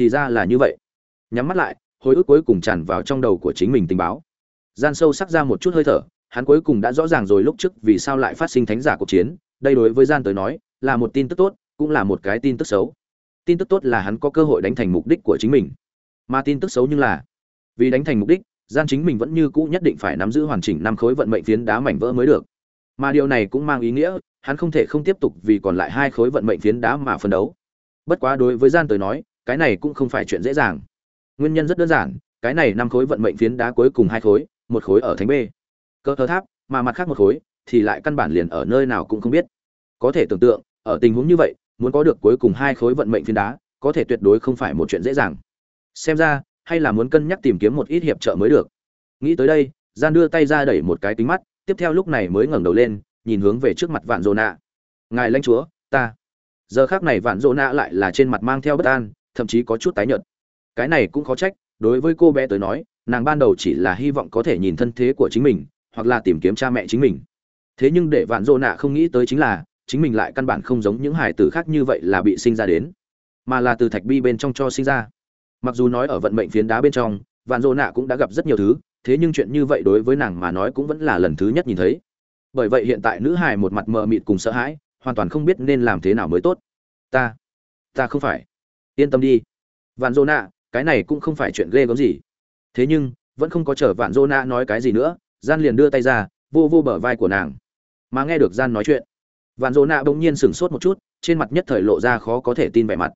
thì ra là như vậy. Nhắm mắt lại, hồi ức cuối cùng tràn vào trong đầu của chính mình tình báo. Gian sâu sắc ra một chút hơi thở, hắn cuối cùng đã rõ ràng rồi lúc trước vì sao lại phát sinh thánh giả cuộc chiến. Đây đối với gian tới nói, là một tin tức tốt, cũng là một cái tin tức xấu. Tin tức tốt là hắn có cơ hội đánh thành mục đích của chính mình. Mà tin tức xấu như là, vì đánh thành mục đích, gian chính mình vẫn như cũ nhất định phải nắm giữ hoàn chỉnh năm khối vận mệnh phiến đá mảnh vỡ mới được. Mà điều này cũng mang ý nghĩa, hắn không thể không tiếp tục vì còn lại hai khối vận mệnh phiến đá mà phân đấu. Bất quá đối với gian tới nói cái này cũng không phải chuyện dễ dàng. Nguyên nhân rất đơn giản, cái này năm khối vận mệnh phiến đá cuối cùng hai khối, một khối ở thánh b cơ thơ tháp, mà mặt khác một khối, thì lại căn bản liền ở nơi nào cũng không biết. Có thể tưởng tượng, ở tình huống như vậy, muốn có được cuối cùng hai khối vận mệnh phiến đá, có thể tuyệt đối không phải một chuyện dễ dàng. Xem ra, hay là muốn cân nhắc tìm kiếm một ít hiệp trợ mới được. Nghĩ tới đây, gian đưa tay ra đẩy một cái kính mắt, tiếp theo lúc này mới ngẩng đầu lên, nhìn hướng về trước mặt vạn dỗ nạ ngài lãnh chúa, ta. Giờ khác này vạn dỗ nạ lại là trên mặt mang theo bất an thậm chí có chút tái nhợt. Cái này cũng khó trách, đối với cô bé tới nói, nàng ban đầu chỉ là hy vọng có thể nhìn thân thế của chính mình, hoặc là tìm kiếm cha mẹ chính mình. Thế nhưng để vạn dô nạ không nghĩ tới chính là, chính mình lại căn bản không giống những hải tử khác như vậy là bị sinh ra đến, mà là từ thạch bi bên trong cho sinh ra. Mặc dù nói ở vận mệnh phiến đá bên trong, vạn dô nạ cũng đã gặp rất nhiều thứ, thế nhưng chuyện như vậy đối với nàng mà nói cũng vẫn là lần thứ nhất nhìn thấy. Bởi vậy hiện tại nữ hải một mặt mờ mịt cùng sợ hãi, hoàn toàn không biết nên làm thế nào mới tốt. Ta ta không phải yên tâm đi. Vạn dô nạ cái này cũng không phải chuyện ghê gớm gì. Thế nhưng, vẫn không có chờ vạn dô nạ nói cái gì nữa, gian liền đưa tay ra, vô vô bờ vai của nàng. Mà nghe được gian nói chuyện, vạn dô nạ bỗng nhiên sửng sốt một chút, trên mặt nhất thời lộ ra khó có thể tin vẻ mặt.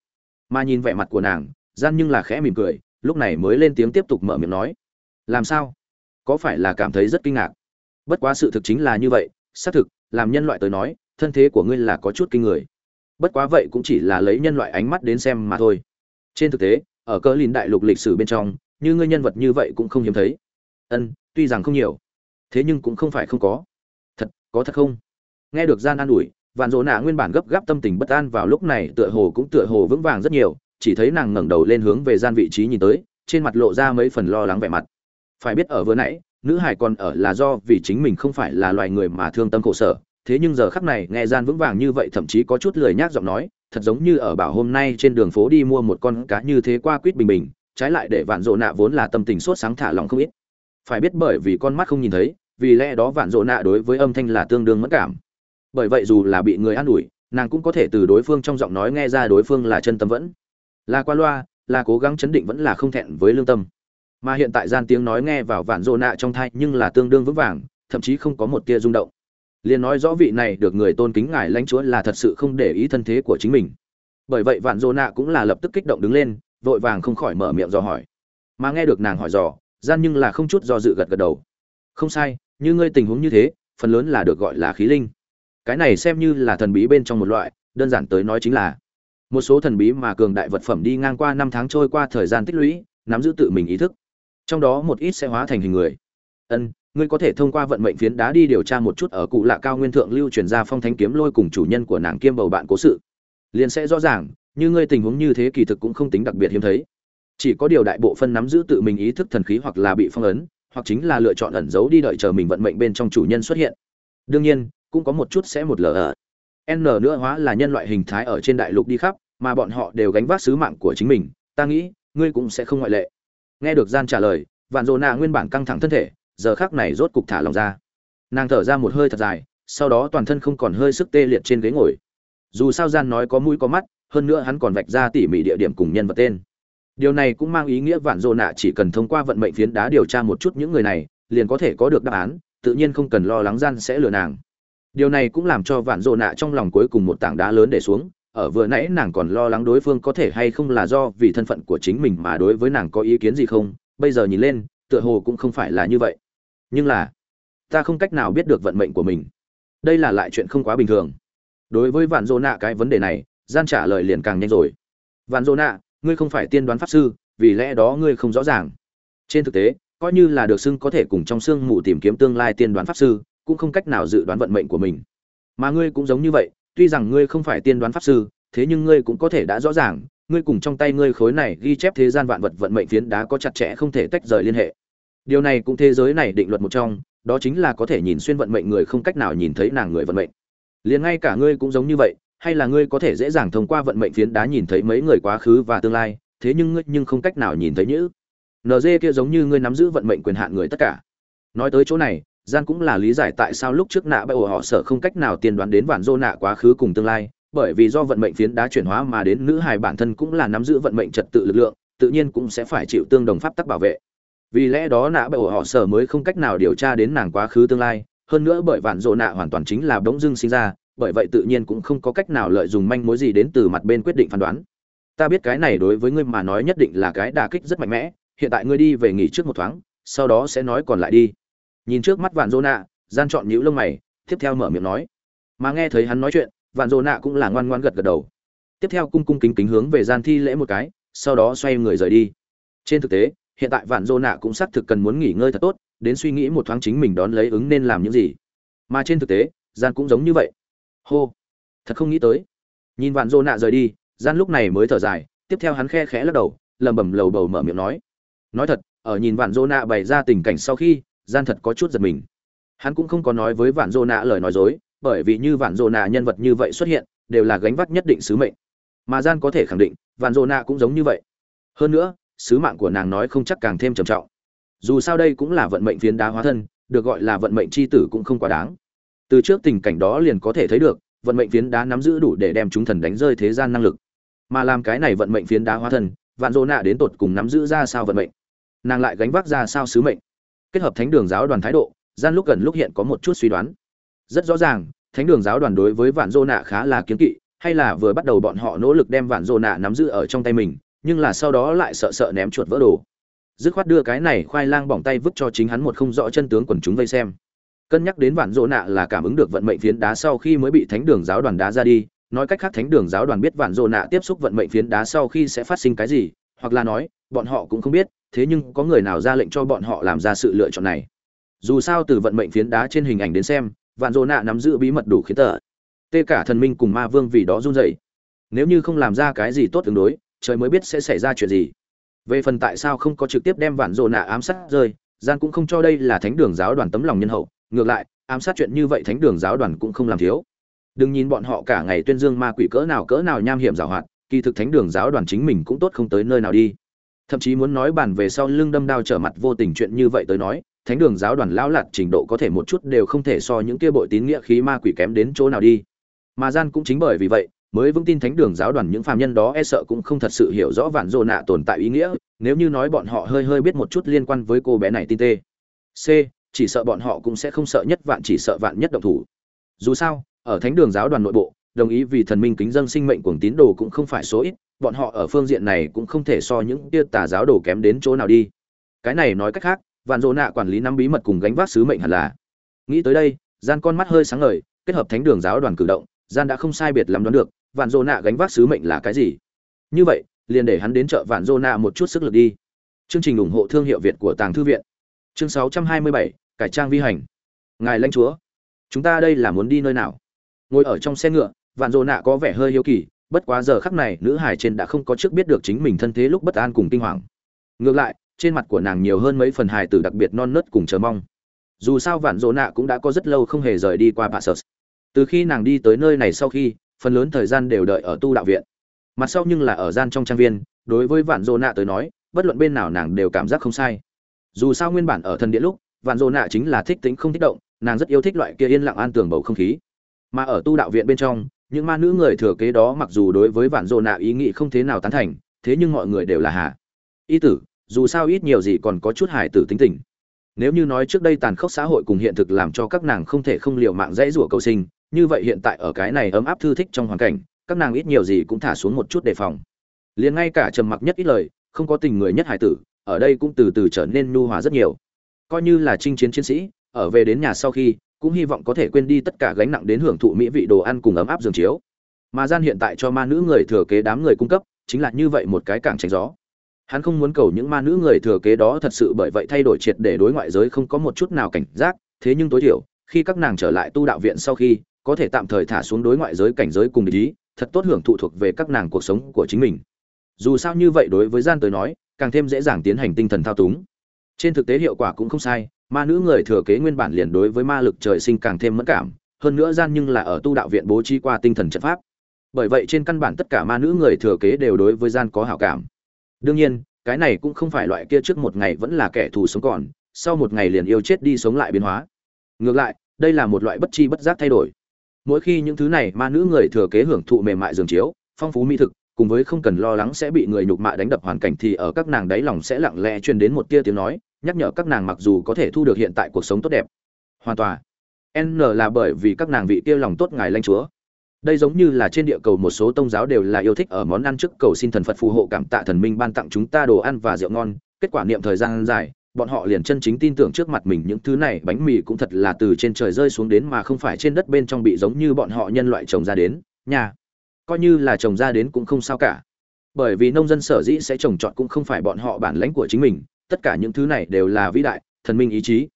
Mà nhìn vẻ mặt của nàng, gian nhưng là khẽ mỉm cười, lúc này mới lên tiếng tiếp tục mở miệng nói. Làm sao? Có phải là cảm thấy rất kinh ngạc? Bất quá sự thực chính là như vậy, xác thực, làm nhân loại tới nói, thân thế của ngươi là có chút kinh người bất quá vậy cũng chỉ là lấy nhân loại ánh mắt đến xem mà thôi. Trên thực tế, ở cỡ lìn đại lục lịch sử bên trong, như ngươi nhân vật như vậy cũng không hiếm thấy. Ân, tuy rằng không nhiều, thế nhưng cũng không phải không có. Thật có thật không? Nghe được gian an ủi, vạn dỗ nạ nguyên bản gấp gáp tâm tình bất an vào lúc này tựa hồ cũng tựa hồ vững vàng rất nhiều, chỉ thấy nàng ngẩng đầu lên hướng về gian vị trí nhìn tới, trên mặt lộ ra mấy phần lo lắng vẻ mặt. Phải biết ở vừa nãy, nữ hải còn ở là do vì chính mình không phải là loài người mà thương tâm khổ sở thế nhưng giờ khắc này nghe gian vững vàng như vậy thậm chí có chút lười nhác giọng nói, thật giống như ở bảo hôm nay trên đường phố đi mua một con cá như thế qua quýt bình bình, trái lại để vạn dỗ nạ vốn là tâm tình sốt sáng thả lòng không ít. Phải biết bởi vì con mắt không nhìn thấy, vì lẽ đó vạn dỗ nạ đối với âm thanh là tương đương mất cảm. Bởi vậy dù là bị người an ủi, nàng cũng có thể từ đối phương trong giọng nói nghe ra đối phương là chân tâm vẫn là qua loa, là cố gắng chấn định vẫn là không thẹn với lương tâm. Mà hiện tại gian tiếng nói nghe vào vạn dỗ nạ trong thai nhưng là tương đương vững vàng, thậm chí không có một tia rung động liền nói rõ vị này được người tôn kính ngài lãnh chúa là thật sự không để ý thân thế của chính mình. Bởi vậy vạn dô nạ cũng là lập tức kích động đứng lên, vội vàng không khỏi mở miệng dò hỏi. Mà nghe được nàng hỏi dò, gian nhưng là không chút do dự gật gật đầu. Không sai, như ngươi tình huống như thế, phần lớn là được gọi là khí linh. Cái này xem như là thần bí bên trong một loại, đơn giản tới nói chính là. Một số thần bí mà cường đại vật phẩm đi ngang qua năm tháng trôi qua thời gian tích lũy, nắm giữ tự mình ý thức. Trong đó một ít sẽ hóa thành hình người. Ân ngươi có thể thông qua vận mệnh phiến đá đi điều tra một chút ở cụ lạ cao nguyên thượng lưu truyền ra phong thánh kiếm lôi cùng chủ nhân của nàng kiêm bầu bạn cố sự. Liền sẽ rõ ràng, như ngươi tình huống như thế kỳ thực cũng không tính đặc biệt hiếm thấy. Chỉ có điều đại bộ phân nắm giữ tự mình ý thức thần khí hoặc là bị phong ấn, hoặc chính là lựa chọn ẩn giấu đi đợi chờ mình vận mệnh bên trong chủ nhân xuất hiện. Đương nhiên, cũng có một chút sẽ một lờ ở n nữa hóa là nhân loại hình thái ở trên đại lục đi khắp, mà bọn họ đều gánh vác sứ mạng của chính mình, ta nghĩ, ngươi cũng sẽ không ngoại lệ. Nghe được gian trả lời, vạn dồ nạ nguyên bản căng thẳng thân thể giờ khác này rốt cục thả lòng ra. Nàng thở ra một hơi thật dài, sau đó toàn thân không còn hơi sức tê liệt trên ghế ngồi. Dù sao gian nói có mũi có mắt, hơn nữa hắn còn vạch ra tỉ mỉ địa điểm cùng nhân vật tên. Điều này cũng mang ý nghĩa vạn dồ nạ chỉ cần thông qua vận mệnh phiến đá điều tra một chút những người này, liền có thể có được đáp án, tự nhiên không cần lo lắng gian sẽ lừa nàng. Điều này cũng làm cho vạn dồ nạ trong lòng cuối cùng một tảng đá lớn để xuống, ở vừa nãy nàng còn lo lắng đối phương có thể hay không là do vì thân phận của chính mình mà đối với nàng có ý kiến gì không, bây giờ nhìn lên, tựa hồ cũng không phải là như vậy nhưng là, ta không cách nào biết được vận mệnh của mình. Đây là lại chuyện không quá bình thường. Đối với vạn dô nạ cái vấn đề này, gian trả lời liền càng nhanh rồi. Vạn dô nạ ngươi không phải tiên đoán pháp sư, vì lẽ đó ngươi không rõ ràng. Trên thực tế, coi như là được xưng có thể cùng trong xương mù tìm kiếm tương lai tiên đoán pháp sư, cũng không cách nào dự đoán vận mệnh của mình. Mà ngươi cũng giống như vậy, tuy rằng ngươi không phải tiên đoán pháp sư, thế nhưng ngươi cũng có thể đã rõ ràng, ngươi cùng trong tay ngươi khối này ghi chép thế gian vạn vật vận mệnh phiến đá có chặt chẽ không thể tách rời liên hệ điều này cũng thế giới này định luật một trong, đó chính là có thể nhìn xuyên vận mệnh người không cách nào nhìn thấy nàng người vận mệnh. Liền ngay cả ngươi cũng giống như vậy, hay là ngươi có thể dễ dàng thông qua vận mệnh phiến đá nhìn thấy mấy người quá khứ và tương lai, thế nhưng ngươi nhưng không cách nào nhìn thấy nhữ. Nd kia giống như ngươi nắm giữ vận mệnh quyền hạn người tất cả. Nói tới chỗ này gian cũng là lý giải tại sao lúc trước nạ bại ổ họ sợ không cách nào tiên đoán đến vạn dô nạ quá khứ cùng tương lai, bởi vì do vận mệnh phiến đá chuyển hóa mà đến nữ hài bản thân cũng là nắm giữ vận mệnh trật tự lực lượng, tự nhiên cũng sẽ phải chịu tương đồng pháp tắc bảo vệ vì lẽ đó nạ bởi họ sở mới không cách nào điều tra đến nàng quá khứ tương lai. Hơn nữa bởi vạn dô nạ hoàn toàn chính là bỗng dưng sinh ra, bởi vậy tự nhiên cũng không có cách nào lợi dụng manh mối gì đến từ mặt bên quyết định phán đoán. Ta biết cái này đối với ngươi mà nói nhất định là cái đà kích rất mạnh mẽ, hiện tại ngươi đi về nghỉ trước một thoáng, sau đó sẽ nói còn lại đi. Nhìn trước mắt vạn dô nạ, gian chọn nhữ lông mày, tiếp theo mở miệng nói. Mà nghe thấy hắn nói chuyện, vạn dô nạ cũng là ngoan ngoan gật gật đầu. Tiếp theo cung cung kính kính hướng về gian thi lễ một cái, sau đó xoay người rời đi. Trên thực tế hiện tại vạn dô nạ cũng xác thực cần muốn nghỉ ngơi thật tốt, đến suy nghĩ một thoáng chính mình đón lấy ứng nên làm những gì. Mà trên thực tế, gian cũng giống như vậy. Hô, thật không nghĩ tới. Nhìn vạn dô nạ rời đi, gian lúc này mới thở dài, tiếp theo hắn khe khẽ lắc đầu lầm bầm lầu bầu mở miệng nói. Nói thật, ở nhìn vạn dô nạ bày ra tình cảnh sau khi, gian thật có chút giật mình. Hắn cũng không có nói với vạn dô nạ lời nói dối, bởi vì như vạn dô nạ nhân vật như vậy xuất hiện, đều là gánh vác nhất định sứ mệnh. Mà gian có thể khẳng định, vạn dô nạ cũng giống như vậy. Hơn nữa sứ mạng của nàng nói không chắc càng thêm trầm trọng. Dù sao đây cũng là vận mệnh phiến đá hóa thân, được gọi là vận mệnh c h i tử cũng không quá đáng. Từ trước tình cảnh đó liền có thể thấy được, vận mệnh phiến đá nắm giữ đủ để đem chúng thần đánh rơi thế gian năng lực. Mà làm cái này vận mệnh phiến đá hóa thân, vạn dô nạ đến tột cùng nắm giữ ra sao vận mệnh. Nàng lại gánh vác ra sao sứ mệnh. Kết hợp thánh đường giáo đoàn thái độ, gian lúc gần lúc hiện có một chút suy đoán. Rất rõ ràng, thánh đường giáo đoàn đối với vạn dô nạ khá là kiếm kỵ, hay là vừa bắt đầu bọn họ nỗ lực đem vạn dô nạ nắm giữ ở trong tay mình nhưng là sau đó lại sợ sợ ném chuột vỡ đồ. Dứt khoát đưa cái này khoai lang bỏng tay vứt cho chính hắn một không rõ chân tướng quần chúng vây xem. Cân nhắc đến vạn dỗ nạ là cảm ứng được vận mệnh phiến đá sau khi mới bị thánh đường giáo đoàn đá ra đi, nói cách khác thánh đường giáo đoàn biết vạn dỗ nạ tiếp xúc vận mệnh phiến đá sau khi sẽ phát sinh cái gì, hoặc là nói, bọn họ cũng không biết, thế nhưng có người nào ra lệnh cho bọn họ làm ra sự lựa chọn này. Dù sao từ vận mệnh phiến đá trên hình ảnh đến xem, vạn dỗ nạ nắm giữ bí mật đủ khiến tờ. Tê cả thần minh cùng ma vương vì đó run rẩy. Nếu như không làm ra cái gì tốt tương đối trời mới biết sẽ xảy ra chuyện gì. Về phần tại sao không có trực tiếp đem vạn dỗ nạ ám sát rơi gian cũng không cho đây là thánh đường giáo đoàn tấm lòng nhân hậu. Ngược lại, ám sát chuyện như vậy thánh đường giáo đoàn cũng không làm thiếu. Đừng nhìn bọn họ cả ngày tuyên dương ma quỷ cỡ nào cỡ nào nham hiểm giảo hoạt, kỳ thực thánh đường giáo đoàn chính mình cũng tốt không tới nơi nào đi. Thậm chí muốn nói bàn về sau lưng đâm đao trở mặt vô tình chuyện như vậy tới nói, thánh đường giáo đoàn lão lạt trình độ có thể một chút đều không thể so những kia bội tín nghĩa khí ma quỷ kém đến chỗ nào đi. Mà gian cũng chính bởi vì vậy mới vững tin thánh đường giáo đoàn những phàm nhân đó e sợ cũng không thật sự hiểu rõ vạn dô nạ tồn tại ý nghĩa, nếu như nói bọn họ hơi hơi biết một chút liên quan với cô bé này tin tê. C, chỉ sợ bọn họ cũng sẽ không sợ nhất vạn, chỉ sợ vạn nhất động thủ. Dù sao, ở thánh đường giáo đoàn nội bộ, đồng ý vì thần minh kính dân sinh mệnh của tín đồ cũng không phải số ít, bọn họ ở phương diện này cũng không thể so những tia tà giáo đồ kém đến chỗ nào đi. Cái này nói cách khác, vạn dỗ nạ quản lý năm bí mật cùng gánh vác sứ mệnh hẳn là. Nghĩ tới đây, gian con mắt hơi sáng ngời, kết hợp thánh đường giáo đoàn cử động, gian đã không sai biệt lắm đoán được vạn dô nạ gánh vác sứ mệnh là cái gì? Như vậy liền để hắn đến chợ vạn dô nạ một chút sức lực đi. Chương trình ủng hộ thương hiệu việt của tàng thư viện. Chương 627, cải trang vi hành. Ngài lãnh chúa chúng ta đây là muốn đi nơi nào? Ngồi ở trong xe ngựa vạn dô nạ có vẻ hơi hiếu kỳ bất quá giờ khắc này nữ hải trên đã không có trước biết được chính mình thân thế lúc bất an cùng kinh hoàng. Ngược lại trên mặt của nàng nhiều hơn mấy phần hài tử đặc biệt non nớt cùng chờ mong. Dù sao vạn dỗ nạ cũng đã có rất lâu không hề rời đi qua bà sơ từ khi nàng đi tới nơi này sau khi phần lớn thời gian đều đợi ở tu đạo viện. Mặt sau nhưng là ở gian trong trang viên, đối với vạn Dô nạ tới nói, bất luận bên nào nàng đều cảm giác không sai. Dù sao nguyên bản ở thần địa lúc, vạn Dô nạ chính là thích tính không thích động, nàng rất yêu thích loại kia yên lặng an tường bầu không khí. Mà ở tu đạo viện bên trong, những ma nữ người thừa kế đó mặc dù đối với vạn Dô nạ ý nghĩ không thế nào tán thành, thế nhưng mọi người đều là hạ. ý tử, dù sao ít nhiều gì còn có chút hài tử tính tình. Nếu như nói trước đây tàn khốc xã hội cùng hiện thực làm cho các nàng không thể không liều mạng dãy rủa cầu sinh như vậy hiện tại ở cái này ấm áp thư thích trong hoàn cảnh, các nàng ít nhiều gì cũng thả xuống một chút đề phòng. Liền ngay cả trầm mặc nhất ít lời, không có tình người nhất hải tử, ở đây cũng từ từ trở nên nhu hòa rất nhiều. Coi như là chinh chiến chiến sĩ, ở về đến nhà sau khi, cũng hy vọng có thể quên đi tất cả gánh nặng đến hưởng thụ mỹ vị đồ ăn cùng ấm áp giường chiếu. Mà gian hiện tại cho ma nữ người thừa kế đám người cung cấp, chính là như vậy một cái cảng tránh gió. Hắn không muốn cầu những ma nữ người thừa kế đó thật sự bởi vậy thay đổi triệt để đối ngoại giới không có một chút nào cảnh giác, thế nhưng tối thiểu, khi các nàng trở lại tu đạo viện sau khi có thể tạm thời thả xuống đối ngoại giới cảnh giới cùng ý, thật tốt hưởng thụ thuộc về các nàng cuộc sống của chính mình. Dù sao như vậy đối với gian tới nói, càng thêm dễ dàng tiến hành tinh thần thao túng. Trên thực tế hiệu quả cũng không sai, ma nữ người thừa kế nguyên bản liền đối với ma lực trời sinh càng thêm mẫn cảm, hơn nữa gian nhưng là ở tu đạo viện bố trí qua tinh thần trận pháp. Bởi vậy trên căn bản tất cả ma nữ người thừa kế đều đối với gian có hảo cảm. Đương nhiên, cái này cũng không phải loại kia trước một ngày vẫn là kẻ thù sống còn, sau một ngày liền yêu chết đi sống lại biến hóa. Ngược lại, đây là một loại bất chi bất giác thay đổi mỗi khi những thứ này ma nữ người thừa kế hưởng thụ mềm mại giường chiếu, phong phú mỹ thực, cùng với không cần lo lắng sẽ bị người nhục mạ đánh đập hoàn cảnh thì ở các nàng đáy lòng sẽ lặng lẽ truyền đến một tia tiếng nói, nhắc nhở các nàng mặc dù có thể thu được hiện tại cuộc sống tốt đẹp. Hoàn toàn. N là bởi vì các nàng vị kia lòng tốt ngài lanh chúa. Đây giống như là trên địa cầu một số tôn giáo đều là yêu thích ở món ăn trước cầu xin thần phật phù hộ cảm tạ thần minh ban tặng chúng ta đồ ăn và rượu ngon, kết quả niệm thời gian dài bọn họ liền chân chính tin tưởng trước mặt mình những thứ này, bánh mì cũng thật là từ trên trời rơi xuống đến mà không phải trên đất bên trong bị giống như bọn họ nhân loại trồng ra đến. Nhà coi như là trồng ra đến cũng không sao cả. Bởi vì nông dân sở dĩ sẽ trồng trọt cũng không phải bọn họ bản lãnh của chính mình, tất cả những thứ này đều là vĩ đại, thần minh ý chí.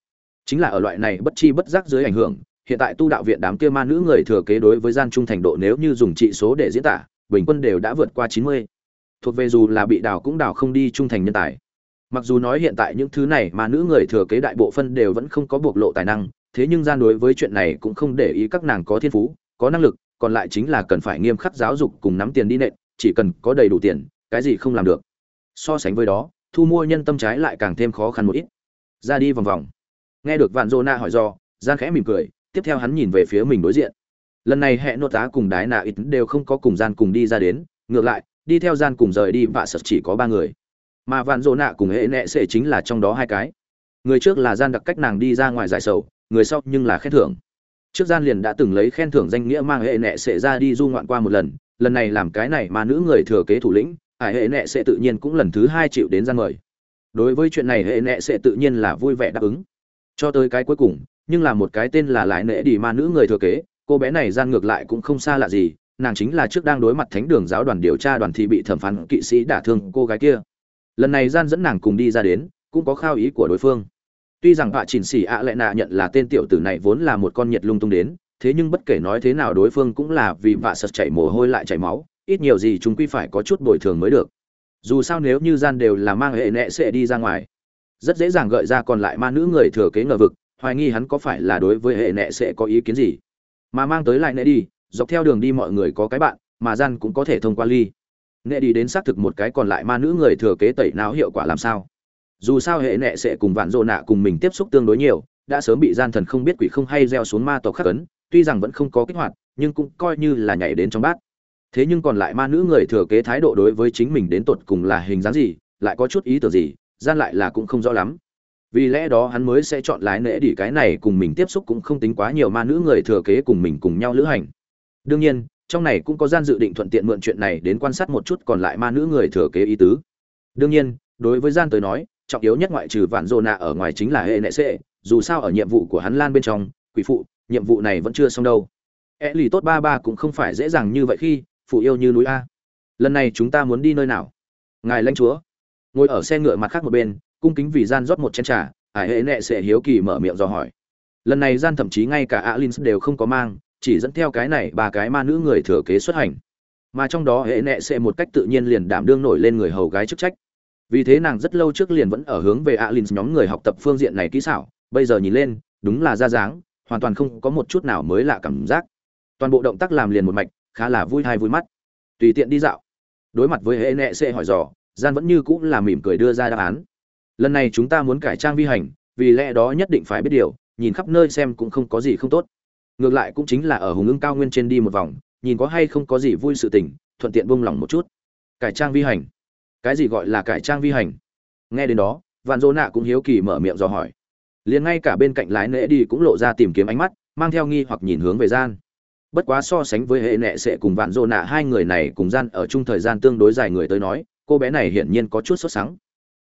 Chính là ở loại này bất chi bất giác dưới ảnh hưởng, hiện tại tu đạo viện đám kia ma nữ người thừa kế đối với gian trung thành độ nếu như dùng trị số để diễn tả, bình quân đều đã vượt qua chín mươi. Thuộc về dù là bị đào cũng đào không đi trung thành nhân tài mặc dù nói hiện tại những thứ này mà nữ người thừa kế đại bộ phân đều vẫn không có bộc lộ tài năng, thế nhưng gian đối với chuyện này cũng không để ý các nàng có thiên phú, có năng lực, còn lại chính là cần phải nghiêm khắc giáo dục cùng nắm tiền đi nện, chỉ cần có đầy đủ tiền, cái gì không làm được. So sánh với đó, thu mua nhân tâm trái lại càng thêm khó khăn một ít. Ra đi vòng vòng. Nghe được vạn dô na hỏi do gian khẽ mỉm cười, tiếp theo hắn nhìn về phía mình đối diện. Lần này hẹn nô tá cùng đái nạ ít đều không có cùng gian cùng đi ra đến, ngược lại, đi theo gian cùng rời đi vạ sật chỉ có ba người mà vạn dỗ nạ cùng hệ nệ sẽ chính là trong đó hai cái. Người trước là gian đặc cách nàng đi ra ngoài giải sầu, người sau nhưng là khen thưởng. Trước gian liền đã từng lấy khen thưởng danh nghĩa mang hệ nệ sẽ ra đi du ngoạn qua một lần lần này làm cái này mà nữ người thừa kế thủ lĩnh hải hệ nệ sẽ tự nhiên cũng lần thứ hai chịu đến gian mời. Đối với chuyện này hệ nệ sẽ tự nhiên là vui vẻ đáp ứng. Cho tới cái cuối cùng, nhưng là một cái tên là lại nệ đi ma nữ người thừa kế, cô bé này gian ngược lại cũng không xa lạ gì, nàng chính là trước đang đối mặt thánh đường giáo đoàn điều tra đoàn thì bị thẩm phán kỵ sĩ đả thương cô gái kia lần này gian dẫn nàng cùng đi ra đến, cũng có khao ý của đối phương. Tuy rằng vạ chỉnh xỉ ạ lại nạ nhận là tên tiểu tử này vốn là một con nhiệt lung tung đến, thế nhưng bất kể nói thế nào đối phương cũng là vì vạ sật chảy mồ hôi lại chảy máu, ít nhiều gì chúng quy phải có chút bồi thường mới được. Dù sao nếu như gian đều là mang hệ nệ sẽ đi ra ngoài, rất dễ dàng gợi ra còn lại ma nữ người thừa kế ngờ vực, hoài nghi hắn có phải là đối với hệ nệ sẽ có ý kiến gì. Mà mang tới lại nệ đi, dọc theo đường đi mọi người có cái bạn, mà gian cũng có thể thông qua ly nệ đi đến xác thực một cái còn lại ma nữ người thừa kế tẩy não hiệu quả làm sao? Dù sao hệ nệ sẽ cùng vạn dỗ nạ cùng mình tiếp xúc tương đối nhiều, đã sớm bị gian thần không biết quỷ không hay gieo xuống ma tộc khắc ấn, tuy rằng vẫn không có kích hoạt, nhưng cũng coi như là nhảy đến trong bát. Thế nhưng còn lại ma nữ người thừa kế thái độ đối với chính mình đến tột cùng là hình dáng gì, lại có chút ý tưởng gì, gian lại là cũng không rõ lắm. Vì lẽ đó hắn mới sẽ chọn lái nễ đỉ cái này cùng mình tiếp xúc cũng không tính quá nhiều ma nữ người thừa kế cùng mình cùng nhau lữ hành. Đương nhiên trong này cũng có gian dự định thuận tiện mượn chuyện này đến quan sát một chút còn lại ma nữ người thừa kế ý tứ. Đương nhiên, đối với gian tới nói, trọng yếu nhất ngoại trừ vạn dô nạ ở ngoài chính là hệ nệ sệ dù sao ở nhiệm vụ của hắn lan bên trong, quỷ phụ, nhiệm vụ này vẫn chưa xong đâu. E lì tốt ba ba cũng không phải dễ dàng như vậy khi, phụ yêu như núi a. Lần này chúng ta muốn đi nơi nào? Ngài lãnh chúa. Ngồi ở xe ngựa mặt khác một bên, cung kính vì gian rót một chén trà, ải hệ nệ sệ hiếu kỳ mở miệng do hỏi. Lần này gian thậm chí ngay cả alin đều không có mang chỉ dẫn theo cái này ba cái ma nữ người thừa kế xuất hành. Mà trong đó hệ nệ sẽ một cách tự nhiên liền đảm đương nổi lên người hầu gái chức trách. Vì thế nàng rất lâu trước liền vẫn ở hướng về alin nhóm người học tập phương diện này kỹ xảo, bây giờ nhìn lên, đúng là ra dáng, hoàn toàn không có một chút nào mới lạ cảm giác. Toàn bộ động tác làm liền một mạch, khá là vui hay vui mắt. Tùy tiện đi dạo. Đối mặt với hệ nệ sẽ hỏi dò, gian vẫn như cũng là mỉm cười đưa ra đáp án. Lần này chúng ta muốn cải trang vi hành, vì lẽ đó nhất định phải biết điều, nhìn khắp nơi xem cũng không có gì không tốt ngược lại cũng chính là ở hùng ưng cao nguyên trên đi một vòng, nhìn có hay không có gì vui sự tình, thuận tiện buông lỏng một chút. Cải trang vi hành. Cái gì gọi là cải trang vi hành? Nghe đến đó, vạn dỗ nạ cũng hiếu kỳ mở miệng dò hỏi. Liền ngay cả bên cạnh lái nễ đi cũng lộ ra tìm kiếm ánh mắt, mang theo nghi hoặc nhìn hướng về gian. Bất quá so sánh với hệ nệ sẽ cùng vạn dỗ nạ, hai người này cùng gian ở chung thời gian tương đối dài người tới nói, cô bé này hiển nhiên có chút sốt sắng.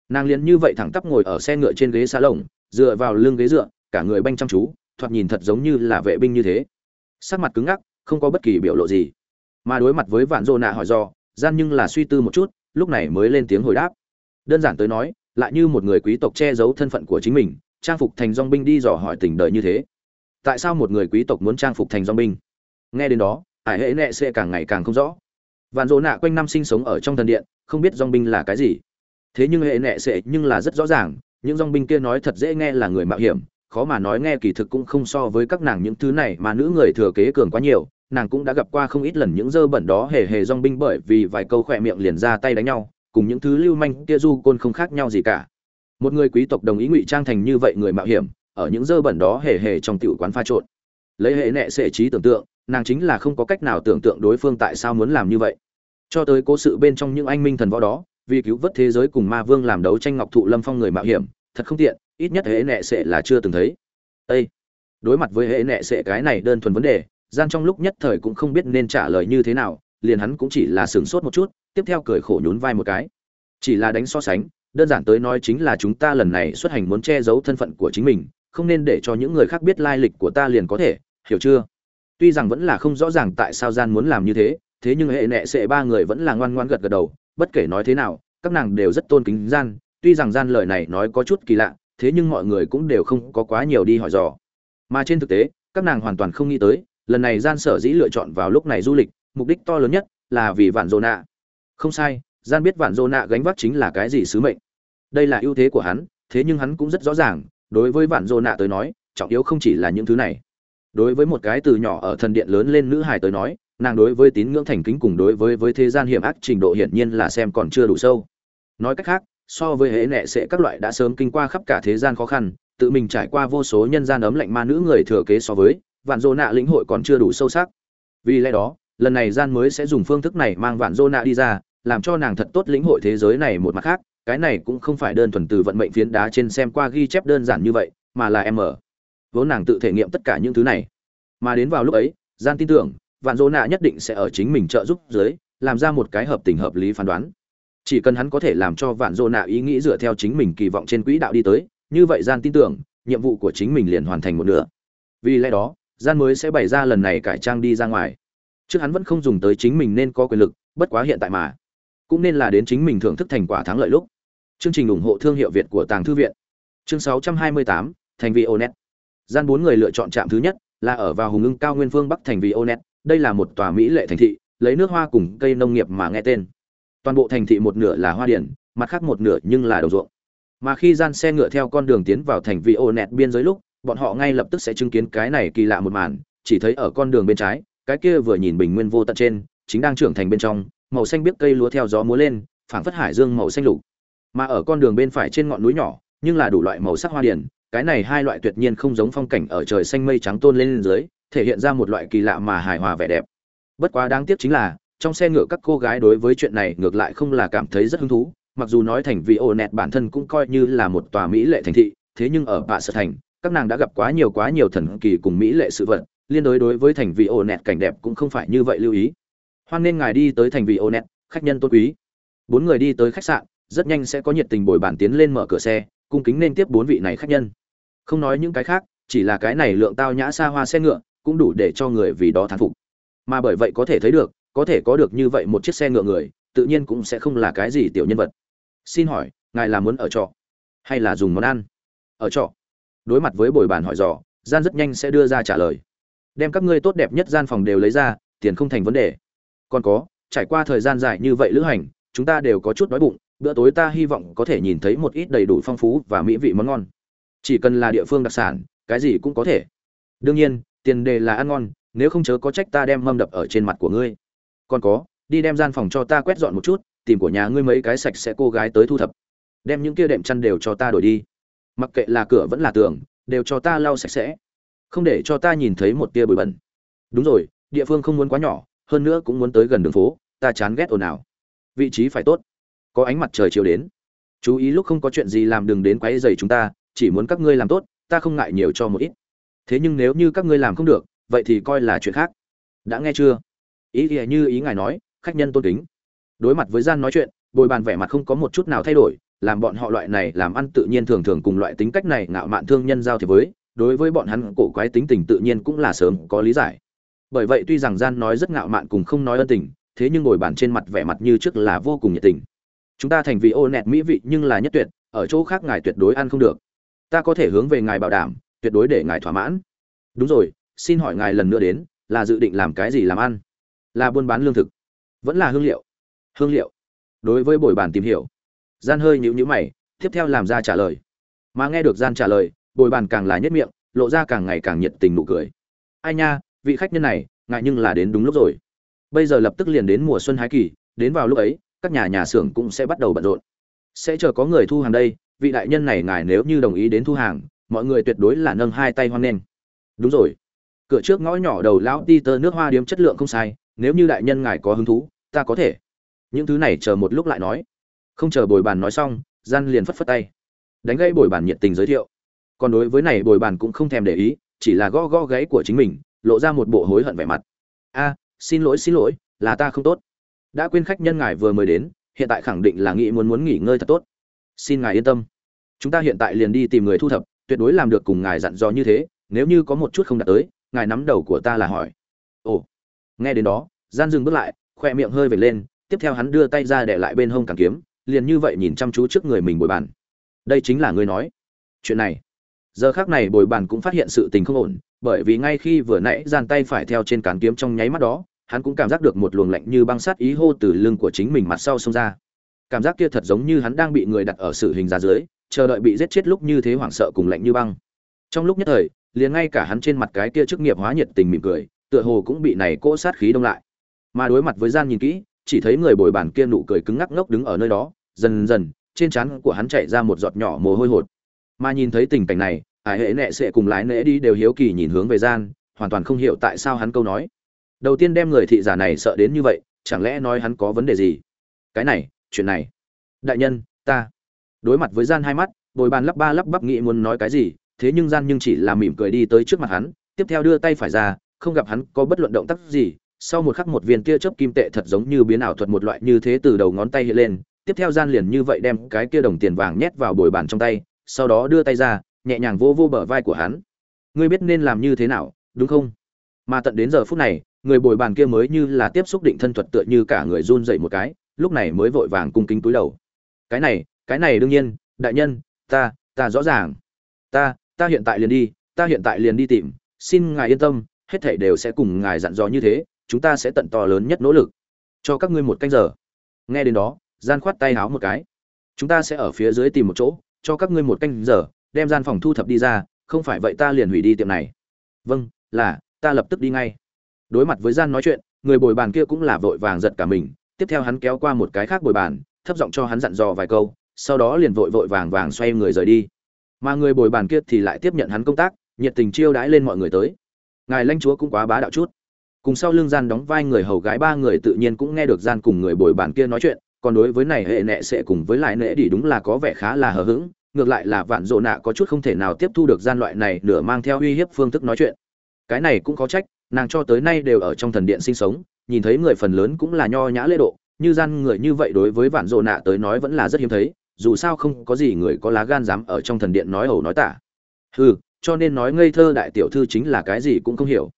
Nàng liền như vậy thẳng tắp ngồi ở xe ngựa trên ghế xa lồng dựa vào lưng ghế dựa, cả người banh chăm chú thoạt nhìn thật giống như là vệ binh như thế. Sắc mặt cứng ngắc, không có bất kỳ biểu lộ gì. Mà đối mặt với vạn dô nạ hỏi do, gian nhưng là suy tư một chút, lúc này mới lên tiếng hồi đáp. Đơn giản tới nói, lại như một người quý tộc che giấu thân phận của chính mình, trang phục thành dong binh đi dò hỏi tình đời như thế. Tại sao một người quý tộc muốn trang phục thành dong binh? Nghe đến đó, ải hệ nệ sẽ càng ngày càng không rõ. Vạn dỗ nạ quanh năm sinh sống ở trong thần điện, không biết dong binh là cái gì. Thế nhưng hệ nệ sẽ nhưng là rất rõ ràng, những dong binh kia nói thật dễ nghe là người mạo hiểm khó mà nói nghe kỳ thực cũng không so với các nàng những thứ này mà nữ người thừa kế cường quá nhiều, nàng cũng đã gặp qua không ít lần những dơ bẩn đó hề hề dong binh bởi vì vài câu khỏe miệng liền ra tay đánh nhau, cùng những thứ lưu manh kia du côn không khác nhau gì cả. Một người quý tộc đồng ý ngụy trang thành như vậy người mạo hiểm, ở những dơ bẩn đó hề hề trong tiểu quán pha trộn. Lấy hệ nệ sệ trí tưởng tượng, nàng chính là không có cách nào tưởng tượng đối phương tại sao muốn làm như vậy. Cho tới cố sự bên trong những anh minh thần võ đó, vì cứu vớt thế giới cùng ma vương làm đấu tranh ngọc thụ lâm phong người mạo hiểm thật không tiện, ít nhất hệ nệ sệ là chưa từng thấy. Ê! đối mặt với hệ nệ sệ cái này đơn thuần vấn đề gian trong lúc nhất thời cũng không biết nên trả lời như thế nào, liền hắn cũng chỉ là sửng sốt một chút, tiếp theo cười khổ nhún vai một cái. Chỉ là đánh so sánh, đơn giản tới nói chính là chúng ta lần này xuất hành muốn che giấu thân phận của chính mình, không nên để cho những người khác biết lai lịch của ta liền có thể, hiểu chưa? Tuy rằng vẫn là không rõ ràng tại sao gian muốn làm như thế thế nhưng hệ nệ sệ ba người vẫn là ngoan ngoan gật gật đầu, bất kể nói thế nào, các nàng đều rất tôn kính gian tuy rằng gian lời này nói có chút kỳ lạ, thế nhưng mọi người cũng đều không có quá nhiều đi hỏi dò. Mà trên thực tế, các nàng hoàn toàn không nghĩ tới, lần này gian sở dĩ lựa chọn vào lúc này du lịch, mục đích to lớn nhất là vì vạn dô nạ không sai, gian biết vạn dô nạ gánh vác chính là cái gì sứ mệnh. Đây là ưu thế của hắn, thế nhưng hắn cũng rất rõ ràng, đối với vạn dô nạ tới nói, trọng yếu không chỉ là những thứ này. Đối với một cái từ nhỏ ở thần điện lớn lên nữ hài tới nói, nàng đối với tín ngưỡng thành kính cùng đối với với thế gian hiểm ác trình độ hiển nhiên là xem còn chưa đủ sâu. Nói cách khác so với hễ nệ sẽ các loại đã sớm kinh qua khắp cả thế gian khó khăn, tự mình trải qua vô số nhân gian ấm lạnh ma nữ người thừa kế so với, vạn dô nạ lĩnh hội còn chưa đủ sâu sắc. Vì lẽ đó, lần này gian mới sẽ dùng phương thức này mang vạn dô nạ đi ra, làm cho nàng thật tốt lĩnh hội thế giới này một mặt khác, cái này cũng không phải đơn thuần từ vận mệnh phiến đá trên xem qua ghi chép đơn giản như vậy, mà là em ở. Vốn nàng tự thể nghiệm tất cả những thứ này. Mà đến vào lúc ấy, gian tin tưởng, vạn dô nạ nhất định sẽ ở chính mình trợ giúp dưới, làm ra một cái hợp tình hợp lý phán đoán chỉ cần hắn có thể làm cho vạn dô nạ ý nghĩ dựa theo chính mình kỳ vọng trên quỹ đạo đi tới như vậy gian tin tưởng nhiệm vụ của chính mình liền hoàn thành một nửa. Vì lẽ đó gian mới sẽ bày ra lần này cải trang đi ra ngoài. Trước hắn vẫn không dùng tới chính mình nên có quyền lực bất quá hiện tại mà. Cũng nên là đến chính mình thưởng thức thành quả thắng lợi lúc. Chương trình ủng hộ thương hiệu việt của tàng thư viện. Chương 628, thành vị onet. Gian bốn người lựa chọn trạm thứ nhất là ở vào hùng ưng cao nguyên phương bắc thành vị onet. Đây là một tòa mỹ lệ thành thị lấy nước hoa cùng cây nông nghiệp mà nghe tên toàn bộ thành thị một nửa là hoa điển, mặt khác một nửa nhưng là đồng ruộng. Mà khi gian xe ngựa theo con đường tiến vào thành vị onet biên giới lúc, bọn họ ngay lập tức sẽ chứng kiến cái này kỳ lạ một màn, chỉ thấy ở con đường bên trái, cái kia vừa nhìn bình nguyên vô tận trên, chính đang trưởng thành bên trong, màu xanh biết cây lúa theo gió múa lên, phảng phất hải dương màu xanh lục. Mà ở con đường bên phải trên ngọn núi nhỏ, nhưng là đủ loại màu sắc hoa điển, cái này hai loại tuyệt nhiên không giống phong cảnh ở trời xanh mây trắng tôn lên dưới, thể hiện ra một loại kỳ lạ mà hài hòa vẻ đẹp. Bất quá đáng tiếc chính là trong xe ngựa các cô gái đối với chuyện này ngược lại không là cảm thấy rất hứng thú, mặc dù nói thành vị ổ nẹt bản thân cũng coi như là một tòa mỹ lệ thành thị, thế nhưng ở bạ sở thành, các nàng đã gặp quá nhiều quá nhiều thần kỳ cùng mỹ lệ sự vật, liên đối đối với thành vị ổ nẹt cảnh đẹp cũng không phải như vậy lưu ý. Hoan nên ngài đi tới thành vị ổ nẹt, khách nhân tôn quý. Bốn người đi tới khách sạn, rất nhanh sẽ có nhiệt tình bồi bản tiến lên mở cửa xe, cung kính nên tiếp bốn vị này khách nhân. Không nói những cái khác, chỉ là cái này lượng tao nhã xa hoa xe ngựa, cũng đủ để cho người vì đó thán phục. Mà bởi vậy có thể thấy được có thể có được như vậy một chiếc xe ngựa người, tự nhiên cũng sẽ không là cái gì tiểu nhân vật. Xin hỏi, ngài là muốn ở trọ hay là dùng món ăn? Ở trọ. Đối mặt với bồi bàn hỏi dò, gian rất nhanh sẽ đưa ra trả lời. Đem các ngươi tốt đẹp nhất gian phòng đều lấy ra, tiền không thành vấn đề. Còn có, trải qua thời gian dài như vậy lữ hành, chúng ta đều có chút đói bụng, bữa tối ta hy vọng có thể nhìn thấy một ít đầy đủ phong phú và mỹ vị món ngon. Chỉ cần là địa phương đặc sản, cái gì cũng có thể. Đương nhiên, tiền đề là ăn ngon, nếu không chớ có trách ta đem mâm đập ở trên mặt của ngươi còn có, đi đem gian phòng cho ta quét dọn một chút, tìm của nhà ngươi mấy cái sạch sẽ cô gái tới thu thập. Đem những kia đệm chăn đều cho ta đổi đi. Mặc kệ là cửa vẫn là tường, đều cho ta lau sạch sẽ. Không để cho ta nhìn thấy một tia bụi bẩn. Đúng rồi, địa phương không muốn quá nhỏ, hơn nữa cũng muốn tới gần đường phố, ta chán ghét ồn ào. Vị trí phải tốt. Có ánh mặt trời chiếu đến. Chú ý lúc không có chuyện gì làm đừng đến quấy rầy chúng ta, chỉ muốn các ngươi làm tốt, ta không ngại nhiều cho một ít. Thế nhưng nếu như các ngươi làm không được, vậy thì coi là chuyện khác. Đã nghe chưa? Ý ý như ý ngài nói, khách nhân tôn kính. Đối mặt với gian nói chuyện, bồi bàn vẻ mặt không có một chút nào thay đổi, làm bọn họ loại này làm ăn tự nhiên thường thường cùng loại tính cách này ngạo mạn thương nhân giao thiệp với, đối với bọn hắn cổ quái tính tình tự nhiên cũng là sớm có lý giải. Bởi vậy tuy rằng gian nói rất ngạo mạn cùng không nói ân tình, thế nhưng ngồi bàn trên mặt vẻ mặt như trước là vô cùng nhiệt tình. Chúng ta thành vị ô nẹt mỹ vị nhưng là nhất tuyệt, ở chỗ khác ngài tuyệt đối ăn không được. Ta có thể hướng về ngài bảo đảm, tuyệt đối để ngài thỏa mãn. Đúng rồi, xin hỏi ngài lần nữa đến, là dự định làm cái gì làm ăn? Là buôn bán lương thực. Vẫn là hương liệu. Hương liệu. Đối với buổi bàn tìm hiểu. Gian hơi nhíu nhíu mày, tiếp theo làm ra trả lời. Mà nghe được gian trả lời, bồi bàn càng là nhất miệng, lộ ra càng ngày càng nhiệt tình nụ cười. Ai nha, vị khách nhân này, ngại nhưng là đến đúng lúc rồi. Bây giờ lập tức liền đến mùa xuân hái kỳ, đến vào lúc ấy, các nhà nhà xưởng cũng sẽ bắt đầu bận rộn. Sẽ chờ có người thu hàng đây, vị đại nhân này ngài nếu như đồng ý đến thu hàng, mọi người tuyệt đối là nâng hai tay hoan nghênh. Đúng rồi. Cửa trước ngõ nhỏ đầu lão ti tơ nước hoa điếm chất lượng không sai nếu như đại nhân ngài có hứng thú, ta có thể. Những thứ này chờ một lúc lại nói. Không chờ bồi bàn nói xong, gian liền phất phất tay. Đánh gãy bồi bàn nhiệt tình giới thiệu. Còn đối với này bồi bàn cũng không thèm để ý, chỉ là gõ gõ gáy của chính mình, lộ ra một bộ hối hận vẻ mặt. A, xin lỗi xin lỗi, là ta không tốt. Đã quên khách nhân ngài vừa mới đến, hiện tại khẳng định là nghĩ muốn muốn nghỉ ngơi thật tốt. Xin ngài yên tâm. Chúng ta hiện tại liền đi tìm người thu thập, tuyệt đối làm được cùng ngài dặn dò như thế, nếu như có một chút không đạt tới, ngài nắm đầu của ta là hỏi nghe đến đó, gian dừng bước lại, khoe miệng hơi vệt lên, tiếp theo hắn đưa tay ra để lại bên hông càng kiếm, liền như vậy nhìn chăm chú trước người mình bồi bàn. Đây chính là ngươi nói. Chuyện này. Giờ khác này bồi bàn cũng phát hiện sự tình không ổn, bởi vì ngay khi vừa nãy gian tay phải theo trên cán kiếm trong nháy mắt đó, hắn cũng cảm giác được một luồng lạnh như băng sát ý hô từ lưng của chính mình mặt sau xông ra. Cảm giác kia thật giống như hắn đang bị người đặt ở sự hình ra dưới, chờ đợi bị giết chết lúc như thế hoảng sợ cùng lạnh như băng. Trong lúc nhất thời, liền ngay cả hắn trên mặt cái kia chức nghiệp hóa nhiệt tình mỉm cười tựa hồ cũng bị này cỗ sát khí đông lại. Mà đối mặt với gian nhìn kỹ, chỉ thấy người bồi bàn kia nụ cười cứng ngắc ngốc đứng ở nơi đó, dần dần, trên trán của hắn chạy ra một giọt nhỏ mồ hôi hột. Mà nhìn thấy tình cảnh này ai hệ nệ sẽ cùng lái nệ đi đều hiếu kỳ nhìn hướng về gian, hoàn toàn không hiểu tại sao hắn câu nói. Đầu tiên đem người thị giả này sợ đến như vậy, chẳng lẽ nói hắn có vấn đề gì? Cái này, chuyện này. Đại nhân, ta. Đối mặt với gian hai mắt, bồi bàn lắp ba lắp bắp nghĩ muốn nói cái gì, thế nhưng gian nhưng chỉ là mỉm cười đi tới trước mặt hắn, tiếp theo đưa tay phải ra không gặp hắn có bất luận động tác gì, sau một khắc một viên tia chớp kim tệ thật giống như biến ảo thuật một loại như thế từ đầu ngón tay hiện lên, tiếp theo gian liền như vậy đem cái kia đồng tiền vàng nhét vào bồi bàn trong tay, sau đó đưa tay ra, nhẹ nhàng vô vô bờ vai của hắn. Ngươi biết nên làm như thế nào, đúng không? Mà tận đến giờ phút này, người bồi bàn kia mới như là tiếp xúc định thân thuật tựa như cả người run dậy một cái, lúc này mới vội vàng cung kính túi đầu. Cái này cái này đương nhiên, đại nhân, ta ta rõ ràng. Ta ta hiện tại liền đi, ta hiện tại liền đi tìm, xin ngài yên tâm hết thảy đều sẽ cùng ngài dặn dò như thế, chúng ta sẽ tận to lớn nhất nỗ lực. Cho các ngươi một canh giờ. Nghe đến đó, gian khoát tay háo một cái. Chúng ta sẽ ở phía dưới tìm một chỗ, cho các ngươi một canh giờ, đem gian phòng thu thập đi ra, không phải vậy ta liền hủy đi tiệm này. Vâng là, ta lập tức đi ngay. Đối mặt với gian nói chuyện, người bồi bàn kia cũng là vội vàng giật cả mình, tiếp theo hắn kéo qua một cái khác bồi bàn, thấp giọng cho hắn dặn dò vài câu, sau đó liền vội vội vàng vàng xoay người rời đi. Mà người bồi bàn kia thì lại tiếp nhận hắn công tác, nhiệt tình chiêu đãi lên mọi người tới ngài lãnh chúa cũng quá bá đạo chút. Cùng sau lương gian đóng vai người hầu gái ba người tự nhiên cũng nghe được gian cùng người bồi bàn kia nói chuyện, còn đối với này hệ nệ sẽ cùng với lại nệ đi đúng là có vẻ khá là hờ hững, ngược lại là vạn dỗ nạ có chút không thể nào tiếp thu được gian loại này nửa mang theo uy hiếp phương thức nói chuyện. Cái này cũng có trách, nàng cho tới nay đều ở trong thần điện sinh sống, nhìn thấy người phần lớn cũng là nho nhã lễ độ, như gian người như vậy đối với vạn dỗ nạ tới nói vẫn là rất hiếm thấy, dù sao không có gì người có lá gan dám ở trong thần điện nói ẩu nói tả. Hừ cho nên nói ngây thơ đại tiểu thư chính là cái gì cũng không hiểu.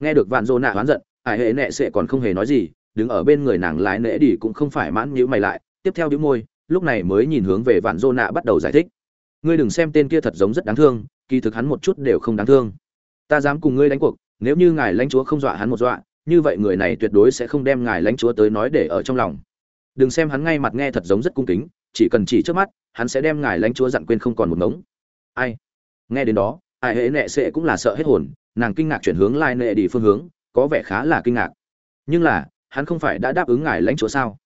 Nghe được vạn dô nạ oán giận, ải hệ nệ sẽ còn không hề nói gì, đứng ở bên người nàng lái nệ đi cũng không phải mãn nhữ mày lại, tiếp theo đĩu môi, lúc này mới nhìn hướng về vạn dô nạ bắt đầu giải thích. Ngươi đừng xem tên kia thật giống rất đáng thương, kỳ thực hắn một chút đều không đáng thương. Ta dám cùng ngươi đánh cuộc, nếu như ngài lãnh chúa không dọa hắn một dọa, như vậy người này tuyệt đối sẽ không đem ngài lãnh chúa tới nói để ở trong lòng. Đừng xem hắn ngay mặt nghe thật giống rất cung kính, chỉ cần chỉ trước mắt, hắn sẽ đem ngài lãnh chúa dặn quên không còn một ngống. Ai? Nghe đến đó ai hễ nệ sệ cũng là sợ hết hồn, nàng kinh ngạc chuyển hướng lai nệ đi phương hướng, có vẻ khá là kinh ngạc. Nhưng là, hắn không phải đã đáp ứng ngài lãnh chúa sao?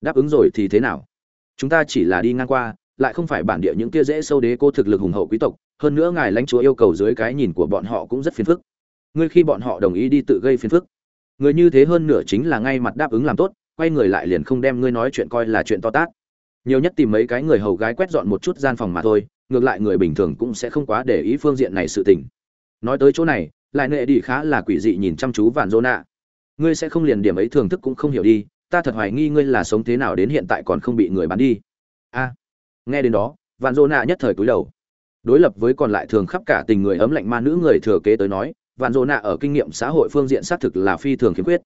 Đáp ứng rồi thì thế nào? Chúng ta chỉ là đi ngang qua, lại không phải bản địa những kia dễ sâu đế cô thực lực hùng hậu quý tộc, hơn nữa ngài lãnh chúa yêu cầu dưới cái nhìn của bọn họ cũng rất phiền phức. Ngươi khi bọn họ đồng ý đi tự gây phiền phức. Người như thế hơn nửa chính là ngay mặt đáp ứng làm tốt, quay người lại liền không đem ngươi nói chuyện coi là chuyện to tát. Nhiều nhất tìm mấy cái người hầu gái quét dọn một chút gian phòng mà thôi ngược lại người bình thường cũng sẽ không quá để ý phương diện này sự tình. Nói tới chỗ này, lại nệ đi khá là quỷ dị nhìn chăm chú vạn dô nạ ngươi sẽ không liền điểm ấy thưởng thức cũng không hiểu đi, ta thật hoài nghi ngươi là sống thế nào đến hiện tại còn không bị người bán đi. A. Nghe đến đó, vạn dô nạ nhất thời cúi đầu. Đối lập với còn lại thường khắp cả tình người ấm lạnh ma nữ người thừa kế tới nói, vạn dô nạ ở kinh nghiệm xã hội phương diện xác thực là phi thường khiếm khuyết.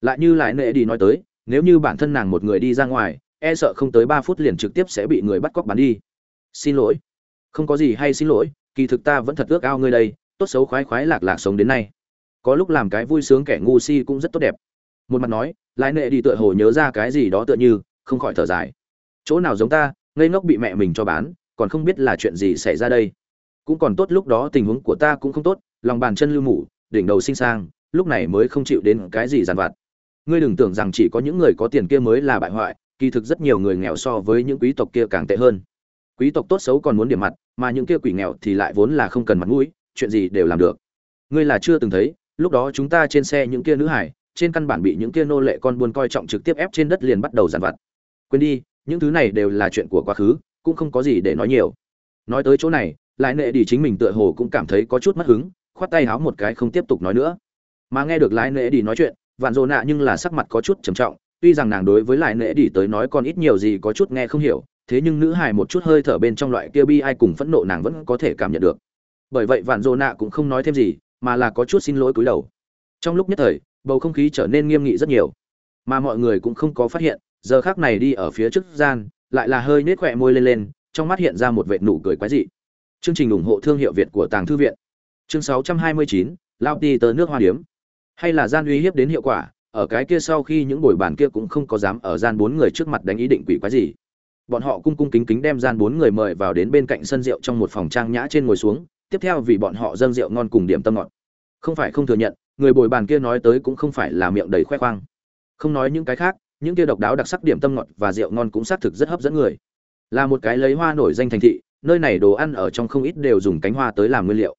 Lại như lại nệ đi nói tới, nếu như bản thân nàng một người đi ra ngoài e sợ không tới ba phút liền trực tiếp sẽ bị người bắt cóc bán đi. Xin lỗi không có gì hay xin lỗi, kỳ thực ta vẫn thật ước ao ngươi đây, tốt xấu khoái khoái lạc lạc sống đến nay. Có lúc làm cái vui sướng kẻ ngu si cũng rất tốt đẹp. Một mặt nói lại nệ đi tựa hồ nhớ ra cái gì đó tựa như, không khỏi thở dài. Chỗ nào giống ta, ngây ngốc bị mẹ mình cho bán, còn không biết là chuyện gì xảy ra đây. Cũng còn tốt lúc đó tình huống của ta cũng không tốt, lòng bàn chân lưu mủ, đỉnh đầu sinh sang lúc này mới không chịu đến cái gì giàn vặt. Ngươi đừng tưởng rằng chỉ có những người có tiền kia mới là bại hoại, kỳ thực rất nhiều người nghèo so với những quý tộc kia càng tệ hơn. Quý tộc tốt xấu còn muốn điểm mặt mà những kia quỷ nghèo thì lại vốn là không cần mặt mũi, chuyện gì đều làm được. Ngươi là chưa từng thấy, lúc đó chúng ta trên xe những kia nữ hải, trên căn bản bị những kia nô lệ con buôn coi trọng trực tiếp ép trên đất liền bắt đầu giàn vặt. Quên đi, những thứ này đều là chuyện của quá khứ, cũng không có gì để nói nhiều. Nói tới chỗ này lại nệ đi chính mình tựa hồ cũng cảm thấy có chút mất hứng, khoát tay háo một cái không tiếp tục nói nữa. Mà nghe được lại nệ đi nói chuyện, vạn dồ nạ nhưng là sắc mặt có chút trầm trọng, tuy rằng nàng đối với lại nệ đi tới nói còn ít nhiều gì có chút nghe không hiểu thế nhưng nữ hài một chút hơi thở bên trong loại kia bi ai cùng phẫn nộ nàng vẫn có thể cảm nhận được. Bởi vậy vạn dô nạ cũng không nói thêm gì mà là có chút xin lỗi cúi đầu. Trong lúc nhất thời bầu không khí trở nên nghiêm nghị rất nhiều. Mà mọi người cũng không có phát hiện giờ khác này đi ở phía trước gian lại là hơi nết khỏe môi lên lên trong mắt hiện ra một vệ nụ cười quái dị. Chương trình ủng hộ thương hiệu việt của tàng thư viện. Chương 629, lao đi tờ nước hoa điếm. Hay là gian uy hiếp đến hiệu quả ở cái kia sau khi những buổi bàn kia cũng không có dám ở gian bốn người trước mặt đánh ý định quỷ quái gì bọn họ cung cung kính kính đem gian bốn người mời vào đến bên cạnh sân rượu trong một phòng trang nhã trên ngồi xuống, tiếp theo vì bọn họ dâng rượu ngon cùng điểm tâm ngọt. Không phải không thừa nhận, người bồi bàn kia nói tới cũng không phải là miệng đầy khoe khoang. Không nói những cái khác, những kia độc đáo đặc sắc điểm tâm ngọt và rượu ngon cũng xác thực rất hấp dẫn người. Là một cái lấy hoa nổi danh thành thị, nơi này đồ ăn ở trong không ít đều dùng cánh hoa tới làm nguyên liệu.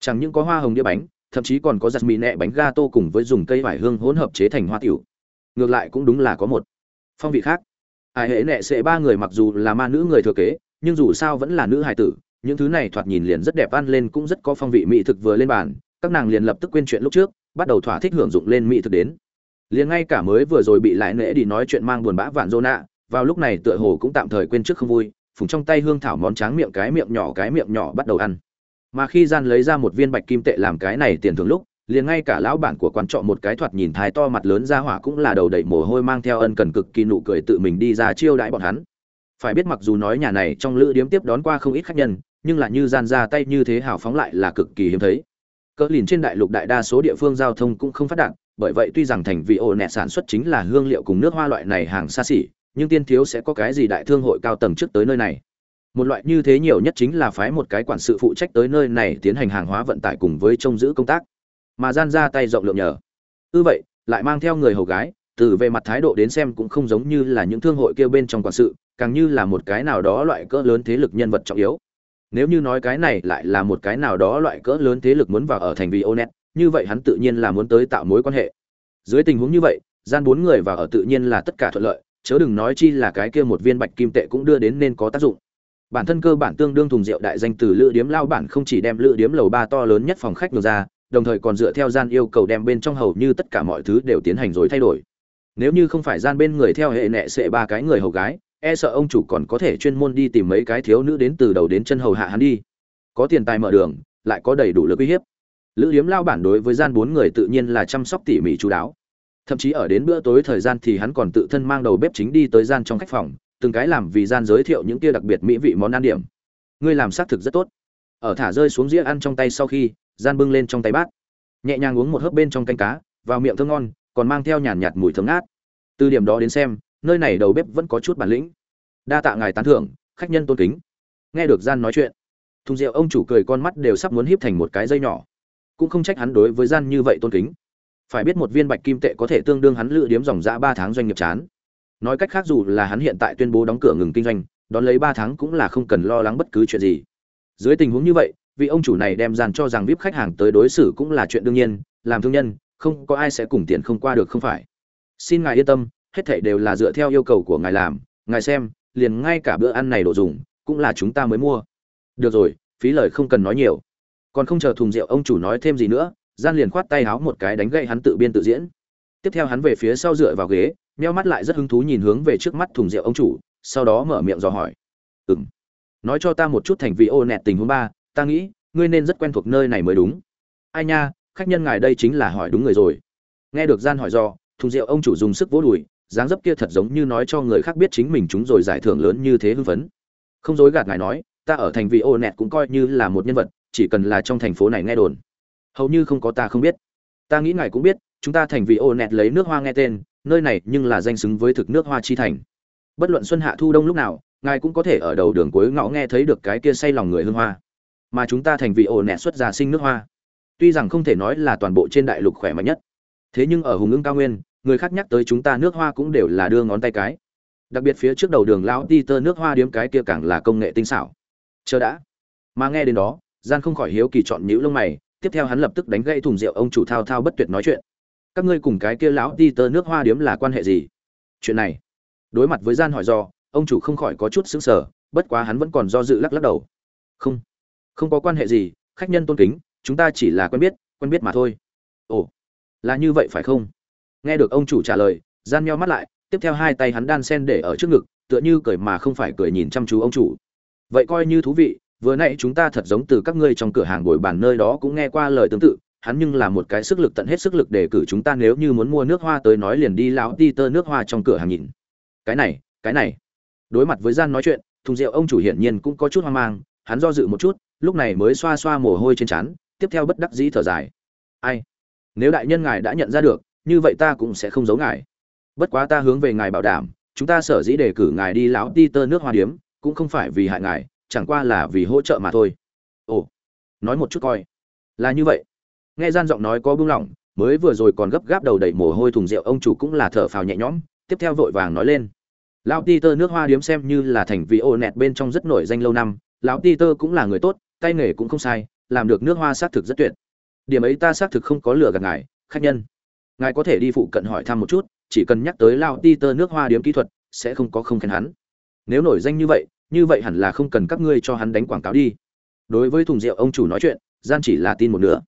Chẳng những có hoa hồng đĩa bánh, thậm chí còn có giặt mì nẹ bánh ga tô cùng với dùng cây vải hương hỗn hợp chế thành hoa tiểu. Ngược lại cũng đúng là có một. Phong vị khác ai hệ nệ sệ ba người mặc dù là ma nữ người thừa kế, nhưng dù sao vẫn là nữ hài tử, những thứ này thoạt nhìn liền rất đẹp ăn lên cũng rất có phong vị mỹ thực vừa lên bàn, các nàng liền lập tức quên chuyện lúc trước, bắt đầu thỏa thích hưởng dụng lên mỹ thực đến. Liền ngay cả mới vừa rồi bị lại nễ đi nói chuyện mang buồn bã vạn dô nạ, vào lúc này tựa hồ cũng tạm thời quên trước không vui, phùng trong tay hương thảo món tráng miệng cái miệng nhỏ cái miệng nhỏ bắt đầu ăn. Mà khi gian lấy ra một viên bạch kim tệ làm cái này tiền thưởng lúc liền ngay cả lão bản của quan trọ một cái thoạt nhìn thái to mặt lớn ra hỏa cũng là đầu đầy mồ hôi mang theo ân cần cực kỳ nụ cười tự mình đi ra chiêu đãi bọn hắn. Phải biết mặc dù nói nhà này trong lữ điếm tiếp đón qua không ít khách nhân, nhưng là như gian ra tay như thế hào phóng lại là cực kỳ hiếm thấy. Cỡ lìn trên đại lục đại đa số địa phương giao thông cũng không phát đạt, bởi vậy tuy rằng thành vị ổ nẹt sản xuất chính là hương liệu cùng nước hoa loại này hàng xa xỉ, nhưng tiên thiếu sẽ có cái gì đại thương hội cao tầng trước tới nơi này? Một loại như thế nhiều nhất chính là phái một cái quản sự phụ trách tới nơi này tiến hành hàng hóa vận tải cùng với trông giữ công tác mà gian ra tay rộng lượng nhờ ư vậy lại mang theo người hầu gái từ về mặt thái độ đến xem cũng không giống như là những thương hội kêu bên trong quản sự càng như là một cái nào đó loại cỡ lớn thế lực nhân vật trọng yếu nếu như nói cái này lại là một cái nào đó loại cỡ lớn thế lực muốn vào ở thành vị Onet, như vậy hắn tự nhiên là muốn tới tạo mối quan hệ. Dưới tình huống như vậy, gian bốn người vào ở tự nhiên là tất cả thuận lợi, chớ đừng nói chi là cái kia một viên bạch kim tệ cũng đưa đến nên có tác dụng. Bản thân cơ bản tương đương thùng rượu đại danh từ lữ điếm lao bản không chỉ đem lữ điếm lầu ba to lớn nhất phòng khách ngược ra, đồng thời còn dựa theo gian yêu cầu đem bên trong hầu như tất cả mọi thứ đều tiến hành rồi thay đổi. Nếu như không phải gian bên người theo hệ nệ sẽ ba cái người hầu gái, e sợ ông chủ còn có thể chuyên môn đi tìm mấy cái thiếu nữ đến từ đầu đến chân hầu hạ hắn đi. Có tiền tài mở đường lại có đầy đủ lực uy hiếp. Lữ điếm lao bản đối với gian bốn người tự nhiên là chăm sóc tỉ mỉ chú đáo. Thậm chí ở đến bữa tối thời gian thì hắn còn tự thân mang đầu bếp chính đi tới gian trong khách phòng từng cái làm vì gian giới thiệu những kia đặc biệt mỹ vị món ăn điểm. Ngươi làm xác thực rất tốt. Ở thả rơi xuống dĩa ăn trong tay sau khi gian bưng lên trong tay bát. Nhẹ nhàng uống một hớp bên trong canh cá, vào miệng thơm ngon, còn mang theo nhàn nhạt mùi thơm ngát. Từ điểm đó đến xem, nơi này đầu bếp vẫn có chút bản lĩnh. Đa tạ ngài tán thưởng, khách nhân tôn kính. Nghe được gian nói chuyện, thùng rượu ông chủ cười con mắt đều sắp muốn híp thành một cái dây nhỏ. Cũng không trách hắn đối với gian như vậy tôn kính. Phải biết một viên bạch kim tệ có thể tương đương hắn lựa điếm dòng dã ba tháng doanh nghiệp chán. Nói cách khác dù là hắn hiện tại tuyên bố đóng cửa ngừng kinh doanh, đón lấy ba tháng cũng là không cần lo lắng bất cứ chuyện gì. Dưới tình huống như vậy vị ông chủ này đem gian cho rằng vip khách hàng tới đối xử cũng là chuyện đương nhiên, làm thương nhân, không có ai sẽ cùng tiền không qua được không phải. Xin ngài yên tâm, hết thảy đều là dựa theo yêu cầu của ngài làm, ngài xem, liền ngay cả bữa ăn này đồ dùng, cũng là chúng ta mới mua. Được rồi, phí lời không cần nói nhiều. Còn không chờ thùng rượu ông chủ nói thêm gì nữa, gian liền khoát tay háo một cái đánh gậy hắn tự biên tự diễn. Tiếp theo hắn về phía sau dựa vào ghế, meo mắt lại rất hứng thú nhìn hướng về trước mắt thùng rượu ông chủ, sau đó mở miệng dò hỏi. Ừng nói cho ta một chút thành vị ô nẹt tình huống ba ta nghĩ, ngươi nên rất quen thuộc nơi này mới đúng. Ai nha, khách nhân ngài đây chính là hỏi đúng người rồi. Nghe được gian hỏi do, thùng rượu ông chủ dùng sức vỗ đùi, dáng dấp kia thật giống như nói cho người khác biết chính mình chúng rồi giải thưởng lớn như thế hưng phấn. Không dối gạt ngài nói, ta ở thành vị ô nẹt cũng coi như là một nhân vật, chỉ cần là trong thành phố này nghe đồn. Hầu như không có ta không biết. Ta nghĩ ngài cũng biết, chúng ta thành vị ô nẹt lấy nước hoa nghe tên, nơi này nhưng là danh xứng với thực nước hoa chi thành. Bất luận xuân hạ thu đông lúc nào, ngài cũng có thể ở đầu đường cuối ngõ nghe thấy được cái kia say lòng người hương hoa mà chúng ta thành vị ổ nẹt xuất ra sinh nước hoa. Tuy rằng không thể nói là toàn bộ trên đại lục khỏe mạnh nhất, thế nhưng ở hùng ưng cao nguyên, người khác nhắc tới chúng ta nước hoa cũng đều là đưa ngón tay cái. Đặc biệt phía trước đầu đường lão ti tơ nước hoa điếm cái kia càng là công nghệ tinh xảo. Chờ đã. Mà nghe đến đó, gian không khỏi hiếu kỳ chọn nhữ lông mày, tiếp theo hắn lập tức đánh gãy thùng rượu ông chủ thao thao bất tuyệt nói chuyện. Các ngươi cùng cái kia lão ti tơ nước hoa điếm là quan hệ gì? Chuyện này. Đối mặt với gian hỏi do ông chủ không khỏi có chút sững sờ, bất quá hắn vẫn còn do dự lắc lắc đầu. Không không có quan hệ gì, khách nhân tôn kính, chúng ta chỉ là quen biết quen biết mà thôi. Ồ, là như vậy phải không? Nghe được ông chủ trả lời, gian meo mắt lại, tiếp theo hai tay hắn đan sen để ở trước ngực, tựa như cười mà không phải cười nhìn chăm chú ông chủ. Vậy coi như thú vị, vừa nãy chúng ta thật giống từ các ngươi trong cửa hàng bồi bàn nơi đó cũng nghe qua lời tương tự, hắn nhưng là một cái sức lực tận hết sức lực để cử chúng ta nếu như muốn mua nước hoa tới nói liền đi lão đi tơ nước hoa trong cửa hàng nhìn. Cái này cái này. Đối mặt với gian nói chuyện, thùng rượu ông chủ hiển nhiên cũng có chút hoang mang, hắn do dự một chút lúc này mới xoa xoa mồ hôi trên trán, tiếp theo bất đắc dĩ thở dài. Ai? Nếu đại nhân ngài đã nhận ra được, như vậy ta cũng sẽ không giấu ngài. Bất quá ta hướng về ngài bảo đảm, chúng ta sở dĩ đề cử ngài đi lão ti tơ nước hoa điếm, cũng không phải vì hại ngài, chẳng qua là vì hỗ trợ mà thôi. Ồ, nói một chút coi. Là như vậy. Nghe gian giọng nói có buông lỏng, mới vừa rồi còn gấp gáp đầu đầy mồ hôi thùng rượu, ông chủ cũng là thở phào nhẹ nhõm, tiếp theo vội vàng nói lên. Lão ti tơ nước hoa điếm xem như là thành vị ô nẹt bên trong rất nổi danh lâu năm, lão ti tơ cũng là người tốt tay nghề cũng không sai, làm được nước hoa xác thực rất tuyệt. Điểm ấy ta xác thực không có lừa gạt ngài, khách nhân. Ngài có thể đi phụ cận hỏi thăm một chút, chỉ cần nhắc tới lao ti tơ nước hoa điếm kỹ thuật, sẽ không có không khen hắn. Nếu nổi danh như vậy như vậy hẳn là không cần các ngươi cho hắn đánh quảng cáo đi. Đối với thùng rượu ông chủ nói chuyện, gian chỉ là tin một nửa.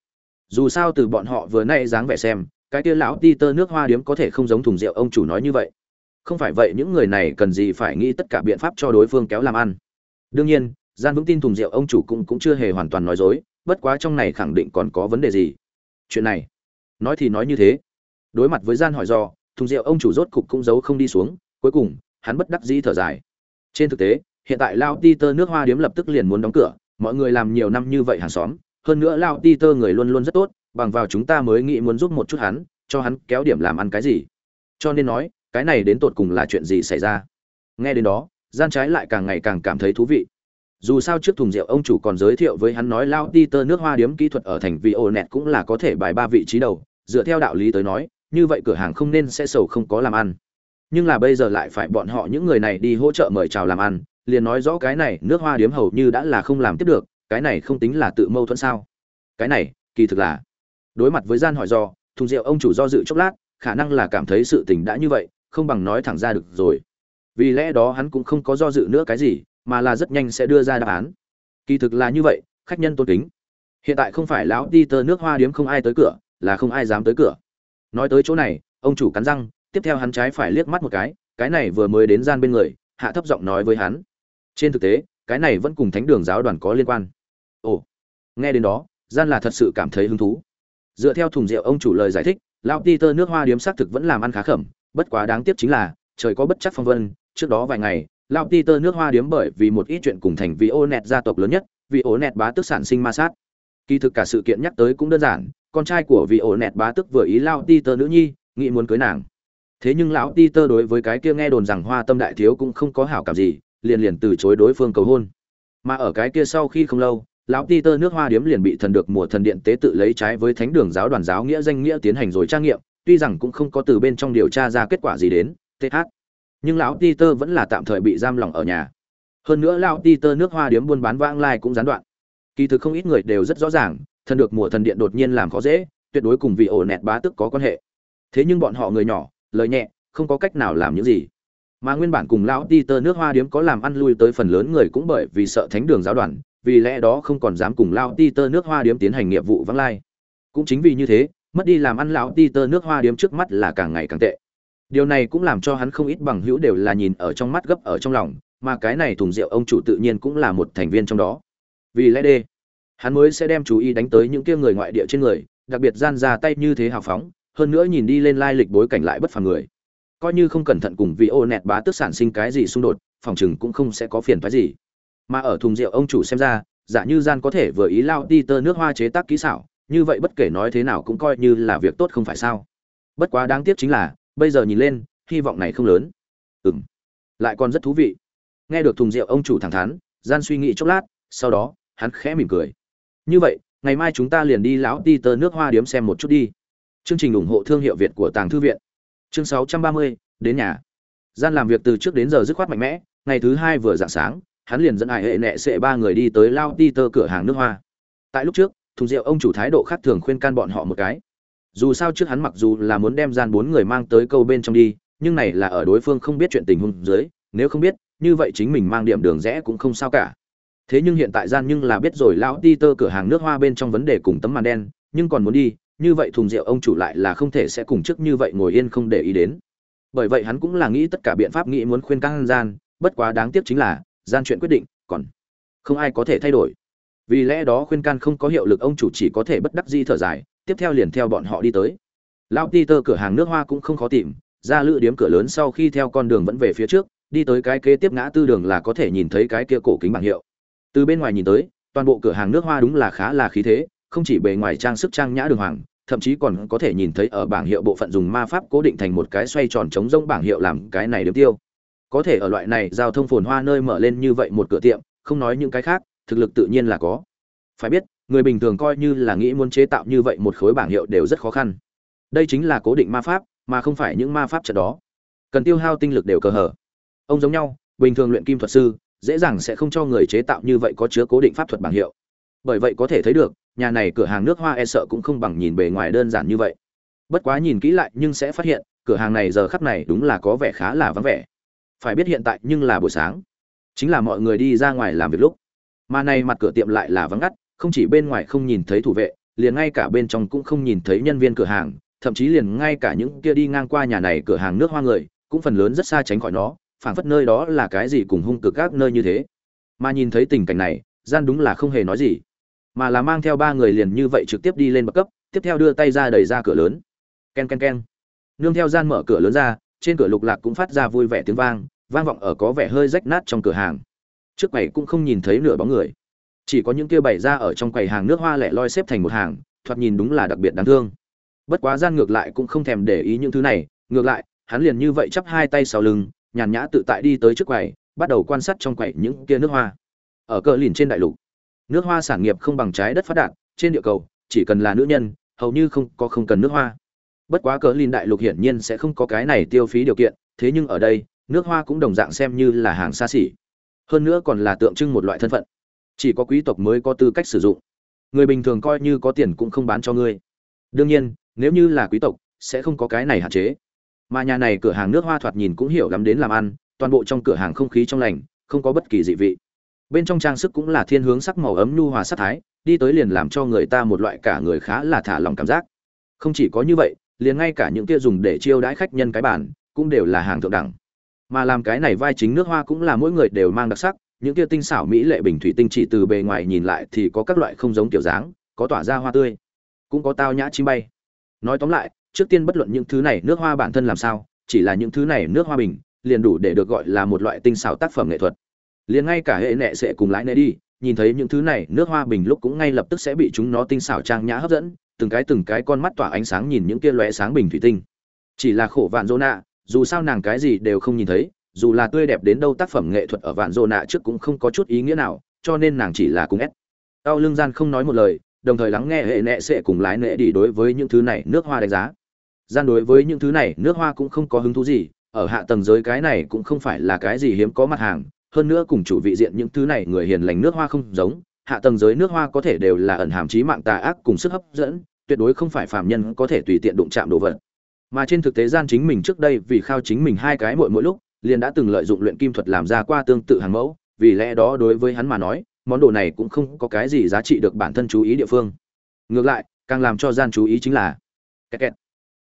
Dù sao từ bọn họ vừa nay dáng vẻ xem, cái kia lão ti tơ nước hoa điếm có thể không giống thùng rượu ông chủ nói như vậy. Không phải vậy, những người này cần gì phải nghĩ tất cả biện pháp cho đối phương kéo làm ăn. Đương nhiên gian vững tin thùng rượu ông chủ cũng cũng chưa hề hoàn toàn nói dối, bất quá trong này khẳng định còn có vấn đề gì? Chuyện này, nói thì nói như thế. Đối mặt với gian hỏi do, thùng rượu ông chủ rốt cục cũng giấu không đi xuống, cuối cùng, hắn bất đắc dĩ thở dài. Trên thực tế, hiện tại lao ti tơ nước hoa điếm lập tức liền muốn đóng cửa, mọi người làm nhiều năm như vậy hàng xóm, hơn nữa lao ti tơ người luôn luôn rất tốt, bằng vào chúng ta mới nghĩ muốn giúp một chút hắn, cho hắn kéo điểm làm ăn cái gì. Cho nên nói, cái này đến tột cùng là chuyện gì xảy ra? Nghe đến đó, gian trái lại càng ngày càng cảm thấy thú vị dù sao trước thùng rượu ông chủ còn giới thiệu với hắn nói lao ti tơ nước hoa điếm kỹ thuật ở thành vị ồ nẹt cũng là có thể bài ba vị trí đầu, dựa theo đạo lý tới nói, như vậy cửa hàng không nên sẽ sầu không có làm ăn. Nhưng là bây giờ lại phải bọn họ những người này đi hỗ trợ mời chào làm ăn, liền nói rõ cái này, nước hoa điếm hầu như đã là không làm tiếp được, cái này không tính là tự mâu thuẫn sao? Cái này, kỳ thực là đối mặt với gian hỏi do, thùng rượu ông chủ do dự chốc lát, khả năng là cảm thấy sự tình đã như vậy, không bằng nói thẳng ra được rồi. Vì lẽ đó hắn cũng không có do dự nữa cái gì mà là rất nhanh sẽ đưa ra đáp án. Kỳ thực là như vậy, khách nhân tôn kính. Hiện tại không phải lão đi tơ nước hoa điếm không ai tới cửa, là không ai dám tới cửa. Nói tới chỗ này, ông chủ cắn răng, tiếp theo hắn trái phải liếc mắt một cái cái này vừa mới đến gian bên người, hạ thấp giọng nói với hắn. Trên thực tế, cái này vẫn cùng thánh đường giáo đoàn có liên quan. Ồ, nghe đến đó, gian là thật sự cảm thấy hứng thú. Dựa theo thùng rượu ông chủ lời giải thích, lão ti tơ nước hoa điếm xác thực vẫn làm ăn khá khẩm, bất quá đáng tiếc chính là, trời có bất chắc phong vân, trước đó vài ngày lão Peter tơ nước hoa điếm bởi vì một ít chuyện cùng thành vị Onet gia tộc lớn nhất vị Onet bá tức sản sinh ma sát. Kỳ thực cả sự kiện nhắc tới cũng đơn giản, con trai của vị Onet bá tức vừa ý lão Peter tơ nữ nhi, nghĩ muốn cưới nàng. Thế nhưng lão Peter tơ đối với cái kia nghe đồn rằng hoa tâm đại thiếu cũng không có hảo cảm gì, liền liền từ chối đối phương cầu hôn. Mà ở cái kia sau khi không lâu, lão Peter tơ nước hoa điếm liền bị thần được mùa thần điện tế tự lấy trái với thánh đường giáo đoàn giáo nghĩa danh nghĩa tiến hành rồi trang nghiệm, tuy rằng cũng không có từ bên trong điều tra ra kết quả gì đến th nhưng lão peter tơ vẫn là tạm thời bị giam lỏng ở nhà. Hơn nữa lão peter tơ nước hoa điếm buôn bán vãng lai cũng gián đoạn. Kỳ thực không ít người đều rất rõ ràng, thần được mùa thần điện đột nhiên làm khó dễ, tuyệt đối cùng vị ổ nẹt bá tức có quan hệ. Thế nhưng bọn họ người nhỏ, lời nhẹ, không có cách nào làm những gì. Mà nguyên bản cùng lão peter tơ nước hoa điếm có làm ăn lui tới phần lớn người cũng bởi vì sợ thánh đường giáo đoàn, vì lẽ đó không còn dám cùng lão peter tơ nước hoa điếm tiến hành nghiệp vụ vãng lai. Cũng chính vì như thế, mất đi làm ăn lão peter tơ nước hoa điếm trước mắt là càng ngày càng tệ điều này cũng làm cho hắn không ít bằng hữu đều là nhìn ở trong mắt gấp ở trong lòng, mà cái này thùng rượu ông chủ tự nhiên cũng là một thành viên trong đó. Vì lẽ đê, hắn mới sẽ đem chú ý đánh tới những kia người ngoại địa trên người, đặc biệt gian ra tay như thế hào phóng, hơn nữa nhìn đi lên lai lịch bối cảnh lại bất phàm người. Coi như không cẩn thận cùng vị ô nẹt bá tức sản sinh cái gì xung đột, phòng chừng cũng không sẽ có phiền phái gì. Mà ở thùng rượu ông chủ xem ra, giả như gian có thể vừa ý lao đi tơ nước hoa chế tác kỹ xảo, như vậy bất kể nói thế nào cũng coi như là việc tốt không phải sao. Bất quá đáng tiếc chính là bây giờ nhìn lên hy vọng này không lớn. Ừ m lại còn rất thú vị. Nghe được thùng rượu ông chủ thẳng thắn gian suy nghĩ chốc lát sau đó hắn khẽ mỉm cười. Như vậy ngày mai chúng ta liền đi lão ti tơ nước hoa điếm xem một chút đi. Chương trình ủng hộ thương hiệu việt của tàng thư viện. Chương 630, đến nhà. Gian làm việc từ trước đến giờ dứt khoát mạnh mẽ ngày thứ hai vừa dạng sáng hắn liền dẫn hải hệ nệ sệ ba người đi tới lao ti tơ cửa hàng nước hoa. Tại lúc trước thùng rượu ông chủ thái độ khác thường khuyên can bọn họ một cái dù sao trước hắn mặc dù là muốn đem gian bốn người mang tới câu bên trong đi, nhưng này là ở đối phương không biết chuyện tình huống dưới, nếu không biết, như vậy chính mình mang điểm đường rẽ cũng không sao cả. Thế nhưng hiện tại gian nhưng là biết rồi, lão ti tơ cửa hàng nước hoa bên trong vấn đề cùng tấm màn đen, nhưng còn muốn đi, như vậy thùng rượu ông chủ lại là không thể sẽ cùng trước như vậy ngồi yên không để ý đến. Bởi vậy hắn cũng là nghĩ tất cả biện pháp nghĩ muốn khuyên can gian, bất quá đáng tiếc chính là, gian chuyện quyết định, còn không ai có thể thay đổi. Vì lẽ đó khuyên can không có hiệu lực, ông chủ chỉ có thể bất đắc di thở dài tiếp theo liền theo bọn họ đi tới. Lão peter cửa hàng nước hoa cũng không khó tìm, ra lữ điếm cửa lớn sau khi theo con đường vẫn về phía trước, đi tới cái kế tiếp ngã tư đường là có thể nhìn thấy cái kia cổ kính bảng hiệu. Từ bên ngoài nhìn tới, toàn bộ cửa hàng nước hoa đúng là khá là khí thế, không chỉ bề ngoài trang sức trang nhã đường hoàng, thậm chí còn có thể nhìn thấy ở bảng hiệu bộ phận dùng ma pháp cố định thành một cái xoay tròn chống rông bảng hiệu làm cái này điểm tiêu. Có thể ở loại này giao thông phồn hoa nơi mở lên như vậy một cửa tiệm, không nói những cái khác, thực lực tự nhiên là có. Phải biết người bình thường coi như là nghĩ muốn chế tạo như vậy một khối bảng hiệu đều rất khó khăn. Đây chính là cố định ma pháp, mà không phải những ma pháp trận đó. Cần tiêu hao tinh lực đều cờ hở ông giống nhau, bình thường luyện kim thuật sư, dễ dàng sẽ không cho người chế tạo như vậy có chứa cố định pháp thuật bảng hiệu. Bởi vậy có thể thấy được, nhà này cửa hàng nước hoa e sợ cũng không bằng nhìn bề ngoài đơn giản như vậy. Bất quá nhìn kỹ lại nhưng sẽ phát hiện, cửa hàng này giờ khắp này đúng là có vẻ khá là vắng vẻ. Phải biết hiện tại nhưng là buổi sáng. Chính là mọi người đi ra ngoài làm việc lúc. Mà này mặt cửa tiệm lại là vắng ngắt không chỉ bên ngoài không nhìn thấy thủ vệ, liền ngay cả bên trong cũng không nhìn thấy nhân viên cửa hàng, thậm chí liền ngay cả những kia đi ngang qua nhà này cửa hàng nước hoa người, cũng phần lớn rất xa tránh khỏi nó, phảng phất nơi đó là cái gì cùng hung cực các nơi như thế. Mà nhìn thấy tình cảnh này, gian đúng là không hề nói gì. Mà là mang theo ba người liền như vậy trực tiếp đi lên bậc cấp, tiếp theo đưa tay ra đẩy ra cửa lớn. Ken ken ken. Nương theo gian mở cửa lớn ra, trên cửa lục lạc cũng phát ra vui vẻ tiếng vang vang vọng ở có vẻ hơi rách nát trong cửa hàng. Trước quầy cũng không nhìn thấy nửa bóng người chỉ có những kia bày ra ở trong quầy hàng nước hoa lẻ loi xếp thành một hàng, thoạt nhìn đúng là đặc biệt đáng thương. Bất quá gian ngược lại cũng không thèm để ý những thứ này, ngược lại, hắn liền như vậy chắp hai tay sau lưng, nhàn nhã tự tại đi tới trước quầy, bắt đầu quan sát trong quầy những kia nước hoa. Ở cờ lìn trên đại lục, nước hoa sản nghiệp không bằng trái đất phát đạt, trên địa cầu, chỉ cần là nữ nhân, hầu như không có không cần nước hoa. Bất quá cờ lìn đại lục hiển nhiên sẽ không có cái này tiêu phí điều kiện, thế nhưng ở đây, nước hoa cũng đồng dạng xem như là hàng xa xỉ. Hơn nữa còn là tượng trưng một loại thân phận chỉ có quý tộc mới có tư cách sử dụng. Người bình thường coi như có tiền cũng không bán cho ngươi. Đương nhiên, nếu như là quý tộc, sẽ không có cái này hạn chế. Mà nhà này cửa hàng nước hoa thoạt nhìn cũng hiểu lắm đến làm ăn, toàn bộ trong cửa hàng không khí trong lành, không có bất kỳ dị vị. Bên trong trang sức cũng là thiên hướng sắc màu ấm nhu hòa sắc thái, đi tới liền làm cho người ta một loại cả người khá là thả lòng cảm giác. Không chỉ có như vậy, liền ngay cả những kia dùng để chiêu đãi khách nhân cái bản cũng đều là hàng thượng đẳng. Mà làm cái này vai chính nước hoa cũng là mỗi người đều mang đặc sắc những kia tinh xảo mỹ lệ bình thủy tinh chỉ từ bề ngoài nhìn lại thì có các loại không giống kiểu dáng, có tỏa ra hoa tươi, cũng có tao nhã chim bay. Nói tóm lại, trước tiên bất luận những thứ này nước hoa bản thân làm sao, chỉ là những thứ này nước hoa bình, liền đủ để được gọi là một loại tinh xảo tác phẩm nghệ thuật. Liền ngay cả hệ nệ sẽ cùng lái nệ đi, nhìn thấy những thứ này nước hoa bình lúc cũng ngay lập tức sẽ bị chúng nó tinh xảo trang nhã hấp dẫn, từng cái từng cái con mắt tỏa ánh sáng nhìn những kia lóe sáng bình thủy tinh. Chỉ là khổ vạn dô nạ, dù sao nàng cái gì đều không nhìn thấy dù là tươi đẹp đến đâu tác phẩm nghệ thuật ở vạn dô nạ trước cũng không có chút ý nghĩa nào, cho nên nàng chỉ là cùng ép đau lương gian không nói một lời, đồng thời lắng nghe hệ nệ sẽ cùng lái nệ đi đối với những thứ này nước hoa đánh giá. Gian đối với những thứ này, nước hoa cũng không có hứng thú gì, ở hạ tầng giới cái này cũng không phải là cái gì hiếm có mặt hàng, hơn nữa cùng chủ vị diện những thứ này người hiền lành nước hoa không giống, hạ tầng giới nước hoa có thể đều là ẩn hàm trí mạng tà ác cùng sức hấp dẫn, tuyệt đối không phải phạm nhân có thể tùy tiện đụng chạm đồ vật. Mà trên thực tế gian chính mình trước đây vì khao chính mình hai cái mỗi mỗi lúc liền đã từng lợi dụng luyện kim thuật làm ra qua tương tự hàng mẫu, vì lẽ đó đối với hắn mà nói, món đồ này cũng không có cái gì giá trị được bản thân chú ý địa phương. Ngược lại, càng làm cho gian chú ý chính là, kẹt kẹt.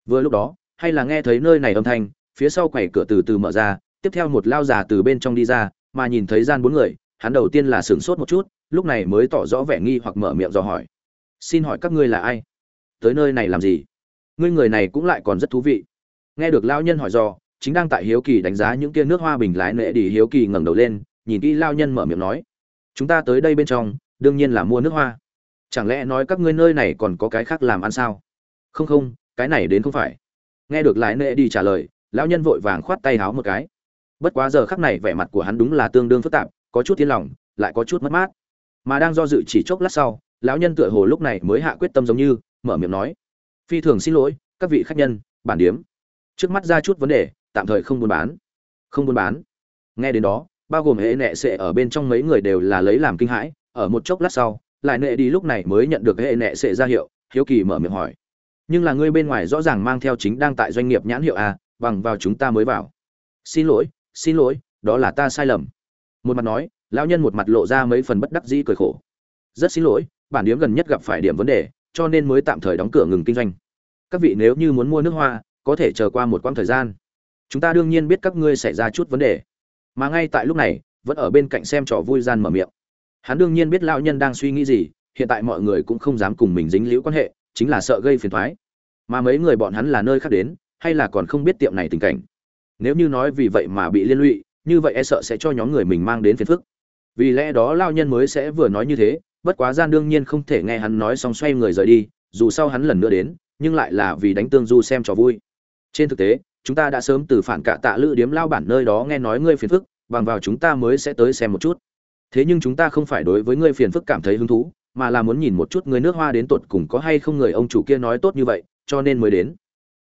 vừa lúc đó, hay là nghe thấy nơi này âm thanh, phía sau quầy cửa từ từ mở ra, tiếp theo một lao già từ bên trong đi ra, mà nhìn thấy gian bốn người, hắn đầu tiên là sửng sốt một chút, lúc này mới tỏ rõ vẻ nghi hoặc mở miệng dò hỏi. Xin hỏi các ngươi là ai? Tới nơi này làm gì? Ngươi người này cũng lại còn rất thú vị. Nghe được lao nhân hỏi dò chính đang tại hiếu kỳ đánh giá những kia nước hoa bình lái nệ đi hiếu kỳ ngẩng đầu lên, nhìn kỹ lao nhân mở miệng nói, chúng ta tới đây bên trong, đương nhiên là mua nước hoa. Chẳng lẽ nói các ngươi nơi này còn có cái khác làm ăn sao? Không không, cái này đến không phải. Nghe được lái nệ đi trả lời lão nhân vội vàng khoát tay háo một cái. Bất quá giờ khắc này vẻ mặt của hắn đúng là tương đương phức tạp, có chút thiên lòng, lại có chút mất mát. Mà đang do dự chỉ chốc lát sau, lão nhân tựa hồ lúc này mới hạ quyết tâm giống như, mở miệng nói, phi thường xin lỗi, các vị khách nhân, bản điếm. Trước mắt ra chút vấn đề tạm thời không buôn bán. Không buôn bán. Nghe đến đó, bao gồm hệ nệ sệ ở bên trong mấy người đều là lấy làm kinh hãi, ở một chốc lát sau, lại nệ đi lúc này mới nhận được hệ nệ sệ ra hiệu, hiếu kỳ mở miệng hỏi. Nhưng là ngươi bên ngoài rõ ràng mang theo chính đang tại doanh nghiệp nhãn hiệu a, bằng vào chúng ta mới vào. Xin lỗi xin lỗi, đó là ta sai lầm. Một mặt nói, lão nhân một mặt lộ ra mấy phần bất đắc dĩ cười khổ. Rất xin lỗi, bản điếm gần nhất gặp phải điểm vấn đề, cho nên mới tạm thời đóng cửa ngừng kinh doanh. Các vị nếu như muốn mua nước hoa, có thể chờ qua một quãng thời gian chúng ta đương nhiên biết các ngươi xảy ra chút vấn đề. Mà ngay tại lúc này, vẫn ở bên cạnh xem trò vui gian mở miệng. Hắn đương nhiên biết lão nhân đang suy nghĩ gì, hiện tại mọi người cũng không dám cùng mình dính liễu quan hệ, chính là sợ gây phiền thoái mà mấy người bọn hắn là nơi khác đến, hay là còn không biết tiệm này tình cảnh. Nếu như nói vì vậy mà bị liên lụy, như vậy e sợ sẽ cho nhóm người mình mang đến phiền phức. Vì lẽ đó lao nhân mới sẽ vừa nói như thế, bất quá gian đương nhiên không thể nghe hắn nói xong xoay người rời đi, dù sau hắn lần nữa đến, nhưng lại là vì đánh tương du xem trò vui. Trên thực tế chúng ta đã sớm từ phản cả tạ lữ điếm lao bản nơi đó nghe nói ngươi phiền phức, bằng vào chúng ta mới sẽ tới xem một chút. Thế nhưng chúng ta không phải đối với ngươi phiền phức cảm thấy hứng thú, mà là muốn nhìn một chút ngươi nước hoa đến tột cùng có hay không người ông chủ kia nói tốt như vậy, cho nên mới đến.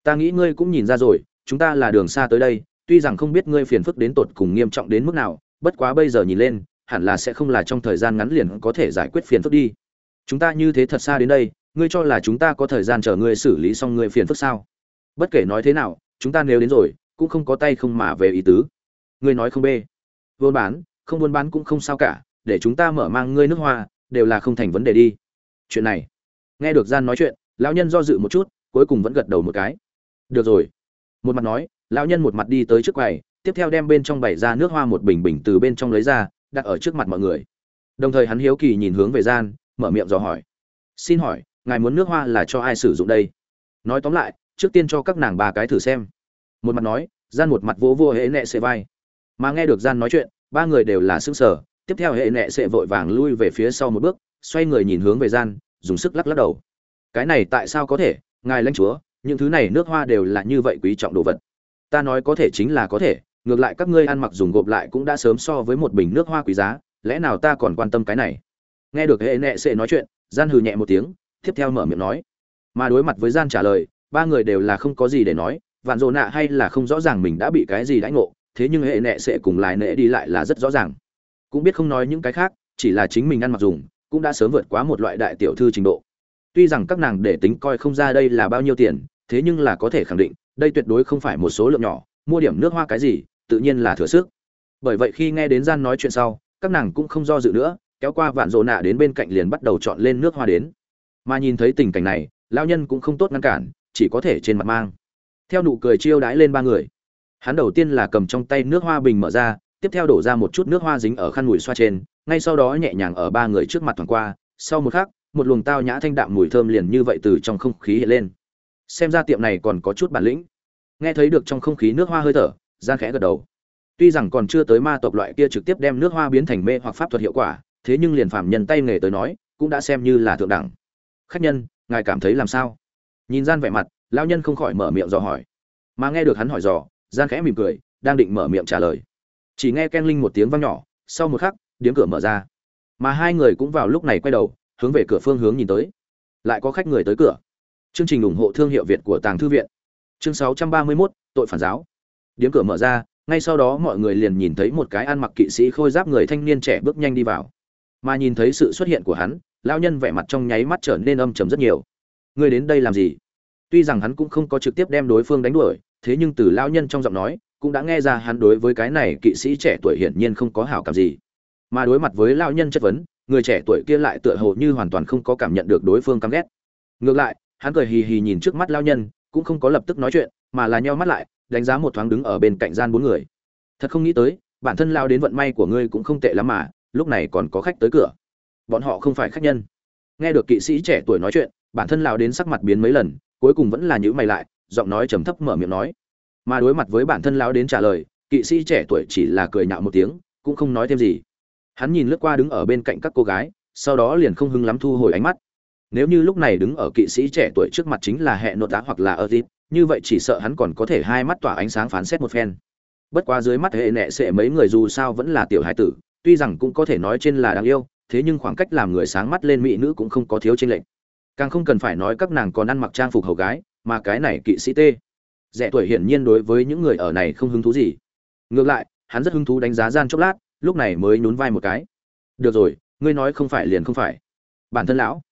Ta nghĩ ngươi cũng nhìn ra rồi, chúng ta là đường xa tới đây, tuy rằng không biết ngươi phiền phức đến tột cùng nghiêm trọng đến mức nào, bất quá bây giờ nhìn lên, hẳn là sẽ không là trong thời gian ngắn liền có thể giải quyết phiền phức đi. Chúng ta như thế thật xa đến đây, ngươi cho là chúng ta có thời gian chờ ngươi xử lý xong ngươi phiền phức sao? Bất kể nói thế nào chúng ta nếu đến rồi, cũng không có tay không mà về ý tứ. Ngươi nói không bê. Buôn bán, không buôn bán cũng không sao cả, để chúng ta mở mang ngươi nước hoa, đều là không thành vấn đề đi. Chuyện này. Nghe được gian nói chuyện, lão nhân do dự một chút, cuối cùng vẫn gật đầu một cái. Được rồi. Một mặt nói, lão nhân một mặt đi tới trước quầy, tiếp theo đem bên trong bày ra nước hoa một bình bình từ bên trong lấy ra, đặt ở trước mặt mọi người. Đồng thời hắn hiếu kỳ nhìn hướng về gian, mở miệng dò hỏi. Xin hỏi, ngài muốn nước hoa là cho ai sử dụng đây? Nói tóm lại trước tiên cho các nàng ba cái thử xem. Một mặt nói, gian một mặt vỗ vô hệ nệ sẽ vai. Mà nghe được gian nói chuyện, ba người đều là sững sở tiếp theo hệ nệ sẽ vội vàng lui về phía sau một bước, xoay người nhìn hướng về gian, dùng sức lắc lắc đầu. Cái này tại sao có thể? Ngài lãnh chúa, những thứ này nước hoa đều là như vậy quý trọng đồ vật. Ta nói có thể chính là có thể, ngược lại các ngươi ăn mặc dùng gộp lại cũng đã sớm so với một bình nước hoa quý giá, lẽ nào ta còn quan tâm cái này? Nghe được hệ nệ sệ nói chuyện, gian hừ nhẹ một tiếng, tiếp theo mở miệng nói. Mà đối mặt với gian trả lời ba người đều là không có gì để nói, vạn dồ nạ hay là không rõ ràng mình đã bị cái gì đãi ngộ, thế nhưng hệ nệ sẽ cùng lại nệ đi lại là rất rõ ràng. Cũng biết không nói những cái khác, chỉ là chính mình ăn mặc dùng, cũng đã sớm vượt quá một loại đại tiểu thư trình độ. Tuy rằng các nàng để tính coi không ra đây là bao nhiêu tiền, thế nhưng là có thể khẳng định, đây tuyệt đối không phải một số lượng nhỏ, mua điểm nước hoa cái gì, tự nhiên là thừa sức. Bởi vậy khi nghe đến gian nói chuyện sau, các nàng cũng không do dự nữa, kéo qua vạn rộ nạ đến bên cạnh liền bắt đầu chọn lên nước hoa đến. Mà nhìn thấy tình cảnh này lao nhân cũng không tốt ngăn cản chỉ có thể trên mặt mang. Theo nụ cười chiêu đãi lên ba người. Hắn đầu tiên là cầm trong tay nước hoa bình mở ra, tiếp theo đổ ra một chút nước hoa dính ở khăn mùi xoa trên, ngay sau đó nhẹ nhàng ở ba người trước mặt thoảng qua, sau một khắc, một luồng tao nhã thanh đạm mùi thơm liền như vậy từ trong không khí hiện lên. Xem ra tiệm này còn có chút bản lĩnh. Nghe thấy được trong không khí nước hoa hơi thở gian khẽ gật đầu. Tuy rằng còn chưa tới ma tộc loại kia trực tiếp đem nước hoa biến thành mê hoặc pháp thuật hiệu quả, thế nhưng liền phạm nhân tay nghề tới nói, cũng đã xem như là thượng đẳng. Khách nhân, ngài cảm thấy làm sao? Nhìn gian vẻ mặt lão nhân không khỏi mở miệng dò hỏi. Mà nghe được hắn hỏi dò gian khẽ mỉm cười đang định mở miệng trả lời. Chỉ nghe ken linh một tiếng vang nhỏ sau một khắc điếm cửa mở ra. Mà hai người cũng vào lúc này quay đầu hướng về cửa phương hướng nhìn tới. Lại có khách người tới cửa. Chương trình ủng hộ thương hiệu việt của tàng thư viện. Chương 631, tội phản giáo. Điếm cửa mở ra ngay sau đó mọi người liền nhìn thấy một cái ăn mặc kỵ sĩ khôi giáp người thanh niên trẻ bước nhanh đi vào. Mà nhìn thấy sự xuất hiện của hắn lão nhân vẻ mặt trong nháy mắt trở nên âm trầm rất nhiều. Ngươi đến đây làm gì? Tuy rằng hắn cũng không có trực tiếp đem đối phương đánh đuổi, thế nhưng từ lão nhân trong giọng nói, cũng đã nghe ra hắn đối với cái này kỵ sĩ trẻ tuổi hiển nhiên không có hảo cảm gì. Mà đối mặt với lão nhân chất vấn, người trẻ tuổi kia lại tựa hồ như hoàn toàn không có cảm nhận được đối phương căm ghét. Ngược lại, hắn cười hì hì nhìn trước mắt lão nhân, cũng không có lập tức nói chuyện, mà là nheo mắt lại, đánh giá một thoáng đứng ở bên cạnh gian bốn người. Thật không nghĩ tới, bản thân lao đến vận may của ngươi cũng không tệ lắm mà, lúc này còn có khách tới cửa. Bọn họ không phải khách nhân. Nghe được kỵ sĩ trẻ tuổi nói chuyện, bản thân lao đến sắc mặt biến mấy lần cuối cùng vẫn là nhữ mày lại, giọng nói trầm thấp mở miệng nói. Mà đối mặt với bản thân lão đến trả lời, kỵ sĩ trẻ tuổi chỉ là cười nhạo một tiếng, cũng không nói thêm gì. Hắn nhìn lướt qua đứng ở bên cạnh các cô gái, sau đó liền không hưng lắm thu hồi ánh mắt. Nếu như lúc này đứng ở kỵ sĩ trẻ tuổi trước mặt chính là hệ nội tá hoặc là ơ dịp như vậy chỉ sợ hắn còn có thể hai mắt tỏa ánh sáng phán xét một phen. Bất quá dưới mắt hệ nệ sệ mấy người dù sao vẫn là tiểu hải tử, tuy rằng cũng có thể nói trên là đáng yêu, thế nhưng khoảng cách làm người sáng mắt lên mỹ nữ cũng không có thiếu trên lệnh càng không cần phải nói các nàng còn ăn mặc trang phục hầu gái, mà cái này kỵ sĩ tê. Rẻ tuổi hiển nhiên đối với những người ở này không hứng thú gì. Ngược lại, hắn rất hứng thú đánh giá gian chốc lát, lúc này mới nhún vai một cái. Được rồi, ngươi nói không phải liền không phải. Bản thân lão,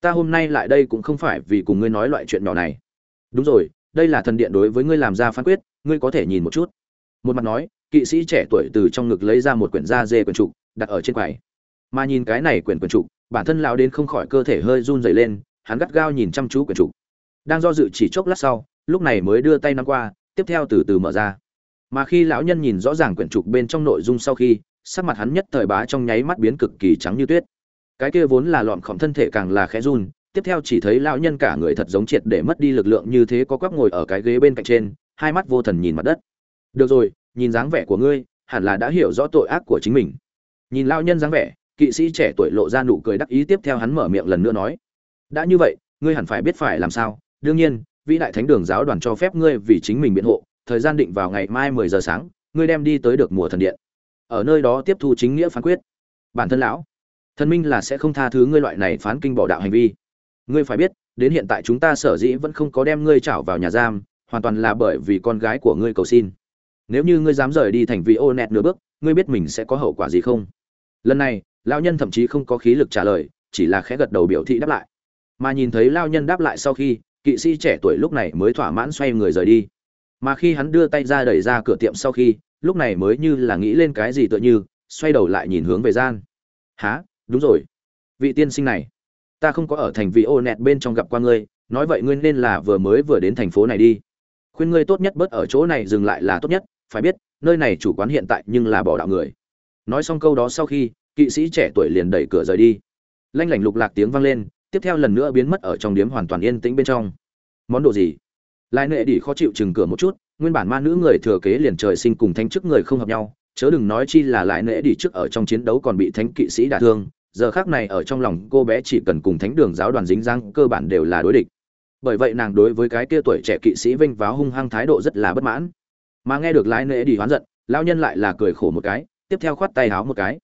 ta hôm nay lại đây cũng không phải vì cùng ngươi nói loại chuyện nhỏ này. Đúng rồi, đây là thần điện đối với ngươi làm ra phán quyết, ngươi có thể nhìn một chút. Một mặt nói, kỵ sĩ trẻ tuổi từ trong ngực lấy ra một quyển da dê quyển trục, đặt ở trên quầy. Mà nhìn cái này quyển quyển trục, bản thân lão đến không khỏi cơ thể hơi run rẩy lên hắn gắt gao nhìn chăm chú quyển trục. Đang do dự chỉ chốc lát sau, lúc này mới đưa tay nắm qua, tiếp theo từ từ mở ra. Mà khi lão nhân nhìn rõ ràng quyển trục bên trong nội dung sau khi, sắc mặt hắn nhất thời bá trong nháy mắt biến cực kỳ trắng như tuyết. Cái kia vốn là lọn khỏm thân thể càng là khẽ run, tiếp theo chỉ thấy lão nhân cả người thật giống triệt để mất đi lực lượng như thế có quắp ngồi ở cái ghế bên cạnh trên, hai mắt vô thần nhìn mặt đất. Được rồi, nhìn dáng vẻ của ngươi, hẳn là đã hiểu rõ tội ác của chính mình. Nhìn lão nhân dáng vẻ, kỵ sĩ trẻ tuổi lộ ra nụ cười đắc ý, tiếp theo hắn mở miệng lần nữa nói đã như vậy, ngươi hẳn phải biết phải làm sao. Đương nhiên, vĩ đại thánh đường giáo đoàn cho phép ngươi vì chính mình biện hộ. Thời gian định vào ngày mai mười giờ sáng, ngươi đem đi tới được mùa thần điện. Ở nơi đó tiếp thu chính nghĩa phán quyết. Bản thân lão, thần minh là sẽ không tha thứ ngươi loại này phán kinh bỏ đạo hành vi. Ngươi phải biết, đến hiện tại chúng ta sở dĩ vẫn không có đem ngươi trảo vào nhà giam, hoàn toàn là bởi vì con gái của ngươi cầu xin. Nếu như ngươi dám rời đi thành vị ô nẹt nửa bước, ngươi biết mình sẽ có hậu quả gì không? Lần này, lão nhân thậm chí không có khí lực trả lời, chỉ là khẽ gật đầu biểu thị đáp lại mà nhìn thấy lao nhân đáp lại sau khi, kỵ sĩ trẻ tuổi lúc này mới thỏa mãn xoay người rời đi. Mà khi hắn đưa tay ra đẩy ra cửa tiệm sau khi, lúc này mới như là nghĩ lên cái gì tựa như, xoay đầu lại nhìn hướng về gian. Há đúng rồi. Vị tiên sinh này, ta không có ở thành vị ô nẹt bên trong gặp qua ngươi, nói vậy ngươi nên là vừa mới vừa đến thành phố này đi. Khuyên ngươi tốt nhất bớt ở chỗ này dừng lại là tốt nhất, phải biết, nơi này chủ quán hiện tại nhưng là bỏ đạo người. Nói xong câu đó sau khi, kỵ sĩ trẻ tuổi liền đẩy cửa rời đi. Lanh lảnh lục lạc tiếng vang lên tiếp theo lần nữa biến mất ở trong điếm hoàn toàn yên tĩnh bên trong. Món đồ gì? Lại nệ đỉ khó chịu chừng cửa một chút, nguyên bản ma nữ người thừa kế liền trời sinh cùng thánh chức người không hợp nhau, chớ đừng nói chi là lại nệ đỉ trước ở trong chiến đấu còn bị thánh kỵ sĩ đả thương, giờ khác này ở trong lòng cô bé chỉ cần cùng thánh đường giáo đoàn dính dáng cơ bản đều là đối địch. Bởi vậy nàng đối với cái kia tuổi trẻ kỵ sĩ vinh váo hung hăng thái độ rất là bất mãn. Mà nghe được lái nệ đi hoán giận, lão nhân lại là cười khổ một cái, tiếp theo khoát tay háo một cái.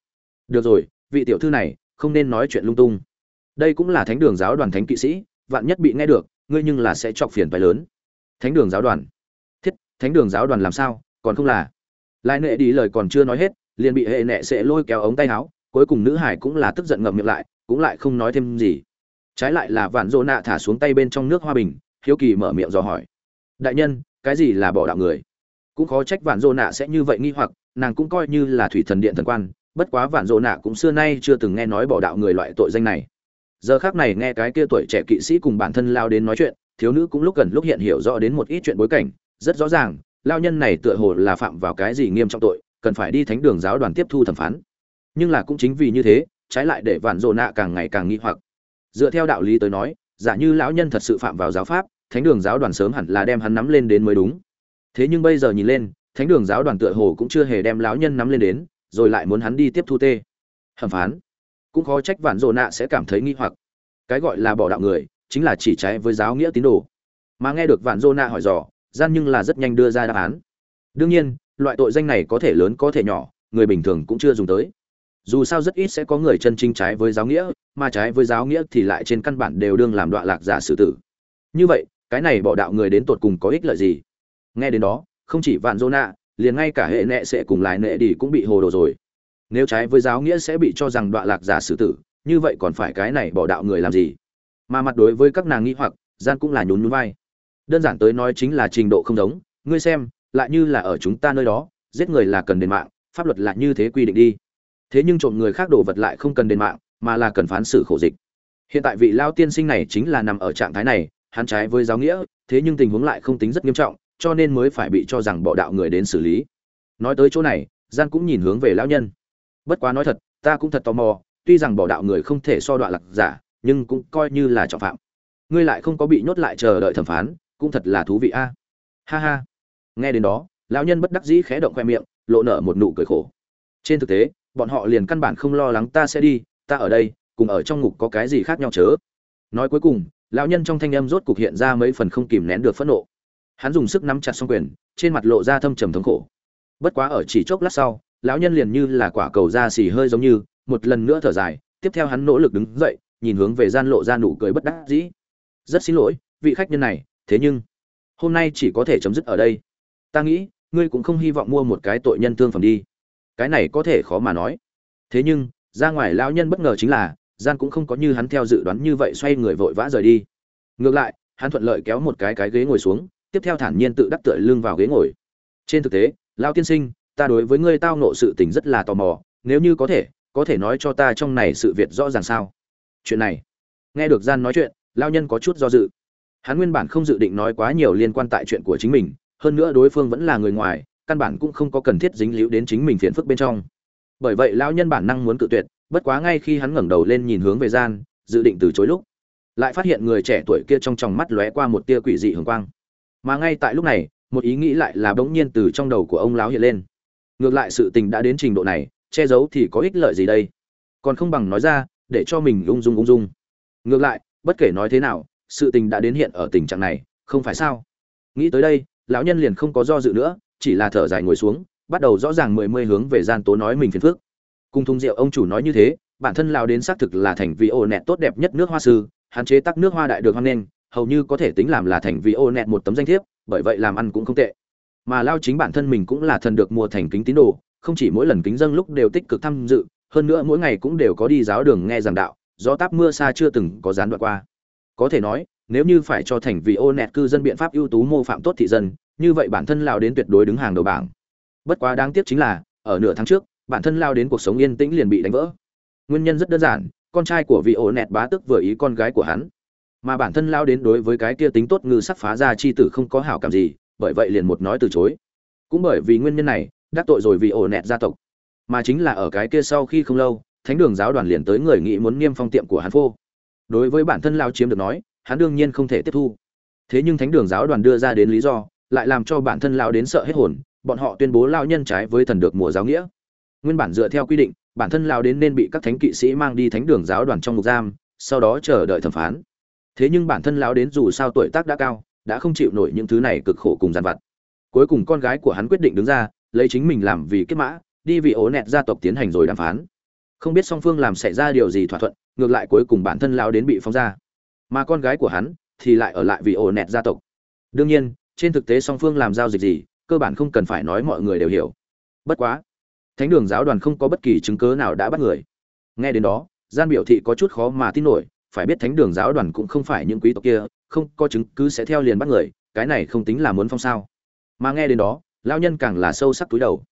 Được rồi, vị tiểu thư này, không nên nói chuyện lung tung đây cũng là thánh đường giáo đoàn thánh kỵ sĩ, vạn nhất bị nghe được, ngươi nhưng là sẽ chọc phiền phải lớn. Thánh đường giáo đoàn. Thiết, thánh đường giáo đoàn làm sao, còn không là. Lại nệ đi lời còn chưa nói hết, liền bị hệ nệ sẽ lôi kéo ống tay áo, cuối cùng nữ hải cũng là tức giận ngậm miệng lại, cũng lại không nói thêm gì. Trái lại là vạn dỗ nạ thả xuống tay bên trong nước hoa bình, hiếu kỳ mở miệng dò hỏi. Đại nhân, cái gì là bỏ đạo người? Cũng khó trách vạn dỗ nạ sẽ như vậy nghi hoặc, nàng cũng coi như là thủy thần điện thần quan, bất quá vạn dỗ nạ cũng xưa nay chưa từng nghe nói bỏ đạo người loại tội danh này giờ khác này nghe cái kia tuổi trẻ kỵ sĩ cùng bản thân lao đến nói chuyện, thiếu nữ cũng lúc gần lúc hiện hiểu rõ đến một ít chuyện bối cảnh, rất rõ ràng, lao nhân này tựa hồ là phạm vào cái gì nghiêm trọng tội, cần phải đi thánh đường giáo đoàn tiếp thu thẩm phán. Nhưng là cũng chính vì như thế, trái lại để vạn dồ nạ càng ngày càng nghi hoặc. Dựa theo đạo lý tới nói, giả như lão nhân thật sự phạm vào giáo pháp, thánh đường giáo đoàn sớm hẳn là đem hắn nắm lên đến mới đúng. Thế nhưng bây giờ nhìn lên, thánh đường giáo đoàn tựa hồ cũng chưa hề đem lão nhân nắm lên đến, rồi lại muốn hắn đi tiếp thu tê. Thẩm phán cũng khó trách vạn dồ nạ sẽ cảm thấy nghi hoặc. Cái gọi là bỏ đạo người, chính là chỉ trái với giáo nghĩa tín đồ. Mà nghe được vạn dô nạ hỏi dò, gian nhưng là rất nhanh đưa ra đáp án. Đương nhiên, loại tội danh này có thể lớn có thể nhỏ, người bình thường cũng chưa dùng tới. Dù sao rất ít sẽ có người chân chính trái với giáo nghĩa, mà trái với giáo nghĩa thì lại trên căn bản đều đương làm đoạn lạc giả xử tử. Như vậy, cái này bỏ đạo người đến tột cùng có ích lợi gì? Nghe đến đó, không chỉ vạn dô nạ, liền ngay cả hệ nệ sẽ cùng lại nệ đi cũng bị hồ đồ rồi nếu trái với giáo nghĩa sẽ bị cho rằng đoạn lạc giả xử tử, như vậy còn phải cái này bỏ đạo người làm gì? Mà mặt đối với các nàng nghĩ hoặc, gian cũng là nhún nhún vai. Đơn giản tới nói chính là trình độ không giống, ngươi xem, lại như là ở chúng ta nơi đó, giết người là cần đền mạng, pháp luật là như thế quy định đi. Thế nhưng trộm người khác đồ vật lại không cần đền mạng, mà là cần phán xử khổ dịch. Hiện tại vị lao tiên sinh này chính là nằm ở trạng thái này, hắn trái với giáo nghĩa, thế nhưng tình huống lại không tính rất nghiêm trọng, cho nên mới phải bị cho rằng bỏ đạo người đến xử lý. Nói tới chỗ này, gian cũng nhìn hướng về lão nhân bất quá nói thật, ta cũng thật tò mò, tuy rằng bỏ đạo người không thể so đoạn lạc giả, nhưng cũng coi như là trọng phạm. Ngươi lại không có bị nhốt lại chờ đợi thẩm phán, cũng thật là thú vị a. Ha ha. Nghe đến đó, lão nhân bất đắc dĩ khẽ động khoe miệng, lộ nở một nụ cười khổ. Trên thực tế, bọn họ liền căn bản không lo lắng ta sẽ đi, ta ở đây, cùng ở trong ngục có cái gì khác nhau chớ? Nói cuối cùng, lão nhân trong thanh âm rốt cục hiện ra mấy phần không kìm nén được phẫn nộ. Hắn dùng sức nắm chặt song quyền, trên mặt lộ ra thâm trầm thống khổ. Bất quá ở chỉ chốc lát sau lão nhân liền như là quả cầu da xì hơi giống như, một lần nữa thở dài, tiếp theo hắn nỗ lực đứng dậy, nhìn hướng về gian lộ ra nụ cười bất đắc dĩ. Rất xin lỗi, vị khách nhân này, thế nhưng hôm nay chỉ có thể chấm dứt ở đây. Ta nghĩ, ngươi cũng không hy vọng mua một cái tội nhân thương phẩm đi. Cái này có thể khó mà nói. Thế nhưng, ra ngoài lão nhân bất ngờ chính là, gian cũng không có như hắn theo dự đoán như vậy xoay người vội vã rời đi. Ngược lại, hắn thuận lợi kéo một cái cái ghế ngồi xuống, tiếp theo thản nhiên tự đắc tựa lưng vào ghế ngồi. Trên thực tế, lão tiên sinh ta đối với ngươi tao nộ sự tình rất là tò mò, nếu như có thể có thể nói cho ta trong này sự việc rõ ràng sao? Chuyện này, nghe được gian nói chuyện lao nhân có chút do dự. Hắn nguyên bản không dự định nói quá nhiều liên quan tại chuyện của chính mình, hơn nữa đối phương vẫn là người ngoài, căn bản cũng không có cần thiết dính líu đến chính mình phiền phức bên trong. Bởi vậy lao nhân bản năng muốn cự tuyệt, bất quá ngay khi hắn ngẩng đầu lên nhìn hướng về gian, dự định từ chối lúc, lại phát hiện người trẻ tuổi kia trong tròng mắt lóe qua một tia quỷ dị hường quang. Mà ngay tại lúc này, một ý nghĩ lại là bỗng nhiên từ trong đầu của ông lão hiện lên ngược lại sự tình đã đến trình độ này, che giấu thì có ích lợi gì đây? Còn không bằng nói ra, để cho mình ung dung ung dung. Ngược lại, bất kể nói thế nào, sự tình đã đến hiện ở tình trạng này, không phải sao? Nghĩ tới đây, lão nhân liền không có do dự nữa, chỉ là thở dài ngồi xuống, bắt đầu rõ ràng mười mươi hướng về gian tố nói mình phiền phức. Cùng thùng rượu ông chủ nói như thế, bản thân lao đến xác thực là thành vị ô nẹt tốt đẹp nhất nước hoa sư hạn chế tắc nước hoa đại được hoan nghênh, hầu như có thể tính làm là thành vị ô nẹt một tấm danh thiếp, bởi vậy làm ăn cũng không tệ mà lao chính bản thân mình cũng là thần được mua thành kính tín đồ, không chỉ mỗi lần kính dâng lúc đều tích cực tham dự, hơn nữa mỗi ngày cũng đều có đi giáo đường nghe giảng đạo, gió táp mưa xa chưa từng có gián đoạn qua. Có thể nói, nếu như phải cho thành vị ô nẹt cư dân biện pháp ưu tú mô phạm tốt thị dân, như vậy bản thân lao đến tuyệt đối đứng hàng đầu bảng. Bất quá đáng tiếc chính là, ở nửa tháng trước, bản thân lao đến cuộc sống yên tĩnh liền bị đánh vỡ. Nguyên nhân rất đơn giản, con trai của vị ô nẹt bá tức vừa ý con gái của hắn. Mà bản thân lao đến đối với cái kia tính tốt ngư sắc phá ra chi tử không có hảo cảm gì bởi vậy liền một nói từ chối. Cũng bởi vì nguyên nhân này, đắc tội rồi vì ổ nẹt gia tộc. Mà chính là ở cái kia sau khi không lâu, thánh đường giáo đoàn liền tới người nghĩ muốn niêm phong tiệm của hắn phô. Đối với bản thân lao chiếm được nói, hắn đương nhiên không thể tiếp thu. Thế nhưng thánh đường giáo đoàn đưa ra đến lý do, lại làm cho bản thân lao đến sợ hết hồn, bọn họ tuyên bố lao nhân trái với thần được mùa giáo nghĩa. Nguyên bản dựa theo quy định, bản thân lao đến nên bị các thánh kỵ sĩ mang đi thánh đường giáo đoàn trong ngục giam, sau đó chờ đợi thẩm phán. Thế nhưng bản thân lao đến dù sao tuổi tác đã cao đã không chịu nổi những thứ này cực khổ cùng giàn vặt. Cuối cùng con gái của hắn quyết định đứng ra, lấy chính mình làm vì kết mã, đi vì ố nẹt gia tộc tiến hành rồi đàm phán. Không biết song phương làm xảy ra điều gì thỏa thuận, ngược lại cuối cùng bản thân lao đến bị phóng ra. Mà con gái của hắn thì lại ở lại vì ổ nẹt gia tộc. Đương nhiên, trên thực tế song phương làm giao dịch gì, cơ bản không cần phải nói mọi người đều hiểu. Bất quá, thánh đường giáo đoàn không có bất kỳ chứng cớ nào đã bắt người. Nghe đến đó, gian biểu thị có chút khó mà tin nổi phải biết thánh đường giáo đoàn cũng không phải những quý tộc kia không có chứng cứ sẽ theo liền bắt người cái này không tính là muốn phong sao. Mà nghe đến đó lao nhân càng là sâu sắc túi đầu.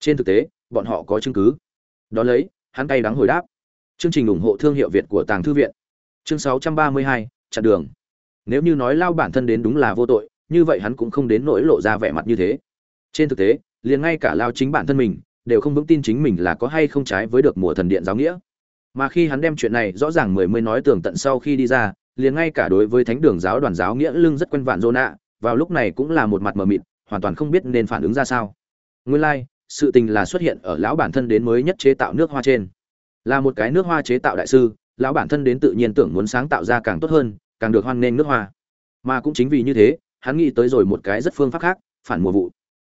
Trên thực tế bọn họ có chứng cứ. Đón lấy hắn cay đắng hồi đáp. Chương trình ủng hộ thương hiệu việt của tàng thư viện. Chương 632, chặn đường. Nếu như nói lao bản thân đến đúng là vô tội như vậy hắn cũng không đến nỗi lộ ra vẻ mặt như thế. Trên thực tế liền ngay cả lao chính bản thân mình đều không vững tin chính mình là có hay không trái với được mùa thần điện giáo nghĩa mà khi hắn đem chuyện này rõ ràng mười mươi nói tường tận sau khi đi ra liền ngay cả đối với thánh đường giáo đoàn giáo nghĩa lưng rất quen vạn dô nạ vào lúc này cũng là một mặt mờ mịt hoàn toàn không biết nên phản ứng ra sao. Nguyên lai、like, sự tình là xuất hiện ở lão bản thân đến mới nhất chế tạo nước hoa trên. Là một cái nước hoa chế tạo đại sư lão bản thân đến tự nhiên tưởng muốn sáng tạo ra càng tốt hơn càng được hoan nghênh nước hoa. Mà cũng chính vì như thế hắn nghĩ tới rồi một cái rất phương pháp khác phản mùa vụ.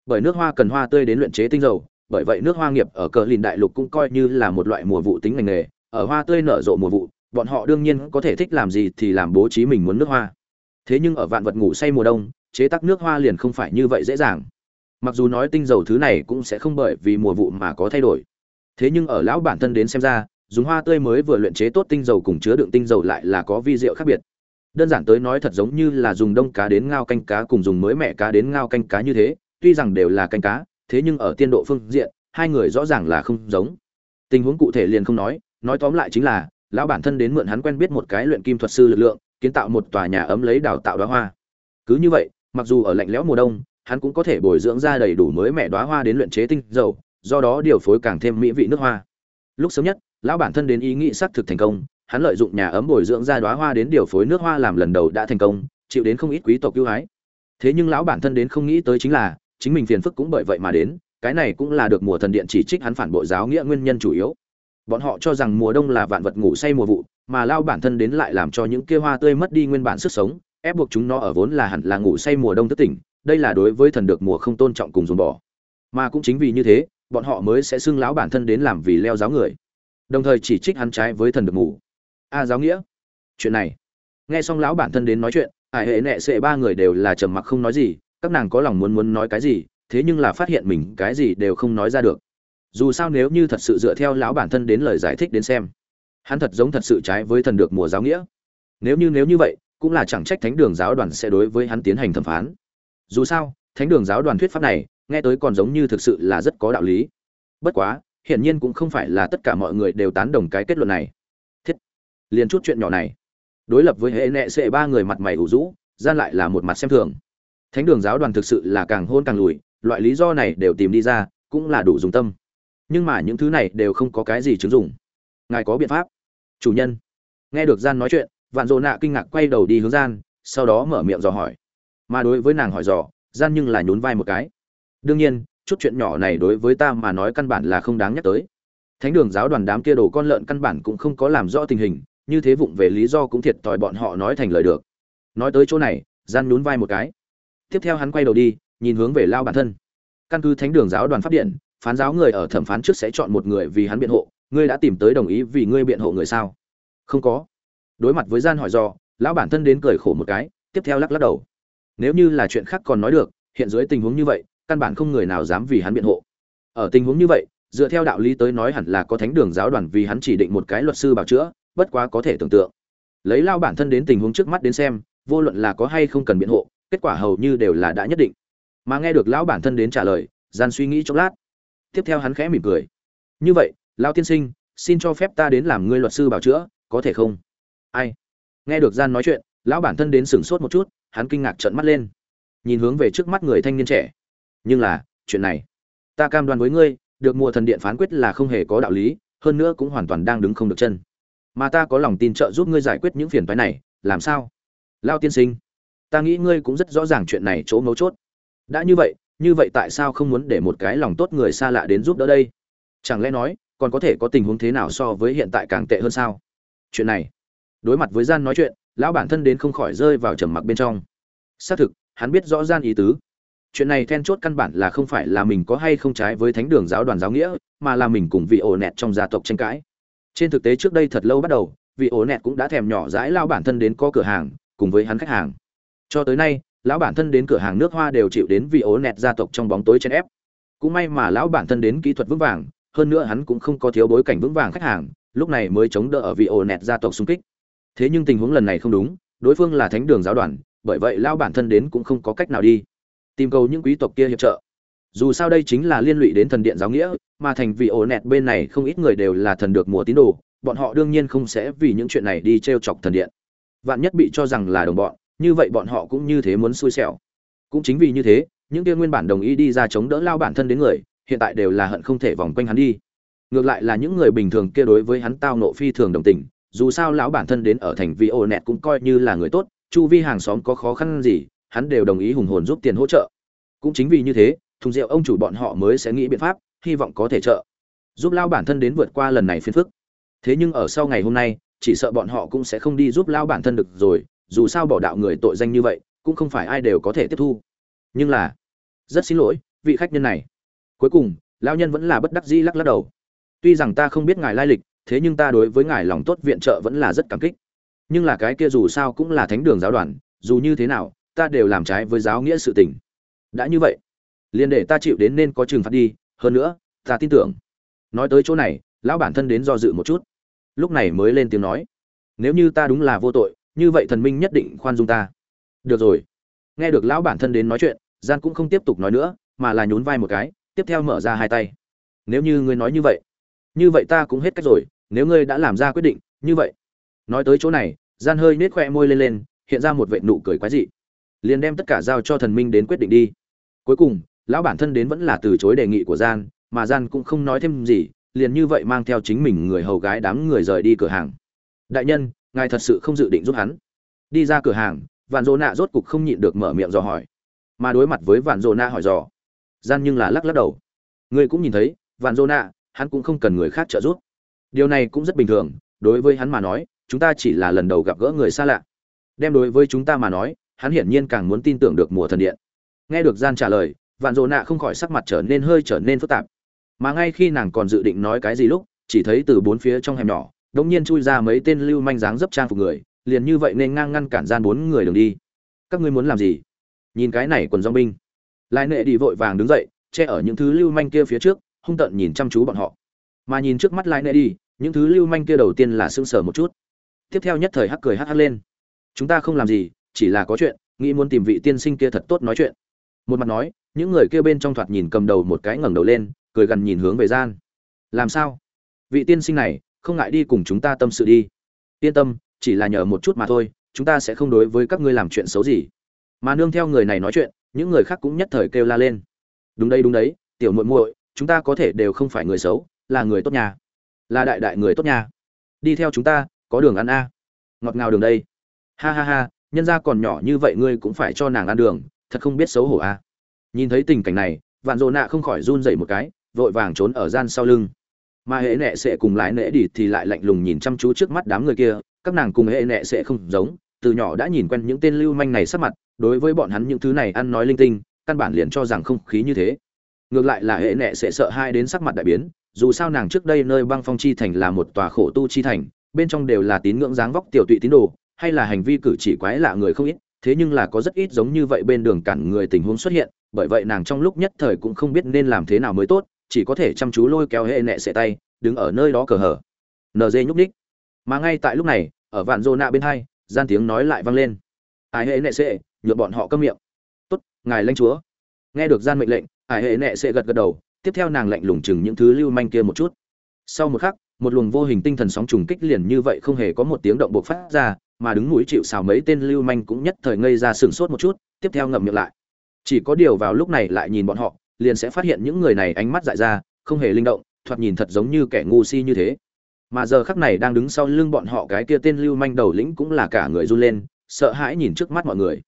Bởi nước hoa cần hoa tươi đến luyện chế tinh dầu bởi vậy nước hoa nghiệp ở cờ lìn đại lục cũng coi như là một loại mùa vụ tính ngành nghề ở hoa tươi nở rộ mùa vụ, bọn họ đương nhiên có thể thích làm gì thì làm bố trí mình muốn nước hoa. Thế nhưng ở vạn vật ngủ say mùa đông, chế tác nước hoa liền không phải như vậy dễ dàng. Mặc dù nói tinh dầu thứ này cũng sẽ không bởi vì mùa vụ mà có thay đổi. Thế nhưng ở lão bản thân đến xem ra, dùng hoa tươi mới vừa luyện chế tốt tinh dầu cùng chứa đựng tinh dầu lại là có vi diệu khác biệt. Đơn giản tới nói thật giống như là dùng đông cá đến ngao canh cá cùng dùng mới mẹ cá đến ngao canh cá như thế, tuy rằng đều là canh cá, thế nhưng ở tiên độ phương diện, hai người rõ ràng là không giống. Tình huống cụ thể liền không nói nói tóm lại chính là, lão bản thân đến mượn hắn quen biết một cái luyện kim thuật sư lực lượng, kiến tạo một tòa nhà ấm lấy đào tạo đóa hoa. Cứ như vậy, mặc dù ở lạnh lẽo mùa đông, hắn cũng có thể bồi dưỡng ra đầy đủ mới mẹ đóa hoa đến luyện chế tinh dầu, do đó điều phối càng thêm mỹ vị nước hoa. Lúc sớm nhất, lão bản thân đến ý nghĩ xác thực thành công, hắn lợi dụng nhà ấm bồi dưỡng ra đóa hoa đến điều phối nước hoa làm lần đầu đã thành công, chịu đến không ít quý tộc ưu ái. Thế nhưng lão bản thân đến không nghĩ tới chính là, chính mình phiền phức cũng bởi vậy mà đến, cái này cũng là được mùa thần điện chỉ trích hắn phản bội giáo nghĩa nguyên nhân chủ yếu bọn họ cho rằng mùa đông là vạn vật ngủ say mùa vụ, mà lao bản thân đến lại làm cho những kia hoa tươi mất đi nguyên bản sức sống, ép buộc chúng nó ở vốn là hẳn là ngủ say mùa đông thất tỉnh, đây là đối với thần được mùa không tôn trọng cùng dồn bỏ. Mà cũng chính vì như thế, bọn họ mới sẽ xưng lão bản thân đến làm vì leo giáo người. Đồng thời chỉ trích hắn trái với thần được ngủ. a, giáo nghĩa. Chuyện này. Nghe xong lão bản thân đến nói chuyện, ải hệ nệ sệ ba người đều là trầm mặc không nói gì, các nàng có lòng muốn muốn nói cái gì, thế nhưng là phát hiện mình cái gì đều không nói ra được dù sao nếu như thật sự dựa theo lão bản thân đến lời giải thích đến xem, hắn thật giống thật sự trái với thần được mùa giáo nghĩa. Nếu như nếu như vậy, cũng là chẳng trách thánh đường giáo đoàn sẽ đối với hắn tiến hành thẩm phán. Dù sao, thánh đường giáo đoàn thuyết pháp này, nghe tới còn giống như thực sự là rất có đạo lý. Bất quá, hiển nhiên cũng không phải là tất cả mọi người đều tán đồng cái kết luận này. Thiết, liền chút chuyện nhỏ này. Đối lập với hệ nệ sệ ba người mặt mày ủ rũ, gian lại là một mặt xem thường. Thánh đường giáo đoàn thực sự là càng hôn càng lùi, loại lý do này đều tìm đi ra, cũng là đủ dùng tâm nhưng mà những thứ này đều không có cái gì chứng dụng. Ngài có biện pháp. Chủ nhân. Nghe được gian nói chuyện, vạn dồ nạ kinh ngạc quay đầu đi hướng gian, sau đó mở miệng dò hỏi. Mà đối với nàng hỏi dò, gian nhưng là nhún vai một cái. Đương nhiên, chút chuyện nhỏ này đối với ta mà nói căn bản là không đáng nhắc tới. Thánh đường giáo đoàn đám kia đồ con lợn căn bản cũng không có làm rõ tình hình, như thế vụng về lý do cũng thiệt thòi bọn họ nói thành lời được. Nói tới chỗ này, gian nhún vai một cái. Tiếp theo hắn quay đầu đi, nhìn hướng về lao bản thân. Căn cứ thánh đường giáo đoàn pháp điện phán giáo người ở thẩm phán trước sẽ chọn một người vì hắn biện hộ, ngươi đã tìm tới đồng ý vì ngươi biện hộ người sao? Không có. Đối mặt với gian hỏi do lão bản thân đến cười khổ một cái, tiếp theo lắc lắc đầu. Nếu như là chuyện khác còn nói được, hiện dưới tình huống như vậy, căn bản không người nào dám vì hắn biện hộ. Ở tình huống như vậy, dựa theo đạo lý tới nói hẳn là có thánh đường giáo đoàn vì hắn chỉ định một cái luật sư bảo chữa, bất quá có thể tưởng tượng. Lấy lao bản thân đến tình huống trước mắt đến xem, vô luận là có hay không cần biện hộ, kết quả hầu như đều là đã nhất định. Mà nghe được lão bản thân đến trả lời, gian suy nghĩ chốc lát tiếp theo hắn khẽ mỉm cười. Như vậy, lão tiên sinh, xin cho phép ta đến làm ngươi luật sư bảo chữa, có thể không? Ai? Nghe được gian nói chuyện, lão bản thân đến sửng sốt một chút, hắn kinh ngạc trợn mắt lên. Nhìn hướng về trước mắt người thanh niên trẻ. Nhưng là, chuyện này, ta cam đoan với ngươi, được mùa thần điện phán quyết là không hề có đạo lý, hơn nữa cũng hoàn toàn đang đứng không được chân. Mà ta có lòng tin trợ giúp ngươi giải quyết những phiền phái này, làm sao? Lao tiên sinh, ta nghĩ ngươi cũng rất rõ ràng chuyện này chỗ mấu chốt. Đã như vậy như vậy tại sao không muốn để một cái lòng tốt người xa lạ đến giúp đỡ đây? Chẳng lẽ nói, còn có thể có tình huống thế nào so với hiện tại càng tệ hơn sao? Chuyện này, đối mặt với gian nói chuyện, lão bản thân đến không khỏi rơi vào trầm mặc bên trong. Xác thực, hắn biết rõ gian ý tứ. Chuyện này then chốt căn bản là không phải là mình có hay không trái với thánh đường giáo đoàn giáo nghĩa, mà là mình cùng vị ổ nẹt trong gia tộc tranh cãi. Trên thực tế trước đây thật lâu bắt đầu, vị ổ nẹt cũng đã thèm nhỏ dãi lao bản thân đến có cửa hàng, cùng với hắn khách hàng. Cho tới nay lão bản thân đến cửa hàng nước hoa đều chịu đến vì ố nẹt gia tộc trong bóng tối chen ép. Cũng may mà lão bản thân đến kỹ thuật vững vàng, hơn nữa hắn cũng không có thiếu bối cảnh vững vàng khách hàng, lúc này mới chống đỡ ở vị ổ nẹt gia tộc xung kích. Thế nhưng tình huống lần này không đúng, đối phương là thánh đường giáo đoàn, bởi vậy lão bản thân đến cũng không có cách nào đi. Tìm cầu những quý tộc kia hiệp trợ. Dù sao đây chính là liên lụy đến thần điện giáo nghĩa, mà thành vị ổ nẹt bên này không ít người đều là thần được mùa tín đồ, bọn họ đương nhiên không sẽ vì những chuyện này đi t r e o chọc thần điện. Vạn nhất bị cho rằng là đồng bọn như vậy bọn họ cũng như thế muốn xui xẻo. Cũng chính vì như thế, những kia nguyên bản đồng ý đi ra chống đỡ lao bản thân đến người, hiện tại đều là hận không thể vòng quanh hắn đi. Ngược lại là những người bình thường kia đối với hắn tao nộ phi thường đồng tình, dù sao lão bản thân đến ở thành vi ổ nẹt cũng coi như là người tốt, chu vi hàng xóm có khó khăn gì, hắn đều đồng ý hùng hồn giúp tiền hỗ trợ. Cũng chính vì như thế, thùng rượu ông chủ bọn họ mới sẽ nghĩ biện pháp, hy vọng có thể trợ, giúp lao bản thân đến vượt qua lần này phiền phức. Thế nhưng ở sau ngày hôm nay, chỉ sợ bọn họ cũng sẽ không đi giúp lao bản thân được rồi dù sao bỏ đạo người tội danh như vậy, cũng không phải ai đều có thể tiếp thu. Nhưng là, rất xin lỗi, vị khách nhân này. Cuối cùng lao nhân vẫn là bất đắc dĩ lắc lắc đầu. Tuy rằng ta không biết ngài lai lịch, thế nhưng ta đối với ngài lòng tốt viện trợ vẫn là rất cảm kích. Nhưng là cái kia dù sao cũng là thánh đường giáo đoàn, dù như thế nào, ta đều làm trái với giáo nghĩa sự tình. Đã như vậy, liền để ta chịu đến nên có trừng phạt đi, hơn nữa, ta tin tưởng. Nói tới chỗ này, lão bản thân đến do dự một chút. Lúc này mới lên tiếng nói, nếu như ta đúng là vô tội như vậy thần minh nhất định khoan dung ta. Được rồi. Nghe được lão bản thân đến nói chuyện, gian cũng không tiếp tục nói nữa, mà là nhún vai một cái, tiếp theo mở ra hai tay. Nếu như ngươi nói như vậy như vậy ta cũng hết cách rồi, nếu ngươi đã làm ra quyết định, như vậy. Nói tới chỗ này, gian hơi nết khoe môi lên lên, hiện ra một vệ nụ cười quái dị. Liền đem tất cả giao cho thần minh đến quyết định đi. Cuối cùng, lão bản thân đến vẫn là từ chối đề nghị của gian, mà gian cũng không nói thêm gì, liền như vậy mang theo chính mình người hầu gái đám người rời đi cửa hàng. Đại nhân ngài thật sự không dự định giúp hắn. Đi ra cửa hàng, vạn dỗ nạ rốt cục không nhịn được mở miệng dò hỏi. Mà đối mặt với vạn dỗ nạ hỏi dò, gian nhưng là lắc lắc đầu. Ngươi cũng nhìn thấy, vạn dỗ nạ, hắn cũng không cần người khác trợ giúp. Điều này cũng rất bình thường, đối với hắn mà nói, chúng ta chỉ là lần đầu gặp gỡ người xa lạ. Đem đối với chúng ta mà nói, hắn hiển nhiên càng muốn tin tưởng được mùa thần điện. Nghe được gian trả lời, vạn dỗ nạ không khỏi sắc mặt trở nên hơi trở nên phức tạp. Mà ngay khi nàng còn dự định nói cái gì lúc, chỉ thấy từ bốn phía trong hẻm nhỏ đột nhiên chui ra mấy tên lưu manh dáng dấp trang phục người, liền như vậy nên ngang ngăn cản gian bốn người đường đi. Các ngươi muốn làm gì? Nhìn cái này quần giông binh. Lai nệ đi vội vàng đứng dậy, che ở những thứ lưu manh kia phía trước, hung tợn nhìn chăm chú bọn họ. Mà nhìn trước mắt lai nệ đi, những thứ lưu manh kia đầu tiên là sững sờ một chút. Tiếp theo nhất thời hắc cười hắc hắc lên. Chúng ta không làm gì, chỉ là có chuyện, nghĩ muốn tìm vị tiên sinh kia thật tốt nói chuyện. Một mặt nói, những người kia bên trong thoạt nhìn cầm đầu một cái ngẩng đầu lên, cười gần nhìn hướng về gian. Làm sao? Vị tiên sinh này không ngại đi cùng chúng ta tâm sự đi. Yên tâm, chỉ là nhờ một chút mà thôi, chúng ta sẽ không đối với các ngươi làm chuyện xấu gì. Mà nương theo người này nói chuyện, những người khác cũng nhất thời kêu la lên. Đúng đây đúng đấy, tiểu muội muội, chúng ta có thể đều không phải người xấu, là người tốt nhà. Là đại đại người tốt nhà. Đi theo chúng ta, có đường ăn a. Ngọt ngào đường đây. Ha ha ha, nhân ra còn nhỏ như vậy ngươi cũng phải cho nàng ăn đường, thật không biết xấu hổ a. Nhìn thấy tình cảnh này, vạn dỗ nạ không khỏi run dậy một cái, vội vàng trốn ở gian sau lưng mà hệ nệ sẽ cùng lại nệ đi thì lại lạnh lùng nhìn chăm chú trước mắt đám người kia, các nàng cùng hệ nệ sẽ không giống, từ nhỏ đã nhìn quen những tên lưu manh này sắc mặt, đối với bọn hắn những thứ này ăn nói linh tinh, căn bản liền cho rằng không khí như thế. Ngược lại là hệ nệ sẽ sợ hai đến sắc mặt đại biến, dù sao nàng trước đây nơi băng phong chi thành là một tòa khổ tu chi thành, bên trong đều là tín ngưỡng dáng vóc tiểu tụy tín đồ, hay là hành vi cử chỉ quái lạ người không ít, thế nhưng là có rất ít giống như vậy bên đường cản người tình huống xuất hiện, bởi vậy nàng trong lúc nhất thời cũng không biết nên làm thế nào mới tốt chỉ có thể chăm chú lôi kéo hệ nệ sệ tay, đứng ở nơi đó cờ hở. Nd nhúc ních mà ngay tại lúc này, ở vạn dô nạ bên hai, gian tiếng nói lại vang lên. Ai hệ nệ sệ nhuộm bọn họ câm miệng. Tốt, ngài lãnh chúa. Nghe được gian mệnh lệnh, ai hệ nệ sệ gật gật đầu, tiếp theo nàng lạnh lùng chừng những thứ lưu manh kia một chút. Sau một khắc, một luồng vô hình tinh thần sóng trùng kích liền như vậy không hề có một tiếng động bộc phát ra, mà đứng mũi chịu xào mấy tên lưu manh cũng nhất thời ngây ra sừng sốt một chút, tiếp theo ngậm miệng lại. Chỉ có điều vào lúc này lại nhìn bọn họ liền sẽ phát hiện những người này ánh mắt dại ra, không hề linh động, thoạt nhìn thật giống như kẻ ngu si như thế. Mà giờ khắc này đang đứng sau lưng bọn họ cái kia tên lưu manh đầu lĩnh cũng là cả người run lên, sợ hãi nhìn trước mắt mọi người.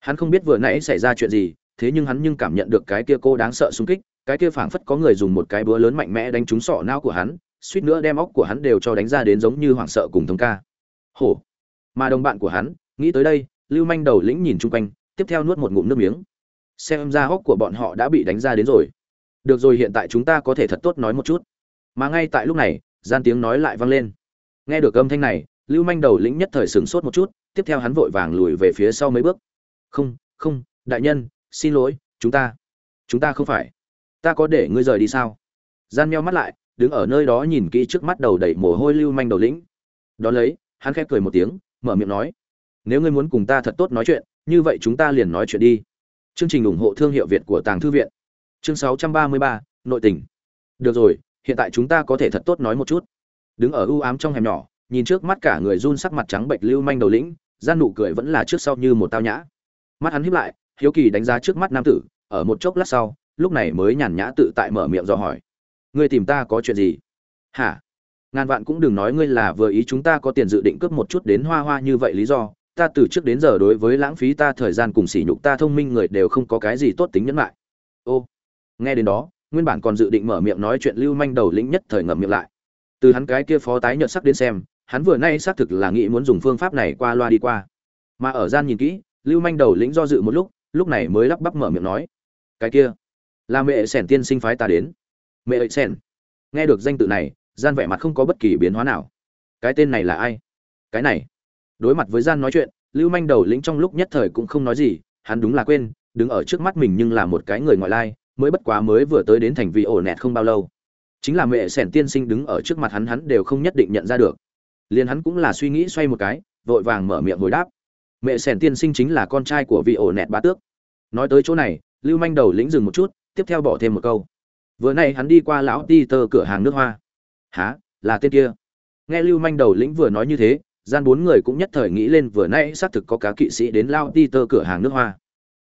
Hắn không biết vừa nãy xảy ra chuyện gì, thế nhưng hắn nhưng cảm nhận được cái kia cô đáng sợ xung kích, cái kia phảng phất có người dùng một cái búa lớn mạnh mẽ đánh trúng sọ não của hắn, suýt nữa đem óc của hắn đều cho đánh ra đến giống như hoảng sợ cùng thống ca. Hổ. Mà đồng bạn của hắn, nghĩ tới đây, lưu manh đầu lĩnh nhìn chung quanh, tiếp theo nuốt một ngụm nước miếng xem ra hốc của bọn họ đã bị đánh ra đến rồi. Được rồi, hiện tại chúng ta có thể thật tốt nói một chút. Mà ngay tại lúc này, gian tiếng nói lại vang lên. Nghe được âm thanh này, lưu manh đầu lĩnh nhất thời sửng sốt một chút, tiếp theo hắn vội vàng lùi về phía sau mấy bước. Không không, đại nhân, xin lỗi, chúng ta chúng ta không phải. Ta có để ngươi rời đi sao? Gian meo mắt lại, đứng ở nơi đó nhìn kỹ trước mắt đầu đầy mồ hôi lưu manh đầu lĩnh. Đón lấy, hắn khép cười một tiếng, mở miệng nói, nếu ngươi muốn cùng ta thật tốt nói chuyện, như vậy chúng ta liền nói chuyện đi chương trình ủng hộ thương hiệu việt của tàng thư viện. Chương 633, nội tình. Được rồi hiện tại chúng ta có thể thật tốt nói một chút. Đứng ở u ám trong hẻm nhỏ nhìn trước mắt cả người run sắc mặt trắng bệch lưu manh đầu lĩnh gian nụ cười vẫn là trước sau như một tao nhã. Mắt hắn híp lại hiếu kỳ đánh giá trước mắt nam tử ở một chốc lát sau lúc này mới nhàn nhã tự tại mở miệng dò hỏi. Ngươi tìm ta có chuyện gì? Hả? Ngàn vạn cũng đừng nói ngươi là vừa ý chúng ta có tiền dự định cướp một chút đến hoa hoa như vậy lý do ta từ trước đến giờ đối với lãng phí ta thời gian cùng sỉ nhục ta thông minh người đều không có cái gì tốt tính nhẫn lại. Ô, nghe đến đó, nguyên bản còn dự định mở miệng nói chuyện lưu manh đầu lĩnh nhất thời ngậm miệng lại. Từ hắn cái kia phó tái nhợt sắc đến xem, hắn vừa nay xác thực là nghĩ muốn dùng phương pháp này qua loa đi qua. Mà ở gian nhìn kỹ, lưu manh đầu lĩnh do dự một lúc lúc này mới lắp bắp mở miệng nói. Cái kia, là mẹ sẻn tiên sinh phái ta đến. Mẹ sẻn. Nghe được danh tự này, gian vẻ mặt không có bất kỳ biến hóa nào. Cái tên này là ai? Cái này đối mặt với gian nói chuyện, lưu manh đầu lĩnh trong lúc nhất thời cũng không nói gì, hắn đúng là quên, đứng ở trước mắt mình nhưng là một cái người ngoại lai, mới bất quá mới vừa tới đến thành vị ổ nẹt không bao lâu. Chính là mẹ sẻn tiên sinh đứng ở trước mặt hắn hắn đều không nhất định nhận ra được. Liền hắn cũng là suy nghĩ xoay một cái, vội vàng mở miệng hồi đáp. Mẹ sẻn tiên sinh chính là con trai của vị ổ nẹt bá tước. Nói tới chỗ này, lưu manh đầu lĩnh dừng một chút, tiếp theo bỏ thêm một câu. Vừa nay hắn đi qua lão ti tơ cửa hàng nước hoa. Há là tên kia. Nghe lưu manh đầu lĩnh vừa nói như thế gian bốn người cũng nhất thời nghĩ lên vừa nãy xác thực có cá kỵ sĩ đến lao ti tơ cửa hàng nước hoa.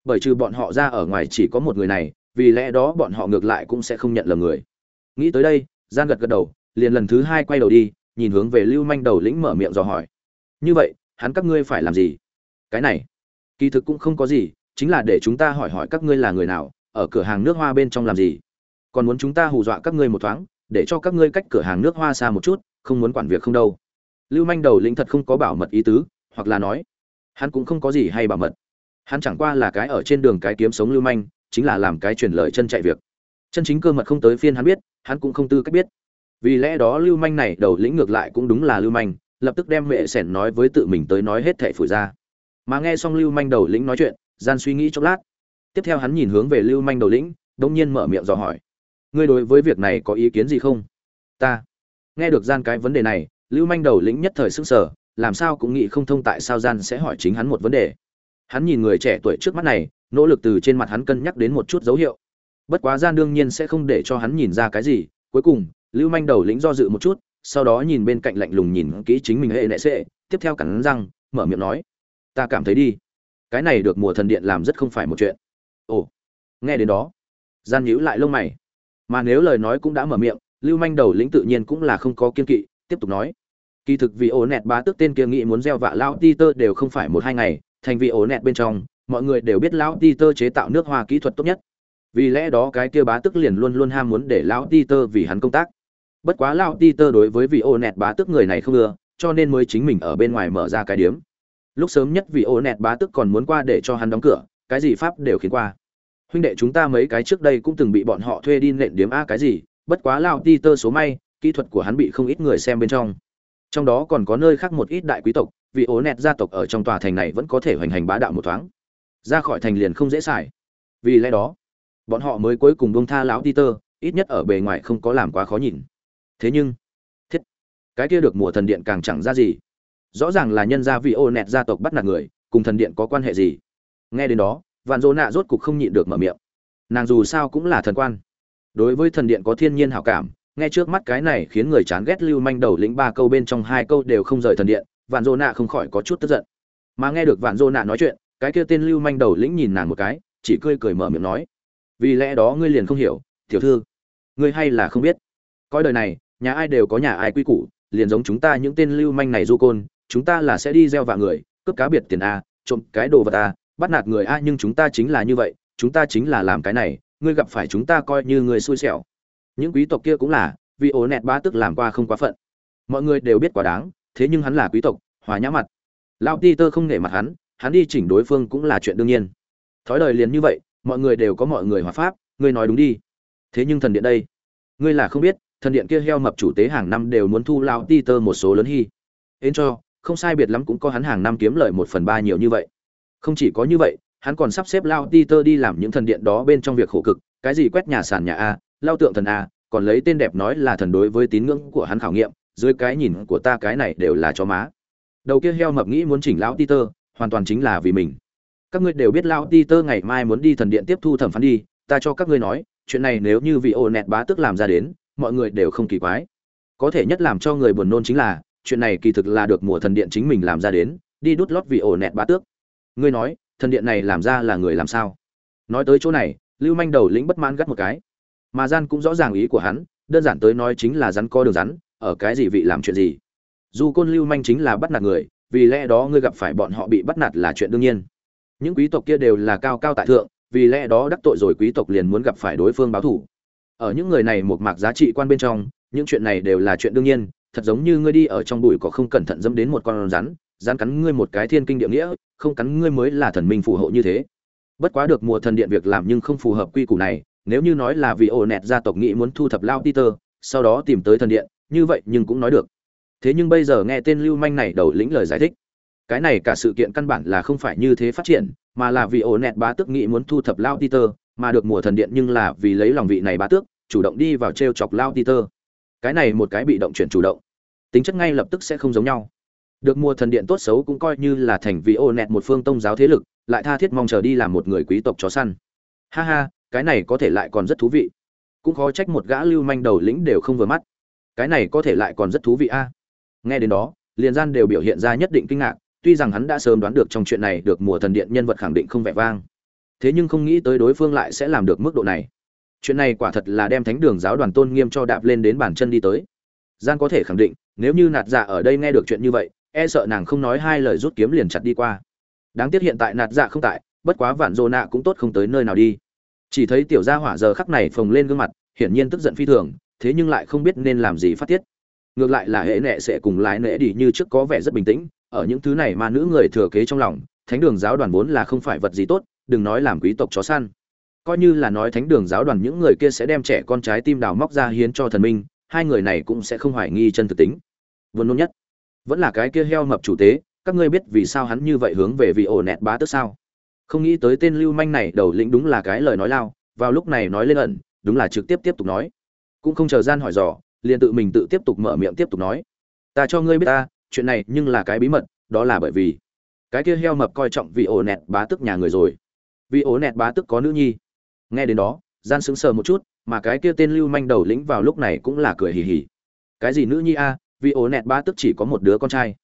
Bởi trừ bọn họ ra ở ngoài chỉ có một người này, vì lẽ đó bọn họ ngược lại cũng sẽ không nhận lầm người. Nghĩ tới đây, gian gật gật đầu, liền lần thứ hai quay đầu đi, nhìn hướng về lưu manh đầu lĩnh mở miệng dò hỏi. Như vậy, hắn các ngươi phải làm gì? Cái này, kỳ thực cũng không có gì, chính là để chúng ta hỏi hỏi các ngươi là người nào, ở cửa hàng nước hoa bên trong làm gì? Còn muốn chúng ta hù dọa các ngươi một thoáng, để cho các ngươi cách cửa hàng nước hoa xa một chút, không muốn quản việc không đâu lưu manh đầu lĩnh thật không có bảo mật ý tứ, hoặc là nói, hắn cũng không có gì hay bảo mật. Hắn chẳng qua là cái ở trên đường cái kiếm sống lưu manh, chính là làm cái truyền lời chân chạy việc. Chân chính cơ mật không tới phiên hắn biết, hắn cũng không tư cách biết. Vì lẽ đó lưu manh này đầu lĩnh ngược lại cũng đúng là lưu manh, lập tức đem mẹ sẻn nói với tự mình tới nói hết thẻ phủi ra. Mà nghe xong lưu manh đầu lĩnh nói chuyện, gian suy nghĩ chốc lát. Tiếp theo hắn nhìn hướng về lưu manh đầu lĩnh đông nhiên mở miệng dò hỏi. Ngươi đối với việc này có ý kiến gì không? Ta. Nghe được gian cái vấn đề này lưu manh đầu lĩnh nhất thời sững sờ, làm sao cũng nghĩ không thông tại sao gian sẽ hỏi chính hắn một vấn đề. Hắn nhìn người trẻ tuổi trước mắt này, nỗ lực từ trên mặt hắn cân nhắc đến một chút dấu hiệu. Bất quá gian đương nhiên sẽ không để cho hắn nhìn ra cái gì, cuối cùng, lưu manh đầu lĩnh do dự một chút, sau đó nhìn bên cạnh lạnh lùng nhìn kỹ chính mình hệ nệ sệ, tiếp theo cắn răng, mở miệng nói, ta cảm thấy đi. Cái này được mùa thần điện làm rất không phải một chuyện. Ồ, nghe đến đó, gian nhíu lại lông mày. Mà nếu lời nói cũng đã mở miệng, lưu manh đầu lĩnh tự nhiên cũng là không có kiên kỵ, tiếp tục nói kỳ thực vì ổ nẹt bá tước tên kia nghĩ muốn gieo vạ lao ti tơ đều không phải một hai ngày, thành vì ổ nẹt bên trong, mọi người đều biết lão ti tơ chế tạo nước hoa kỹ thuật tốt nhất. Vì lẽ đó cái kia bá tước liền luôn luôn ham muốn để lão ti tơ vì hắn công tác. Bất quá lão ti tơ đối với vị ổ nẹt bá tước người này không ưa, cho nên mới chính mình ở bên ngoài mở ra cái điếm. Lúc sớm nhất vị ổ nẹt bá tước còn muốn qua để cho hắn đóng cửa, cái gì pháp đều khiến qua. Huynh đệ chúng ta mấy cái trước đây cũng từng bị bọn họ thuê đi nện điếm a cái gì, bất quá lao ti tơ số may, kỹ thuật của hắn bị không ít người xem bên trong trong đó còn có nơi khác một ít đại quý tộc, vì ố nẹt gia tộc ở trong tòa thành này vẫn có thể hoành hành bá đạo một thoáng. Ra khỏi thành liền không dễ xài. Vì lẽ đó, bọn họ mới cuối cùng bông tha lão ti tơ ít nhất ở bề ngoài không có làm quá khó nhìn. Thế nhưng, thiết, cái kia được mùa thần điện càng chẳng ra gì. Rõ ràng là nhân gia vị ô nẹt gia tộc bắt nạt người, cùng thần điện có quan hệ gì? Nghe đến đó, vạn dỗ nạ rốt cục không nhịn được mở miệng. Nàng dù sao cũng là thần quan. Đối với thần điện có thiên nhiên hảo cảm nghe trước mắt cái này khiến người chán ghét lưu manh đầu lĩnh ba câu bên trong hai câu đều không rời thần điện, vạn dô nạ không khỏi có chút tức giận. Mà nghe được vạn dô nạ nói chuyện, cái kia tên lưu manh đầu lĩnh nhìn nàng một cái, chỉ cười cười mở miệng nói, vì lẽ đó ngươi liền không hiểu, tiểu thư, ngươi hay là không biết. Coi đời này, nhà ai đều có nhà ai quy củ, liền giống chúng ta những tên lưu manh này du côn, chúng ta là sẽ đi gieo vạ người, cướp cá biệt tiền a, trộm cái đồ vật a, bắt nạt người a nhưng chúng ta chính là như vậy, chúng ta chính là làm cái này, ngươi gặp phải chúng ta coi như người xui xẻo những quý tộc kia cũng là, vì ổ nẹt ba tức làm qua không quá phận. Mọi người đều biết quá đáng, thế nhưng hắn là quý tộc, hòa nhã mặt. Lao ti tơ không nể mặt hắn hắn đi chỉnh đối phương cũng là chuyện đương nhiên. Thói đời liền như vậy, mọi người đều có mọi người hòa pháp, ngươi nói đúng đi. Thế nhưng thần điện đây, ngươi là không biết, thần điện kia heo mập chủ tế hàng năm đều muốn thu lao ti tơ một số lớn hy. Hến cho, không sai biệt lắm cũng có hắn hàng năm kiếm lợi một phần ba nhiều như vậy. Không chỉ có như vậy, hắn còn sắp xếp lao ti tơ đi làm những thần điện đó bên trong việc khổ cực, cái gì quét nhà sàn nhà a lao tượng thần a, còn lấy tên đẹp nói là thần đối với tín ngưỡng của hắn khảo nghiệm, dưới cái nhìn của ta cái này đều là cho má. Đầu kia heo mập nghĩ muốn chỉnh lão ti tơ, hoàn toàn chính là vì mình. Các ngươi đều biết lão ti tơ ngày mai muốn đi thần điện tiếp thu thẩm phán đi, ta cho các ngươi nói, chuyện này nếu như vị ổ nẹt bá tức làm ra đến, mọi người đều không kỳ quái. Có thể nhất làm cho người buồn nôn chính là, chuyện này kỳ thực là được mùa thần điện chính mình làm ra đến, đi đút lót vị ổ nẹt bá tước. Ngươi nói, thần điện này làm ra là người làm sao? Nói tới chỗ này, lưu manh đầu lĩnh bất mãn gắt một cái mà gian cũng rõ ràng ý của hắn, đơn giản tới nói chính là rắn co đường rắn, ở cái gì vị làm chuyện gì. Dù côn lưu manh chính là bắt nạt người, vì lẽ đó ngươi gặp phải bọn họ bị bắt nạt là chuyện đương nhiên. Những quý tộc kia đều là cao cao tại thượng, vì lẽ đó đắc tội rồi quý tộc liền muốn gặp phải đối phương báo thủ ở những người này một mạc giá trị quan bên trong, những chuyện này đều là chuyện đương nhiên, thật giống như ngươi đi ở trong bụi có không cẩn thận dẫm đến một con rắn rắn cắn ngươi một cái thiên kinh địa nghĩa, không cắn ngươi mới là thần minh phù hộ như thế. Bất quá được mùa thần điện việc làm nhưng không phù hợp quy củ này nếu như nói là vì ổ nẹt gia tộc nghĩ muốn thu thập lao peter, sau đó tìm tới thần điện, như vậy nhưng cũng nói được. Thế nhưng bây giờ nghe tên lưu manh này đầu lĩnh lời giải thích, cái này cả sự kiện căn bản là không phải như thế phát triển, mà là vì ổ nẹt bá tước nghĩ muốn thu thập lao peter, mà được mùa thần điện nhưng là vì lấy lòng vị này bá tước, chủ động đi vào t r e o chọc lao peter. Cái này một cái bị động chuyển chủ động. Tính chất ngay lập tức sẽ không giống nhau. Được mùa thần điện tốt xấu cũng coi như là thành vì ô nẹt một phương tông giáo thế lực, lại tha thiết mong chờ đi làm một người quý tộc chó săn. Ha ha cái này có thể lại còn rất thú vị. Cũng khó trách một gã lưu manh đầu lĩnh đều không vừa mắt. Cái này có thể lại còn rất thú vị a. Nghe đến đó liền gian đều biểu hiện ra nhất định kinh ngạc, tuy rằng hắn đã sớm đoán được trong chuyện này được mùa thần điện nhân vật khẳng định không vẻ vang. Thế nhưng không nghĩ tới đối phương lại sẽ làm được mức độ này. Chuyện này quả thật là đem thánh đường giáo đoàn tôn nghiêm cho đạp lên đến bàn chân đi tới. Gian có thể khẳng định, nếu như nạt dạ ở đây nghe được chuyện như vậy e sợ nàng không nói hai lời rút kiếm liền chặt đi qua. Đáng tiếc hiện tại nạt dạ không tại, bất quá vạn dô nạ cũng tốt không tới nơi nào đi chỉ thấy tiểu gia hỏa giờ khắc này phồng lên gương mặt, hiển nhiên tức giận phi thường, thế nhưng lại không biết nên làm gì phát tiết. Ngược lại là hệ nệ sẽ cùng lại nệ đi như trước có vẻ rất bình tĩnh, ở những thứ này mà nữ người thừa kế trong lòng, thánh đường giáo đoàn vốn là không phải vật gì tốt, đừng nói làm quý tộc chó săn. Coi như là nói thánh đường giáo đoàn những người kia sẽ đem trẻ con trái tim đào móc ra hiến cho thần minh, hai người này cũng sẽ không hoài nghi chân thực tính. Vốn nôn nhất. Vẫn là cái kia heo mập chủ tế, các ngươi biết vì sao hắn như vậy hướng về vị ổ nẹt bá tức sao? Không nghĩ tới tên lưu manh này đầu lĩnh đúng là cái lời nói lao, vào lúc này nói lên ẩn, đúng là trực tiếp tiếp tục nói. Cũng không chờ gian hỏi dò, liền tự mình tự tiếp tục mở miệng tiếp tục nói. Ta cho ngươi biết ta, chuyện này nhưng là cái bí mật, đó là bởi vì cái kia heo mập coi trọng vị ổ nẹt bá tức nhà người rồi. Vị ổ nẹt bá tức có nữ nhi. Nghe đến đó, gian sững sờ một chút, mà cái kia tên lưu manh đầu lĩnh vào lúc này cũng là cười hì hì. Cái gì nữ nhi a, vị ổ nẹt bá tức chỉ có một đứa con trai.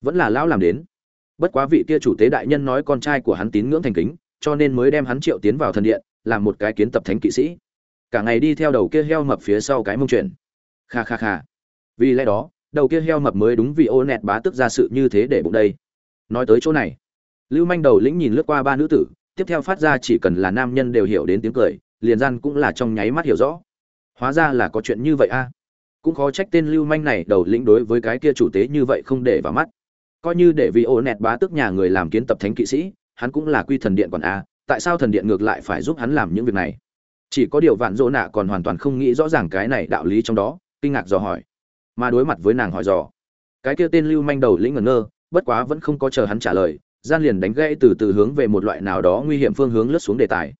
Vẫn là lão làm đến bất quá vị kia chủ tế đại nhân nói con trai của hắn tín ngưỡng thành kính, cho nên mới đem hắn triệu tiến vào thần điện, làm một cái kiến tập thánh kỵ sĩ. Cả ngày đi theo đầu kia heo mập phía sau cái mông chuyện. Kha kha kha. Vì lẽ đó, đầu kia heo mập mới đúng vì ô nẹt bá tức ra sự như thế để bụng đây. Nói tới chỗ này, lưu manh đầu lĩnh nhìn lướt qua ba nữ tử, tiếp theo phát ra chỉ cần là nam nhân đều hiểu đến tiếng cười, liền gian cũng là trong nháy mắt hiểu rõ. Hóa ra là có chuyện như vậy a. Cũng khó trách tên lưu manh này đầu lĩnh đối với cái kia chủ tế như vậy không để vào mắt coi như để vì ô nẹt bá tức nhà người làm kiến tập thánh kỵ sĩ, hắn cũng là quy thần điện còn a, tại sao thần điện ngược lại phải giúp hắn làm những việc này? Chỉ có điều vạn dỗ nạ còn hoàn toàn không nghĩ rõ ràng cái này đạo lý trong đó, kinh ngạc dò hỏi. Mà đối mặt với nàng hỏi dò, cái kia tên lưu manh đầu lĩnh ngẩn ngơ, bất quá vẫn không có chờ hắn trả lời, gian liền đánh gãy từ từ hướng về một loại nào đó nguy hiểm phương hướng lướt xuống đề tài.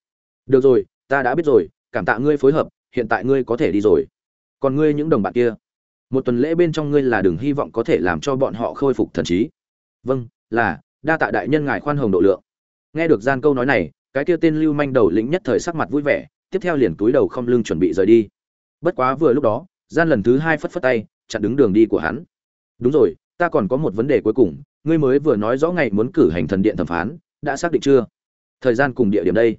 Được rồi, ta đã biết rồi, cảm tạ ngươi phối hợp, hiện tại ngươi có thể đi rồi. Còn ngươi những đồng bạn kia? Một tuần lễ bên trong ngươi là đừng hy vọng có thể làm cho bọn họ khôi phục thần trí. Vâng là, đa tạ đại nhân ngài khoan hồng độ lượng. Nghe được gian câu nói này, cái kia tên lưu manh đầu lĩnh nhất thời sắc mặt vui vẻ, tiếp theo liền túi đầu không lưng chuẩn bị rời đi. Bất quá vừa lúc đó, gian lần thứ hai phất phất tay, chặn đứng đường đi của hắn. Đúng rồi, ta còn có một vấn đề cuối cùng, ngươi mới vừa nói rõ ngày muốn cử hành thần điện thẩm phán, đã xác định chưa? Thời gian cùng địa điểm đây.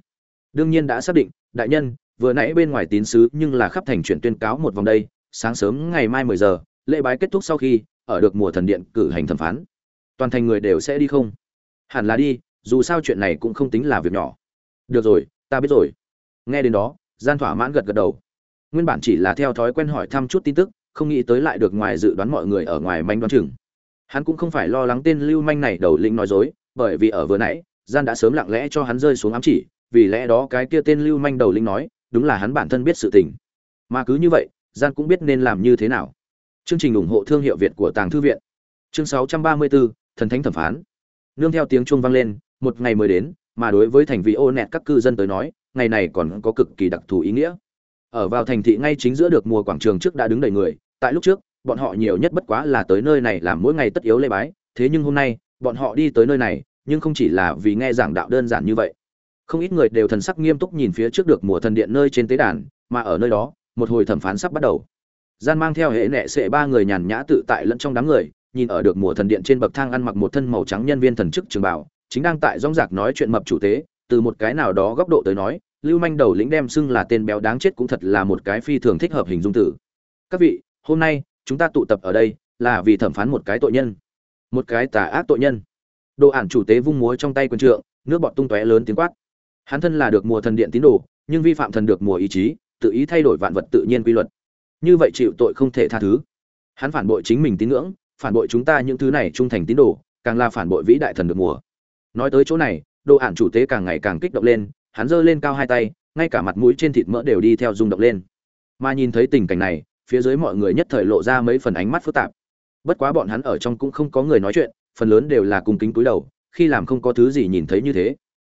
Đương nhiên đã xác định, đại nhân, vừa nãy bên ngoài tín sứ nhưng là khắp thành chuyển tuyên cáo một vòng đây sáng sớm ngày mai mười giờ, lễ bái kết thúc sau khi, ở được mùa thần điện cử hành thẩm phán. Toàn thành người đều sẽ đi không? Hẳn là đi, dù sao chuyện này cũng không tính là việc nhỏ. Được rồi, ta biết rồi. Nghe đến đó, gian thỏa mãn gật gật đầu. Nguyên bản chỉ là theo thói quen hỏi thăm chút tin tức, không nghĩ tới lại được ngoài dự đoán mọi người ở ngoài manh đoán chừng. Hắn cũng không phải lo lắng tên lưu manh này đầu lĩnh nói dối, bởi vì ở vừa nãy, gian đã sớm lặng lẽ cho hắn rơi xuống ám chỉ, vì lẽ đó cái kia tên lưu manh đầu lĩnh nói, đúng là hắn bản thân biết sự tình. Mà cứ như vậy gian cũng biết nên làm như thế nào. Chương trình ủng hộ thương hiệu việt của tàng thư viện. Chương 634, thần thánh thẩm phán. Nương theo tiếng chuông vang lên một ngày mới đến mà đối với thành vị ô nẹt các cư dân tới nói ngày này còn có cực kỳ đặc thù ý nghĩa. Ở vào thành thị ngay chính giữa được mùa quảng trường trước đã đứng đầy người tại lúc trước bọn họ nhiều nhất bất quá là tới nơi này làm mỗi ngày tất yếu lễ bái thế nhưng hôm nay bọn họ đi tới nơi này nhưng không chỉ là vì nghe giảng đạo đơn giản như vậy. Không ít người đều thần sắc nghiêm túc nhìn phía trước được mùa thần điện nơi trên tế đàn mà ở nơi đó một hồi thẩm phán sắp bắt đầu. Gian mang theo hệ nệ sệ ba người nhàn nhã tự tại lẫn trong đám người, nhìn ở được mùa thần điện trên bậc thang ăn mặc một thân màu trắng nhân viên thần chức trường bảo chính đang tại rong rạc nói chuyện mập chủ tế, từ một cái nào đó góc độ tới nói, lưu manh đầu lĩnh đem xưng là tên béo đáng chết cũng thật là một cái phi thường thích hợp hình dung tử các vị, hôm nay, chúng ta tụ tập ở đây là vì thẩm phán một cái tội nhân. Một cái tà ác tội nhân. Đồ ản chủ tế vung múa trong tay quân trượng, nước bọt tung tóe lớn tiếng quát. Hắn thân là được mùa thần điện tín đồ, nhưng vi phạm thần được mùa ý chí tự ý thay đổi vạn vật tự nhiên quy luật. Như vậy chịu tội không thể tha thứ. Hắn phản bội chính mình tín ngưỡng, phản bội chúng ta những thứ này trung thành tín đồ, càng là phản bội vĩ đại thần được mùa. Nói tới chỗ này, đồ ản chủ tế càng ngày càng kích động lên, hắn giơ lên cao hai tay, ngay cả mặt mũi trên thịt mỡ đều đi theo rung động lên. Mà nhìn thấy tình cảnh này, phía dưới mọi người nhất thời lộ ra mấy phần ánh mắt phức tạp. Bất quá bọn hắn ở trong cũng không có người nói chuyện, phần lớn đều là cùng kính cúi đầu, khi làm không có thứ gì nhìn thấy như thế.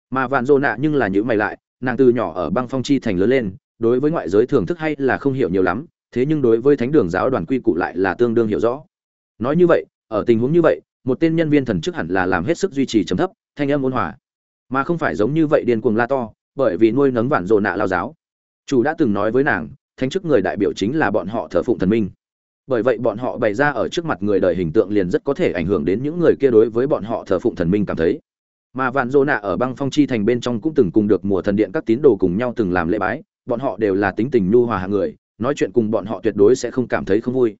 Mà vạn dô nạ nhưng là những mày lại, nàng từ nhỏ ở băng phong chi thành lớn lên đối với ngoại giới thưởng thức hay là không hiểu nhiều lắm, thế nhưng đối với thánh đường giáo đoàn quy cụ lại là tương đương hiểu rõ. Nói như vậy, ở tình huống như vậy, một tên nhân viên thần chức hẳn là làm hết sức duy trì trầm thấp, thanh âm ôn hòa. Mà không phải giống như vậy điên cuồng la to, bởi vì nuôi nấng vạn dồ nạ lao giáo. Chủ đã từng nói với nàng, thánh chức người đại biểu chính là bọn họ thờ phụng thần minh. Bởi vậy bọn họ bày ra ở trước mặt người đời hình tượng liền rất có thể ảnh hưởng đến những người kia đối với bọn họ thờ phụng thần minh cảm thấy. Mà vạn dô nạ ở băng phong chi thành bên trong cũng từng cùng được mùa thần điện các tín đồ cùng nhau từng làm lễ bái bọn họ đều là tính tình nhu hòa hạng người, nói chuyện cùng bọn họ tuyệt đối sẽ không cảm thấy không vui.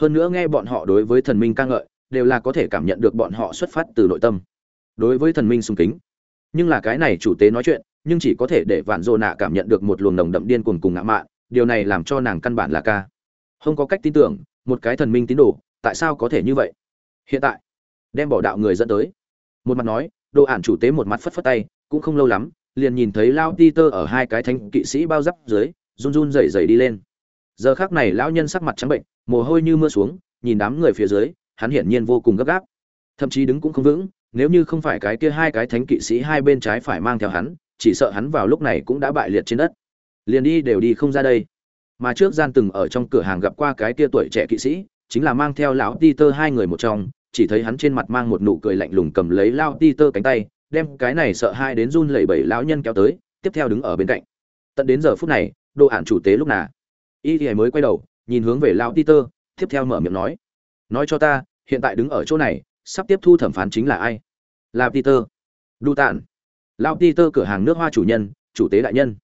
Hơn nữa nghe bọn họ đối với thần minh ca ngợi, đều là có thể cảm nhận được bọn họ xuất phát từ nội tâm. Đối với thần minh sung kính. Nhưng là cái này chủ tế nói chuyện, nhưng chỉ có thể để vạn dô nạ cảm nhận được một luồng nồng đậm điên cuồng cùng ngã mạn, điều này làm cho nàng căn bản là ca. Không có cách tin tưởng, một cái thần minh tín đồ, tại sao có thể như vậy? Hiện tại, đem bỏ đạo người dẫn tới. Một mặt nói, đồ ản chủ tế một mặt phất phất tay, cũng không lâu lắm liền nhìn thấy lao ti tơ ở hai cái thánh kỵ sĩ bao giáp dưới, run run rẩy rẩy đi lên. Giờ khác này lão nhân sắc mặt trắng bệnh, mồ hôi như mưa xuống, nhìn đám người phía dưới, hắn hiển nhiên vô cùng gấp gáp. Thậm chí đứng cũng không vững, nếu như không phải cái kia hai cái thánh kỵ sĩ hai bên trái phải mang theo hắn, chỉ sợ hắn vào lúc này cũng đã bại liệt trên đất. Liền đi đều đi không ra đây. Mà trước gian từng ở trong cửa hàng gặp qua cái kia tuổi trẻ kỵ sĩ, chính là mang theo lão ti tơ hai người một trong, chỉ thấy hắn trên mặt mang một nụ cười lạnh lùng cầm lấy lao ti tơ cánh tay đem cái này sợ hai đến run lẩy bẩy lão nhân kéo tới, tiếp theo đứng ở bên cạnh. Tận đến giờ phút này, đồ ản chủ tế lúc nào? Y thì mới quay đầu, nhìn hướng về lão peter, tiếp theo mở miệng nói. Nói cho ta, hiện tại đứng ở chỗ này, sắp tiếp thu thẩm phán chính là ai? Là peter. Đu tản. Lão peter cửa hàng nước hoa chủ nhân, chủ tế đại nhân.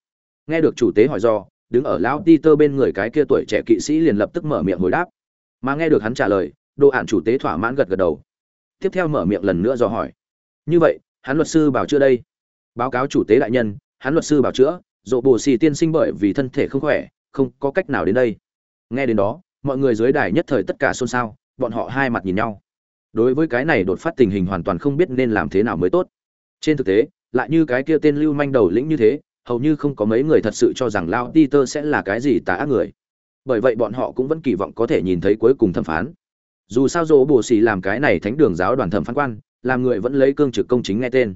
Nghe được chủ tế hỏi do, đứng ở lão peter bên người cái kia tuổi trẻ kỵ sĩ liền lập tức mở miệng hồi đáp. Mà nghe được hắn trả lời, đồ ản chủ tế thỏa mãn gật gật đầu. Tiếp theo mở miệng lần nữa do hỏi. Như vậy hắn luật sư bảo chữa đây. Báo cáo chủ tế đại nhân, hắn luật sư bảo chữa dỗ bồ xì tiên sinh bởi vì thân thể không khỏe, không có cách nào đến đây. Nghe đến đó, mọi người dưới đài nhất thời tất cả xôn xao, bọn họ hai mặt nhìn nhau. Đối với cái này đột phát tình hình hoàn toàn không biết nên làm thế nào mới tốt. Trên thực tế, lại như cái kia tên lưu manh đầu lĩnh như thế, hầu như không có mấy người thật sự cho rằng lao peter sẽ là cái gì tà ác người. Bởi vậy bọn họ cũng vẫn kỳ vọng có thể nhìn thấy cuối cùng thẩm phán. Dù sao dỗ bồ xì làm cái này thánh đường giáo đoàn thẩm phán quan làm người vẫn lấy cương trực công chính nghe tên.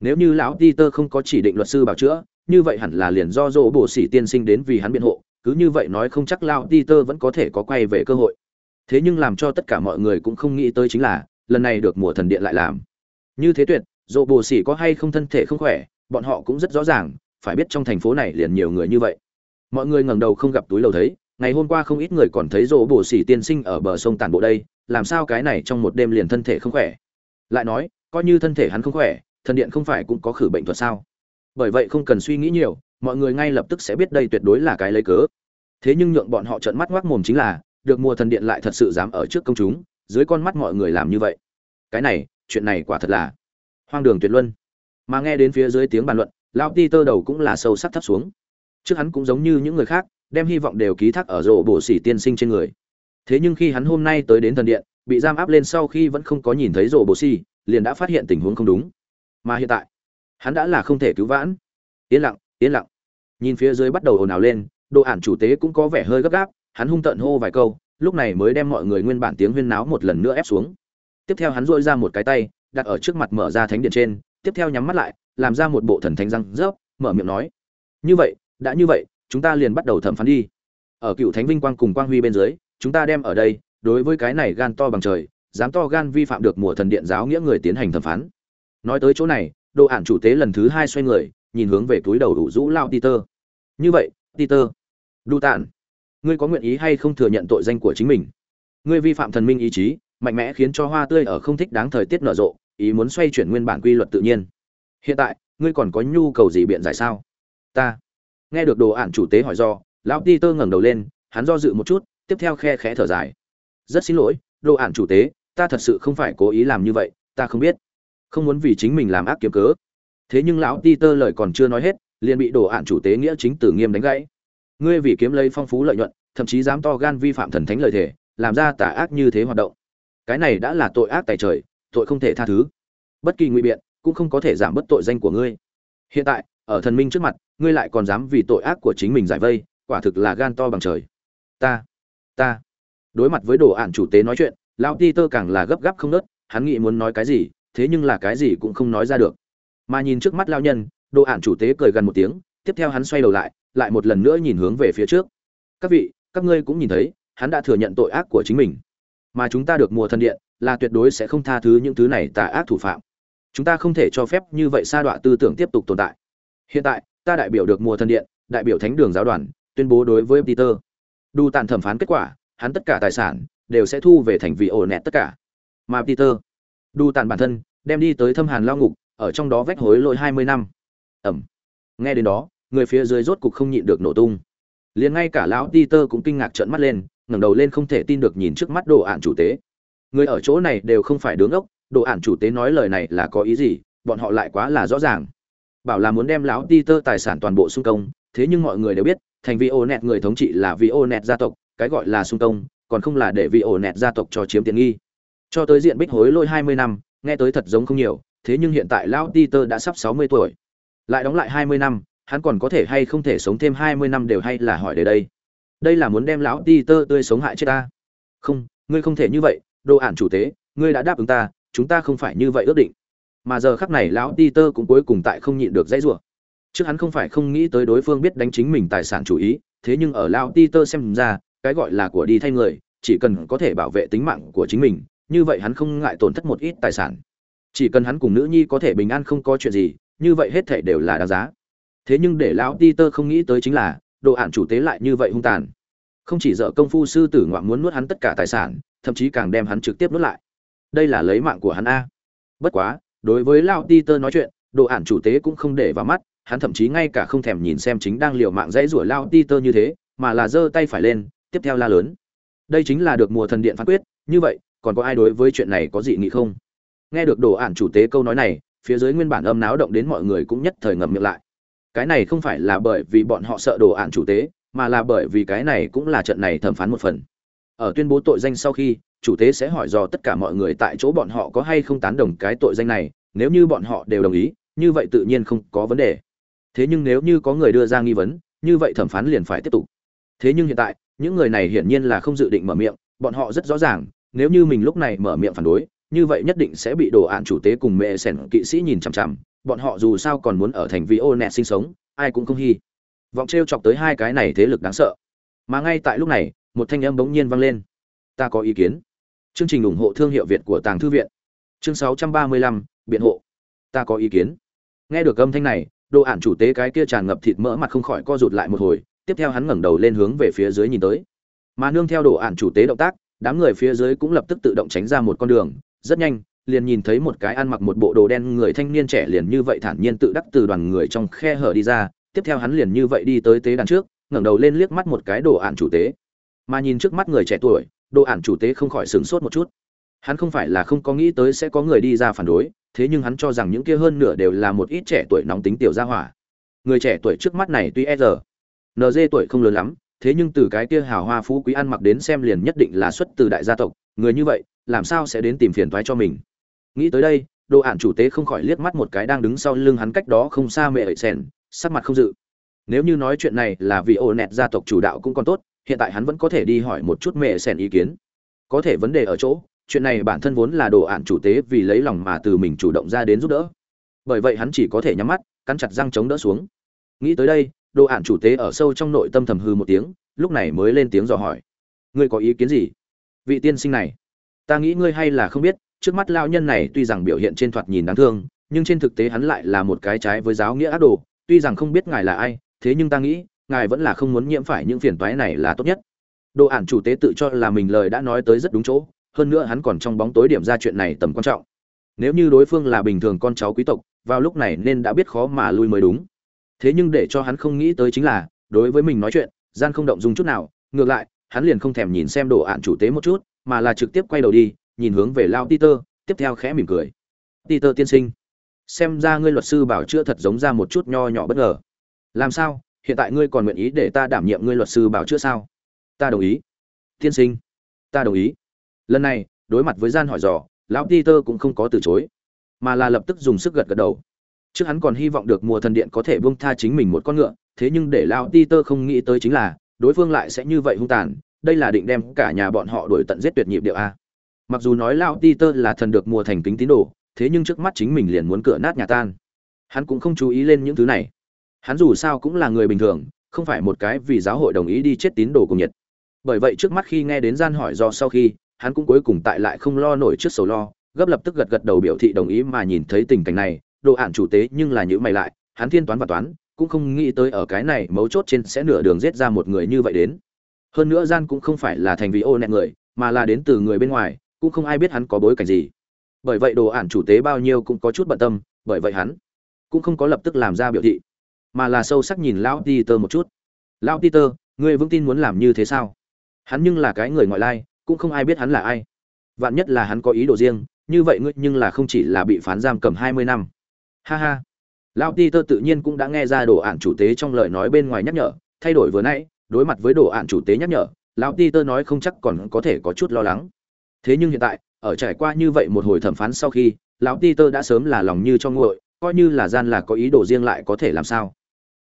Nếu như lão peter không có chỉ định luật sư bảo chữa, như vậy hẳn là liền do dỗ bồ sĩ tiên sinh đến vì hắn biện hộ, cứ như vậy nói không chắc Lão peter vẫn có thể có quay về cơ hội. Thế nhưng làm cho tất cả mọi người cũng không nghĩ tới chính là, lần này được mùa thần điện lại làm. Như thế tuyệt, dỗ bồ sĩ có hay không thân thể không khỏe, bọn họ cũng rất rõ ràng, phải biết trong thành phố này liền nhiều người như vậy. Mọi người ngẩng đầu không gặp túi lầu thấy, ngày hôm qua không ít người còn thấy rỗ bồ xỉ tiên sinh ở bờ sông tàn bộ đây, làm sao cái này trong một đêm liền thân thể không khỏe lại nói, coi như thân thể hắn không khỏe, thần điện không phải cũng có khử bệnh thuật sao? Bởi vậy không cần suy nghĩ nhiều, mọi người ngay lập tức sẽ biết đây tuyệt đối là cái lấy cớ. Thế nhưng nhượng bọn họ trợn mắt ngoác mồm chính là, được mùa thần điện lại thật sự dám ở trước công chúng, dưới con mắt mọi người làm như vậy. Cái này, chuyện này quả thật là hoang đường tuyệt luân. Mà nghe đến phía dưới tiếng bàn luận lao ti tơ đầu cũng là sâu sắc thấp xuống. Trước hắn cũng giống như những người khác, đem hy vọng đều ký thác ở rộ bổ xỉ tiên sinh trên người. Thế nhưng khi hắn hôm nay tới đến thần điện bị giam áp lên sau khi vẫn không có nhìn thấy rộ bồ xỉ liền đã phát hiện tình huống không đúng. Mà hiện tại, hắn đã là không thể cứu vãn. Yên lặng yên lặng. Nhìn phía dưới bắt đầu ồn ào lên, đồ ản chủ tế cũng có vẻ hơi gấp gáp, hắn hung tợn hô vài câu, lúc này mới đem mọi người nguyên bản tiếng huyên náo một lần nữa ép xuống. Tiếp theo hắn dội ra một cái tay, đặt ở trước mặt mở ra thánh điện trên, tiếp theo nhắm mắt lại, làm ra một bộ thần thánh răng rớp, mở miệng nói, như vậy, đã như vậy, chúng ta liền bắt đầu thẩm phán đi. Ở cựu thánh vinh quang cùng quang huy bên dưới, chúng ta đem ở đây đối với cái này gan to bằng trời, dám to gan vi phạm được mùa thần điện giáo nghĩa người tiến hành thẩm phán. Nói tới chỗ này, đồ ản chủ tế lần thứ hai xoay người, nhìn hướng về túi đầu đủ rũ lao peter. Như vậy, peter, đu tản, ngươi có nguyện ý hay không thừa nhận tội danh của chính mình? Ngươi vi phạm thần minh ý chí, mạnh mẽ khiến cho hoa tươi ở không thích đáng thời tiết nở rộ, ý muốn xoay chuyển nguyên bản quy luật tự nhiên. Hiện tại, ngươi còn có nhu cầu gì biện giải sao? Ta. Nghe được đồ ản chủ tế hỏi do, lão ti tơ ngẩng đầu lên, hắn do dự một chút, tiếp theo khe khẽ thở dài rất xin lỗi, đồ ản chủ tế, ta thật sự không phải cố ý làm như vậy, ta không biết. Không muốn vì chính mình làm ác kiếm cớ. Thế nhưng lão ti tơ lời còn chưa nói hết, liền bị đồ ản chủ tế nghĩa chính tử nghiêm đánh gãy. Ngươi vì kiếm lấy phong phú lợi nhuận, thậm chí dám to gan vi phạm thần thánh lời thể làm ra tà ác như thế hoạt động. Cái này đã là tội ác tại trời, tội không thể tha thứ. Bất kỳ ngụy biện, cũng không có thể giảm bớt tội danh của ngươi. Hiện tại, ở thần minh trước mặt, ngươi lại còn dám vì tội ác của chính mình giải vây, quả thực là gan to bằng trời. Ta ta đối mặt với đồ ạn chủ tế nói chuyện, lão ti tơ càng là gấp gáp không nớt, hắn nghĩ muốn nói cái gì, thế nhưng là cái gì cũng không nói ra được. Mà nhìn trước mắt lao nhân, đồ ạn chủ tế cười gần một tiếng, tiếp theo hắn xoay đầu lại lại một lần nữa nhìn hướng về phía trước. Các vị, các ngươi cũng nhìn thấy, hắn đã thừa nhận tội ác của chính mình. Mà chúng ta được mùa thần điện, là tuyệt đối sẽ không tha thứ những thứ này tà ác thủ phạm. Chúng ta không thể cho phép như vậy sa đọa tư tưởng tiếp tục tồn tại. Hiện tại, ta đại biểu được mùa thần điện, đại biểu thánh đường giáo đoàn, tuyên bố đối với peter. Đủ tàn thẩm phán kết quả hắn tất cả tài sản đều sẽ thu về thành vị ổ nẹt tất cả. Mà peter đu tàn bản thân đem đi tới thâm hàn lao ngục ở trong đó vách hối lỗi hai mươi năm. Ẩm. Nghe đến đó người phía dưới rốt cục không nhịn được nổ tung. Liền ngay cả lão peter cũng kinh ngạc trợn mắt lên ngẩng đầu lên không thể tin được nhìn trước mắt đồ ạn chủ tế. Người ở chỗ này đều không phải đứng ốc đồ ạn chủ tế nói lời này là có ý gì bọn họ lại quá là rõ ràng. Bảo là muốn đem lão Peter tài sản toàn bộ xung công, thế nhưng mọi người đều biết, thành vị nẹt người thống trị là vị nẹt gia tộc, cái gọi là xung công, còn không là để vị ổ nẹt gia tộc cho chiếm tiện nghi. Cho tới diện bích hối lôi 20 năm, nghe tới thật giống không nhiều, thế nhưng hiện tại lão Peter đã sắp 60 tuổi. Lại đóng lại 20 năm, hắn còn có thể hay không thể sống thêm 20 năm đều hay là hỏi để đây. Đây là muốn đem lão Peter tươi sống hại chết ta. Không, ngươi không thể như vậy, đồ ản chủ tế, ngươi đã đáp ứng ta, chúng ta không phải như vậy ước định. mà giờ khắc này lão peter cũng cuối cùng tại không nhịn được dãy rủa trước hắn không phải không nghĩ tới đối phương biết đánh chính mình tài sản chủ ý thế nhưng ở lão peter xem ra cái gọi là của đi thay người, chỉ cần có thể bảo vệ tính mạng của chính mình, như vậy hắn không ngại tổn thất một ít tài sản. Chỉ cần hắn cùng nữ nhi có thể bình an không có chuyện gì, như vậy hết thảy đều là đáng giá. Thế nhưng để lão peter không nghĩ tới chính là, đồ ạn chủ tế lại như vậy hung tàn. Không chỉ dợ công phu sư tử ngoạn muốn nuốt hắn tất cả tài sản, thậm chí càng đem hắn trực tiếp nuốt lại. Đây là lấy mạng của hắn a. Bất quá, đối với lão ti tơ nói chuyện, đồ ản chủ tế cũng không để vào mắt, hắn thậm chí ngay cả không thèm nhìn xem chính đang liều mạng dãy rủa lao ti tơ như thế, mà là giơ tay phải lên tiếp theo la lớn. Đây chính là được mùa thần điện phán quyết, như vậy, còn có ai đối với chuyện này có dị nghị không? Nghe được đồ ản chủ tế câu nói này, phía dưới nguyên bản âm náo động đến mọi người cũng nhất thời ngậm miệng lại. Cái này không phải là bởi vì bọn họ sợ đồ ản chủ tế, mà là bởi vì cái này cũng là trận này thẩm phán một phần. Ở tuyên bố tội danh sau khi, chủ tế sẽ hỏi dò tất cả mọi người tại chỗ bọn họ có hay không tán đồng cái tội danh này, nếu như bọn họ đều đồng ý, như vậy tự nhiên không có vấn đề. Thế nhưng nếu như có người đưa ra nghi vấn, như vậy thẩm phán liền phải tiếp tục. Thế nhưng hiện tại những người này hiển nhiên là không dự định mở miệng bọn họ rất rõ ràng nếu như mình lúc này mở miệng phản đối như vậy nhất định sẽ bị đồ án chủ tế cùng mẹ sẻn kỵ sĩ nhìn chằm chằm bọn họ dù sao còn muốn ở thành vi ô nẹt sinh sống ai cũng không hy vọng t chọc tới hai cái này thế lực đáng sợ. Mà ngay tại lúc này một thanh âm bỗng nhiên vang lên. Ta có ý kiến. Chương trình ủng hộ thương hiệu việt của tàng thư viện. Chương 635, biện hộ. Ta có ý kiến. Nghe được âm thanh này đồ ản chủ tế cái kia tràn ngập thịt mỡ mặt không khỏi co rụt lại một hồi tiếp theo hắn ngẩng đầu lên hướng về phía dưới nhìn tới. Mà nương theo đồ ản chủ tế động tác, đám người phía dưới cũng lập tức tự động tránh ra một con đường. Rất nhanh, liền nhìn thấy một cái ăn mặc một bộ đồ đen người thanh niên trẻ liền như vậy thản nhiên tự đắc từ đoàn người trong khe hở đi ra. Tiếp theo hắn liền như vậy đi tới tế đàn trước, ngẩng đầu lên liếc mắt một cái đồ ản chủ tế. Mà nhìn trước mắt người trẻ tuổi, đồ ản chủ tế không khỏi sửng sốt một chút. Hắn không phải là không có nghĩ tới sẽ có người đi ra phản đối, thế nhưng hắn cho rằng những kia hơn nửa đều là một ít trẻ tuổi nóng tính tiểu gia hỏa. Người trẻ tuổi trước mắt này tuy e giờ NG tuổi không lớn lắm, thế nhưng từ cái kia hào hoa phú quý ăn mặc đến xem liền nhất định là xuất từ đại gia tộc, người như vậy, làm sao sẽ đến tìm phiền toái cho mình? Nghĩ tới đây, đồ ản chủ tế không khỏi liếc mắt một cái đang đứng sau lưng hắn cách đó không xa mẹ ấy sèn sắc mặt không dự. Nếu như nói chuyện này là vì ổ nẹt gia tộc chủ đạo cũng còn tốt, hiện tại hắn vẫn có thể đi hỏi một chút mẹ sèn ý kiến. Có thể vấn đề ở chỗ, chuyện này bản thân vốn là đồ ạn chủ tế vì lấy lòng mà từ mình chủ động ra đến giúp đỡ. Bởi vậy hắn chỉ có thể nhắm mắt, cắn chặt răng chống đỡ xuống. Nghĩ tới đây đồ ản chủ tế ở sâu trong nội tâm thầm hư một tiếng, lúc này mới lên tiếng dò hỏi. Ngươi có ý kiến gì? Vị tiên sinh này, ta nghĩ ngươi hay là không biết, trước mắt lao nhân này tuy rằng biểu hiện trên thoạt nhìn đáng thương, nhưng trên thực tế hắn lại là một cái trái với giáo nghĩa ác đồ, tuy rằng không biết ngài là ai, thế nhưng ta nghĩ, ngài vẫn là không muốn nhiễm phải những phiền toái này là tốt nhất. Đồ ản chủ tế tự cho là mình lời đã nói tới rất đúng chỗ, hơn nữa hắn còn trong bóng tối điểm ra chuyện này tầm quan trọng. Nếu như đối phương là bình thường con cháu quý tộc, vào lúc này nên đã biết khó mà lui mới đúng thế nhưng để cho hắn không nghĩ tới chính là, đối với mình nói chuyện, gian không động dung chút nào, ngược lại, hắn liền không thèm nhìn xem đồ ạn chủ tế một chút, mà là trực tiếp quay đầu đi, nhìn hướng về lao peter, tiếp theo khẽ mỉm cười. Peter tiên sinh, xem ra ngươi luật sư bảo chữa thật giống ra một chút nho nhỏ bất ngờ. Làm sao? Hiện tại ngươi còn nguyện ý để ta đảm nhiệm ngươi luật sư bảo chữa sao? Ta đồng ý. Tiên sinh, ta đồng ý. Lần này, đối mặt với gian hỏi dò, lão peter cũng không có từ chối, mà là lập tức dùng sức gật gật đầu trước hắn còn hy vọng được mùa thần điện có thể buông tha chính mình một con ngựa, thế nhưng để lao ti tơ không nghĩ tới chính là, đối phương lại sẽ như vậy hung tàn, đây là định đem cả nhà bọn họ đuổi tận giết tuyệt nhịp điệu a. Mặc dù nói lao ti tơ là thần được mùa thành kính tín đồ, thế nhưng trước mắt chính mình liền muốn cửa nát nhà tan. Hắn cũng không chú ý lên những thứ này. Hắn dù sao cũng là người bình thường, không phải một cái vì giáo hội đồng ý đi chết tín đồ cùng nhiệt. Bởi vậy trước mắt khi nghe đến gian hỏi do sau khi, hắn cũng cuối cùng tại lại không lo nổi trước sầu lo, gấp lập tức gật gật đầu biểu thị đồng ý mà nhìn thấy tình cảnh này đồ ản chủ tế nhưng là nhữ mày lại, hắn thiên toán và toán, cũng không nghĩ tới ở cái này mấu chốt trên sẽ nửa đường giết ra một người như vậy đến. Hơn nữa gian cũng không phải là thành vì ô nẹt người, mà là đến từ người bên ngoài, cũng không ai biết hắn có bối cảnh gì. Bởi vậy đồ ản chủ tế bao nhiêu cũng có chút bận tâm, bởi vậy hắn cũng không có lập tức làm ra biểu thị, mà là sâu sắc nhìn lão peter một chút. Lão peter, ngươi vững tin muốn làm như thế sao? Hắn nhưng là cái người ngoại lai, cũng không ai biết hắn là ai. Vạn nhất là hắn có ý đồ riêng, như vậy ngươi nhưng là không chỉ là bị phán giam cầm hai mươi năm ha ha. Lão tơ tự nhiên cũng đã nghe ra đồ ạn chủ tế trong lời nói bên ngoài nhắc nhở, thay đổi vừa nãy, đối mặt với đồ ạn chủ tế nhắc nhở, lão tơ nói không chắc còn có thể có chút lo lắng. Thế nhưng hiện tại, ở trải qua như vậy một hồi thẩm phán sau khi, lão peter đã sớm là lòng như cho nguội, coi như là gian là có ý đồ riêng lại có thể làm sao.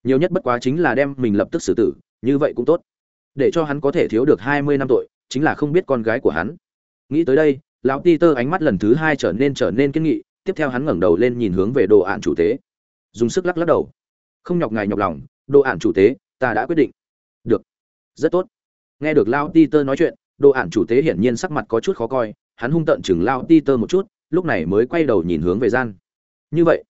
Nhiều nhất bất quá chính là đem mình lập tức xử tử, như vậy cũng tốt. Để cho hắn có thể thiếu được hai mươi năm tội, chính là không biết con gái của hắn. Nghĩ tới đây, lão peter ánh mắt lần thứ hai trở nên trở nên kiên nghị tiếp theo hắn ngẩng đầu lên nhìn hướng về đồ ạn chủ tế. Dùng sức lắc lắc đầu. Không nhọc ngài nhọc lòng, đồ ạn chủ tế, ta đã quyết định. Được. Rất tốt. Nghe được lao ti tơ nói chuyện, đồ ạn chủ tế hiển nhiên sắc mặt có chút khó coi, hắn hung tợn chừng lao ti tơ một chút, lúc này mới quay đầu nhìn hướng về gian. Như vậy,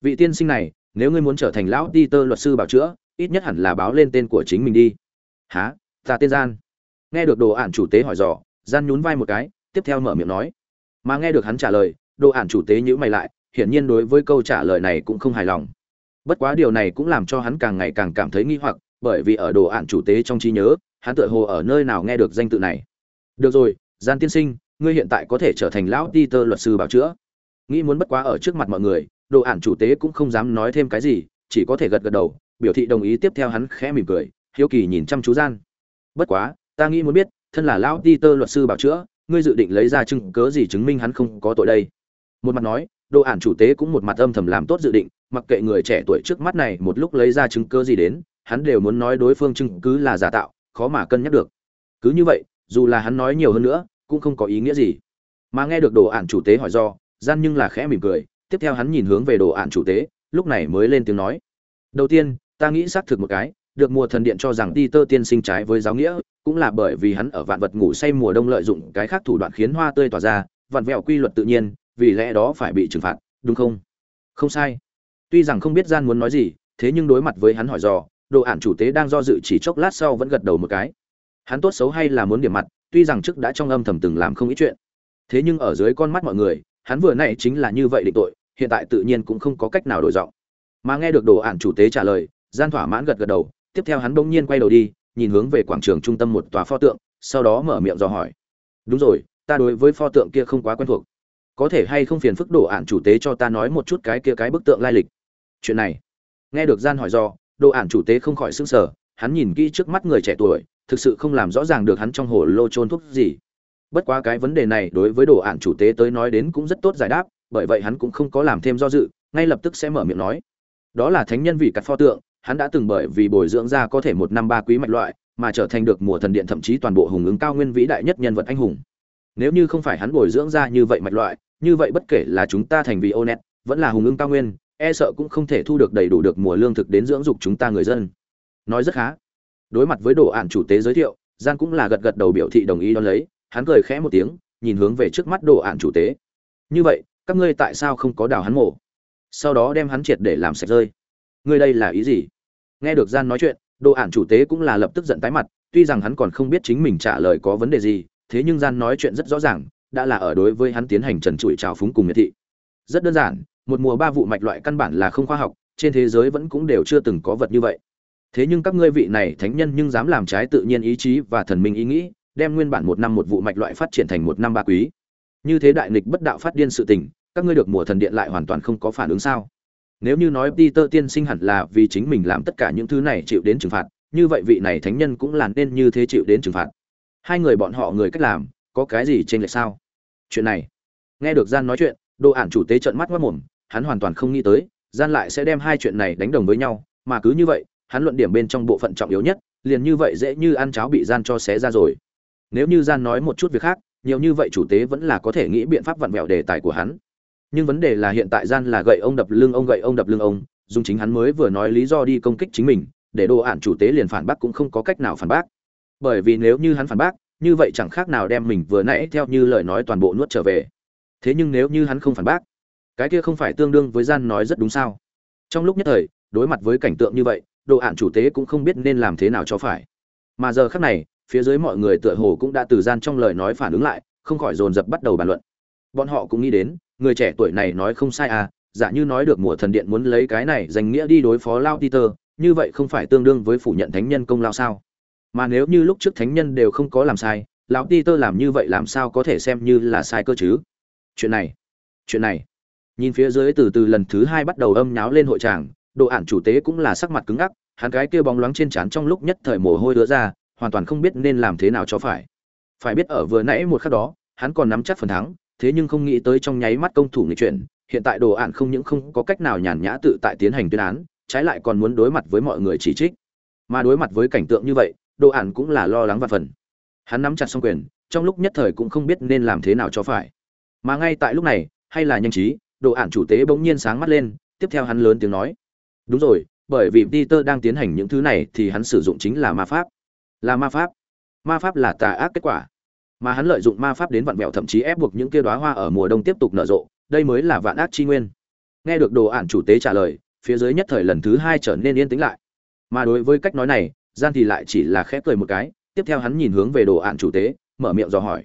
vị tiên sinh này, nếu ngươi muốn trở thành lão ti tơ luật sư bảo chữa, ít nhất hẳn là báo lên tên của chính mình đi. Há ta tên gian. Nghe được đồ ạn chủ tế hỏi dò, gian nhún vai một cái, tiếp theo mở miệng nói. Mà nghe được hắn trả lời đồ ản chủ tế nhữ mày lại, hiển nhiên đối với câu trả lời này cũng không hài lòng. Bất quá điều này cũng làm cho hắn càng ngày càng cảm thấy nghi hoặc, bởi vì ở đồ ản chủ tế trong trí nhớ, hắn tựa hồ ở nơi nào nghe được danh tự này. Được rồi gian tiên sinh, ngươi hiện tại có thể trở thành lão ti tơ luật sư bảo chữa. Nghĩ muốn bất quá ở trước mặt mọi người, đồ ản chủ tế cũng không dám nói thêm cái gì, chỉ có thể gật gật đầu, biểu thị đồng ý tiếp theo hắn khẽ mỉm cười, hiếu kỳ nhìn chăm chú gian bất quá, ta nghĩ muốn biết, thân là lão ti tơ luật sư bảo chữa, ngươi dự định lấy ra chứng cớ gì chứng minh hắn không có tội đây? Một mặt nói, đồ ản chủ tế cũng một mặt âm thầm làm tốt dự định, mặc kệ người trẻ tuổi trước mắt này một lúc lấy ra chứng cứ gì đến, hắn đều muốn nói đối phương chứng cứ là giả tạo, khó mà cân nhắc được. Cứ như vậy, dù là hắn nói nhiều hơn nữa, cũng không có ý nghĩa gì. Mà nghe được đồ ản chủ tế hỏi do, gian nhưng là khẽ mỉm cười, tiếp theo hắn nhìn hướng về đồ ản chủ tế, lúc này mới lên tiếng nói. Đầu tiên, ta nghĩ xác thực một cái, được mùa thần điện cho rằng đi tơ tiên sinh trái với giáo nghĩa, cũng là bởi vì hắn ở vạn vật ngủ say mùa đông lợi dụng cái khác thủ đoạn khiến hoa tươi tỏa ra, vặn vẹo quy luật tự nhiên vì lẽ đó phải bị trừng phạt, đúng không? Không sai. Tuy rằng không biết gian muốn nói gì, thế nhưng đối mặt với hắn hỏi dò, đồ ản chủ tế đang do dự chỉ chốc lát sau vẫn gật đầu một cái. Hắn tốt xấu hay là muốn điểm mặt, tuy rằng trước đã trong âm thầm từng làm không ít chuyện. Thế nhưng ở dưới con mắt mọi người, hắn vừa nãy chính là như vậy định tội, hiện tại tự nhiên cũng không có cách nào đổi giọng. Mà nghe được đồ ản chủ tế trả lời, gian thỏa mãn gật gật đầu, tiếp theo hắn bỗng nhiên quay đầu đi, nhìn hướng về quảng trường trung tâm một tòa pho tượng, sau đó mở miệng dò hỏi. Đúng rồi, ta đối với pho tượng kia không quá quen thuộc có thể hay không phiền phức đồ ản chủ tế cho ta nói một chút cái kia cái bức tượng lai lịch? Chuyện này, nghe được gian hỏi do, đồ ản chủ tế không khỏi sững sờ, hắn nhìn kỹ trước mắt người trẻ tuổi, thực sự không làm rõ ràng được hắn trong hồ lô trôn thuốc gì. Bất quá cái vấn đề này đối với đồ ản chủ tế tới nói đến cũng rất tốt giải đáp, bởi vậy hắn cũng không có làm thêm do dự, ngay lập tức sẽ mở miệng nói. Đó là thánh nhân vị cắt pho tượng, hắn đã từng bởi vì bồi dưỡng ra có thể một năm ba quý mạch loại, mà trở thành được mùa thần điện thậm chí toàn bộ hùng ứng cao nguyên vĩ đại nhất nhân vật anh hùng. Nếu như không phải hắn bồi dưỡng ra như vậy mạch loại như vậy bất kể là chúng ta thành vì ô net vẫn là hùng ưng cao nguyên e sợ cũng không thể thu được đầy đủ được mùa lương thực đến dưỡng dục chúng ta người dân. Nói rất khá. Đối mặt với đồ ạn chủ tế giới thiệu gian cũng là gật gật đầu biểu thị đồng ý đón lấy, hắn cười khẽ một tiếng, nhìn hướng về trước mắt đồ ạn chủ tế. Như vậy, các ngươi tại sao không có đào hắn mổ? Sau đó đem hắn triệt để làm sạch rơi. Ngươi đây là ý gì? Nghe được gian nói chuyện, đồ ạn chủ tế cũng là lập tức giận tái mặt, tuy rằng hắn còn không biết chính mình trả lời có vấn đề gì, thế nhưng gian nói chuyện rất rõ ràng đã là ở đối với hắn tiến hành trần trụi trào phúng cùng miệt thị. Rất đơn giản, một mùa ba vụ mạch loại căn bản là không khoa học, trên thế giới vẫn cũng đều chưa từng có vật như vậy. Thế nhưng các ngươi vị này thánh nhân nhưng dám làm trái tự nhiên ý chí và thần minh ý nghĩ, đem nguyên bản một năm một vụ mạch loại phát triển thành một năm ba quý. Như thế đại nghịch bất đạo phát điên sự tình, các ngươi được mùa thần điện lại hoàn toàn không có phản ứng sao? Nếu như nói Peter tiên sinh hẳn là vì chính mình làm tất cả những thứ này chịu đến trừng phạt, như vậy vị này thánh nhân cũng làn nên như thế chịu đến trừng phạt. Hai người bọn họ người cách làm, có cái gì trên lệch sao? Chuyện này. Nghe được gian nói chuyện đồ ản chủ tế trợn mắt mất mồm, hắn hoàn toàn không nghĩ tới, gian lại sẽ đem hai chuyện này đánh đồng với nhau, mà cứ như vậy, hắn luận điểm bên trong bộ phận trọng yếu nhất, liền như vậy dễ như ăn cháo bị gian cho xé ra rồi. Nếu như gian nói một chút việc khác, nhiều như vậy chủ tế vẫn là có thể nghĩ biện pháp vặn vẹo đề tài của hắn. Nhưng vấn đề là hiện tại gian là gậy ông đập lưng ông, gậy ông đập lưng ông, dùng chính hắn mới vừa nói lý do đi công kích chính mình, để đồ ản chủ tế liền phản bác cũng không có cách nào phản bác. Bởi vì nếu như hắn phản bác như vậy chẳng khác nào đem mình vừa nãy theo như lời nói toàn bộ nuốt trở về. Thế nhưng nếu như hắn không phản bác, cái kia không phải tương đương với gian nói rất đúng sao? Trong lúc nhất thời, đối mặt với cảnh tượng như vậy, đồ ạn chủ tế cũng không biết nên làm thế nào cho phải. Mà giờ khác này, phía dưới mọi người tựa hồ cũng đã từ gian trong lời nói phản ứng lại, không khỏi dồn dập bắt đầu bàn luận. Bọn họ cũng nghĩ đến, người trẻ tuổi này nói không sai à giả như nói được mùa thần điện muốn lấy cái này danh nghĩa đi đối phó lao peter, như vậy không phải tương đương với phủ nhận thánh nhân công lao sao? Mà nếu như lúc trước thánh nhân đều không có làm sai, lão peter làm như vậy làm sao có thể xem như là sai cơ chứ? Chuyện này chuyện này. Nhìn phía dưới từ từ lần thứ hai bắt đầu âm nháo lên hội tràng độ ản chủ tế cũng là sắc mặt cứng ngắc, hắn cái kia bóng loáng trên trán trong lúc nhất thời mồ hôi đứa ra, hoàn toàn không biết nên làm thế nào cho phải. Phải biết ở vừa nãy một khắc đó, hắn còn nắm chắc phần thắng, thế nhưng không nghĩ tới trong nháy mắt công thủ nghị chuyển, hiện tại đồ ản không những không có cách nào nhàn nhã tự tại tiến hành tuyên án, trái lại còn muốn đối mặt với mọi người chỉ trích. Mà đối mặt với cảnh tượng như vậy đồ ản cũng là lo lắng và phần. Hắn nắm chặt xong quyền, trong lúc nhất thời cũng không biết nên làm thế nào cho phải. Mà ngay tại lúc này, hay là nhanh trí, đồ ản chủ tế bỗng nhiên sáng mắt lên, tiếp theo hắn lớn tiếng nói. Đúng rồi, bởi vì peter đang tiến hành những thứ này thì hắn sử dụng chính là ma pháp. Là ma pháp. Ma pháp là tà ác kết quả. Mà hắn lợi dụng ma pháp đến vạn vẹo thậm chí ép buộc những kia đóa hoa ở mùa đông tiếp tục nở rộ, đây mới là vạn ác chi nguyên. Nghe được đồ ản chủ tế trả lời, phía dưới nhất thời lần thứ hai trở nên yên tĩnh lại. Mà đối với cách nói này gian thì lại chỉ là khẽ cười một cái tiếp theo hắn nhìn hướng về đồ ản chủ tế mở miệng dò hỏi.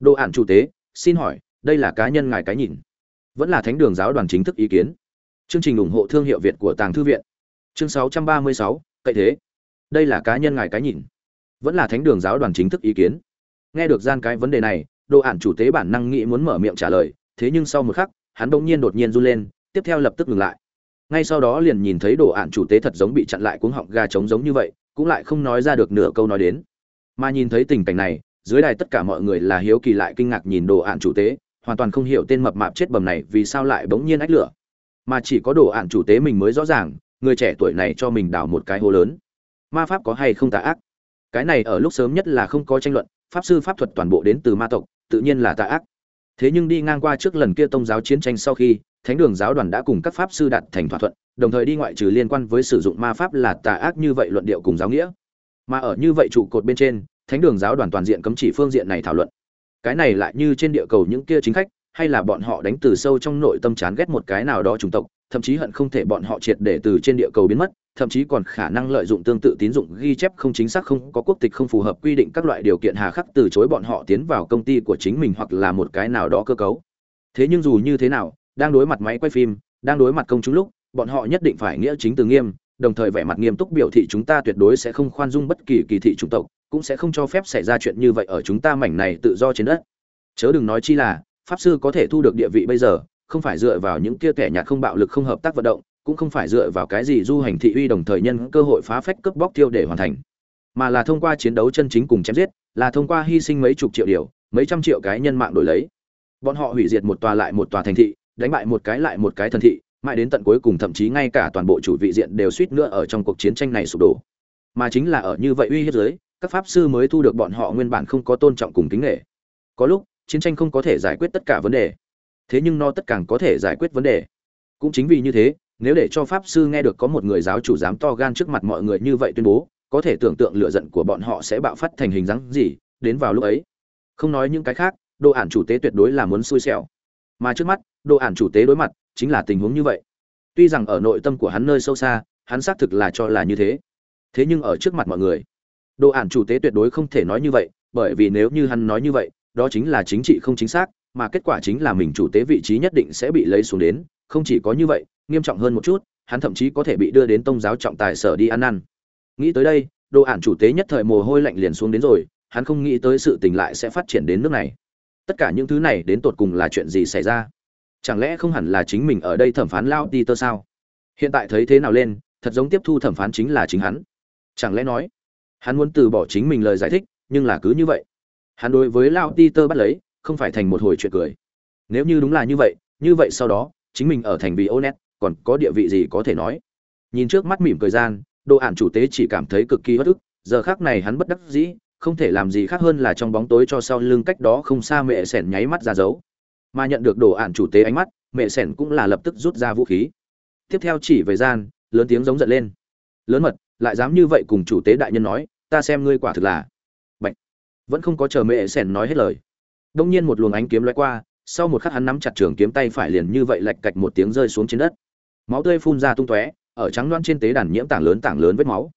Đồ ản chủ tế xin hỏi đây là cá nhân ngài cái nhìn? Vẫn là thánh đường giáo đoàn chính thức ý kiến. Chương trình ủng hộ thương hiệu việt của tàng thư viện. Chương 636, cậy thế. Đây là cá nhân ngài cái nhìn? Vẫn là thánh đường giáo đoàn chính thức ý kiến? Nghe được gian cái vấn đề này đồ ản chủ tế bản năng nghĩ muốn mở miệng trả lời thế nhưng sau một khắc hắn bỗng nhiên đột nhiên run lên tiếp theo lập tức ngừng lại. Ngay sau đó liền nhìn thấy đồ ản chủ tế thật giống bị chặn lại cuống họng gà trống giống như vậy cũng lại không nói ra được nửa câu nói đến. Mà nhìn thấy tình cảnh này, dưới đài tất cả mọi người là hiếu kỳ lại kinh ngạc nhìn đồ ản chủ tế, hoàn toàn không hiểu tên mập mạp chết bầm này vì sao lại bỗng nhiên ách lửa. Mà chỉ có đồ ản chủ tế mình mới rõ ràng, người trẻ tuổi này cho mình đào một cái hố lớn. Ma pháp có hay không tà ác? Cái này ở lúc sớm nhất là không có tranh luận, pháp sư pháp thuật toàn bộ đến từ ma tộc, tự nhiên là tà ác. Thế nhưng đi ngang qua trước lần kia tông giáo chiến tranh sau khi thánh đường giáo đoàn đã cùng các pháp sư đạt thành thỏa thuận, đồng thời đi ngoại trừ liên quan với sử dụng ma pháp là tà ác như vậy luận điệu cùng giáo nghĩa. Mà ở như vậy trụ cột bên trên, thánh đường giáo đoàn toàn diện cấm chỉ phương diện này thảo luận. Cái này lại như trên địa cầu những kia chính khách, hay là bọn họ đánh từ sâu trong nội tâm chán ghét một cái nào đó chủng tộc, thậm chí hận không thể bọn họ triệt để từ trên địa cầu biến mất, thậm chí còn khả năng lợi dụng tương tự tín dụng ghi chép không chính xác không có quốc tịch không phù hợp quy định các loại điều kiện hà khắc từ chối bọn họ tiến vào công ty của chính mình hoặc là một cái nào đó cơ cấu. Thế nhưng dù như thế nào đang đối mặt máy quay phim, đang đối mặt công chúng lúc, bọn họ nhất định phải nghĩa chính từ nghiêm, đồng thời vẻ mặt nghiêm túc biểu thị chúng ta tuyệt đối sẽ không khoan dung bất kỳ kỳ thị chủng tộc, cũng sẽ không cho phép xảy ra chuyện như vậy ở chúng ta mảnh này tự do trên đất. Chớ đừng nói chi là, pháp sư có thể thu được địa vị bây giờ, không phải dựa vào những kia kẻ nhạt không bạo lực không hợp tác vận động, cũng không phải dựa vào cái gì du hành thị uy đồng thời nhân cơ hội phá phách cướp bóc tiêu để hoàn thành, mà là thông qua chiến đấu chân chính cùng chém giết, là thông qua hy sinh mấy chục triệu điều, mấy trăm triệu cái nhân mạng đổi lấy. Bọn họ hủy diệt một tòa lại một tòa thành thị đánh bại một cái lại một cái thần thị, mãi đến tận cuối cùng thậm chí ngay cả toàn bộ chủ vị diện đều suýt nữa ở trong cuộc chiến tranh này sụp đổ. Mà chính là ở như vậy uy hiếp giới, các pháp sư mới thu được bọn họ nguyên bản không có tôn trọng cùng kính nghệ có lúc, chiến tranh không có thể giải quyết tất cả vấn đề. Thế nhưng nó tất càng có thể giải quyết vấn đề. Cũng chính vì như thế, nếu để cho pháp sư nghe được có một người giáo chủ dám to gan trước mặt mọi người như vậy tuyên bố, có thể tưởng tượng lựa giận của bọn họ sẽ bạo phát thành hình dáng gì, đến vào lúc ấy. Không nói những cái khác, đồ ản chủ tế tuyệt đối là muốn xui xẻo. Mà trước mắt đồ ản chủ tế đối mặt, chính là tình huống như vậy. Tuy rằng ở nội tâm của hắn nơi sâu xa, hắn xác thực là cho là như thế. Thế nhưng ở trước mặt mọi người, đồ ản chủ tế tuyệt đối không thể nói như vậy, bởi vì nếu như hắn nói như vậy, đó chính là chính trị không chính xác, mà kết quả chính là mình chủ tế vị trí nhất định sẽ bị lấy xuống đến. Không chỉ có như vậy, nghiêm trọng hơn một chút, hắn thậm chí có thể bị đưa đến tông giáo trọng tài sở đi ăn năn. Nghĩ tới đây, đồ ản chủ tế nhất thời mồ hôi lạnh liền xuống đến rồi, hắn không nghĩ tới sự tình lại sẽ phát triển đến nước này. Tất cả những thứ này đến tột cùng là chuyện gì xảy ra? Chẳng lẽ không hẳn là chính mình ở đây thẩm phán lao ti tơ sao? Hiện tại thấy thế nào lên, thật giống tiếp thu thẩm phán chính là chính hắn. Chẳng lẽ nói, hắn muốn từ bỏ chính mình lời giải thích, nhưng là cứ như vậy. Hắn đối với lao ti tơ bắt lấy, không phải thành một hồi chuyện cười. Nếu như đúng là như vậy như vậy sau đó, chính mình ở thành vì ô nét còn có địa vị gì có thể nói? Nhìn trước mắt mỉm cười gian, đồ ản chủ tế chỉ cảm thấy cực kỳ bất ức, giờ khác này hắn bất đắc dĩ, không thể làm gì khác hơn là trong bóng tối cho sau lưng cách đó không xa mẹ sẻn nháy mắt ra dấu mà nhận được đồ ản chủ tế ánh mắt, mẹ sẻn cũng là lập tức rút ra vũ khí. Tiếp theo chỉ về gian, lớn tiếng giống giận lên. Lớn mật, lại dám như vậy cùng chủ tế đại nhân nói, ta xem ngươi quả thực là bệnh vẫn không có chờ mẹ sẻn nói hết lời. Đông nhiên một luồng ánh kiếm lóe qua, sau một khắc hắn nắm chặt trường kiếm tay phải liền như vậy lạch cạch một tiếng rơi xuống trên đất. Máu tươi phun ra tung tóe, ở trắng loan trên tế đàn nhiễm tảng lớn tảng lớn vết máu.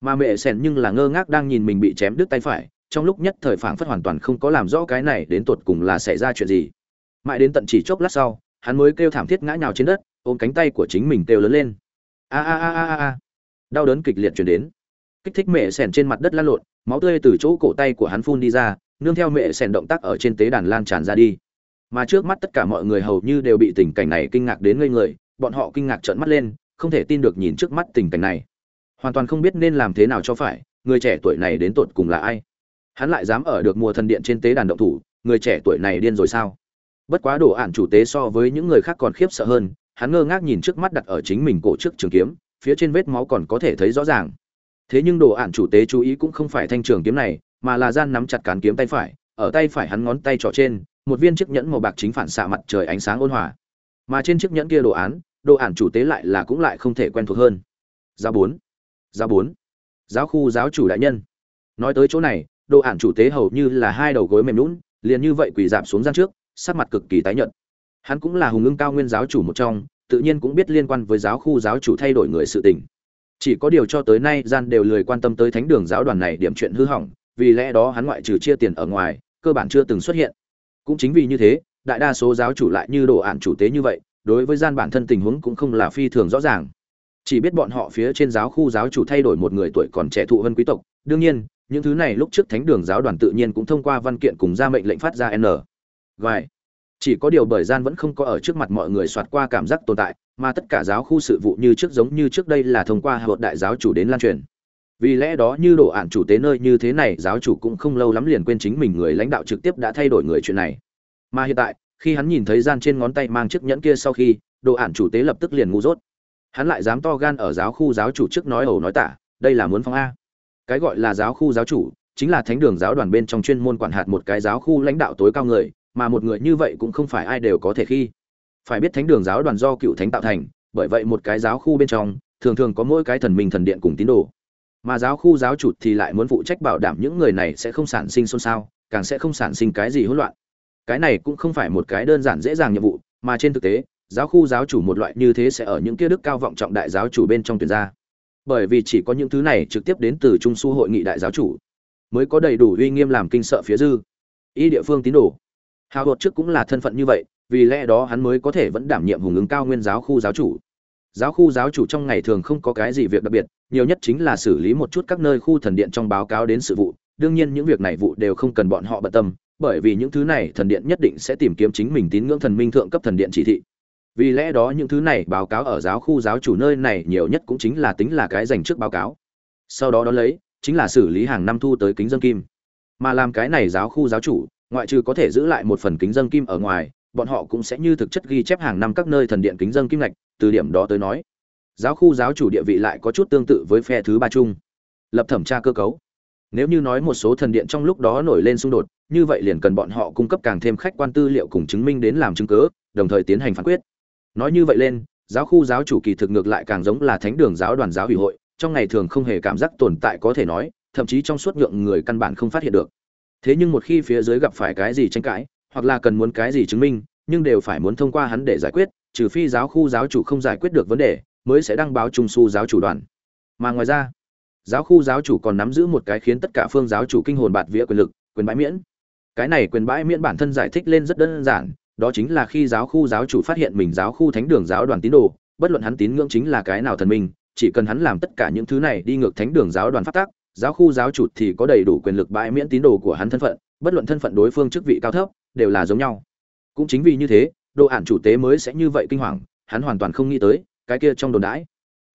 Mà mẹ sẻn nhưng là ngơ ngác đang nhìn mình bị chém đứt tay phải, trong lúc nhất thời phảng phất hoàn toàn không có làm rõ cái này đến tột cùng là xảy ra chuyện gì mãi đến tận chỉ chốc lát sau, hắn mới kêu thảm thiết ngã nhào trên đất, ôm cánh tay của chính mình kêu lớn lên. A a a a a đau đớn kịch liệt chuyển đến. Kích thích mẹ sẻn trên mặt đất lan lộn, máu tươi từ chỗ cổ tay của hắn phun đi ra, nương theo mẹ sẻn động tác ở trên tế đàn lan tràn ra đi. Mà trước mắt tất cả mọi người hầu như đều bị tình cảnh này kinh ngạc đến ngây người, bọn họ kinh ngạc trợn mắt lên, không thể tin được nhìn trước mắt tình cảnh này. Hoàn toàn không biết nên làm thế nào cho phải, người trẻ tuổi này đến tột cùng là ai? Hắn lại dám ở được mùa thần điện trên tế đàn động thủ, người trẻ tuổi này điên rồi sao? Bất quá đồ ạn chủ tế so với những người khác còn khiếp sợ hơn, hắn ngơ ngác nhìn trước mắt đặt ở chính mình cổ trước trường kiếm, phía trên vết máu còn có thể thấy rõ ràng. Thế nhưng đồ ạn chủ tế chú ý cũng không phải thanh trường kiếm này, mà là gian nắm chặt cán kiếm tay phải, ở tay phải hắn ngón tay trỏ trên, một viên chiếc nhẫn màu bạc chính phản xạ mặt trời ánh sáng ôn hòa. Mà trên chiếc nhẫn kia đồ án, đồ ản chủ tế lại là cũng lại không thể quen thuộc hơn. Giáo bốn giáo bốn, giáo khu giáo chủ đại nhân. Nói tới chỗ này, đồ ản chủ tế hầu như là hai đầu gối mềm lún liền như vậy quỳ dạp xuống gian trước sắc mặt cực kỳ tái nhợt. Hắn cũng là hùng ưng cao nguyên giáo chủ một trong, tự nhiên cũng biết liên quan với giáo khu giáo chủ thay đổi người sự tình. Chỉ có điều cho tới nay, gian đều lười quan tâm tới thánh đường giáo đoàn này điểm chuyện hư hỏng, vì lẽ đó hắn ngoại trừ chia tiền ở ngoài, cơ bản chưa từng xuất hiện. Cũng chính vì như thế, đại đa số giáo chủ lại như đồ ản chủ tế như vậy, đối với gian bản thân tình huống cũng không là phi thường rõ ràng. Chỉ biết bọn họ phía trên giáo khu giáo chủ thay đổi một người tuổi còn trẻ thụ hơn quý tộc. Đương nhiên, những thứ này lúc trước thánh đường giáo đoàn tự nhiên cũng thông qua văn kiện cùng ra mệnh lệnh phát ra n. Vài. chỉ có điều bởi gian vẫn không có ở trước mặt mọi người soạt qua cảm giác tồn tại, mà tất cả giáo khu sự vụ như trước giống như trước đây là thông qua hợp đại giáo chủ đến lan truyền. Vì lẽ đó như đồ ạn chủ tế nơi như thế này, giáo chủ cũng không lâu lắm liền quên chính mình người lãnh đạo trực tiếp đã thay đổi người chuyện này. Mà hiện tại, khi hắn nhìn thấy gian trên ngón tay mang chiếc nhẫn kia sau khi, đồ ạn chủ tế lập tức liền ngu dốt. Hắn lại dám to gan ở giáo khu giáo chủ trước nói ẩu nói tả, đây là muốn phong a. Cái gọi là giáo khu giáo chủ, chính là thánh đường giáo đoàn bên trong chuyên môn quản hạt một cái giáo khu lãnh đạo tối cao người mà một người như vậy cũng không phải ai đều có thể khi. Phải biết thánh đường giáo đoàn do cựu thánh tạo thành, bởi vậy một cái giáo khu bên trong, thường thường có mỗi cái thần minh thần điện cùng tín đồ. Mà giáo khu giáo chủ thì lại muốn phụ trách bảo đảm những người này sẽ không sản sinh xôn xao, càng sẽ không sản sinh cái gì hỗn loạn. Cái này cũng không phải một cái đơn giản dễ dàng nhiệm vụ, mà trên thực tế, giáo khu giáo chủ một loại như thế sẽ ở những kia đức cao vọng trọng đại giáo chủ bên trong tuyển gia bởi vì chỉ có những thứ này trực tiếp đến từ trung su hội nghị đại giáo chủ, mới có đầy đủ uy nghiêm làm kinh sợ phía dư. Y địa phương tín đồ hào hột trước cũng là thân phận như vậy, vì lẽ đó hắn mới có thể vẫn đảm nhiệm hùng ứng cao nguyên giáo khu giáo chủ. Giáo khu giáo chủ trong ngày thường không có cái gì việc đặc biệt, nhiều nhất chính là xử lý một chút các nơi khu thần điện trong báo cáo đến sự vụ. Đương nhiên những việc này vụ đều không cần bọn họ bận tâm, bởi vì những thứ này thần điện nhất định sẽ tìm kiếm chính mình tín ngưỡng thần minh thượng cấp thần điện chỉ thị. Vì lẽ đó những thứ này báo cáo ở giáo khu giáo chủ nơi này nhiều nhất cũng chính là tính là cái dành trước báo cáo. Sau đó đó lấy, chính là xử lý hàng năm thu tới kính dân kim. Mà làm cái này giáo khu giáo chủ ngoại trừ có thể giữ lại một phần kính dân kim ở ngoài, bọn họ cũng sẽ như thực chất ghi chép hàng năm các nơi thần điện kính dân kim lệch từ điểm đó tới nói, giáo khu giáo chủ địa vị lại có chút tương tự với phe thứ ba chung. Lập thẩm tra cơ cấu. Nếu như nói một số thần điện trong lúc đó nổi lên xung đột, như vậy liền cần bọn họ cung cấp càng thêm khách quan tư liệu cùng chứng minh đến làm chứng cớ đồng thời tiến hành phán quyết. Nói như vậy lên, giáo khu giáo chủ kỳ thực ngược lại càng giống là thánh đường giáo đoàn giáo ủy hội, trong ngày thường không hề cảm giác tồn tại có thể nói, thậm chí trong suốt nhượng người căn bản không phát hiện được thế nhưng một khi phía dưới gặp phải cái gì tranh cãi, hoặc là cần muốn cái gì chứng minh, nhưng đều phải muốn thông qua hắn để giải quyết, trừ phi giáo khu giáo chủ không giải quyết được vấn đề, mới sẽ đăng báo trung su giáo chủ đoàn. Mà ngoài ra, giáo khu giáo chủ còn nắm giữ một cái khiến tất cả phương giáo chủ kinh hồn bạt vía quyền lực, quyền bãi miễn. Cái này quyền bãi miễn bản thân giải thích lên rất đơn giản, đó chính là khi giáo khu giáo chủ phát hiện mình giáo khu thánh đường giáo đoàn tín đồ, bất luận hắn tín ngưỡng chính là cái nào thần minh, chỉ cần hắn làm tất cả những thứ này đi ngược thánh đường giáo đoàn phát tác giáo khu giáo chủ thì có đầy đủ quyền lực bãi miễn tín đồ của hắn thân phận, bất luận thân phận đối phương chức vị cao thấp, đều là giống nhau. Cũng chính vì như thế, đồ ản chủ tế mới sẽ như vậy kinh hoàng, hắn hoàn toàn không nghĩ tới, cái kia trong đồn đãi.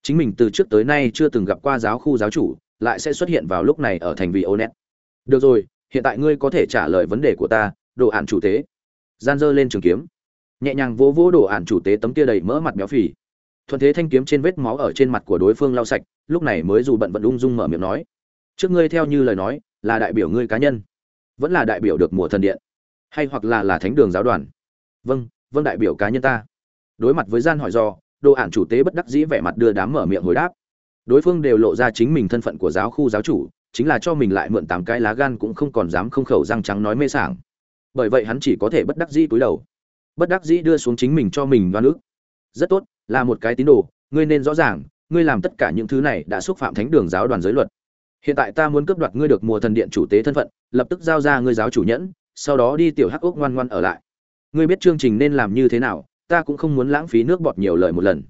Chính mình từ trước tới nay chưa từng gặp qua giáo khu giáo chủ, lại sẽ xuất hiện vào lúc này ở thành vị ô nét được rồi, hiện tại ngươi có thể trả lời vấn đề của ta, đồ ản chủ tế. Gian dơ lên trường kiếm. Nhẹ nhàng vỗ vỗ đồ ản chủ tế tấm kia đầy mỡ mặt béo phì. Thuận thế thanh kiếm trên vết máu ở trên mặt của đối phương lau sạch, lúc này mới dù bận vận ung dung mở miệng nói trước ngươi theo như lời nói, là đại biểu ngươi cá nhân, vẫn là đại biểu được mùa thần điện, hay hoặc là là thánh đường giáo đoàn. Vâng vâng đại biểu cá nhân ta. Đối mặt với gian hỏi do, đồ ản chủ tế bất đắc dĩ vẻ mặt đưa đám mở miệng hồi đáp. Đối phương đều lộ ra chính mình thân phận của giáo khu giáo chủ, chính là cho mình lại mượn tám cái lá gan cũng không còn dám không khẩu răng trắng nói mê sảng. Bởi vậy hắn chỉ có thể bất đắc dĩ cúi đầu. Bất đắc dĩ đưa xuống chính mình cho mình đoan ức rất tốt, là một cái tín đồ, ngươi nên rõ ràng, ngươi làm tất cả những thứ này đã xúc phạm thánh đường giáo đoàn giới luật hiện tại ta muốn cướp đoạt ngươi được mùa thần điện chủ tế thân phận, lập tức giao ra ngươi giáo chủ nhẫn, sau đó đi tiểu hắc ốc ngoan ngoan ở lại. Ngươi biết chương trình nên làm như thế nào, ta cũng không muốn lãng phí nước bọt nhiều lời một lần.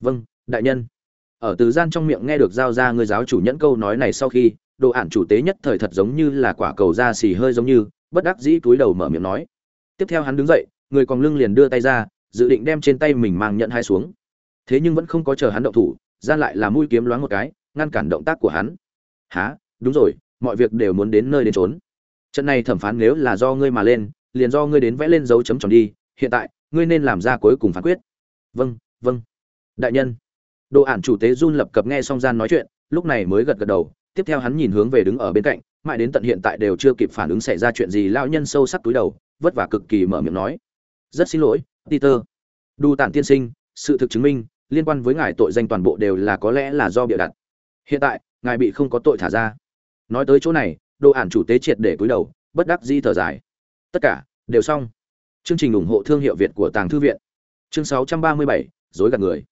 Vâng đại nhân. Ở từ gian trong miệng nghe được giao ra ngươi giáo chủ nhẫn câu nói này sau khi, đồ ản chủ tế nhất thời thật giống như là quả cầu da xì hơi giống như, bất đắc dĩ cúi đầu mở miệng nói. Tiếp theo hắn đứng dậy, người còn lưng liền đưa tay ra, dự định đem trên tay mình mang nhận hai xuống. Thế nhưng vẫn không có chờ hắn động thủ, gian lại là mũi kiếm loáng một cái, ngăn cản động tác của hắn há đúng rồi, mọi việc đều muốn đến nơi đến trốn trận này thẩm phán nếu là do ngươi mà lên, liền do ngươi đến vẽ lên dấu chấm tròn đi, hiện tại, ngươi nên làm ra cuối cùng phán quyết. Vâng vâng. Đại nhân. Đồ ản chủ tế run lập cập nghe Song gian nói chuyện, lúc này mới gật gật đầu, tiếp theo hắn nhìn hướng về đứng ở bên cạnh, mãi đến tận hiện tại đều chưa kịp phản ứng xảy ra chuyện gì, lão nhân sâu sắc túi đầu, vất vả cực kỳ mở miệng nói. Rất xin lỗi, peter. Đu tản tiên sinh, sự thực chứng minh, liên quan với ngài tội danh toàn bộ đều là có lẽ là do bịa đặt. Hiện tại ngài bị không có tội thả ra. Nói tới chỗ này đồ ản chủ tế triệt để cúi đầu bất đắc di thở dài. Tất cả đều xong. Chương trình ủng hộ thương hiệu việt của tàng thư viện. Chương 637, dối gạt người.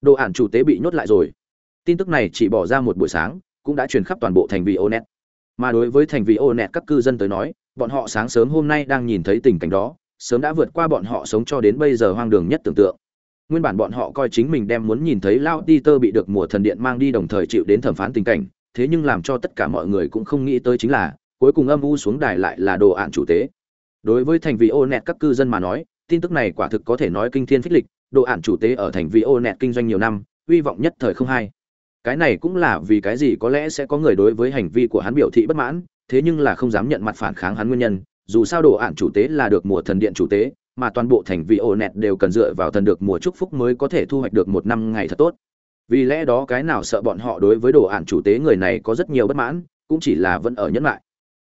Đồ ản chủ tế bị nhốt lại rồi. Tin tức này chỉ bỏ ra một buổi sáng cũng đã truyền khắp toàn bộ thành vị onet. Mà đối với thành vị onet các cư dân tới nói bọn họ sáng sớm hôm nay đang nhìn thấy tình cảnh đó sớm đã vượt qua bọn họ sống cho đến bây giờ hoang đường nhất tưởng tượng nguyên bản bọn họ coi chính mình đem muốn nhìn thấy lao ti tơ bị được mùa thần điện mang đi đồng thời chịu đến thẩm phán tình cảnh, thế nhưng làm cho tất cả mọi người cũng không nghĩ tới chính là, cuối cùng âm u xuống đài lại là đồ ạn chủ tế. Đối với thành vị ô nẹt các cư dân mà nói, tin tức này quả thực có thể nói kinh thiên phích lịch, đồ ạn chủ tế ở thành vị ô nẹt kinh doanh nhiều năm, hy vọng nhất thời không hay. Cái này cũng là vì cái gì có lẽ sẽ có người đối với hành vi của hắn biểu thị bất mãn, thế nhưng là không dám nhận mặt phản kháng hắn nguyên nhân, dù sao đồ ạn chủ tế là được mùa thần điện chủ tế mà toàn bộ thành vị ổ nẹt đều cần dựa vào thần được mùa chúc phúc mới có thể thu hoạch được một năm ngày thật tốt. Vì lẽ đó cái nào sợ bọn họ đối với đồ ản chủ tế người này có rất nhiều bất mãn, cũng chỉ là vẫn ở nhẫn lại.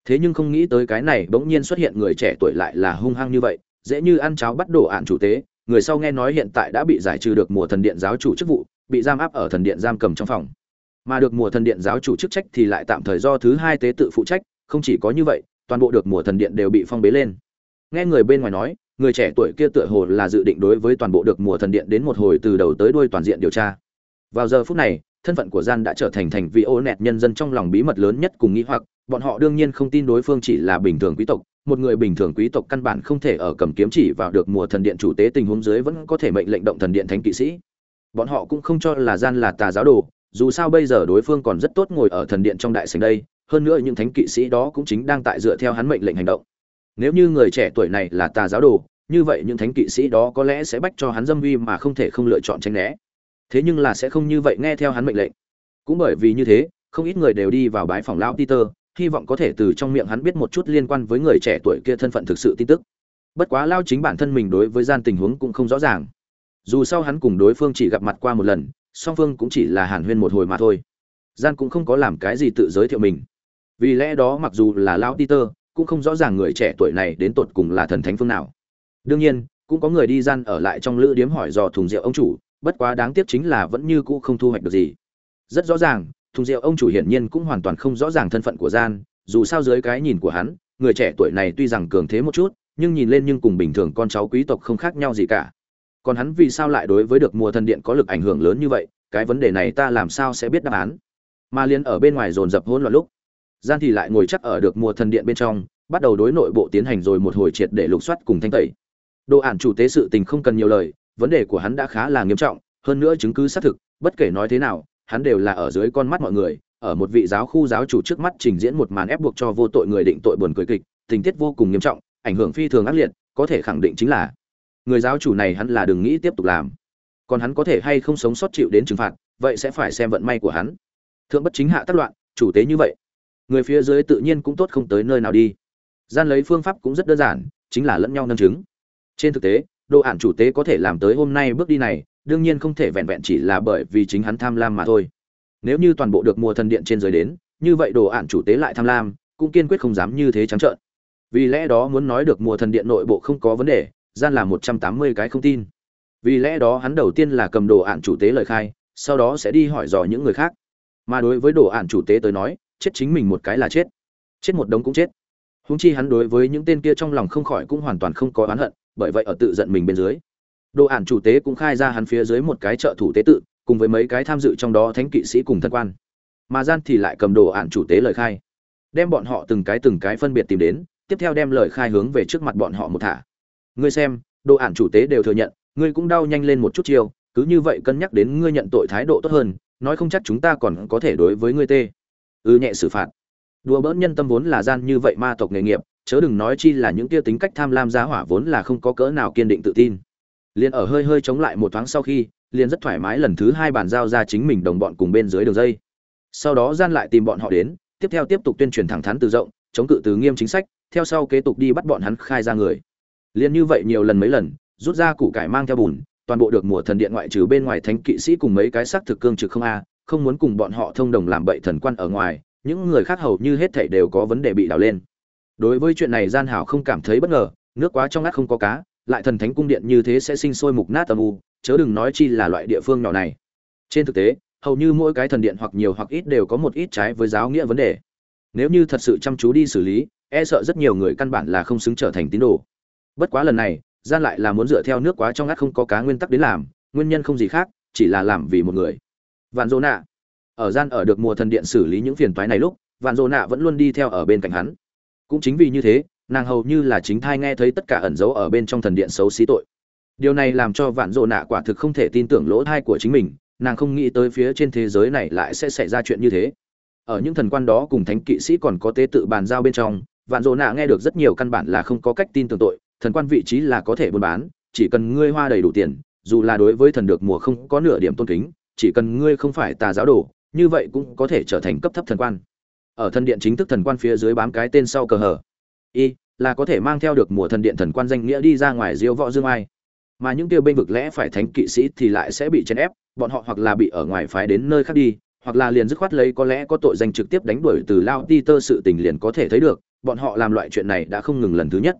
Thế nhưng không nghĩ tới cái này bỗng nhiên xuất hiện người trẻ tuổi lại là hung hăng như vậy, dễ như ăn cháo bắt đồ ản chủ tế, người sau nghe nói hiện tại đã bị giải trừ được mùa thần điện giáo chủ chức vụ, bị giam áp ở thần điện giam cầm trong phòng. Mà được mùa thần điện giáo chủ chức trách thì lại tạm thời do thứ hai tế tự phụ trách, không chỉ có như vậy, toàn bộ được mùa thần điện đều bị phong bế lên. Nghe người bên ngoài nói người trẻ tuổi kia tựa hồ là dự định đối với toàn bộ được mùa thần điện đến một hồi từ đầu tới đuôi toàn diện điều tra. Vào giờ phút này, thân phận của gian đã trở thành thành vị ô nẹt nhân dân trong lòng bí mật lớn nhất cùng nghĩ hoặc, bọn họ đương nhiên không tin đối phương chỉ là bình thường quý tộc, một người bình thường quý tộc căn bản không thể ở cầm kiếm chỉ vào được mùa thần điện chủ tế tình huống dưới vẫn có thể mệnh lệnh động thần điện thánh kỵ sĩ. Bọn họ cũng không cho là gian là tà giáo đồ, dù sao bây giờ đối phương còn rất tốt ngồi ở thần điện trong đại sảnh đây, hơn nữa những thánh kỵ sĩ đó cũng chính đang tại dựa theo hắn mệnh lệnh hành động. Nếu như người trẻ tuổi này là tà giáo đồ như vậy những thánh kỵ sĩ đó có lẽ sẽ bách cho hắn dâm uy mà không thể không lựa chọn tránh né. Thế nhưng là sẽ không như vậy nghe theo hắn mệnh lệnh. Cũng bởi vì như thế, không ít người đều đi vào bái phòng lão peter, hy vọng có thể từ trong miệng hắn biết một chút liên quan với người trẻ tuổi kia thân phận thực sự tin tức. Bất quá lao chính bản thân mình đối với gian tình huống cũng không rõ ràng. Dù sau hắn cùng đối phương chỉ gặp mặt qua một lần, song phương cũng chỉ là hàn huyên một hồi mà thôi. Gian cũng không có làm cái gì tự giới thiệu mình. Vì lẽ đó mặc dù là lão peter, cũng không rõ ràng người trẻ tuổi này đến tột cùng là thần thánh phương nào đương nhiên, cũng có người đi gian ở lại trong lữ điếm hỏi dò thùng rượu ông chủ, bất quá đáng tiếc chính là vẫn như cũ không thu hoạch được gì. Rất rõ ràng, thùng rượu ông chủ hiển nhiên cũng hoàn toàn không rõ ràng thân phận của gian, dù sao dưới cái nhìn của hắn, người trẻ tuổi này tuy rằng cường thế một chút, nhưng nhìn lên nhưng cùng bình thường con cháu quý tộc không khác nhau gì cả. Còn hắn vì sao lại đối với được mùa thần điện có lực ảnh hưởng lớn như vậy, cái vấn đề này ta làm sao sẽ biết đáp án. Mà liên ở bên ngoài dồn dập hỗn loạn lúc, gian thì lại ngồi chắc ở được mùa thần điện bên trong, bắt đầu đối nội bộ tiến hành rồi một hồi triệt để lục soát cùng thanh tẩy đồ ản chủ tế sự tình không cần nhiều lời, vấn đề của hắn đã khá là nghiêm trọng, hơn nữa chứng cứ xác thực, bất kể nói thế nào, hắn đều là ở dưới con mắt mọi người, ở một vị giáo khu giáo chủ trước mắt trình diễn một màn ép buộc cho vô tội người định tội buồn cười kịch, tình tiết vô cùng nghiêm trọng, ảnh hưởng phi thường ác liệt, có thể khẳng định chính là, người giáo chủ này hắn là đừng nghĩ tiếp tục làm. Còn hắn có thể hay không sống sót chịu đến trừng phạt, vậy sẽ phải xem vận may của hắn. Thượng bất chính hạ tác loạn, chủ tế như vậy. Người phía dưới tự nhiên cũng tốt không tới nơi nào đi. Gian lấy phương pháp cũng rất đơn giản, chính là lẫn nhau nâng chứng trên thực tế, đồ ản chủ tế có thể làm tới hôm nay bước đi này, đương nhiên không thể vẹn vẹn chỉ là bởi vì chính hắn tham lam mà thôi. Nếu như toàn bộ được mùa thần điện trên dưới đến, như vậy đồ ản chủ tế lại tham lam, cũng kiên quyết không dám như thế trắng trợn. Vì lẽ đó muốn nói được mùa thần điện nội bộ không có vấn đề, gian là một trăm tám mươi cái không tin. Vì lẽ đó hắn đầu tiên là cầm đồ ản chủ tế lời khai, sau đó sẽ đi hỏi dò những người khác. Mà đối với đồ ản chủ tế tới nói, chết chính mình một cái là chết. Chết một đống cũng chết. Húng chi hắn đối với những tên kia trong lòng không khỏi cũng hoàn toàn không có oán hận bởi vậy ở tự giận mình bên dưới. Đồ ản chủ tế cũng khai ra hắn phía dưới một cái trợ thủ tế tự, cùng với mấy cái tham dự trong đó thánh kỵ sĩ cùng thân quan. Mà gian thì lại cầm đồ ản chủ tế lời khai. Đem bọn họ từng cái từng cái phân biệt tìm đến, tiếp theo đem lời khai hướng về trước mặt bọn họ một thả. Ngươi xem, đồ ản chủ tế đều thừa nhận, ngươi cũng đau nhanh lên một chút chiêu, cứ như vậy cân nhắc đến ngươi nhận tội thái độ tốt hơn, nói không chắc chúng ta còn có thể đối với ngươi tê. Ư ừ nhẹ xử phạt đùa bỡn nhân tâm vốn là gian như vậy ma tộc nghề nghiệp, chớ đừng nói chi là những kia tính cách tham lam giá hỏa vốn là không có cỡ nào kiên định tự tin. Liền ở hơi hơi chống lại một thoáng sau khi, liền rất thoải mái lần thứ hai bàn giao ra chính mình đồng bọn cùng bên dưới đường dây. Sau đó gian lại tìm bọn họ đến, tiếp theo tiếp tục tuyên truyền thẳng thắn từ rộng, chống cự từ nghiêm chính sách, theo sau kế tục đi bắt bọn hắn khai ra người. Liền như vậy nhiều lần mấy lần, rút ra củ cải mang theo bùn, toàn bộ được mùa thần điện ngoại trừ bên ngoài thánh kỵ sĩ cùng mấy cái xác thực cương trực không a, không muốn cùng bọn họ thông đồng làm bậy thần quan ở ngoài những người khác hầu như hết thảy đều có vấn đề bị đào lên. Đối với chuyện này gian hảo không cảm thấy bất ngờ, nước quá trong ngắt không có cá, lại thần thánh cung điện như thế sẽ sinh sôi mục nát âm u, chớ đừng nói chi là loại địa phương nhỏ này. Trên thực tế, hầu như mỗi cái thần điện hoặc nhiều hoặc ít đều có một ít trái với giáo nghĩa vấn đề. Nếu như thật sự chăm chú đi xử lý e sợ rất nhiều người căn bản là không xứng trở thành tín đồ. Bất quá lần này, gian lại là muốn dựa theo nước quá trong ngắt không có cá nguyên tắc đến làm, nguyên nhân không gì khác, chỉ là làm vì một người. Vạn dô nạ ở gian ở được mùa thần điện xử lý những phiền toái này lúc, vạn dồ nạ vẫn luôn đi theo ở bên cạnh hắn. Cũng chính vì như thế, nàng hầu như là chính thai nghe thấy tất cả ẩn dấu ở bên trong thần điện xấu xí tội. Điều này làm cho vạn dồ nạ quả thực không thể tin tưởng lỗ thai của chính mình, nàng không nghĩ tới phía trên thế giới này lại sẽ xảy ra chuyện như thế. Ở những thần quan đó cùng thánh kỵ sĩ còn có tế tự bàn giao bên trong, vạn dồ nạ nghe được rất nhiều căn bản là không có cách tin tưởng tội, thần quan vị trí là có thể buôn bán, chỉ cần ngươi hoa đầy đủ tiền, dù là đối với thần được mùa không có nửa điểm tôn kính, chỉ cần ngươi không phải tà giáo đồ như vậy cũng có thể trở thành cấp thấp thần quan. Ở thần điện chính thức thần quan phía dưới bám cái tên sau cờ hở y, là có thể mang theo được mùa thần điện thần quan danh nghĩa đi ra ngoài diêu võ dương ai. Mà những tiêu bên vực lẽ phải thánh kỵ sĩ thì lại sẽ bị chèn ép, bọn họ hoặc là bị ở ngoài phái đến nơi khác đi, hoặc là liền dứt khoát lấy có lẽ có tội danh trực tiếp đánh đuổi từ lao ti tơ sự tình liền có thể thấy được, bọn họ làm loại chuyện này đã không ngừng lần thứ nhất.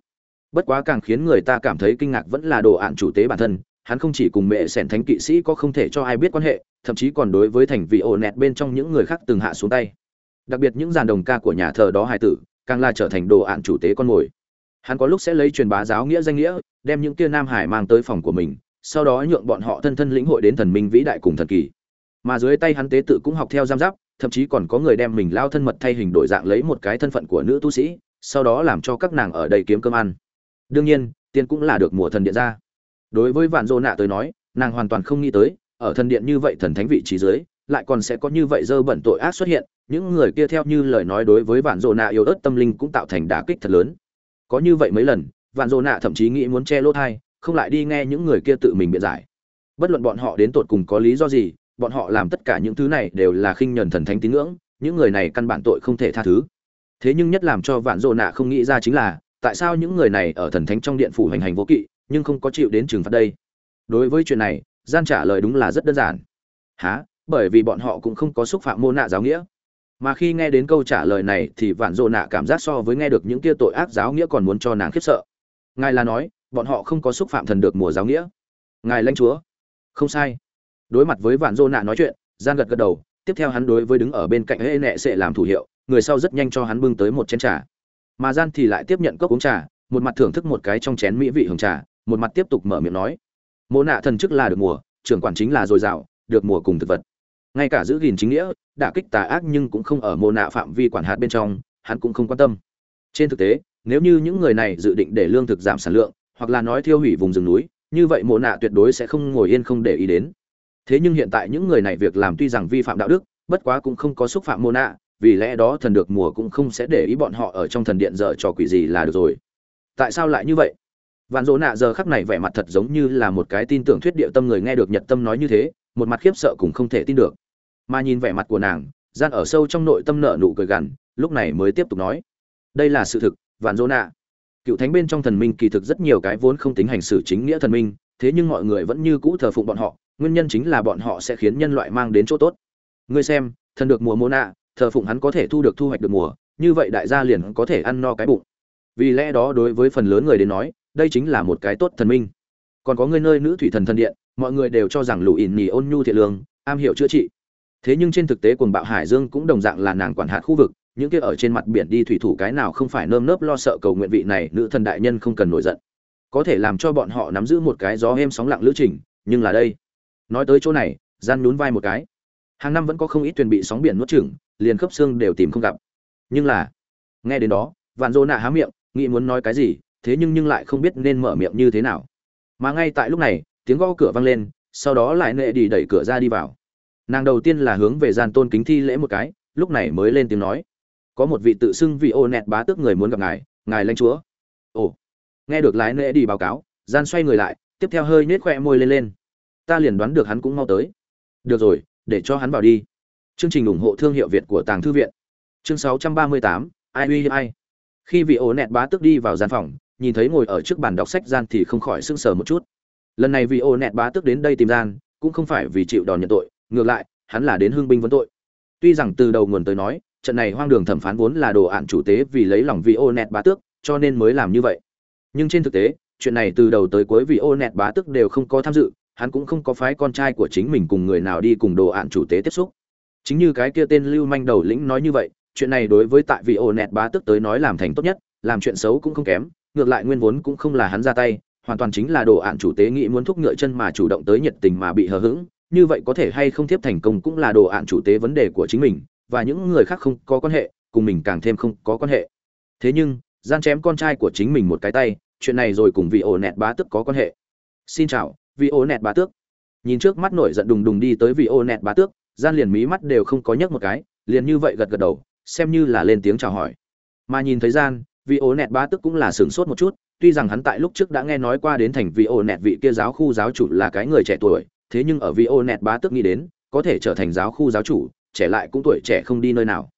Bất quá càng khiến người ta cảm thấy kinh ngạc vẫn là đồ ạn chủ tế bản thân, hắn không chỉ cùng mẹ sẻn thánh kỵ sĩ có không thể cho ai biết quan hệ thậm chí còn đối với thành vị ổ nẹt bên trong những người khác từng hạ xuống tay. Đặc biệt những dàn đồng ca của nhà thờ đó hài tử, càng là trở thành đồ ạn chủ tế con mồi. Hắn có lúc sẽ lấy truyền bá giáo nghĩa danh nghĩa, đem những kia nam hải mang tới phòng của mình, sau đó nhượng bọn họ thân thân lĩnh hội đến thần minh vĩ đại cùng thần kỳ. Mà dưới tay hắn tế tự cũng học theo giam giáp, thậm chí còn có người đem mình lao thân mật thay hình đổi dạng lấy một cái thân phận của nữ tu sĩ, sau đó làm cho các nàng ở đây kiếm cơm ăn. Đương nhiên, tiền cũng là được mùa thần điện ra. Đối với vạn dô nạ tới nói, nàng hoàn toàn không nghĩ tới ở thần điện như vậy thần thánh vị trí dưới, lại còn sẽ có như vậy dơ bẩn tội ác xuất hiện, những người kia theo như lời nói đối với vạn dồ nạ yếu ớt tâm linh cũng tạo thành đả kích thật lớn. Có như vậy mấy lần, vạn dồ nạ thậm chí nghĩ muốn che lỗ thai, không lại đi nghe những người kia tự mình biện giải. Bất luận bọn họ đến tột cùng có lý do gì, bọn họ làm tất cả những thứ này đều là khinh nhẫn thần thánh tín ngưỡng, những người này căn bản tội không thể tha thứ. Thế nhưng nhất làm cho vạn dồ nạ không nghĩ ra chính là, tại sao những người này ở thần thánh trong điện phủ hành hành vô kỵ, nhưng không có chịu đến trừng phạt đây? Đối với chuyện này gian trả lời đúng là rất đơn giản. Há bởi vì bọn họ cũng không có xúc phạm mô nạ giáo nghĩa. Mà khi nghe đến câu trả lời này thì vạn dô nạ cảm giác so với nghe được những kia tội ác giáo nghĩa còn muốn cho nàng khiếp sợ. Ngài là nói, bọn họ không có xúc phạm thần được mùa giáo nghĩa. Ngài lãnh chúa. Không sai. Đối mặt với vạn dô nạ nói chuyện gian gật gật đầu, tiếp theo hắn đối với đứng ở bên cạnh hễ nệ sẽ làm thủ hiệu, người sau rất nhanh cho hắn bưng tới một chén trà. Mà gian thì lại tiếp nhận cốc uống trà, một mặt thưởng thức một cái trong chén mỹ vị hồng trà, một mặt tiếp tục mở miệng nói mộ nạ thần chức là được mùa, trưởng quản chính là dồi dào, được mùa cùng thực vật. Ngay cả giữ gìn chính nghĩa, đả kích tà ác nhưng cũng không ở mộ nạ phạm vi quản hạt bên trong, hắn cũng không quan tâm. Trên thực tế, nếu như những người này dự định để lương thực giảm sản lượng, hoặc là nói thiêu hủy vùng rừng núi, như vậy mộ nạ tuyệt đối sẽ không ngồi yên không để ý đến. Thế nhưng hiện tại những người này việc làm tuy rằng vi phạm đạo đức, bất quá cũng không có xúc phạm mộ nạ, vì lẽ đó thần được mùa cũng không sẽ để ý bọn họ ở trong thần điện dở trò quỷ gì là được rồi. Tại sao lại như vậy? Vạn dỗ nạ giờ khắc này vẻ mặt thật giống như là một cái tin tưởng thuyết địa tâm người nghe được nhật tâm nói như thế, một mặt khiếp sợ cũng không thể tin được. Mà nhìn vẻ mặt của nàng, gian ở sâu trong nội tâm nợ nụ cười gằn, lúc này mới tiếp tục nói. Đây là sự thực, vạn dỗ nạ. Cựu thánh bên trong thần minh kỳ thực rất nhiều cái vốn không tính hành xử chính nghĩa thần minh, thế nhưng mọi người vẫn như cũ thờ phụng bọn họ, nguyên nhân chính là bọn họ sẽ khiến nhân loại mang đến chỗ tốt. Ngươi xem, thần được mùa mô nạ, thờ phụng hắn có thể thu được thu hoạch được mùa, như vậy đại gia liền có thể ăn no cái bụng. Vì lẽ đó đối với phần lớn người đến nói đây chính là một cái tốt thần minh. Còn có người nơi nữ thủy thần thần điện, mọi người đều cho rằng lũ ỉn nhì ôn nhu thiện lương, am hiểu chữa trị. Thế nhưng trên thực tế quần bạo hải dương cũng đồng dạng là nàng quản hạt khu vực, những kia ở trên mặt biển đi thủy thủ cái nào không phải nơm nớp lo sợ cầu nguyện vị này nữ thần đại nhân không cần nổi giận. Có thể làm cho bọn họ nắm giữ một cái gió êm sóng lặng lữ trình, nhưng là đây. Nói tới chỗ này, gian nhún vai một cái. Hàng năm vẫn có không ít thuyền bị sóng biển nuốt chửng, liền khớp xương đều tìm không gặp. Nhưng là, nghe đến đó, vạn dô nạ há miệng, nghĩ muốn nói cái gì thế nhưng nhưng lại không biết nên mở miệng như thế nào. Mà ngay tại lúc này tiếng gõ cửa vang lên sau đó lại nệ đi đẩy cửa ra đi vào. Nàng đầu tiên là hướng về gian tôn kính thi lễ một cái lúc này mới lên tiếng nói. Có một vị tự xưng vị ô nẹt bá tước người muốn gặp ngài ngài lãnh chúa. Ồ nghe được lái nệ đi báo cáo gian xoay người lại tiếp theo hơi nhếch khoe môi lên lên. Ta liền đoán được hắn cũng mau tới. Được rồi để cho hắn vào đi. Chương trình ủng hộ thương hiệu việt của tàng thư viện. Chương 638, ai uy ai. Khi vị ô nẹt bá tước đi vào gian phòng nhìn thấy ngồi ở trước bàn đọc sách gian thì không khỏi sưng sờ một chút. Lần này vị ô nẹt bá tước đến đây tìm gian, cũng không phải vì chịu đòn nhận tội, ngược lại, hắn là đến hương binh vấn tội. Tuy rằng từ đầu nguồn tới nói, trận này hoang đường thẩm phán vốn là đồ ạn chủ tế vì lấy lòng vị ô nẹt bá tước, cho nên mới làm như vậy. Nhưng trên thực tế, chuyện này từ đầu tới cuối vì ô nẹt bá tước đều không có tham dự, hắn cũng không có phái con trai của chính mình cùng người nào đi cùng đồ ạn chủ tế tiếp xúc. Chính như cái kia tên lưu manh đầu lĩnh nói như vậy, chuyện này đối với tại vị ô nẹt bá tước tới nói làm thành tốt nhất, làm chuyện xấu cũng không kém ngược lại nguyên vốn cũng không là hắn ra tay, hoàn toàn chính là đồ ạn chủ tế nghĩ muốn thúc ngựa chân mà chủ động tới nhiệt tình mà bị hờ hững. Như vậy có thể hay không tiếp thành công cũng là đồ ạn chủ tế vấn đề của chính mình, và những người khác không có quan hệ, cùng mình càng thêm không có quan hệ. Thế nhưng, gian chém con trai của chính mình một cái tay, chuyện này rồi cùng vị ổ nẹt bá tước có quan hệ. Xin chào, vị ổ nẹt bá tước. Nhìn trước mắt nổi giận đùng đùng đi tới vị ổ nẹt bá tước, gian liền mí mắt đều không có nhấc một cái, liền như vậy gật gật đầu, xem như là lên tiếng chào hỏi. Mà nhìn thấy gian vì ổ nẹt bá Tức cũng là sửng sốt một chút, tuy rằng hắn tại lúc trước đã nghe nói qua đến thành vị ổ nẹt vị kia giáo khu giáo chủ là cái người trẻ tuổi, thế nhưng ở vị ổ nẹt bá Tức nghĩ đến, có thể trở thành giáo khu giáo chủ, trẻ lại cũng tuổi trẻ không đi nơi nào.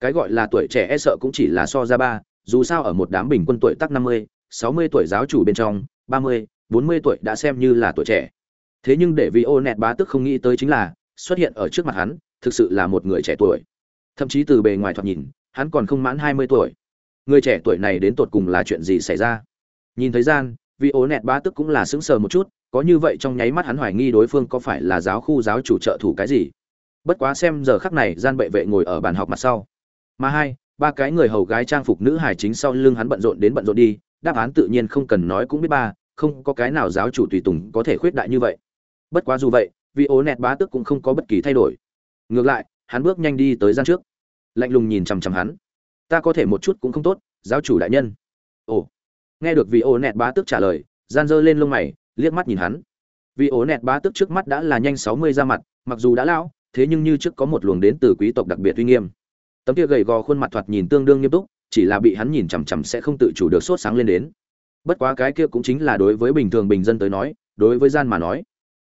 Cái gọi là tuổi trẻ e sợ cũng chỉ là so ra ba, dù sao ở một đám bình quân tuổi tác năm mươi, sáu mươi tuổi giáo chủ bên trong, ba mươi, bốn mươi tuổi đã xem như là tuổi trẻ. Thế nhưng để vì ô nẹt bá tức không nghĩ tới chính là, xuất hiện ở trước mặt hắn, thực sự là một người trẻ tuổi. Thậm chí từ bề ngoài thoạt nhìn, hắn còn không mãn hai mươi tuổi người trẻ tuổi này đến tột cùng là chuyện gì xảy ra? Nhìn thấy gian vì ố nẹt bá tức cũng là sững sờ một chút, có như vậy trong nháy mắt hắn hoài nghi đối phương có phải là giáo khu giáo chủ trợ thủ cái gì? Bất quá xem giờ khắc này, gian bệ vệ ngồi ở bàn học mặt sau. Mà hai, ba cái người hầu gái trang phục nữ hài chính sau lưng hắn bận rộn đến bận rộn đi, đáp án tự nhiên không cần nói cũng biết ba, không có cái nào giáo chủ tùy tùng có thể khuyết đại như vậy. Bất quá dù vậy vì ố nẹt bá tức cũng không có bất kỳ thay đổi. Ngược lại, hắn bước nhanh đi tới gian trước. Lạnh lùng nhìn chằm chằm hắn ta có thể một chút cũng không tốt, giáo chủ đại nhân. Ồ. Nghe được vị ô nẹt bá tức trả lời, gian dơ lên lông mày, liếc mắt nhìn hắn. Vị ô nẹt bá tức trước mắt đã là nhanh sáu mươi ra mặt, mặc dù đã lão, thế nhưng như trước có một luồng đến từ quý tộc đặc biệt uy nghiêm. Tấm kia gầy gò khuôn mặt thoạt nhìn tương đương nghiêm túc, chỉ là bị hắn nhìn chằm chằm sẽ không tự chủ được sốt sáng lên đến. Bất quá cái kia cũng chính là đối với bình thường bình dân tới nói, đối với gian mà nói.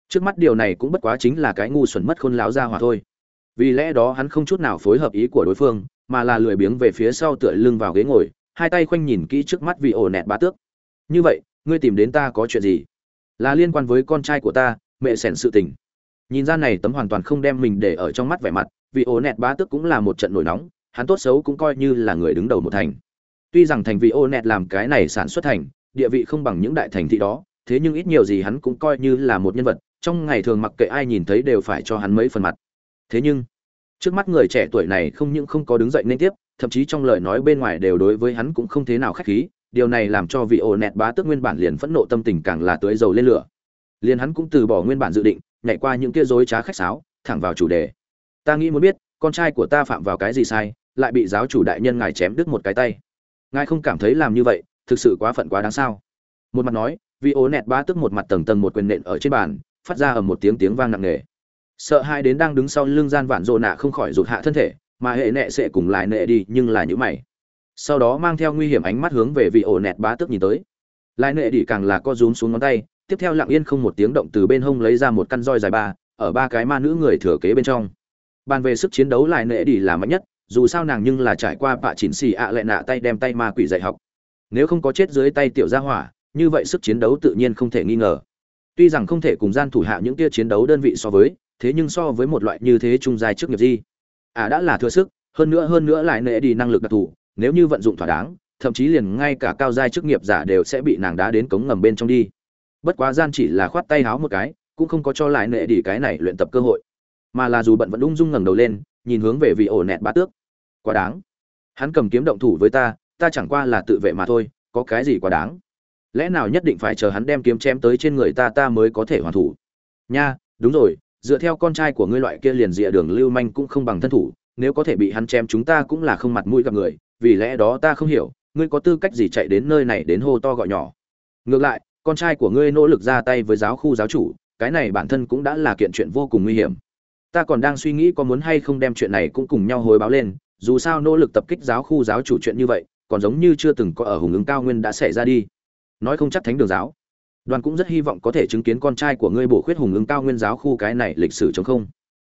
Trước mắt điều này cũng bất quá chính là cái ngu xuẩn mất khôn láo ra hòa thôi. Vì lẽ đó hắn không chút nào phối hợp ý của đối phương mà là lười biếng về phía sau tựa lưng vào ghế ngồi, hai tay khoanh nhìn kỹ trước mắt vị ổ nẹt bá tước. Như vậy, ngươi tìm đến ta có chuyện gì? Là liên quan với con trai của ta, mẹ sẻn sự tình. Nhìn ra này tấm hoàn toàn không đem mình để ở trong mắt vẻ mặt, vị ổ nẹt bá tước cũng là một trận nổi nóng, hắn tốt xấu cũng coi như là người đứng đầu một thành. Tuy rằng thành vị ô nẹt làm cái này sản xuất thành, địa vị không bằng những đại thành thị đó, thế nhưng ít nhiều gì hắn cũng coi như là một nhân vật, trong ngày thường mặc kệ ai nhìn thấy đều phải cho hắn mấy phần mặt. Thế nhưng trước mắt người trẻ tuổi này không những không có đứng dậy nên tiếp, thậm chí trong lời nói bên ngoài đều đối với hắn cũng không thế nào khách khí, điều này làm cho vị ổ nẹt bá tước nguyên bản liền phẫn nộ tâm tình càng là tưới dầu lên lửa. Liền hắn cũng từ bỏ nguyên bản dự định, nhảy qua những kia dối trá khách sáo, thẳng vào chủ đề. Ta nghĩ muốn biết, con trai của ta phạm vào cái gì sai, lại bị giáo chủ đại nhân ngài chém đứt một cái tay. Ngài không cảm thấy làm như vậy, thực sự quá phận quá đáng sao? Một mặt nói, vị ố nẹt ba tức một mặt tầng tầng một quyền nện ở trên bàn, phát ra ở một tiếng tiếng vang nặng nề sợ hai đến đang đứng sau lưng gian vạn rộ nạ không khỏi rụt hạ thân thể, mà hệ nệ sẽ cùng lại nệ đi, nhưng là những mày. Sau đó mang theo nguy hiểm ánh mắt hướng về vị ổ nẹt bá tức nhìn tới. Lại nệ đi càng là co rúm xuống ngón tay, tiếp theo lặng yên không một tiếng động từ bên hông lấy ra một căn roi dài ba, ở ba cái ma nữ người thừa kế bên trong. Bàn về sức chiến đấu lại nệ đi là mạnh nhất, dù sao nàng nhưng là trải qua bạ chỉnh xì ạ à lệ nạ tay đem tay ma quỷ dạy học. Nếu không có chết dưới tay tiểu gia hỏa, như vậy sức chiến đấu tự nhiên không thể nghi ngờ. Tuy rằng không thể cùng gian thủ hạ những tia chiến đấu đơn vị so với thế nhưng so với một loại như thế trung dài trước nghiệp gì? À đã là thừa sức, hơn nữa hơn nữa lại nệ đi năng lực đặc thù, nếu như vận dụng thỏa đáng, thậm chí liền ngay cả cao giai chức nghiệp giả đều sẽ bị nàng đá đến cống ngầm bên trong đi. Bất quá gian chỉ là khoát tay háo một cái, cũng không có cho lại nệ đi cái này luyện tập cơ hội. Mà là dù bận vẫn ung dung ngẩng đầu lên, nhìn hướng về vị ổ nẹt bá tước. Quá đáng. Hắn cầm kiếm động thủ với ta ta chẳng qua là tự vệ mà thôi, có cái gì quá đáng? Lẽ nào nhất định phải chờ hắn đem kiếm chém tới trên người ta ta mới có thể hoàn thủ? Nha, đúng rồi dựa theo con trai của ngươi loại kia liền dịa đường lưu manh cũng không bằng thân thủ, nếu có thể bị hắn chém chúng ta cũng là không mặt mũi gặp người, vì lẽ đó ta không hiểu, ngươi có tư cách gì chạy đến nơi này đến hô to gọi nhỏ. Ngược lại, con trai của ngươi nỗ lực ra tay với giáo khu giáo chủ, cái này bản thân cũng đã là kiện chuyện vô cùng nguy hiểm. Ta còn đang suy nghĩ có muốn hay không đem chuyện này cũng cùng nhau hồi báo lên, dù sao nỗ lực tập kích giáo khu giáo chủ chuyện như vậy, còn giống như chưa từng có ở hùng ứng cao nguyên đã xảy ra đi. Nói không chắc thánh đường giáo đoàn cũng rất hy vọng có thể chứng kiến con trai của ngươi bổ khuyết hùng ứng cao nguyên giáo khu cái này lịch sử chống không.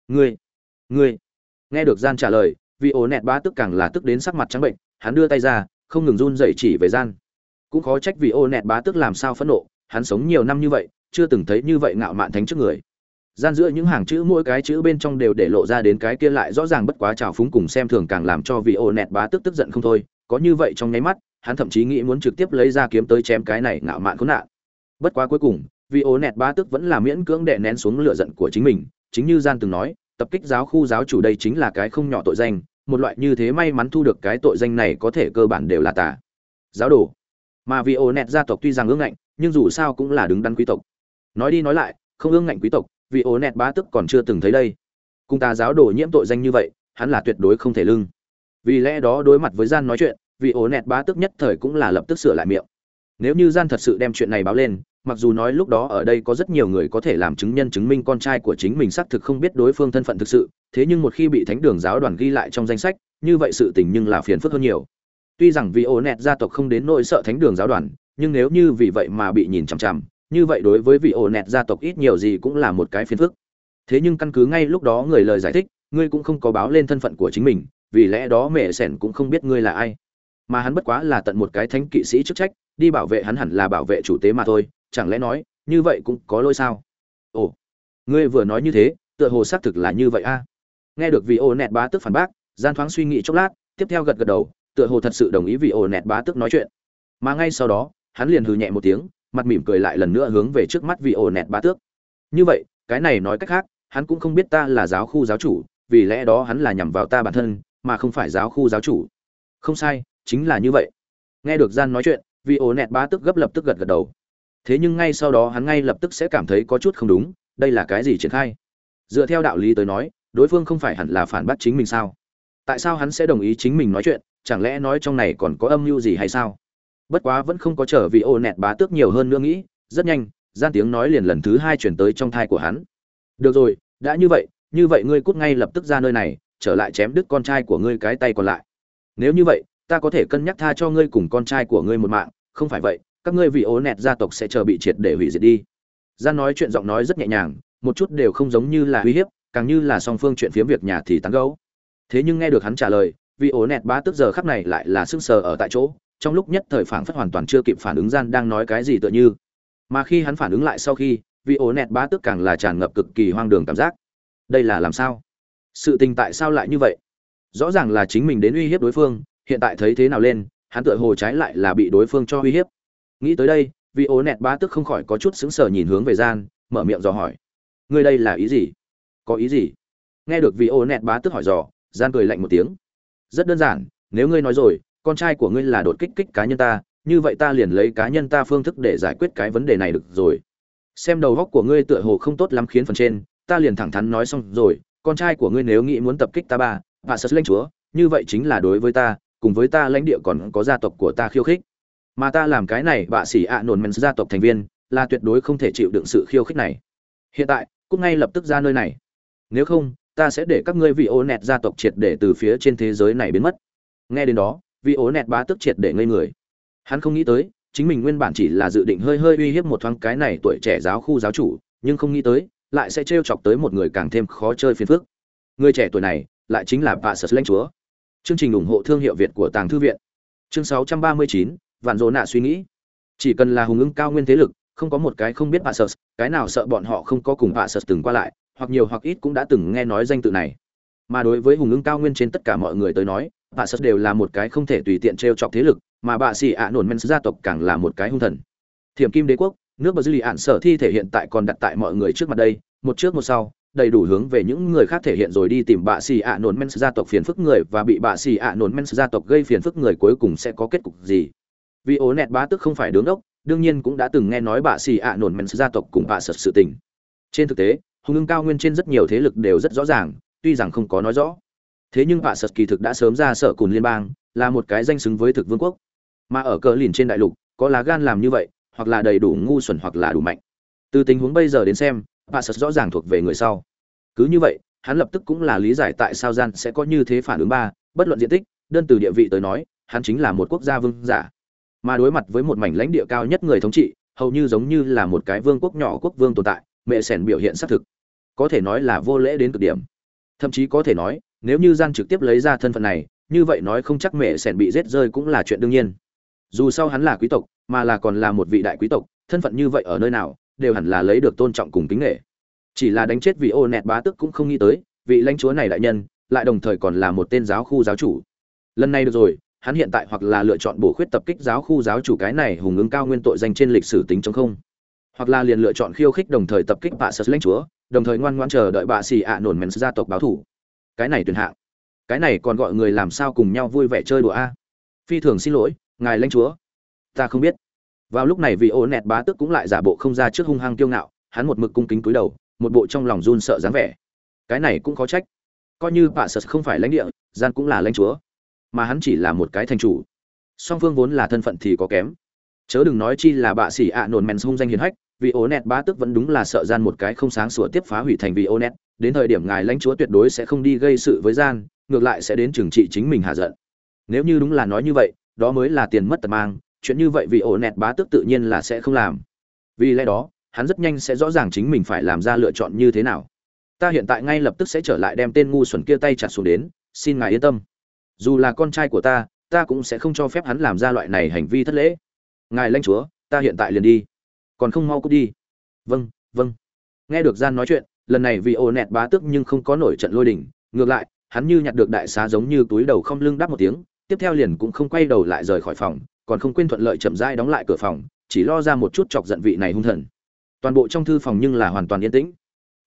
Ngươi ngươi. Nghe được gian trả lời vị ổ nẹt ba tức càng là tức đến sắc mặt trắng bệnh, hắn đưa tay ra, không ngừng run dậy chỉ về gian. Cũng khó trách vị ô nẹt bá tức làm sao phẫn nộ, hắn sống nhiều năm như vậy, chưa từng thấy như vậy ngạo mạn thánh trước người. Gian giữa những hàng chữ mỗi cái chữ bên trong đều để lộ ra đến cái kia lại rõ ràng bất quá trào phúng cùng xem thường càng làm cho vị ô nẹt bá tức tức giận không thôi. Có như vậy trong nháy mắt, hắn thậm chí nghĩ muốn trực tiếp lấy ra kiếm tới chém cái này ngạo mạn khốn nạn bất quá cuối cùng, vì ố nẹt bá tức vẫn là miễn cưỡng đè nén xuống lửa giận của chính mình, chính như gian từng nói, tập kích giáo khu giáo chủ đây chính là cái không nhỏ tội danh, một loại như thế may mắn thu được cái tội danh này có thể cơ bản đều là tà. Giáo đồ. Mà vì ố nẹt gia tộc tuy rằng ương ngạnh, nhưng dù sao cũng là đứng đắn quý tộc. Nói đi nói lại, không ương ngạnh quý tộc, vì ố nẹt bá tức còn chưa từng thấy đây. Cùng ta giáo đồ nhiễm tội danh như vậy, hắn là tuyệt đối không thể lưng. Vì lẽ đó đối mặt với gian nói chuyện, vì ố nẹt bá tức nhất thời cũng là lập tức sửa lại miệng. Nếu như gian thật sự đem chuyện này báo lên mặc dù nói lúc đó ở đây có rất nhiều người có thể làm chứng nhân chứng minh con trai của chính mình xác thực không biết đối phương thân phận thực sự, thế nhưng một khi bị thánh đường giáo đoàn ghi lại trong danh sách, như vậy sự tình nhưng là phiền phức hơn nhiều. Tuy rằng vì ổ nẹt gia tộc không đến nỗi sợ thánh đường giáo đoàn, nhưng nếu như vì vậy mà bị nhìn chằm chằm, như vậy đối với vị ổ nẹt gia tộc ít nhiều gì cũng là một cái phiền phức. Thế nhưng căn cứ ngay lúc đó người lời giải thích, ngươi cũng không có báo lên thân phận của chính mình, vì lẽ đó mẹ sẻn cũng không biết ngươi là ai. Mà hắn bất quá là tận một cái thánh kỵ sĩ chức trách, đi bảo vệ hắn hẳn là bảo vệ chủ tế mà thôi chẳng lẽ nói, như vậy cũng có lỗi sao? Ồ, ngươi vừa nói như thế, tựa hồ xác thực là như vậy a. Nghe được vị ô nẹt bá tức phản bác gian thoáng suy nghĩ chốc lát, tiếp theo gật gật đầu, tựa hồ thật sự đồng ý vị ô nẹt bá tức nói chuyện. Mà ngay sau đó, hắn liền hừ nhẹ một tiếng, mặt mỉm cười lại lần nữa hướng về trước mắt vị ô nẹt bá tước. Như vậy, cái này nói cách khác, hắn cũng không biết ta là giáo khu giáo chủ, vì lẽ đó hắn là nhằm vào ta bản thân, mà không phải giáo khu giáo chủ. Không sai, chính là như vậy. Nghe được gian nói chuyện, vị ô nẹt bá tức gấp lập tức gật gật đầu thế nhưng ngay sau đó hắn ngay lập tức sẽ cảm thấy có chút không đúng, đây là cái gì triển khai? Dựa theo đạo lý tới nói, đối phương không phải hẳn là phản bác chính mình sao? Tại sao hắn sẽ đồng ý chính mình nói chuyện, chẳng lẽ nói trong này còn có âm mưu gì hay sao? Bất quá vẫn không có trở vì ô nẹt bá tước nhiều hơn nữa nghĩ, rất nhanh, gian tiếng nói liền lần thứ hai chuyển tới trong thai của hắn. Được rồi, đã như vậy như vậy ngươi cút ngay lập tức ra nơi này, trở lại chém đứt con trai của ngươi cái tay còn lại. Nếu như vậy, ta có thể cân nhắc tha cho ngươi cùng con trai của ngươi một mạng, không phải vậy các ngươi vì ố nẹt gia tộc sẽ chờ bị triệt để hủy diệt đi. Gian nói chuyện giọng nói rất nhẹ nhàng, một chút đều không giống như là uy hiếp, càng như là song phương chuyện phiếm việc nhà thì tán gấu thế nhưng nghe được hắn trả lời, vì ố nẹt bá tức giờ khắp này lại là sưng sờ ở tại chỗ, trong lúc nhất thời phảng phất hoàn toàn chưa kịp phản ứng gian đang nói cái gì tựa như. Mà khi hắn phản ứng lại sau khi, vì ố nẹt bá tức càng là tràn ngập cực kỳ hoang đường cảm giác. Đây là làm sao? Sự tình tại sao lại như vậy? Rõ ràng là chính mình đến uy hiếp đối phương, hiện tại thấy thế nào lên, hắn tựa hồ trái lại là bị đối phương cho uy hiếp nghĩ tới đây, vì ố nẹt bá tức không khỏi có chút sững sờ nhìn hướng về gian, mở miệng dò hỏi. Ngươi đây là ý gì? Có ý gì? Nghe được vì ố nẹt bá tức hỏi dò, gian cười lạnh một tiếng. Rất đơn giản, nếu ngươi nói rồi, con trai của ngươi là đột kích kích cá nhân ta, như vậy ta liền lấy cá nhân ta phương thức để giải quyết cái vấn đề này được rồi. Xem đầu góc của ngươi tựa hồ không tốt lắm khiến phần trên, ta liền thẳng thắn nói xong rồi, con trai của ngươi nếu nghĩ muốn tập kích ta ba, và sật lãnh chúa, như vậy chính là đối với ta, cùng với ta lãnh địa còn có gia tộc của ta khiêu khích mà ta làm cái này bạ sĩ ạ à nổn men gia tộc thành viên là tuyệt đối không thể chịu đựng sự khiêu khích này. Hiện tại cúc ngay lập tức ra nơi này. Nếu không ta sẽ để các ngươi vị ô nẹt gia tộc triệt để từ phía trên thế giới này biến mất. Nghe đến đó vị ô nẹt bá tức triệt để ngây người. Hắn không nghĩ tới chính mình nguyên bản chỉ là dự định hơi hơi uy hiếp một thoáng cái này tuổi trẻ giáo khu giáo chủ nhưng không nghĩ tới lại sẽ trêu chọc tới một người càng thêm khó chơi phiền phức. Người trẻ tuổi này lại chính là bà sật lãnh chúa. Chương trình ủng hộ thương hiệu việt của tàng thư viện. Chương 639, vạn dỗ nạ suy nghĩ. Chỉ cần là hùng ứng cao nguyên thế lực, không có một cái không biết bà sợ cái nào sợ bọn họ không có cùng bà sợ từng qua lại, hoặc nhiều hoặc ít cũng đã từng nghe nói danh tự này. Mà đối với hùng ứng cao nguyên trên tất cả mọi người tới nói bà sợ đều là một cái không thể tùy tiện t r e o chọc thế lực, mà bà xì ạ nổn men gia tộc càng là một cái hung thần. Thiểm kim đế quốc, nước bờ dư lì ạn sở thi thể hiện tại còn đặt tại mọi người trước mặt đây, một trước một sau, đầy đủ hướng về những người khác thể hiện rồi đi tìm bà xì ạ nổn men gia tộc phiền phức người, và bị bà xì ạ nổn men gia tộc gây phiền phức người cuối cùng sẽ có kết cục gì vì ố nẹt bá tức không phải đứng đốc, đương nhiên cũng đã từng nghe nói bà xì ạ nổn mèn gia tộc cùng bà sật sự tình. Trên thực tế, hùng ưng cao nguyên trên rất nhiều thế lực đều rất rõ ràng, tuy rằng không có nói rõ. Thế nhưng bà sật kỳ thực đã sớm ra sở cùn liên bang, là một cái danh xứng với thực vương quốc. Mà ở cờ lìn trên đại lục, có lá gan làm như vậy, hoặc là đầy đủ ngu xuẩn hoặc là đủ mạnh. Từ tình huống bây giờ đến xem, bà sật rõ ràng thuộc về người sau. Cứ như vậy, hắn lập tức cũng là lý giải tại sao gian sẽ có như thế phản ứng ba, bất luận diện tích, đơn từ địa vị tới nói, hắn chính là một quốc gia vương giả mà đối mặt với một mảnh lãnh địa cao nhất người thống trị, hầu như giống như là một cái vương quốc nhỏ quốc vương tồn tại, mẹ sẻn biểu hiện xác thực. Có thể nói là vô lễ đến cực điểm. Thậm chí có thể nói, nếu như gian trực tiếp lấy ra thân phận này, như vậy nói không chắc mẹ sẻn bị giết rơi cũng là chuyện đương nhiên. Dù sau hắn là quý tộc, mà là còn là một vị đại quý tộc, thân phận như vậy ở nơi nào, đều hẳn là lấy được tôn trọng cùng kính nghệ chỉ là đánh chết vị ô nẹt bá tức cũng không nghĩ tới, vị lãnh chúa này đại nhân, lại đồng thời còn là một tên giáo khu giáo chủ. Lần này được rồi hắn hiện tại hoặc là lựa chọn bổ khuyết tập kích giáo khu giáo chủ cái này hùng ứng cao nguyên tội danh trên lịch sử tính chống không. Hoặc là liền lựa chọn khiêu khích đồng thời tập kích bạ sơ lãnh chúa, đồng thời ngoan ngoãn chờ đợi bạ xì ạ nổn mèn gia tộc báo thủ. Cái này tuyển hạng. Cái này còn gọi người làm sao cùng nhau vui vẻ chơi đùa a? Phi thường xin lỗi, ngài lãnh chúa. Ta không biết. Vào lúc này vì ô nẹt bá tức cũng lại giả bộ không ra trước hung hăng kiêu ngạo, hắn một mực cung kính cúi đầu, một bộ trong lòng run sợ dáng vẻ. Cái này cũng có trách. Coi như bạ sơ không phải lãnh địa, gian cũng là lãnh chúa mà hắn chỉ là một cái thành chủ. Song phương vốn là thân phận thì có kém. Chớ đừng nói chi là bạ sĩ ạ nổn mèn hung danh hiền hách, vì ô nẹt bá tức vẫn đúng là sợ gian một cái không sáng sủa tiếp phá hủy thành vì ô nẹt, đến thời điểm ngài lãnh chúa tuyệt đối sẽ không đi gây sự với gian, ngược lại sẽ đến trừng trị chính mình hạ giận. Nếu như đúng là nói như vậy, đó mới là tiền mất tật mang, chuyện như vậy vì ổ nẹt bá tức tự nhiên là sẽ không làm. Vì lẽ đó, hắn rất nhanh sẽ rõ ràng chính mình phải làm ra lựa chọn như thế nào. Ta hiện tại ngay lập tức sẽ trở lại đem tên ngu xuẩn kia tay chặt xuống đến, xin ngài yên tâm dù là con trai của ta ta cũng sẽ không cho phép hắn làm ra loại này hành vi thất lễ. Ngài lãnh chúa, ta hiện tại liền đi. Còn không mau cút đi. Vâng vâng. Nghe được gian nói chuyện, lần này vì ổ nẹt bá tức nhưng không có nổi trận lôi đỉnh ngược lại, hắn như nhặt được đại xá giống như túi đầu không lưng đáp một tiếng, tiếp theo liền cũng không quay đầu lại rời khỏi phòng, còn không quên thuận lợi chậm rãi đóng lại cửa phòng, chỉ lo ra một chút chọc giận vị này hung thần. Toàn bộ trong thư phòng nhưng là hoàn toàn yên tĩnh.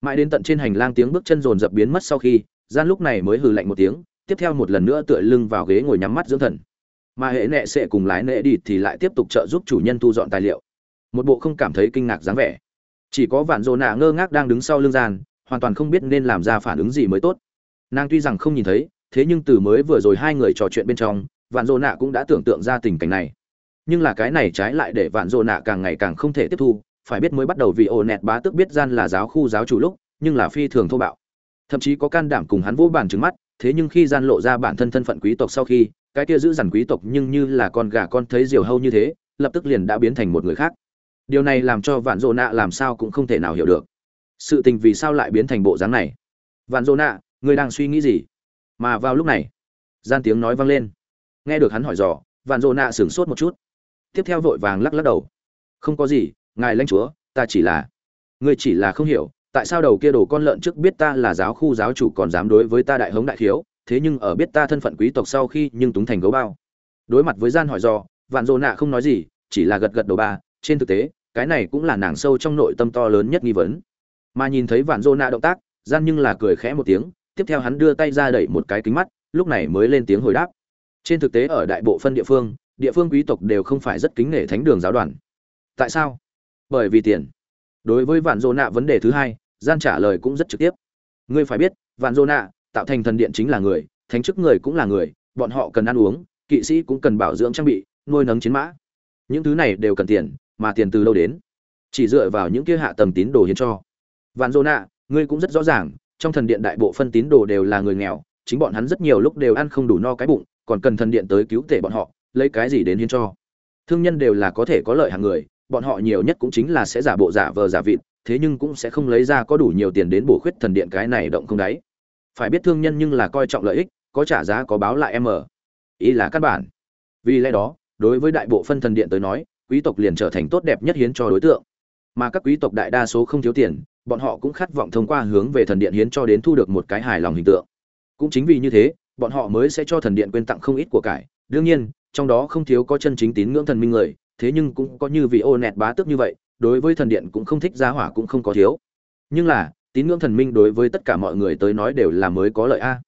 Mãi đến tận trên hành lang tiếng bước chân rồn dập biến mất sau khi, gian lúc này mới hừ lạnh một tiếng tiếp theo một lần nữa tựa lưng vào ghế ngồi nhắm mắt dưỡng thần. Mà hệ nệ sẽ cùng lái nệ đi thì lại tiếp tục trợ giúp chủ nhân thu dọn tài liệu. Một bộ không cảm thấy kinh ngạc dáng vẻ. Chỉ có vạn dồ nạ ngơ ngác đang đứng sau lưng gian, hoàn toàn không biết nên làm ra phản ứng gì mới tốt. Nàng tuy rằng không nhìn thấy, thế nhưng từ mới vừa rồi hai người trò chuyện bên trong, vạn dồ nạ cũng đã tưởng tượng ra tình cảnh này. Nhưng là cái này trái lại để vạn dồ nạ càng ngày càng không thể tiếp thu, phải biết mới bắt đầu vì ồ nẹt bá tức biết gian là giáo khu giáo chủ lúc, nhưng là phi thường thô bạo. Thậm chí có can đảm cùng hắn vô bàn trứng mắt thế nhưng khi gian lộ ra bản thân thân phận quý tộc sau khi, cái kia giữ dằn quý tộc nhưng như là con gà con thấy diều hâu như thế, lập tức liền đã biến thành một người khác. Điều này làm cho vạn dồ nạ làm sao cũng không thể nào hiểu được. Sự tình vì sao lại biến thành bộ dáng này? Vạn dồ nạ, người đang suy nghĩ gì? Mà vào lúc này, gian tiếng nói vang lên. Nghe được hắn hỏi dò, vạn dồ nạ sửng sốt một chút. Tiếp theo vội vàng lắc lắc đầu. Không có gì, ngài lãnh chúa, ta chỉ là người chỉ là không hiểu tại sao đầu kia đồ con lợn trước biết ta là giáo khu giáo chủ còn dám đối với ta đại hống đại khiếu, thế nhưng ở biết ta thân phận quý tộc sau khi nhưng túng thành gấu bao. Đối mặt với gian hỏi dò vạn dồ nạ không nói gì, chỉ là gật gật đầu ba, trên thực tế, cái này cũng là nàng sâu trong nội tâm to lớn nhất nghi vấn. Mà nhìn thấy vạn dồ nạ động tác, gian nhưng là cười khẽ một tiếng, tiếp theo hắn đưa tay ra đẩy một cái kính mắt, lúc này mới lên tiếng hồi đáp. Trên thực tế ở đại bộ phân địa phương địa phương quý tộc đều không phải rất kính nể thánh đường giáo đoàn. Tại sao? Bởi vì tiền. Đối với vạn dô nạ vấn đề thứ hai gian trả lời cũng rất trực tiếp. Ngươi phải biết, vạn dô nạ tạo thành thần điện chính là người, thánh chức người cũng là người, bọn họ cần ăn uống, kỵ sĩ cũng cần bảo dưỡng trang bị, nuôi nấng chiến mã. Những thứ này đều cần tiền, mà tiền từ đâu đến? Chỉ dựa vào những kia hạ tầm tín đồ hiến cho. Vạn dô nạ ngươi cũng rất rõ ràng, trong thần điện đại bộ phân tín đồ đều là người nghèo, chính bọn hắn rất nhiều lúc đều ăn không đủ no cái bụng, còn cần thần điện tới cứu tể bọn họ, lấy cái gì đến hiến cho? Thương nhân đều là có thể có lợi hàng người, bọn họ nhiều nhất cũng chính là sẽ giả bộ giả vờ giả vịt thế nhưng cũng sẽ không lấy ra có đủ nhiều tiền đến bổ khuyết thần điện cái này động không đáy. Phải biết thương nhân nhưng là coi trọng lợi ích, có trả giá có báo lại em ở. Ý là căn bản. Vì lẽ đó, đối với đại bộ phân thần điện tới nói, quý tộc liền trở thành tốt đẹp nhất hiến cho đối tượng. Mà các quý tộc đại đa số không thiếu tiền, bọn họ cũng khát vọng thông qua hướng về thần điện hiến cho đến thu được một cái hài lòng hình tượng. Cũng chính vì như thế, bọn họ mới sẽ cho thần điện quyên tặng không ít của cải. Đương nhiên, trong đó không thiếu có chân chính tín ngưỡng thần minh người, thế nhưng cũng có như vị ô nẹt bá tước như vậy đối với thần điện cũng không thích giá hỏa cũng không có thiếu. Nhưng là, tín ngưỡng thần minh đối với tất cả mọi người tới nói đều là mới có lợi a.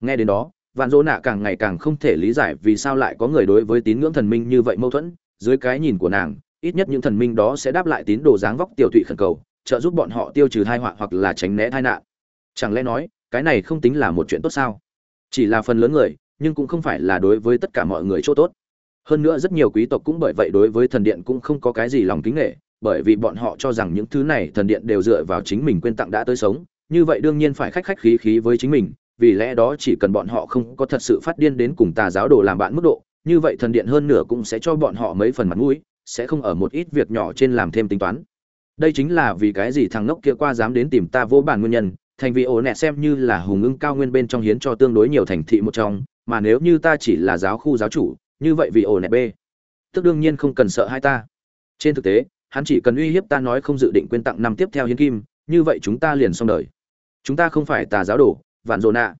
Nghe đến đó, vạn dỗ nạ càng ngày càng không thể lý giải vì sao lại có người đối với tín ngưỡng thần minh như vậy mâu thuẫn. Dưới cái nhìn của nàng, ít nhất những thần minh đó sẽ đáp lại tín đồ dáng vóc tiểu thụy khẩn cầu, trợ giúp bọn họ tiêu trừ tai họa hoặc là tránh né tai nạn. Chẳng lẽ nói, cái này không tính là một chuyện tốt sao? Chỉ là phần lớn người, nhưng cũng không phải là đối với tất cả mọi người chỗ tốt. Hơn nữa rất nhiều quý tộc cũng bởi vậy đối với thần điện cũng không có cái gì lòng kính nghệ bởi vì bọn họ cho rằng những thứ này thần điện đều dựa vào chính mình quên tặng đã tới sống, như vậy đương nhiên phải khách khách khí khí với chính mình, vì lẽ đó chỉ cần bọn họ không có thật sự phát điên đến cùng tà giáo đồ làm bạn mức độ, như vậy thần điện hơn nửa cũng sẽ cho bọn họ mấy phần mặt mũi, sẽ không ở một ít việc nhỏ trên làm thêm tính toán. Đây chính là vì cái gì thằng ngốc kia qua dám đến tìm ta vô bản nguyên nhân, thành vì ổ nẹ xem như là hùng ưng cao nguyên bên trong hiến cho tương đối nhiều thành thị một trong, mà nếu như ta chỉ là giáo khu giáo chủ, như vậy vì ổ nẹ b tức đương nhiên không cần sợ hai ta. Trên thực tế hắn chỉ cần uy hiếp ta nói không dự định quyên tặng năm tiếp theo hiến kim như vậy chúng ta liền xong đời. Chúng ta không phải tà giáo đồ vạn dồn nạ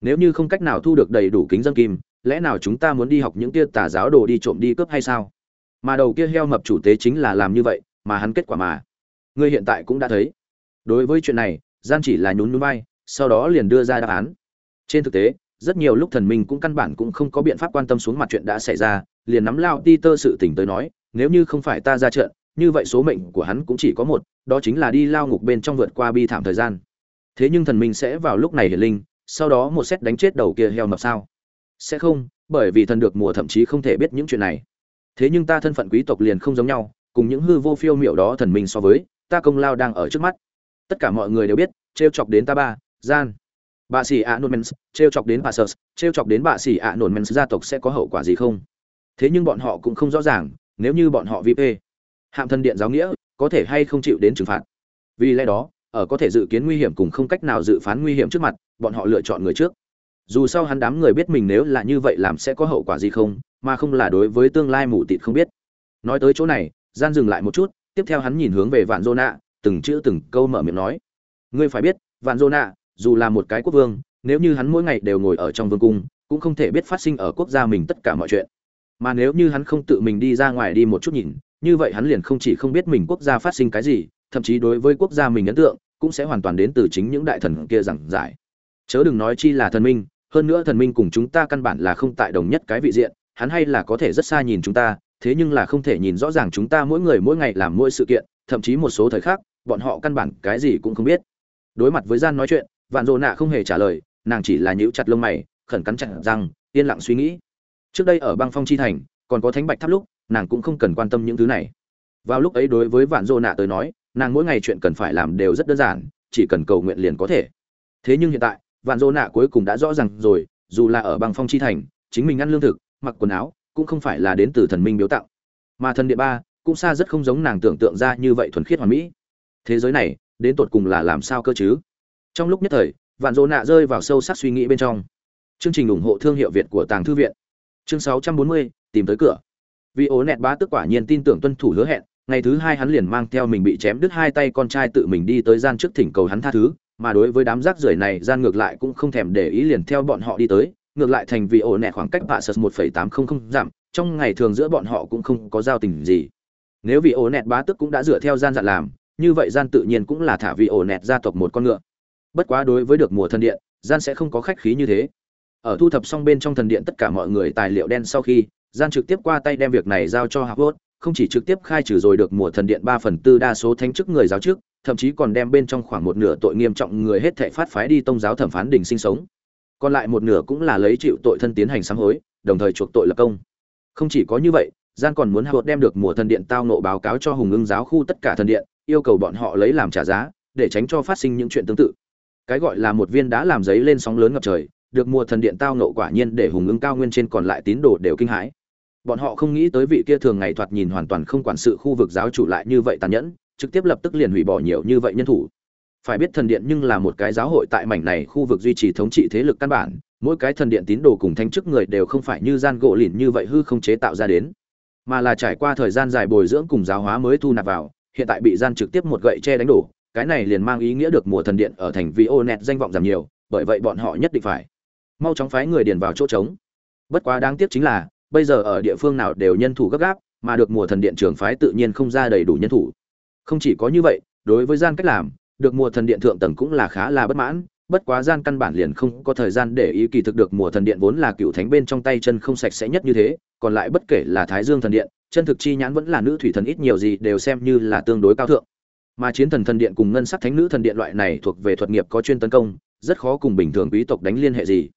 nếu như không cách nào thu được đầy đủ kính dân kim lẽ nào chúng ta muốn đi học những kia tà giáo đồ đi trộm đi cướp hay sao? Mà đầu kia heo mập chủ tế chính là làm như vậy mà hắn kết quả mà. Ngươi hiện tại cũng đã thấy. Đối với chuyện này gian chỉ là nhún núi bay, sau đó liền đưa ra đáp án. Trên thực tế rất nhiều lúc thần minh cũng căn bản cũng không có biện pháp quan tâm xuống mặt chuyện đã xảy ra liền nắm lao ti tơ sự tỉnh tới nói nếu như không phải ta ra trận như vậy số mệnh của hắn cũng chỉ có một, đó chính là đi lao ngục bên trong vượt qua bi thảm thời gian. Thế nhưng thần minh sẽ vào lúc này hiển linh, sau đó một xét đánh chết đầu kia heo mập sao? Sẽ không, bởi vì thần được mùa thậm chí không thể biết những chuyện này. Thế nhưng ta thân phận quý tộc liền không giống nhau, cùng những hư vô phiêu miểu đó thần minh so với, ta công lao đang ở trước mắt. Tất cả mọi người đều biết, trêu chọc đến ta ba, gian. Bà sĩ ạ nôn mens, trêu chọc đến bà sơ, trêu chọc đến bà sĩ ạ nôn mens gia tộc sẽ có hậu quả gì không? Thế nhưng bọn họ cũng không rõ ràng, nếu như bọn họ vi hạm thân điện giáo nghĩa, có thể hay không chịu đến trừng phạt? Vì lẽ đó, ở có thể dự kiến nguy hiểm cùng không cách nào dự phán nguy hiểm trước mặt, bọn họ lựa chọn người trước. Dù sao hắn đám người biết mình nếu là như vậy làm sẽ có hậu quả gì không, mà không là đối với tương lai mù tịt không biết. Nói tới chỗ này, gian dừng lại một chút, tiếp theo hắn nhìn hướng về vạn dô nạ từng chữ từng câu mở miệng nói. Ngươi phải biết, vạn dô nạ dù là một cái quốc vương, nếu như hắn mỗi ngày đều ngồi ở trong vương cung, cũng không thể biết phát sinh ở quốc gia mình tất cả mọi chuyện. Mà nếu như hắn không tự mình đi ra ngoài đi một chút nhìn như vậy hắn liền không chỉ không biết mình quốc gia phát sinh cái gì, thậm chí đối với quốc gia mình ấn tượng, cũng sẽ hoàn toàn đến từ chính những đại thần kia giảng giải. Chớ đừng nói chi là thần minh, hơn nữa thần minh cùng chúng ta căn bản là không tại đồng nhất cái vị diện, hắn hay là có thể rất xa nhìn chúng ta, thế nhưng là không thể nhìn rõ ràng chúng ta mỗi người mỗi ngày làm mỗi sự kiện, thậm chí một số thời khắc, bọn họ căn bản cái gì cũng không biết. Đối mặt với gian nói chuyện, vạn dồ nạ không hề trả lời, nàng chỉ là nhíu chặt lông mày, khẩn cắn chặt răng, yên lặng suy nghĩ. Trước đây ở băng phong chi thành, còn có thánh bạch tháp lúc nàng cũng không cần quan tâm những thứ này. Vào lúc ấy đối với vạn dô nạ tới nói nàng mỗi ngày chuyện cần phải làm đều rất đơn giản chỉ cần cầu nguyện liền có thể. Thế nhưng hiện tại vạn dô nạ cuối cùng đã rõ ràng rồi dù là ở bằng phong chi thành chính mình ăn lương thực mặc quần áo cũng không phải là đến từ thần minh biếu tặng. Mà thần địa ba cũng xa rất không giống nàng tưởng tượng ra như vậy thuần khiết hoàn mỹ. Thế giới này đến tột cùng là làm sao cơ chứ? Trong lúc nhất thời vạn dô nạ rơi vào sâu sắc suy nghĩ bên trong. Chương trình ủng hộ thương hiệu việt của tàng thư viện. Chương 640, tìm tới cửa vì ố nẹt bá tức quả nhiên tin tưởng tuân thủ hứa hẹn, ngày thứ hai hắn liền mang theo mình bị chém đứt hai tay con trai tự mình đi tới gian trước thỉnh cầu hắn tha thứ, mà đối với đám rác rưởi này, gian ngược lại cũng không thèm để ý liền theo bọn họ đi tới, ngược lại thành vì ổ nẹt khoảng cách bạ sật một phẩy tám không không giảm trong ngày thường giữa bọn họ cũng không có giao tình gì. Nếu vì ổ nẹt bá tức cũng đã dựa theo gian dặn làm, như vậy gian tự nhiên cũng là thả vị ổ nẹt gia tộc một con ngựa. Bất quá đối với được mùa thần điện, gian sẽ không có khách khí như thế. Ở thu thập xong bên trong thần điện tất cả mọi người tài liệu đen sau khi gian trực tiếp qua tay đem việc này giao cho hạc hốt, không chỉ trực tiếp khai trừ rồi được mùa thần điện ba phần tư đa số thánh chức người giáo chức, thậm chí còn đem bên trong khoảng một nửa tội nghiêm trọng người hết thệ phát phái đi tông giáo thẩm phán đình sinh sống. Còn lại một nửa cũng là lấy chịu tội thân tiến hành sám hối, đồng thời chuộc tội lập công. Không chỉ có như vậy, gian còn muốn hạ đem được mùa thần điện tao nộ báo cáo cho hùng ưng giáo khu tất cả thần điện, yêu cầu bọn họ lấy làm trả giá, để tránh cho phát sinh những chuyện tương tự. Cái gọi là một viên đá làm giấy lên sóng lớn ngập trời, được mùa thần điện tao nộ quả nhiên để hùng ưng cao nguyên trên còn lại tín đồ đều kinh hãi bọn họ không nghĩ tới vị kia thường ngày thoạt nhìn hoàn toàn không quản sự khu vực giáo chủ lại như vậy tàn nhẫn, trực tiếp lập tức liền hủy bỏ nhiều như vậy nhân thủ. Phải biết thần điện nhưng là một cái giáo hội tại mảnh này khu vực duy trì thống trị thế lực căn bản, mỗi cái thần điện tín đồ cùng thanh chức người đều không phải như gian gỗ lìn như vậy hư không chế tạo ra đến, mà là trải qua thời gian dài bồi dưỡng cùng giáo hóa mới thu nạp vào, hiện tại bị gian trực tiếp một gậy che đánh đổ, cái này liền mang ý nghĩa được mùa thần điện ở thành vi ô nẹt danh vọng giảm nhiều, bởi vậy bọn họ nhất định phải mau chóng phái người điền vào chỗ trống. Bất quá đáng tiếc chính là bây giờ ở địa phương nào đều nhân thủ gấp gáp, mà được mùa thần điện trưởng phái tự nhiên không ra đầy đủ nhân thủ. Không chỉ có như vậy, đối với gian cách làm, được mùa thần điện thượng tầng cũng là khá là bất mãn, bất quá gian căn bản liền không có thời gian để ý kỳ thực được mùa thần điện vốn là cựu thánh bên trong tay chân không sạch sẽ nhất như thế, còn lại bất kể là thái dương thần điện, chân thực chi nhãn vẫn là nữ thủy thần ít nhiều gì đều xem như là tương đối cao thượng. Mà chiến thần thần điện cùng ngân sắc thánh nữ thần điện loại này thuộc về thuật nghiệp có chuyên tấn công, rất khó cùng bình thường quý tộc đánh liên hệ gì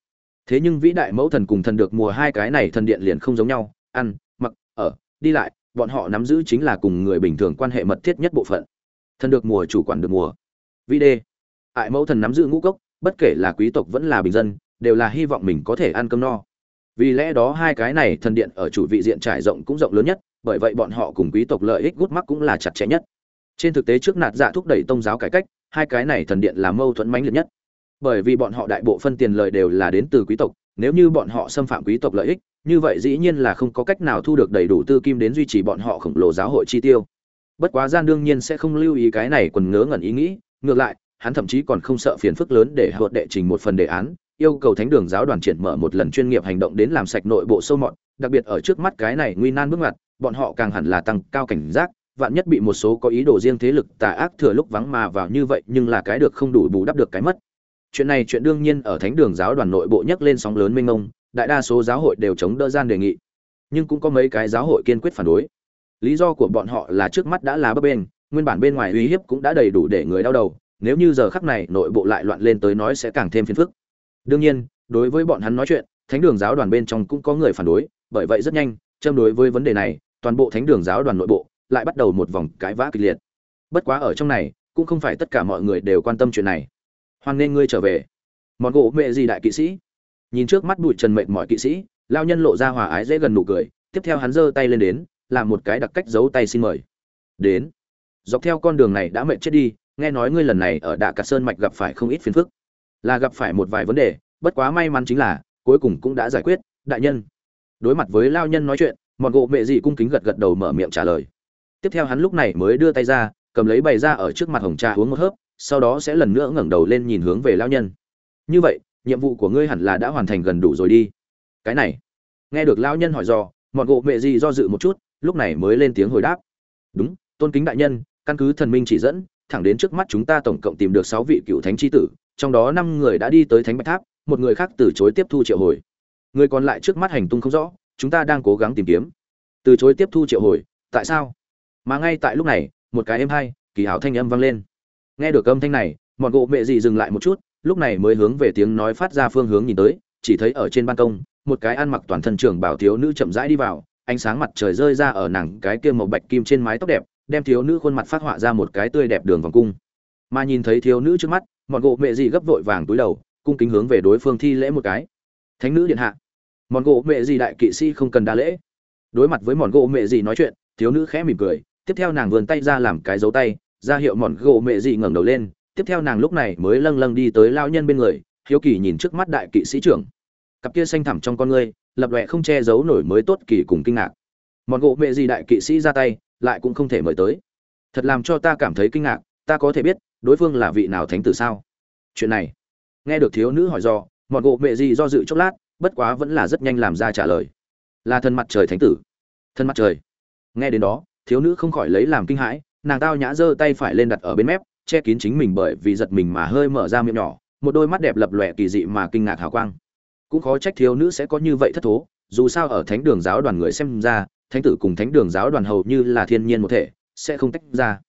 thế nhưng vĩ đại mẫu thần cùng thần được mùa hai cái này thần điện liền không giống nhau. Ăn, mặc, ở, đi lại, bọn họ nắm giữ chính là cùng người bình thường quan hệ mật thiết nhất bộ phận. Thần được mùa chủ quản được mùa. Vĩ đê. Ại mẫu thần nắm giữ ngũ cốc, bất kể là quý tộc vẫn là bình dân, đều là hy vọng mình có thể ăn cơm no. Vì lẽ đó hai cái này thần điện ở chủ vị diện trải rộng cũng rộng lớn nhất, bởi vậy bọn họ cùng quý tộc lợi ích gút mắc cũng là chặt chẽ nhất. Trên thực tế trước nạt dạ thúc đẩy tôn giáo cải cách, hai cái này thần điện là mâu thuẫn mãnh liệt nhất bởi vì bọn họ đại bộ phân tiền lợi đều là đến từ quý tộc, nếu như bọn họ xâm phạm quý tộc lợi ích, như vậy dĩ nhiên là không có cách nào thu được đầy đủ tư kim đến duy trì bọn họ khổng lồ giáo hội chi tiêu. Bất quá gian đương nhiên sẽ không lưu ý cái này quần ngớ ngẩn ý nghĩ, ngược lại, hắn thậm chí còn không sợ phiền phức lớn để hợp đệ trình một phần đề án, yêu cầu thánh đường giáo đoàn triển mở một lần chuyên nghiệp hành động đến làm sạch nội bộ sâu mọt, đặc biệt ở trước mắt cái này nguy nan bước ngoặt, bọn họ càng hẳn là tăng cao cảnh giác, vạn nhất bị một số có ý đồ riêng thế lực tà ác thừa lúc vắng mà vào như vậy nhưng là cái được không đủ bù đắp được cái mất chuyện này chuyện đương nhiên ở thánh đường giáo đoàn nội bộ nhấc lên sóng lớn mênh mông, đại đa số giáo hội đều chống đỡ gian đề nghị. Nhưng cũng có mấy cái giáo hội kiên quyết phản đối. Lý do của bọn họ là trước mắt đã là bấp bên nguyên bản bên ngoài uy hiếp cũng đã đầy đủ để người đau đầu, nếu như giờ khắc này nội bộ lại loạn lên tới nói sẽ càng thêm phiền phức. Đương nhiên, đối với bọn hắn nói chuyện, thánh đường giáo đoàn bên trong cũng có người phản đối, bởi vậy rất nhanh, châm đối với vấn đề này, toàn bộ thánh đường giáo đoàn nội bộ lại bắt đầu một vòng cãi vã kịch liệt. Bất quá ở trong này, cũng không phải tất cả mọi người đều quan tâm chuyện này hoan nên ngươi trở về. Món gỗ mẹ gì đại kỵ sĩ? Nhìn trước mắt bụi trần mệnh mọi kỵ sĩ, lao nhân lộ ra hòa ái dễ gần nụ cười, tiếp theo hắn giơ tay lên đến, làm một cái đặc cách giấu tay xin mời. Đến. Dọc theo con đường này đã mệt chết đi, nghe nói ngươi lần này ở đạ cả sơn mạch gặp phải không ít phiền phức. Là gặp phải một vài vấn đề, bất quá may mắn chính là, cuối cùng cũng đã giải quyết, đại nhân. Đối mặt với lao nhân nói chuyện mọn gỗ mẹ dị cung kính gật gật đầu mở miệng trả lời. Tiếp theo hắn lúc này mới đưa tay ra, cầm lấy bày ra ở trước mặt hồng trà uống một hớp sau đó sẽ lần nữa ngẩng đầu lên nhìn hướng về lão nhân. Như vậy, nhiệm vụ của ngươi hẳn là đã hoàn thành gần đủ rồi đi. Cái này, nghe được lão nhân hỏi do mọn gỗ mẹ gì do dự một chút, lúc này mới lên tiếng hồi đáp. Đúng, tôn kính đại nhân, căn cứ thần minh chỉ dẫn, thẳng đến trước mắt chúng ta tổng cộng tìm được sáu vị cựu thánh chi tử, trong đó năm người đã đi tới thánh bạch tháp, một người khác từ chối tiếp thu triệu hồi. Người còn lại trước mắt hành tung không rõ, chúng ta đang cố gắng tìm kiếm. Từ chối tiếp thu triệu hồi, tại sao? Mà ngay tại lúc này, một cái êm hai kỳ hảo thanh âm vang lên nghe được âm thanh này, mọn gỗ mẹ dị dừng lại một chút, lúc này mới hướng về tiếng nói phát ra phương hướng nhìn tới, chỉ thấy ở trên ban công, một cái ăn mặc toàn thân trưởng bảo thiếu nữ chậm rãi đi vào, ánh sáng mặt trời rơi ra ở nàng cái kia màu bạch kim trên mái tóc đẹp, đem thiếu nữ khuôn mặt phát họa ra một cái tươi đẹp đường vòng cung. Mà nhìn thấy thiếu nữ trước mắt, mọn gỗ mẹ dị gấp vội vàng túi đầu, cung kính hướng về đối phương thi lễ một cái. Thánh nữ điện hạ. Mọn gỗ mẹ dị đại kỵ sĩ không cần đa lễ. Đối mặt với mọn gỗ mẹ dị nói chuyện, thiếu nữ khẽ mỉm cười, tiếp theo nàng vươn tay ra làm cái dấu tay ra hiệu mòn gỗ mẹ dị ngẩng đầu lên, tiếp theo nàng lúc này mới lâng lâng đi tới lao nhân bên người, hiếu kỳ nhìn trước mắt đại kỵ sĩ trưởng. Cặp kia xanh thẳm trong con ngươi, lập lòe không che giấu nổi mới tốt kỳ cùng kinh ngạc. Mòn gỗ mẹ dị đại kỵ sĩ ra tay, lại cũng không thể mời tới. Thật làm cho ta cảm thấy kinh ngạc, ta có thể biết, đối phương là vị nào thánh tử sao? Chuyện này, nghe được thiếu nữ hỏi do mọn gỗ mẹ dị do dự chốc lát, bất quá vẫn là rất nhanh làm ra trả lời. Là thân mặt trời thánh tử. Thân mặt trời. Nghe đến đó, thiếu nữ không khỏi lấy làm kinh hãi nàng tao nhã giơ tay phải lên đặt ở bên mép, che kín chính mình bởi vì giật mình mà hơi mở ra miệng nhỏ, một đôi mắt đẹp lập lòe kỳ dị mà kinh ngạc hào quang. Cũng khó trách thiếu nữ sẽ có như vậy thất thố, dù sao ở thánh đường giáo đoàn người xem ra, thánh tử cùng thánh đường giáo đoàn hầu như là thiên nhiên một thể, sẽ không tách ra.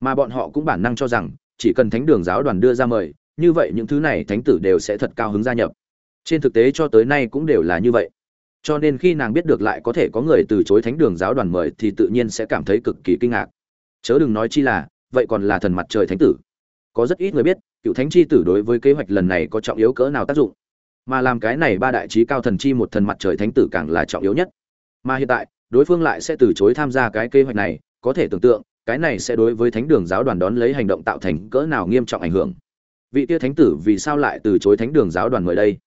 Mà bọn họ cũng bản năng cho rằng, chỉ cần thánh đường giáo đoàn đưa ra mời, như vậy những thứ này thánh tử đều sẽ thật cao hứng gia nhập. Trên thực tế cho tới nay cũng đều là như vậy. Cho nên khi nàng biết được lại có thể có người từ chối thánh đường giáo đoàn mời thì tự nhiên sẽ cảm thấy cực kỳ kinh ngạc chớ đừng nói chi là, vậy còn là thần mặt trời thánh tử. Có rất ít người biết, cựu thánh chi tử đối với kế hoạch lần này có trọng yếu cỡ nào tác dụng. Mà làm cái này ba đại trí cao thần chi một thần mặt trời thánh tử càng là trọng yếu nhất. Mà hiện tại, đối phương lại sẽ từ chối tham gia cái kế hoạch này, có thể tưởng tượng, cái này sẽ đối với thánh đường giáo đoàn đón lấy hành động tạo thành cỡ nào nghiêm trọng ảnh hưởng. Vị tia thánh tử vì sao lại từ chối thánh đường giáo đoàn mời đây?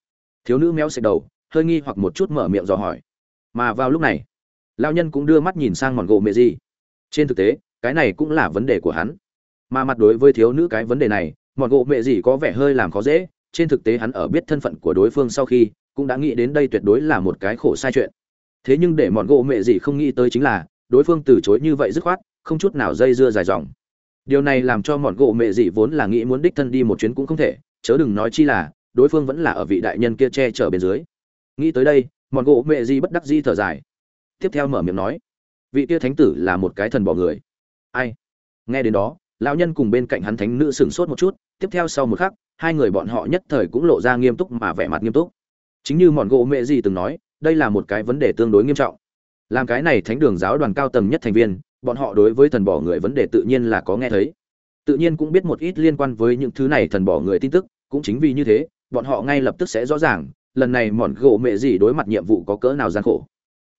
Thiếu nữ méo xẹt đầu, hơi nghi hoặc một chút mở miệng dò hỏi. Mà vào lúc này lao nhân cũng đưa mắt nhìn sang mòn gỗ mẹ gì. Trên thực tế cái này cũng là vấn đề của hắn. Mà mặt đối với thiếu nữ cái vấn đề này mòn gỗ mẹ gì có vẻ hơi làm khó dễ, trên thực tế hắn ở biết thân phận của đối phương sau khi, cũng đã nghĩ đến đây tuyệt đối là một cái khổ sai chuyện. Thế nhưng để mọn gỗ mẹ gì không nghĩ tới chính là, đối phương từ chối như vậy dứt khoát, không chút nào dây dưa dài dòng. Điều này làm cho mọn gỗ mẹ gì vốn là nghĩ muốn đích thân đi một chuyến cũng không thể, chớ đừng nói chi là, đối phương vẫn là ở vị đại nhân kia che chở bên dưới. Nghĩ tới đây mọn gỗ mẹ gì bất đắc di thở dài. Tiếp theo mở miệng nói, vị kia thánh tử là một cái thần bỏ người ai? Nghe đến đó, lão nhân cùng bên cạnh hắn thánh nữ sửng sốt một chút, tiếp theo sau một khắc, hai người bọn họ nhất thời cũng lộ ra nghiêm túc mà vẻ mặt nghiêm túc. Chính như mọn gỗ mẹ gì từng nói, đây là một cái vấn đề tương đối nghiêm trọng. Làm cái này thánh đường giáo đoàn cao tầng nhất thành viên, bọn họ đối với thần bỏ người vấn đề tự nhiên là có nghe thấy. Tự nhiên cũng biết một ít liên quan với những thứ này thần bỏ người tin tức, cũng chính vì như thế, bọn họ ngay lập tức sẽ rõ ràng, lần này mòn gỗ mẹ gì đối mặt nhiệm vụ có cỡ nào gian khổ.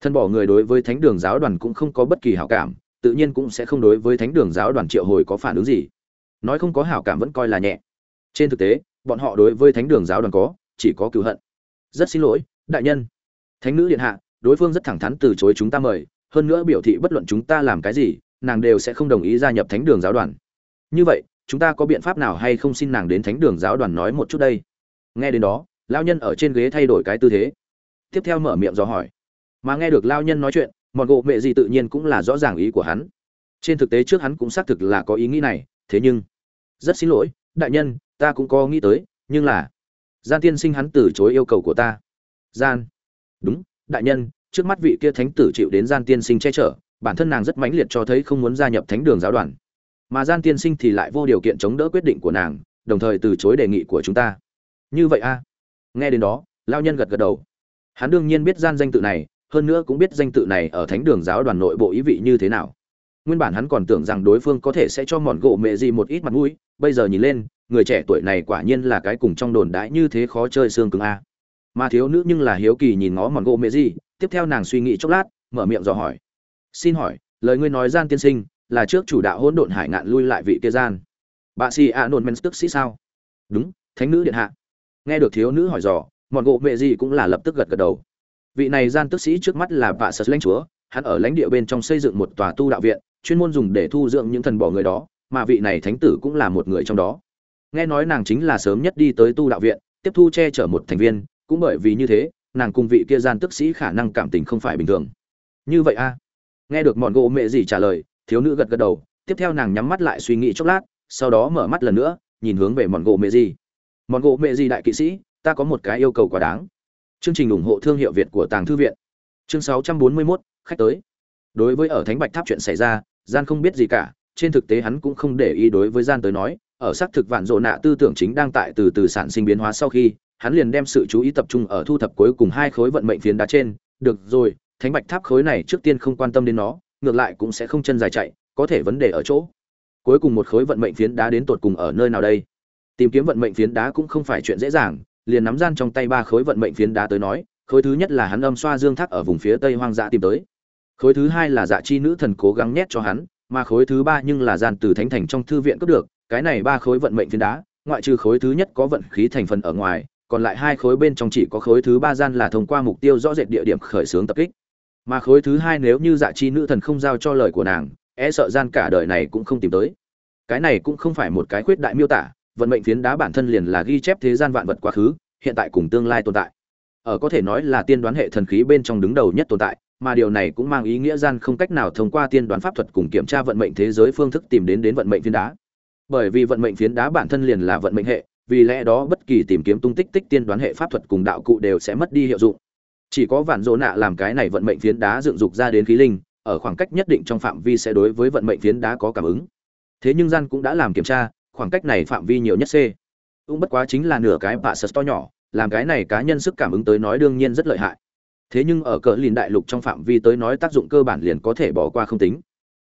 Thần bỏ người đối với thánh đường giáo đoàn cũng không có bất kỳ hảo cảm tự nhiên cũng sẽ không đối với thánh đường giáo đoàn triệu hồi có phản ứng gì. Nói không có hảo cảm vẫn coi là nhẹ. Trên thực tế, bọn họ đối với thánh đường giáo đoàn có, chỉ có cựu hận. Rất xin lỗi, đại nhân. Thánh nữ điện hạ, đối phương rất thẳng thắn từ chối chúng ta mời, hơn nữa biểu thị bất luận chúng ta làm cái gì, nàng đều sẽ không đồng ý gia nhập thánh đường giáo đoàn. Như vậy, chúng ta có biện pháp nào hay không xin nàng đến thánh đường giáo đoàn nói một chút đây? Nghe đến đó lao nhân ở trên ghế thay đổi cái tư thế. Tiếp theo mở miệng dò hỏi. Mà nghe được lao nhân nói chuyện mọn gỗ mẹ gì tự nhiên cũng là rõ ràng ý của hắn. Trên thực tế trước hắn cũng xác thực là có ý nghĩ này, thế nhưng, rất xin lỗi, đại nhân, ta cũng có nghĩ tới, nhưng là, gian tiên sinh hắn từ chối yêu cầu của ta. Gian. Đúng, đại nhân, trước mắt vị kia thánh tử chịu đến gian tiên sinh che chở, bản thân nàng rất mãnh liệt cho thấy không muốn gia nhập thánh đường giáo đoàn. Mà gian tiên sinh thì lại vô điều kiện chống đỡ quyết định của nàng, đồng thời từ chối đề nghị của chúng ta. Như vậy a nghe đến đó lao nhân gật gật đầu. Hắn đương nhiên biết gian danh tự này hơn nữa cũng biết danh tự này ở thánh đường giáo đoàn nội bộ ý vị như thế nào. Nguyên bản hắn còn tưởng rằng đối phương có thể sẽ cho mòn gỗ mẹ gì một ít mặt mũi, bây giờ nhìn lên, người trẻ tuổi này quả nhiên là cái cùng trong đồn đãi như thế khó chơi xương cứng a. Mà thiếu nữ nhưng là hiếu kỳ nhìn ngó mòn gỗ mẹ gì, tiếp theo nàng suy nghĩ chốc lát, mở miệng dò hỏi. Xin hỏi, lời ngươi nói gian tiên sinh, là trước chủ đạo hỗn độn hải ngạn lui lại vị kia gian? Bà si a nôn men tức sĩ sao? Đúng, thánh nữ điện hạ. Nghe được thiếu nữ hỏi dò mọn gỗ mẹ gì cũng là lập tức gật gật đầu vị này gian tức sĩ trước mắt là vạ sật lãnh chúa, hắn ở lãnh địa bên trong xây dựng một tòa tu đạo viện, chuyên môn dùng để thu dưỡng những thần bỏ người đó, mà vị này thánh tử cũng là một người trong đó. Nghe nói nàng chính là sớm nhất đi tới tu đạo viện, tiếp thu che chở một thành viên, cũng bởi vì như thế, nàng cùng vị kia gian tức sĩ khả năng cảm tình không phải bình thường. Như vậy a? Nghe được mọn gỗ mẹ gì trả lời, thiếu nữ gật gật đầu, tiếp theo nàng nhắm mắt lại suy nghĩ chốc lát, sau đó mở mắt lần nữa, nhìn hướng về mọn gỗ mẹ gì. Mọn gỗ mẹ gì đại kỵ sĩ, ta có một cái yêu cầu quá đáng chương trình ủng hộ thương hiệu việt của tàng thư viện. Chương 641, khách tới. Đối với ở thánh bạch tháp chuyện xảy ra gian không biết gì cả trên thực tế hắn cũng không để ý đối với gian tới nói. Ở xác thực vạn rộ nạ tư tưởng chính đang tại từ từ sản sinh biến hóa sau khi hắn liền đem sự chú ý tập trung ở thu thập cuối cùng hai khối vận mệnh phiến đá trên. Được rồi thánh bạch tháp khối này trước tiên không quan tâm đến nó ngược lại cũng sẽ không chân dài chạy có thể vấn đề ở chỗ. Cuối cùng một khối vận mệnh phiến đá đến tột cùng ở nơi nào đây? Tìm kiếm vận mệnh phiến đá cũng không phải chuyện dễ dàng liền nắm gian trong tay ba khối vận mệnh phiến đá tới nói, khối thứ nhất là hắn âm xoa dương thác ở vùng phía tây hoang dã tìm tới. Khối thứ hai là dạ chi nữ thần cố gắng nhét cho hắn, mà khối thứ ba nhưng là gian từ thánh thành trong thư viện cướp được, cái này ba khối vận mệnh phiến đá, ngoại trừ khối thứ nhất có vận khí thành phần ở ngoài, còn lại hai khối bên trong chỉ có khối thứ ba gian là thông qua mục tiêu rõ rệt địa điểm khởi xướng tập kích. Mà khối thứ hai nếu như dạ chi nữ thần không giao cho lời của nàng e sợ gian cả đời này cũng không tìm tới. Cái này cũng không phải một cái khuyết đại miêu tả vận mệnh phiến đá bản thân liền là ghi chép thế gian vạn vật quá khứ, hiện tại cùng tương lai tồn tại. Ở có thể nói là tiên đoán hệ thần khí bên trong đứng đầu nhất tồn tại, mà điều này cũng mang ý nghĩa gian không cách nào thông qua tiên đoán pháp thuật cùng kiểm tra vận mệnh thế giới phương thức tìm đến đến vận mệnh phiến đá. Bởi vì vận mệnh phiến đá bản thân liền là vận mệnh hệ, vì lẽ đó bất kỳ tìm kiếm tung tích tích tiên đoán hệ pháp thuật cùng đạo cụ đều sẽ mất đi hiệu dụng. Chỉ có vạn dỗ nạ làm cái này vận mệnh phiến đá dựng dục ra đến khí linh, ở khoảng cách nhất định trong phạm vi sẽ đối với vận mệnh phiến đá có cảm ứng. Thế nhưng gian cũng đã làm kiểm tra khoảng cách này phạm vi nhiều nhất c. Cũng bất quá chính là nửa cái bạ sật to nhỏ, làm cái này cá nhân sức cảm ứng tới nói đương nhiên rất lợi hại. Thế nhưng ở cỡ lìn đại lục trong phạm vi tới nói tác dụng cơ bản liền có thể bỏ qua không tính.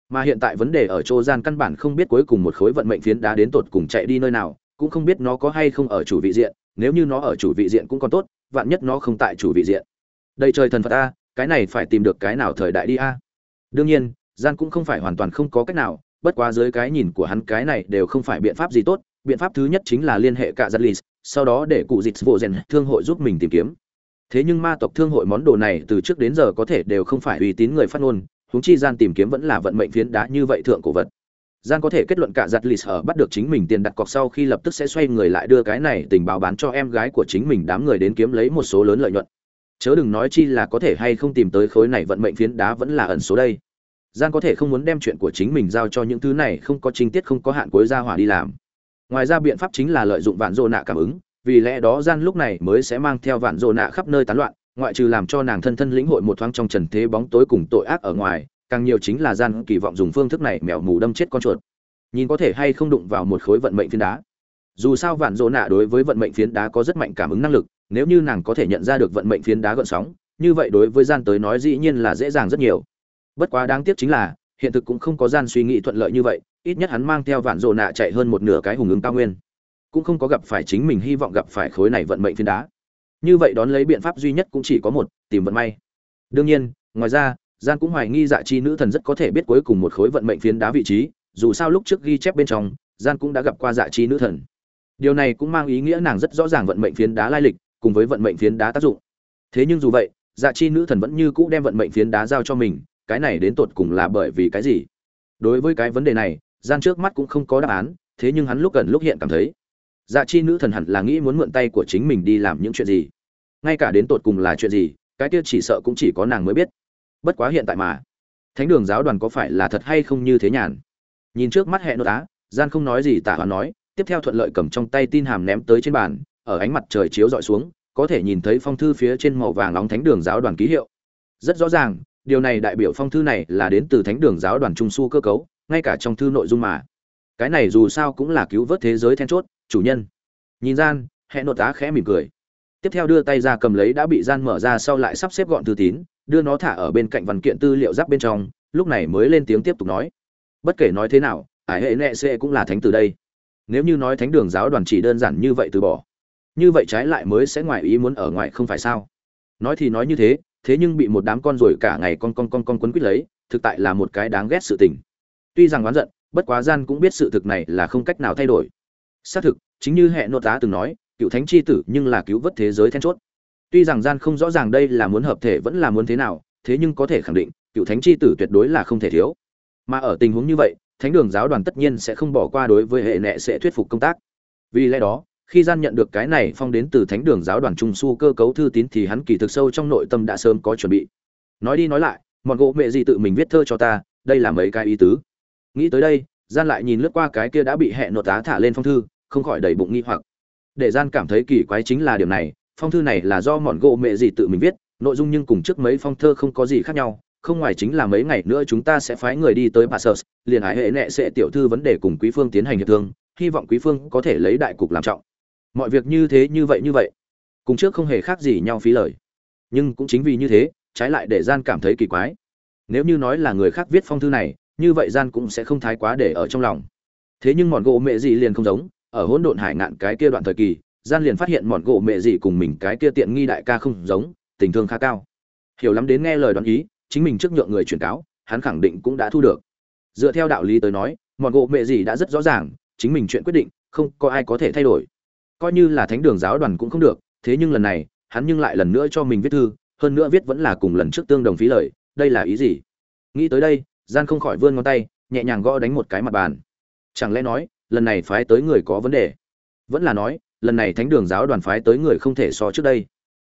Mà hiện tại vấn đề ở chỗ gian căn bản không biết cuối cùng một khối vận mệnh phiến đá đến tột cùng chạy đi nơi nào, cũng không biết nó có hay không ở chủ vị diện, nếu như nó ở chủ vị diện cũng còn tốt, vạn nhất nó không tại chủ vị diện. Đây trời thần phật a, cái này phải tìm được cái nào thời đại đi a? Đương nhiên, gian cũng không phải hoàn toàn không có cách nào bất quá dưới cái nhìn của hắn cái này đều không phải biện pháp gì tốt, biện pháp thứ nhất chính là liên hệ cả giật lì, sau đó để cụ dịch vụ rèn thương hội giúp mình tìm kiếm. Thế nhưng ma tộc thương hội món đồ này từ trước đến giờ có thể đều không phải uy tín người phát ngôn, huống chi gian tìm kiếm vẫn là vận mệnh phiến đá như vậy thượng cổ vật. Gian có thể kết luận cả giặt lì sở bắt được chính mình tiền đặt cọc sau khi lập tức sẽ xoay người lại đưa cái này tình báo bán cho em gái của chính mình đám người đến kiếm lấy một số lớn lợi nhuận. Chớ đừng nói chi là có thể hay không tìm tới khối này vận mệnh phiến đá vẫn là ẩn số đây gian có thể không muốn đem chuyện của chính mình giao cho những thứ này, không có chính tiết, không có hạn cuối ra hỏa đi làm. Ngoài ra biện pháp chính là lợi dụng vạn dô nạ cảm ứng, vì lẽ đó gian lúc này mới sẽ mang theo vạn dô nạ khắp nơi tán loạn, ngoại trừ làm cho nàng thân thân lĩnh hội một thoáng trong trần thế bóng tối cùng tội ác ở ngoài, càng nhiều chính là gian kỳ vọng dùng phương thức này mèo mù đâm chết con chuột. Nhìn có thể hay không đụng vào một khối vận mệnh phiến đá. Dù sao vạn dỗ nạ đối với vận mệnh phiến đá có rất mạnh cảm ứng năng lực, nếu như nàng có thể nhận ra được vận mệnh phiến đá gợn sóng, như vậy đối với gian tới nói dĩ nhiên là dễ dàng rất nhiều bất quá đáng tiếc chính là, hiện thực cũng không có gian suy nghĩ thuận lợi như vậy, ít nhất hắn mang theo vạn rộ nạ chạy hơn một nửa cái hùng ứng cao nguyên. Cũng không có gặp phải chính mình hy vọng gặp phải khối này vận mệnh phiến đá. Như vậy đón lấy biện pháp duy nhất cũng chỉ có một, tìm vận may. Đương nhiên, ngoài ra gian cũng hoài nghi dạ chi nữ thần rất có thể biết cuối cùng một khối vận mệnh phiến đá vị trí, dù sao lúc trước ghi chép bên trong gian cũng đã gặp qua dạ chi nữ thần. Điều này cũng mang ý nghĩa nàng rất rõ ràng vận mệnh phiến đá lai lịch, cùng với vận mệnh phiến đá tác dụng. Thế nhưng dù vậy dạ chi nữ thần vẫn như cũ đem vận mệnh phiến đá giao cho mình cái này đến tột cùng là bởi vì cái gì? Đối với cái vấn đề này, gian trước mắt cũng không có đáp án, thế nhưng hắn lúc gần lúc hiện cảm thấy dạ chi nữ thần hẳn là nghĩ muốn mượn tay của chính mình đi làm những chuyện gì? Ngay cả đến tột cùng là chuyện gì, cái kia chỉ sợ cũng chỉ có nàng mới biết. Bất quá hiện tại mà, thánh đường giáo đoàn có phải là thật hay không như thế nhàn? Nhìn trước mắt hệ nội á gian không nói gì tả hoàn nói, tiếp theo thuận lợi cầm trong tay tin hàm ném tới trên bàn, ở ánh mặt trời chiếu dọi xuống, có thể nhìn thấy phong thư phía trên màu vàng nóng thánh đường giáo đoàn ký hiệu. Rất rõ ràng điều này đại biểu phong thư này là đến từ thánh đường giáo đoàn trung su cơ cấu, ngay cả trong thư nội dung mà. Cái này dù sao cũng là cứu vớt thế giới then chốt, chủ nhân. Nhìn gian hệ nội tá khẽ mỉm cười. Tiếp theo đưa tay ra cầm lấy đã bị gian mở ra sau lại sắp xếp gọn thư tín, đưa nó thả ở bên cạnh văn kiện tư liệu giáp bên trong, lúc này mới lên tiếng tiếp tục nói. Bất kể nói thế nào, ải hệ nệ sẽ cũng là thánh từ đây. Nếu như nói thánh đường giáo đoàn chỉ đơn giản như vậy từ bỏ, như vậy trái lại mới sẽ ngoài ý muốn ở ngoài không phải sao? Nói thì nói như thế thế nhưng bị một đám con rồi cả ngày con con con con quấn quýt lấy, thực tại là một cái đáng ghét sự tình. Tuy rằng oán giận, bất quá gian cũng biết sự thực này là không cách nào thay đổi. Xác thực, chính như hệ nội tá từng nói, cựu thánh chi tử nhưng là cứu vớt thế giới then chốt. Tuy rằng gian không rõ ràng đây là muốn hợp thể vẫn là muốn thế nào, thế nhưng có thể khẳng định, cựu thánh chi tử tuyệt đối là không thể thiếu. Mà ở tình huống như vậy, thánh đường giáo đoàn tất nhiên sẽ không bỏ qua đối với hệ nệ sẽ thuyết phục công tác. Vì lẽ đó khi gian nhận được cái này phong đến từ thánh đường giáo đoàn trung su cơ cấu thư tín thì hắn kỳ thực sâu trong nội tâm đã sớm có chuẩn bị. Nói đi nói lại mọn gỗ mẹ gì tự mình viết thơ cho ta đây là mấy cái ý tứ. Nghĩ tới đây gian lại nhìn lướt qua cái kia đã bị hẹn nột tá thả lên phong thư không khỏi đầy bụng nghi hoặc. Để gian cảm thấy kỳ quái chính là điều này phong thư này là do mọn gỗ mẹ gì tự mình viết nội dung nhưng cùng trước mấy phong thơ không có gì khác nhau không ngoài chính là mấy ngày nữa chúng ta sẽ phái người đi tới Passus, liền hải hệ nệ sẽ tiểu thư vấn đề cùng Quý Phương tiến hành hiệp thương, hy vọng Quý Phương có thể lấy đại cục làm trọng. Mọi việc như thế như vậy như vậy, cùng trước không hề khác gì nhau phí lời. Nhưng cũng chính vì như thế, trái lại để gian cảm thấy kỳ quái. Nếu như nói là người khác viết phong thư này, như vậy gian cũng sẽ không thái quá để ở trong lòng. Thế nhưng mọn gỗ mẹ gì liền không giống, ở hỗn độn hải ngạn cái kia đoạn thời kỳ, gian liền phát hiện mọn gỗ mẹ gì cùng mình cái kia tiện nghi đại ca không giống, tình thương khá cao. Hiểu lắm đến nghe lời đoán ý, chính mình trước nhượng người chuyển cáo hắn khẳng định cũng đã thu được dựa theo đạo lý tới nói mọn gỗ mẹ gì đã rất rõ ràng chính mình chuyện quyết định không có ai có thể thay đổi coi như là thánh đường giáo đoàn cũng không được, thế nhưng lần này, hắn nhưng lại lần nữa cho mình viết thư, hơn nữa viết vẫn là cùng lần trước tương đồng phí lời, đây là ý gì? Nghĩ tới đây, gian không khỏi vươn ngón tay, nhẹ nhàng gõ đánh một cái mặt bàn. Chẳng lẽ nói, lần này phái tới người có vấn đề? Vẫn là nói, lần này thánh đường giáo đoàn phái tới người không thể so trước đây.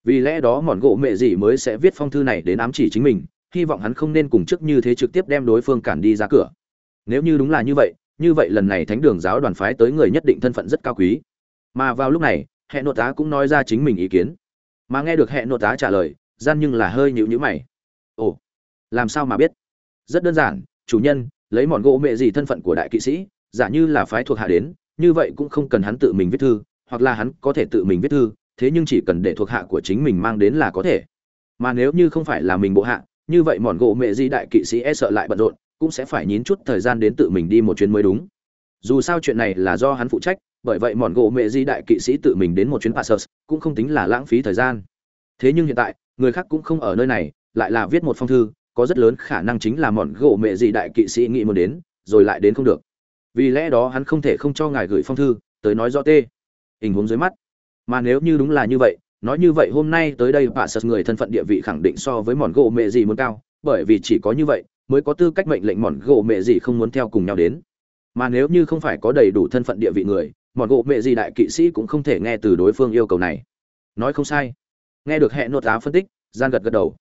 Vì lẽ đó mọn gỗ mẹ gì mới sẽ viết phong thư này đến ám chỉ chính mình, hy vọng hắn không nên cùng chức như thế trực tiếp đem đối phương cản đi ra cửa. Nếu như đúng là như vậy như vậy lần này thánh đường giáo đoàn phái tới người nhất định thân phận rất cao quý mà vào lúc này hệ nội tá cũng nói ra chính mình ý kiến. Mà nghe được hệ nội tá trả lời, gian nhưng là hơi nhịu nhữ mày. Ồ, làm sao mà biết? Rất đơn giản, chủ nhân, lấy mọn gỗ mẹ gì thân phận của đại kỵ sĩ, giả như là phái thuộc hạ đến, như vậy cũng không cần hắn tự mình viết thư, hoặc là hắn có thể tự mình viết thư, thế nhưng chỉ cần để thuộc hạ của chính mình mang đến là có thể. Mà nếu như không phải là mình bộ hạ, như vậy mọn gỗ mẹ di đại kỵ sĩ e sợ lại bận rộn, cũng sẽ phải nhín chút thời gian đến tự mình đi một chuyến mới đúng. Dù sao chuyện này là do hắn phụ trách bởi vậy mòn gỗ mẹ di đại kỵ sĩ tự mình đến một chuyến passus cũng không tính là lãng phí thời gian. Thế nhưng hiện tại, người khác cũng không ở nơi này, lại là viết một phong thư, có rất lớn khả năng chính là mòn gỗ mẹ di đại kỵ sĩ nghĩ muốn đến, rồi lại đến không được. Vì lẽ đó hắn không thể không cho ngài gửi phong thư, tới nói rõ tê. Tình huống dưới mắt. Mà nếu như đúng là như vậy, nói như vậy hôm nay tới đây passus người thân phận địa vị khẳng định so với mòn gỗ mẹ gì muốn cao, bởi vì chỉ có như vậy, mới có tư cách mệnh lệnh mòn gỗ mẹ gì không muốn theo cùng nhau đến. Mà nếu như không phải có đầy đủ thân phận địa vị người mọi gỗ mẹ gì đại kỵ sĩ cũng không thể nghe từ đối phương yêu cầu này. Nói không sai. Nghe được hệ nội tá phân tích, gian gật gật đầu.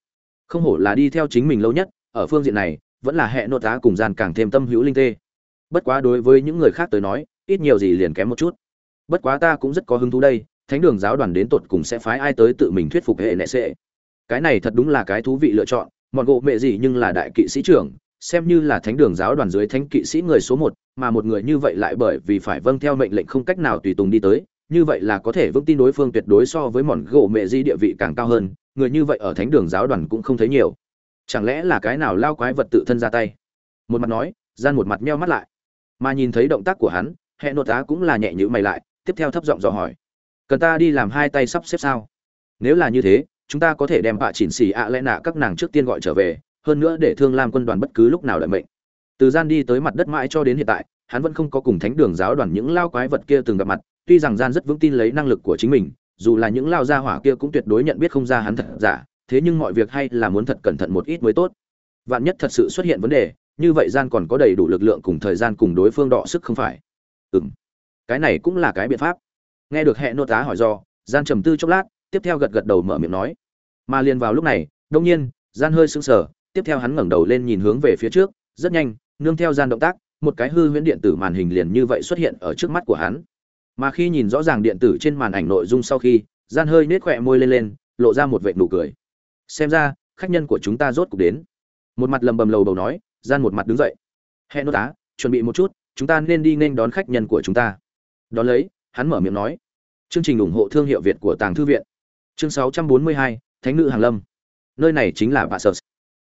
Không hổ là đi theo chính mình lâu nhất, ở phương diện này, vẫn là hệ nội tá cùng gian càng thêm tâm hữu linh tê. Bất quá đối với những người khác tới nói, ít nhiều gì liền kém một chút. Bất quá ta cũng rất có hứng thú đây, thánh đường giáo đoàn đến tột cùng sẽ phái ai tới tự mình thuyết phục hệ nệ sệ. Cái này thật đúng là cái thú vị lựa chọn, mọn gỗ mẹ gì nhưng là đại kỵ sĩ trưởng xem như là thánh đường giáo đoàn dưới thánh kỵ sĩ người số một, mà một người như vậy lại bởi vì phải vâng theo mệnh lệnh không cách nào tùy tùng đi tới, như vậy là có thể vững tin đối phương tuyệt đối so với mọn gỗ mẹ di địa vị càng cao hơn, người như vậy ở thánh đường giáo đoàn cũng không thấy nhiều. Chẳng lẽ là cái nào lao quái vật tự thân ra tay? Một mặt nói, gian một mặt meo mắt lại. Mà nhìn thấy động tác của hắn hệ nội tá cũng là nhẹ nhữ mày lại, tiếp theo thấp giọng dò hỏi. Cần ta đi làm hai tay sắp xếp sao? Nếu là như thế, chúng ta có thể đem bạ chỉnh xì ạ lẽ nạ các nàng trước tiên gọi trở về hơn nữa để thương lam quân đoàn bất cứ lúc nào đợi mệnh. Từ gian đi tới mặt đất mãi cho đến hiện tại, hắn vẫn không có cùng thánh đường giáo đoàn những lao quái vật kia từng gặp mặt, tuy rằng gian rất vững tin lấy năng lực của chính mình, dù là những lao gia hỏa kia cũng tuyệt đối nhận biết không ra hắn thật giả, thế nhưng mọi việc hay là muốn thật cẩn thận một ít mới tốt. Vạn nhất thật sự xuất hiện vấn đề, như vậy gian còn có đầy đủ lực lượng cùng thời gian cùng đối phương đọ sức không phải. Ừ cái này cũng là cái biện pháp. Nghe được hệ nô tá hỏi do, gian trầm tư chốc lát, tiếp theo gật gật đầu mở miệng nói. Mà liền vào lúc này, đông nhiên, gian hơi sững sờ tiếp theo hắn ngẩng đầu lên nhìn hướng về phía trước rất nhanh nương theo gian động tác một cái hư huyễn điện tử màn hình liền như vậy xuất hiện ở trước mắt của hắn. Mà khi nhìn rõ ràng điện tử trên màn ảnh nội dung sau khi gian hơi nết khỏe môi lên lên lộ ra một vệt nụ cười. Xem ra khách nhân của chúng ta rốt cục đến. Một mặt lầm bầm lầu bầu nói gian một mặt đứng dậy. Hẹn nốt á chuẩn bị một chút chúng ta nên đi nên đón khách nhân của chúng ta. Đón lấy hắn mở miệng nói. Chương trình ủng hộ thương hiệu việt của tàng thư viện. Chương 642, thánh nữ hàng lâm. Nơi này chính là bà sở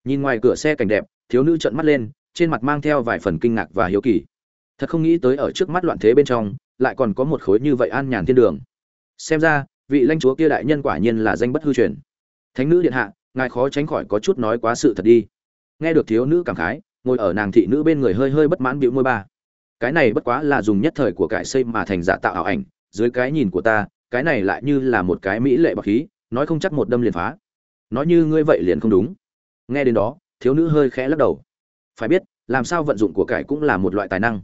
nhìn ngoài cửa xe cảnh đẹp, thiếu nữ trợn mắt lên, trên mặt mang theo vài phần kinh ngạc và hiếu kỳ. Thật không nghĩ tới ở trước mắt loạn thế bên trong, lại còn có một khối như vậy an nhàn thiên đường. Xem ra, vị lãnh chúa kia đại nhân quả nhiên là danh bất hư truyền. Thánh nữ điện hạ, ngài khó tránh khỏi có chút nói quá sự thật đi. Nghe được thiếu nữ cảm khái, ngồi ở nàng thị nữ bên người hơi hơi bất mãn bịu môi ba. Cái này bất quá là dùng nhất thời của cải xây mà thành giả tạo ảo ảnh, dưới cái nhìn của ta, cái này lại như là một cái mỹ lệ bọc khí, nói không chắc một đâm liền phá. Nói như ngươi vậy liền không đúng nghe đến đó, thiếu nữ hơi khẽ lắc đầu. Phải biết, làm sao vận dụng của cải cũng là một loại tài năng.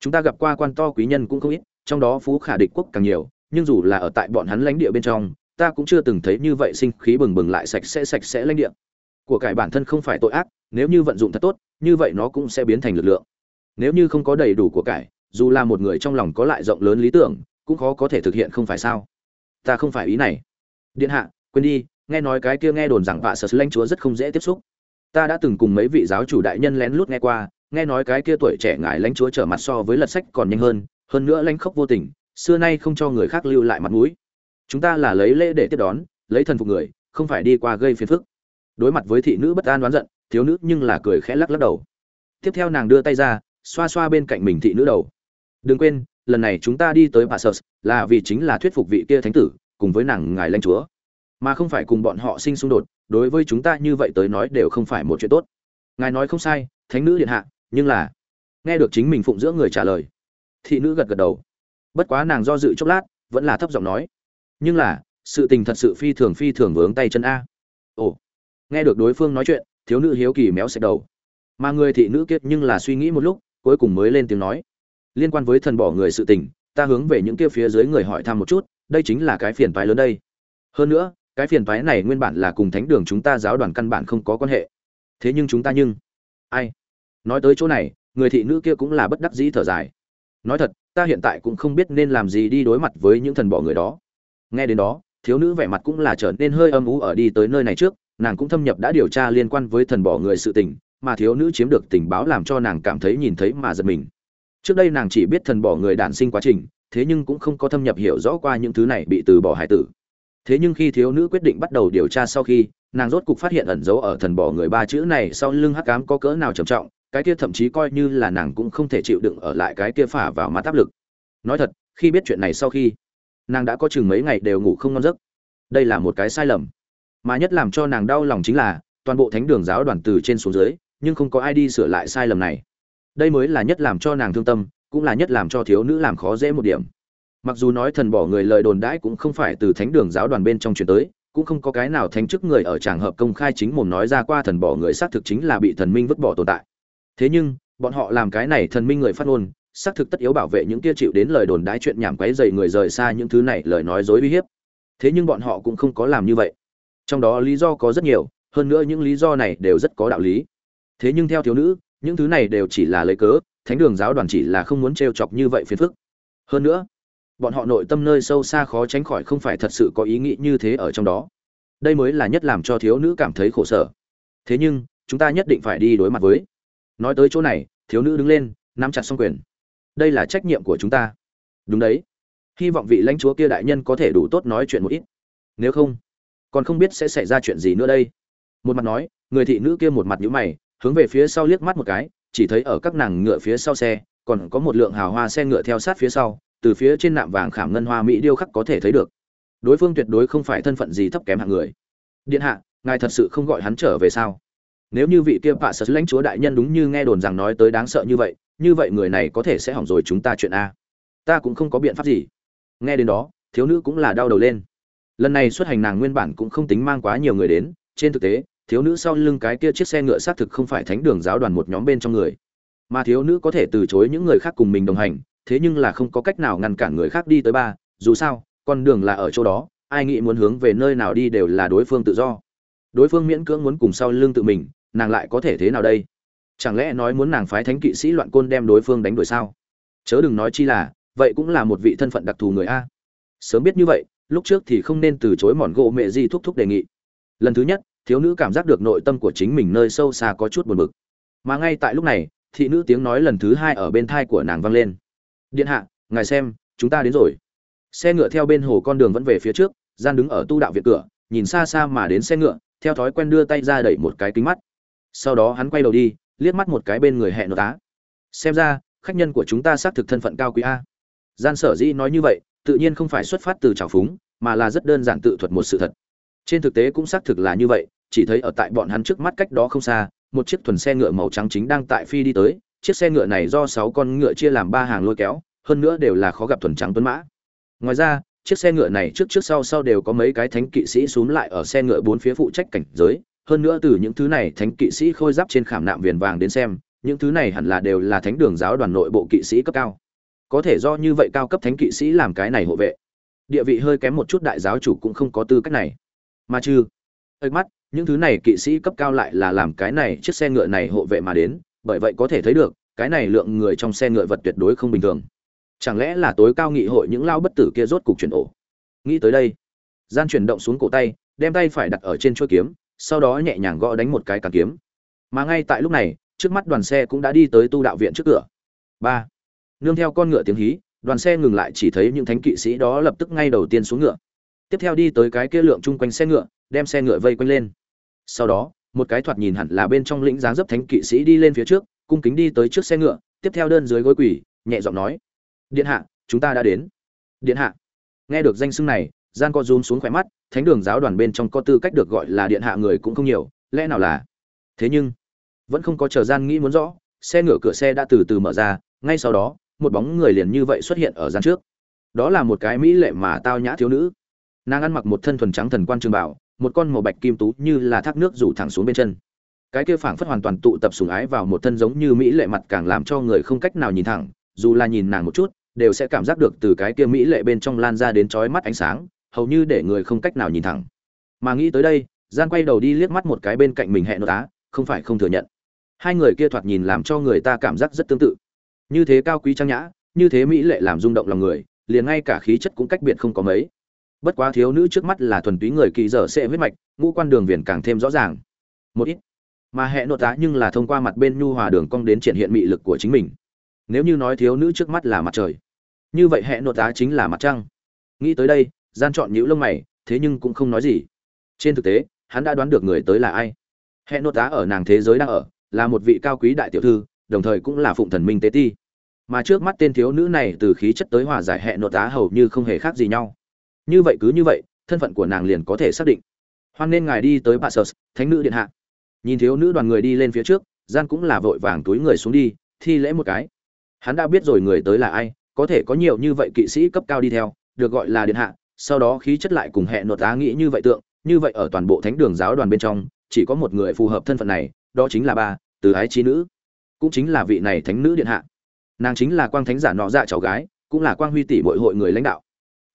Chúng ta gặp qua quan to quý nhân cũng không ít, trong đó phú khả địch quốc càng nhiều, nhưng dù là ở tại bọn hắn lãnh địa bên trong, ta cũng chưa từng thấy như vậy sinh khí bừng bừng lại sạch sẽ sạch sẽ lãnh địa. Của cải bản thân không phải tội ác, nếu như vận dụng thật tốt, như vậy nó cũng sẽ biến thành lực lượng. Nếu như không có đầy đủ của cải, dù là một người trong lòng có lại rộng lớn lý tưởng, cũng khó có thể thực hiện không phải sao? Ta không phải ý này. Điện hạ, quên đi nghe nói cái kia nghe đồn rằng vạ sở lãnh chúa rất không dễ tiếp xúc. Ta đã từng cùng mấy vị giáo chủ đại nhân lén lút nghe qua, nghe nói cái kia tuổi trẻ ngài lãnh chúa trở mặt so với lật sách còn nhanh hơn hơn nữa lãnh khốc vô tình, xưa nay không cho người khác lưu lại mặt mũi. Chúng ta là lấy lễ để tiếp đón, lấy thần phục người, không phải đi qua gây phiền phức. Đối mặt với thị nữ bất an đoán giận, thiếu nữ nhưng là cười khẽ lắc lắc đầu. Tiếp theo nàng đưa tay ra, xoa xoa bên cạnh mình thị nữ đầu. Đừng quên, lần này chúng ta đi tới bà sơ là vì chính là thuyết phục vị kia thánh tử, cùng với nàng ngài lãnh chúa mà không phải cùng bọn họ sinh xung đột, đối với chúng ta như vậy tới nói đều không phải một chuyện tốt. Ngài nói không sai, thánh nữ điện hạ, nhưng là, nghe được chính mình phụng dưỡng người trả lời, thị nữ gật gật đầu. Bất quá nàng do dự chốc lát, vẫn là thấp giọng nói, nhưng là, sự tình thật sự phi thường phi thường vướng tay chân a. Ồ, nghe được đối phương nói chuyện, thiếu nữ hiếu kỳ méo xẹt đầu. Mà người thị nữ kiệt nhưng là suy nghĩ một lúc, cuối cùng mới lên tiếng nói, liên quan với thần bỏ người sự tình, ta hướng về những kia phía dưới người hỏi thăm một chút, đây chính là cái phiền toái lớn đây. Hơn nữa cái phiền toái này nguyên bản là cùng thánh đường chúng ta giáo đoàn căn bản không có quan hệ. Thế nhưng chúng ta nhưng, ai? Nói tới chỗ này, người thị nữ kia cũng là bất đắc dĩ thở dài. Nói thật, ta hiện tại cũng không biết nên làm gì đi đối mặt với những thần bỏ người đó. Nghe đến đó, thiếu nữ vẻ mặt cũng là trở nên hơi âm ú ở đi tới nơi này trước, nàng cũng thâm nhập đã điều tra liên quan với thần bỏ người sự tình, mà thiếu nữ chiếm được tình báo làm cho nàng cảm thấy nhìn thấy mà giật mình. Trước đây nàng chỉ biết thần bỏ người đản sinh quá trình, thế nhưng cũng không có thâm nhập hiểu rõ qua những thứ này bị từ bỏ hải tử thế nhưng khi thiếu nữ quyết định bắt đầu điều tra sau khi, nàng rốt cục phát hiện ẩn dấu ở thần bỏ người ba chữ này sau lưng hắc cám có cỡ nào trầm trọng, cái kia thậm chí coi như là nàng cũng không thể chịu đựng ở lại cái kia phả vào mắt áp lực. Nói thật, khi biết chuyện này sau khi, nàng đã có chừng mấy ngày đều ngủ không ngon giấc. Đây là một cái sai lầm. Mà nhất làm cho nàng đau lòng chính là, toàn bộ thánh đường giáo đoàn từ trên xuống dưới, nhưng không có ai đi sửa lại sai lầm này. Đây mới là nhất làm cho nàng thương tâm, cũng là nhất làm cho thiếu nữ làm khó dễ một điểm mặc dù nói thần bỏ người lời đồn đãi cũng không phải từ thánh đường giáo đoàn bên trong truyền tới, cũng không có cái nào thánh chức người ở tràng hợp công khai chính mồm nói ra qua thần bỏ người xác thực chính là bị thần minh vứt bỏ tồn tại. Thế nhưng, bọn họ làm cái này thần minh người phát ngôn, xác thực tất yếu bảo vệ những kia chịu đến lời đồn đái chuyện nhảm quấy dày người rời xa những thứ này lời nói dối uy hiếp. Thế nhưng bọn họ cũng không có làm như vậy. Trong đó lý do có rất nhiều, hơn nữa những lý do này đều rất có đạo lý. Thế nhưng theo thiếu nữ, những thứ này đều chỉ là lấy cớ, thánh đường giáo đoàn chỉ là không muốn trêu chọc như vậy phiền phức. Hơn nữa bọn họ nội tâm nơi sâu xa khó tránh khỏi không phải thật sự có ý nghĩ như thế ở trong đó. Đây mới là nhất làm cho thiếu nữ cảm thấy khổ sở. Thế nhưng, chúng ta nhất định phải đi đối mặt với. Nói tới chỗ này, thiếu nữ đứng lên, nắm chặt xong quyền. Đây là trách nhiệm của chúng ta. Đúng đấy. Hy vọng vị lãnh chúa kia đại nhân có thể đủ tốt nói chuyện một ít. Nếu không, còn không biết sẽ xảy ra chuyện gì nữa đây. Một mặt nói, người thị nữ kia một mặt nhíu mày, hướng về phía sau liếc mắt một cái, chỉ thấy ở các nàng ngựa phía sau xe, còn có một lượng hào hoa xe ngựa theo sát phía sau từ phía trên nạm vàng khảm ngân hoa mỹ điêu khắc có thể thấy được. Đối phương tuyệt đối không phải thân phận gì thấp kém hạng người. Điện hạ, ngài thật sự không gọi hắn trở về sao? Nếu như vị kia bạ sở lãnh chúa đại nhân đúng như nghe đồn rằng nói tới đáng sợ như vậy như vậy người này có thể sẽ hỏng rồi chúng ta chuyện a. Ta cũng không có biện pháp gì. Nghe đến đó, thiếu nữ cũng là đau đầu lên. Lần này xuất hành nàng nguyên bản cũng không tính mang quá nhiều người đến, trên thực tế, thiếu nữ sau lưng cái kia chiếc xe ngựa xác thực không phải thánh đường giáo đoàn một nhóm bên trong người. Mà thiếu nữ có thể từ chối những người khác cùng mình đồng hành thế nhưng là không có cách nào ngăn cản người khác đi tới ba, dù sao, con đường là ở chỗ đó, ai nghĩ muốn hướng về nơi nào đi đều là đối phương tự do. Đối phương miễn cưỡng muốn cùng sau lưng tự mình, nàng lại có thể thế nào đây? Chẳng lẽ nói muốn nàng phái thánh kỵ sĩ loạn côn đem đối phương đánh đuổi sao? Chớ đừng nói chi là, vậy cũng là một vị thân phận đặc thù người a. Sớm biết như vậy, lúc trước thì không nên từ chối mòn gỗ mẹ di thúc thúc đề nghị. Lần thứ nhất, thiếu nữ cảm giác được nội tâm của chính mình nơi sâu xa có chút buồn bực. Mà ngay tại lúc này, thị nữ tiếng nói lần thứ hai ở bên thai của nàng vang lên điện hạ, ngài xem, chúng ta đến rồi. Xe ngựa theo bên hồ con đường vẫn về phía trước, gian đứng ở tu đạo viện cửa, nhìn xa xa mà đến xe ngựa, theo thói quen đưa tay ra đẩy một cái kính mắt. Sau đó hắn quay đầu đi, liếc mắt một cái bên người hẹn nội tá. Xem ra, khách nhân của chúng ta xác thực thân phận cao quý a. Gian sở dĩ nói như vậy, tự nhiên không phải xuất phát từ trào phúng, mà là rất đơn giản tự thuật một sự thật. Trên thực tế cũng xác thực là như vậy, chỉ thấy ở tại bọn hắn trước mắt cách đó không xa, một chiếc thuần xe ngựa màu trắng chính đang tại phi đi tới chiếc xe ngựa này do sáu con ngựa chia làm ba hàng lôi kéo, hơn nữa đều là khó gặp thuần trắng tuấn mã. Ngoài ra, chiếc xe ngựa này trước trước sau sau đều có mấy cái thánh kỵ sĩ xuống lại ở xe ngựa bốn phía phụ trách cảnh giới, hơn nữa từ những thứ này thánh kỵ sĩ khôi giáp trên khảm nạm viền vàng đến xem, những thứ này hẳn là đều là thánh đường giáo đoàn nội bộ kỵ sĩ cấp cao. Có thể do như vậy cao cấp thánh kỵ sĩ làm cái này hộ vệ. Địa vị hơi kém một chút đại giáo chủ cũng không có tư cách này. Mà chứ ơi mắt, những thứ này kỵ sĩ cấp cao lại là làm cái này chiếc xe ngựa này hộ vệ mà đến bởi vậy có thể thấy được, cái này lượng người trong xe ngựa vật tuyệt đối không bình thường. Chẳng lẽ là tối cao nghị hội những lao bất tử kia rốt cục chuyển ổ? Nghĩ tới đây, gian chuyển động xuống cổ tay, đem tay phải đặt ở trên chuôi kiếm, sau đó nhẹ nhàng gõ đánh một cái càng kiếm. Mà ngay tại lúc này, trước mắt đoàn xe cũng đã đi tới tu đạo viện trước cửa. Ba, nương theo con ngựa tiếng hí, đoàn xe ngừng lại chỉ thấy những thánh kỵ sĩ đó lập tức ngay đầu tiên xuống ngựa. Tiếp theo đi tới cái kia lượng chung quanh xe ngựa, đem xe ngựa vây quanh lên. Sau đó một cái thoạt nhìn hẳn là bên trong lĩnh dáng dấp thánh kỵ sĩ đi lên phía trước, cung kính đi tới trước xe ngựa, tiếp theo đơn dưới gối quỳ, nhẹ giọng nói, điện hạ, chúng ta đã đến. Điện hạ. Nghe được danh xưng này gian co rúm xuống khỏe mắt, thánh đường giáo đoàn bên trong có tư cách được gọi là điện hạ người cũng không nhiều, lẽ nào là? Thế nhưng, vẫn không có chờ gian nghĩ muốn rõ, xe ngựa cửa xe đã từ từ mở ra, ngay sau đó, một bóng người liền như vậy xuất hiện ở gian trước. Đó là một cái mỹ lệ mà tao nhã thiếu nữ. Nàng ăn mặc một thân thuần trắng thần quan trường bảo một con màu bạch kim tú như là thác nước rủ thẳng xuống bên chân. Cái kia phảng phất hoàn toàn tụ tập sùng ái vào một thân giống như mỹ lệ mặt càng làm cho người không cách nào nhìn thẳng, dù là nhìn nàng một chút, đều sẽ cảm giác được từ cái kia mỹ lệ bên trong lan ra đến chói mắt ánh sáng, hầu như để người không cách nào nhìn thẳng. Mà nghĩ tới đây gian quay đầu đi liếc mắt một cái bên cạnh mình hẹn nội tá, không phải không thừa nhận. Hai người kia thoạt nhìn làm cho người ta cảm giác rất tương tự. Như thế cao quý trang nhã, như thế mỹ lệ làm rung động lòng người, liền ngay cả khí chất cũng cách biệt không có mấy bất quá thiếu nữ trước mắt là thuần túy người kỳ dở sẽ huyết mạch, ngũ quan đường viền càng thêm rõ ràng. Một ít. Mà hệ nội tá nhưng là thông qua mặt bên nhu hòa đường cong đến triển hiện mị lực của chính mình. Nếu như nói thiếu nữ trước mắt là mặt trời, như vậy hệ nội tá chính là mặt trăng. Nghĩ tới đây, gian chọn nhũ lông mày, thế nhưng cũng không nói gì. Trên thực tế, hắn đã đoán được người tới là ai. Hệ nội tá ở nàng thế giới đang ở, là một vị cao quý đại tiểu thư, đồng thời cũng là phụng thần minh tế ti. Mà trước mắt tên thiếu nữ này từ khí chất tới hòa giải hệ nội tá hầu như không hề khác gì nhau như vậy cứ như vậy, thân phận của nàng liền có thể xác định. Hoan nên ngài đi tới bà sơ thánh nữ điện hạ. Nhìn thiếu nữ đoàn người đi lên phía trước, gian cũng là vội vàng túi người xuống đi, thi lễ một cái. Hắn đã biết rồi người tới là ai, có thể có nhiều như vậy kỵ sĩ cấp cao đi theo, được gọi là điện hạ, sau đó khí chất lại cùng hệ nội tá nghĩ như vậy tượng, như vậy ở toàn bộ thánh đường giáo đoàn bên trong, chỉ có một người phù hợp thân phận này, đó chính là ba, từ ái trí nữ. Cũng chính là vị này thánh nữ điện hạ. Nàng chính là quang thánh giả nọ dạ cháu gái, cũng là quang huy tỷ bội hội người lãnh đạo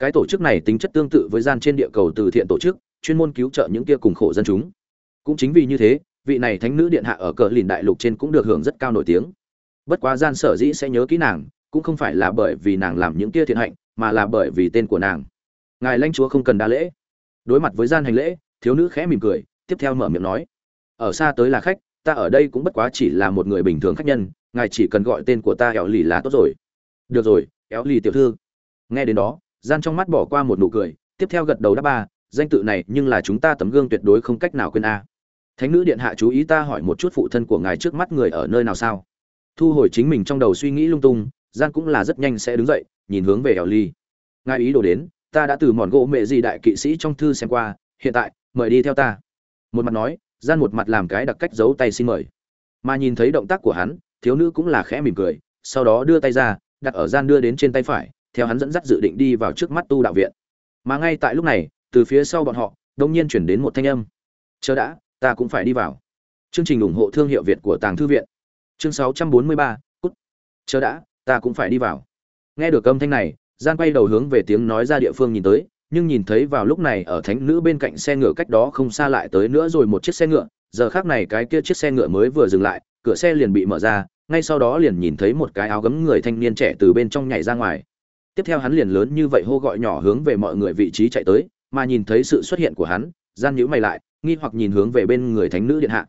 cái tổ chức này tính chất tương tự với gian trên địa cầu từ thiện tổ chức, chuyên môn cứu trợ những kia cùng khổ dân chúng. Cũng chính vì như thế, vị này thánh nữ điện hạ ở cờ lìn đại lục trên cũng được hưởng rất cao nổi tiếng. Bất quá gian sở dĩ sẽ nhớ kỹ nàng, cũng không phải là bởi vì nàng làm những kia thiện hạnh, mà là bởi vì tên của nàng. Ngài lãnh chúa không cần đa lễ. Đối mặt với gian hành lễ, thiếu nữ khẽ mỉm cười, tiếp theo mở miệng nói. Ở xa tới là khách, ta ở đây cũng bất quá chỉ là một người bình thường khách nhân, ngài chỉ cần gọi tên của ta éo lì là tốt rồi. Được rồi éo lì tiểu thư. Nghe đến đó gian trong mắt bỏ qua một nụ cười, tiếp theo gật đầu đáp ba, danh tự này nhưng là chúng ta tấm gương tuyệt đối không cách nào quên a. Thánh nữ điện hạ chú ý ta hỏi một chút phụ thân của ngài trước mắt người ở nơi nào sao? Thu hồi chính mình trong đầu suy nghĩ lung tung, gian cũng là rất nhanh sẽ đứng dậy, nhìn hướng về Eo ly. Ngài ý đồ đến, ta đã từ mòn gỗ mẹ gì đại kỵ sĩ trong thư xem qua, hiện tại, mời đi theo ta. Một mặt nói, gian một mặt làm cái đặc cách giấu tay xin mời. Mà nhìn thấy động tác của hắn, thiếu nữ cũng là khẽ mỉm cười, sau đó đưa tay ra, đặt ở gian đưa đến trên tay phải theo hắn dẫn dắt dự định đi vào trước mắt tu đạo viện. Mà ngay tại lúc này từ phía sau bọn họ đột nhiên chuyển đến một thanh âm. Chờ đã ta cũng phải đi vào. Chương trình ủng hộ thương hiệu việt của tàng thư viện. Chương 643, cút. Chờ đã ta cũng phải đi vào. Nghe được âm thanh này gian quay đầu hướng về tiếng nói ra địa phương nhìn tới nhưng nhìn thấy vào lúc này ở thánh nữ bên cạnh xe ngựa cách đó không xa lại tới nữa rồi một chiếc xe ngựa giờ khác này cái kia chiếc xe ngựa mới vừa dừng lại cửa xe liền bị mở ra ngay sau đó liền nhìn thấy một cái áo gấm người thanh niên trẻ từ bên trong nhảy ra ngoài tiếp theo hắn liền lớn như vậy hô gọi nhỏ hướng về mọi người vị trí chạy tới, mà nhìn thấy sự xuất hiện của hắn, gian nhíu mày lại, nghi hoặc nhìn hướng về bên người thánh nữ điện hạ.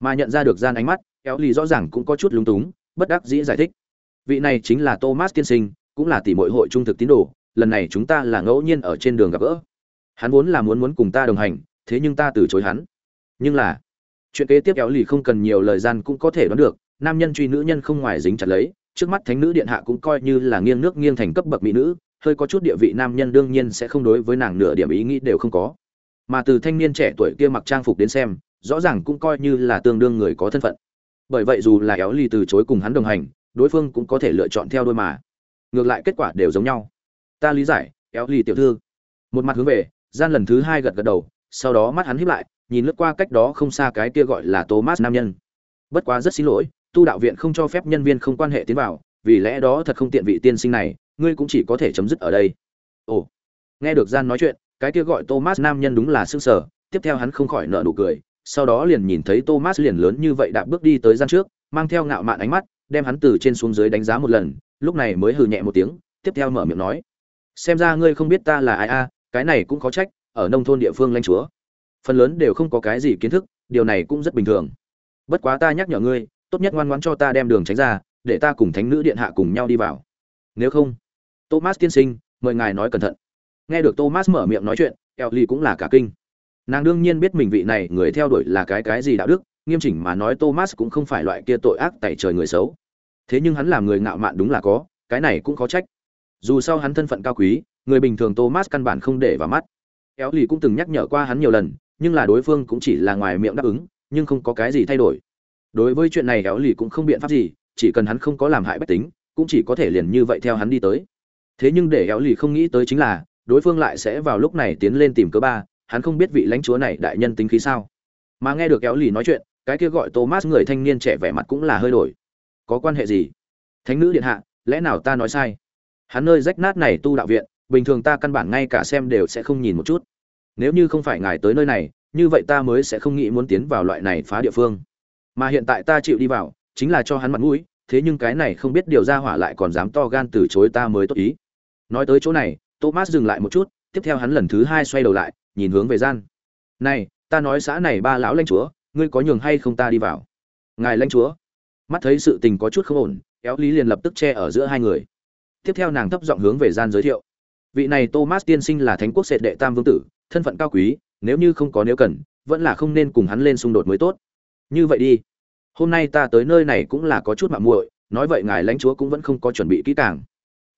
Mà nhận ra được gian ánh mắt, kéo lì rõ ràng cũng có chút lúng túng, bất đắc dĩ giải thích. Vị này chính là thomas tiên sinh, cũng là tỷ muội hội trung thực tín đồ, lần này chúng ta là ngẫu nhiên ở trên đường gặp gỡ. Hắn vốn là muốn muốn cùng ta đồng hành, thế nhưng ta từ chối hắn. Nhưng là, chuyện kế tiếp kéo lì không cần nhiều lời gian cũng có thể đoán được, nam nhân truy nữ nhân không ngoài dính chặt lấy trước mắt thánh nữ điện hạ cũng coi như là nghiêng nước nghiêng thành cấp bậc mỹ nữ, hơi có chút địa vị nam nhân đương nhiên sẽ không đối với nàng nửa điểm ý nghĩ đều không có. Mà từ thanh niên trẻ tuổi kia mặc trang phục đến xem, rõ ràng cũng coi như là tương đương người có thân phận. Bởi vậy dù là éo ly từ chối cùng hắn đồng hành, đối phương cũng có thể lựa chọn theo đôi mà. Ngược lại kết quả đều giống nhau. Ta lý giải, éo ly tiểu thư. Một mặt hướng về, gian lần thứ hai gật gật đầu, sau đó mắt hắn híp lại, nhìn lướt qua cách đó không xa cái kia gọi là thomas nam nhân. Bất quá rất xin lỗi tu đạo viện không cho phép nhân viên không quan hệ tiến vào, vì lẽ đó thật không tiện vị tiên sinh này, ngươi cũng chỉ có thể chấm dứt ở đây. Ồ, nghe được gian nói chuyện, cái kia gọi thomas nam nhân đúng là xương sở tiếp theo hắn không khỏi nợ nụ cười, sau đó liền nhìn thấy thomas liền lớn như vậy đạp bước đi tới gian trước, mang theo ngạo mạn ánh mắt, đem hắn từ trên xuống dưới đánh giá một lần, lúc này mới hừ nhẹ một tiếng, tiếp theo mở miệng nói, xem ra ngươi không biết ta là ai a, cái này cũng có trách, ở nông thôn địa phương lãnh chúa. Phần lớn đều không có cái gì kiến thức, điều này cũng rất bình thường. Bất quá ta nhắc nhở ngươi tốt nhất ngoan ngoãn cho ta đem đường tránh ra, để ta cùng thánh nữ điện hạ cùng nhau đi vào. Nếu không, thomas tiên sinh, mời ngài nói cẩn thận. Nghe được thomas mở miệng nói chuyện, Ellie cũng là cả kinh. Nàng đương nhiên biết mình vị này người theo đuổi là cái cái gì đạo đức, nghiêm chỉnh mà nói thomas cũng không phải loại kia tội ác tại trời người xấu. Thế nhưng hắn làm người ngạo mạn đúng là có, cái này cũng khó trách. Dù sao hắn thân phận cao quý, người bình thường thomas căn bản không để vào mắt. Éo lì cũng từng nhắc nhở qua hắn nhiều lần, nhưng là đối phương cũng chỉ là ngoài miệng đáp ứng, nhưng không có cái gì thay đổi đối với chuyện này éo lì cũng không biện pháp gì, chỉ cần hắn không có làm hại bách tính, cũng chỉ có thể liền như vậy theo hắn đi tới. Thế nhưng để éo lì không nghĩ tới chính là, đối phương lại sẽ vào lúc này tiến lên tìm cớ ba, hắn không biết vị lãnh chúa này đại nhân tính khí sao. Mà nghe được éo lì nói chuyện, cái kia gọi thomas người thanh niên trẻ vẻ mặt cũng là hơi đổi. Có quan hệ gì? Thánh nữ điện hạ, lẽ nào ta nói sai? Hắn nơi rách nát này tu đạo viện, bình thường ta căn bản ngay cả xem đều sẽ không nhìn một chút. Nếu như không phải ngài tới nơi này, như vậy ta mới sẽ không nghĩ muốn tiến vào loại này phá địa phương mà hiện tại ta chịu đi vào, chính là cho hắn mặt mũi, thế nhưng cái này không biết điều ra hỏa lại còn dám to gan từ chối ta mới tốt ý. Nói tới chỗ này, thomas dừng lại một chút, tiếp theo hắn lần thứ hai xoay đầu lại, nhìn hướng về gian. Này, ta nói xã này ba lão lãnh chúa, ngươi có nhường hay không ta đi vào? Ngài lãnh chúa. Mắt thấy sự tình có chút không ổn éo lý liền lập tức che ở giữa hai người. Tiếp theo nàng thấp giọng hướng về gian giới thiệu. Vị này thomas tiên sinh là thánh quốc sệt đệ tam vương tử, thân phận cao quý, nếu như không có nếu cần, vẫn là không nên cùng hắn lên xung đột mới tốt như vậy đi. Hôm nay ta tới nơi này cũng là có chút mạng muội, nói vậy ngài lãnh chúa cũng vẫn không có chuẩn bị kỹ càng.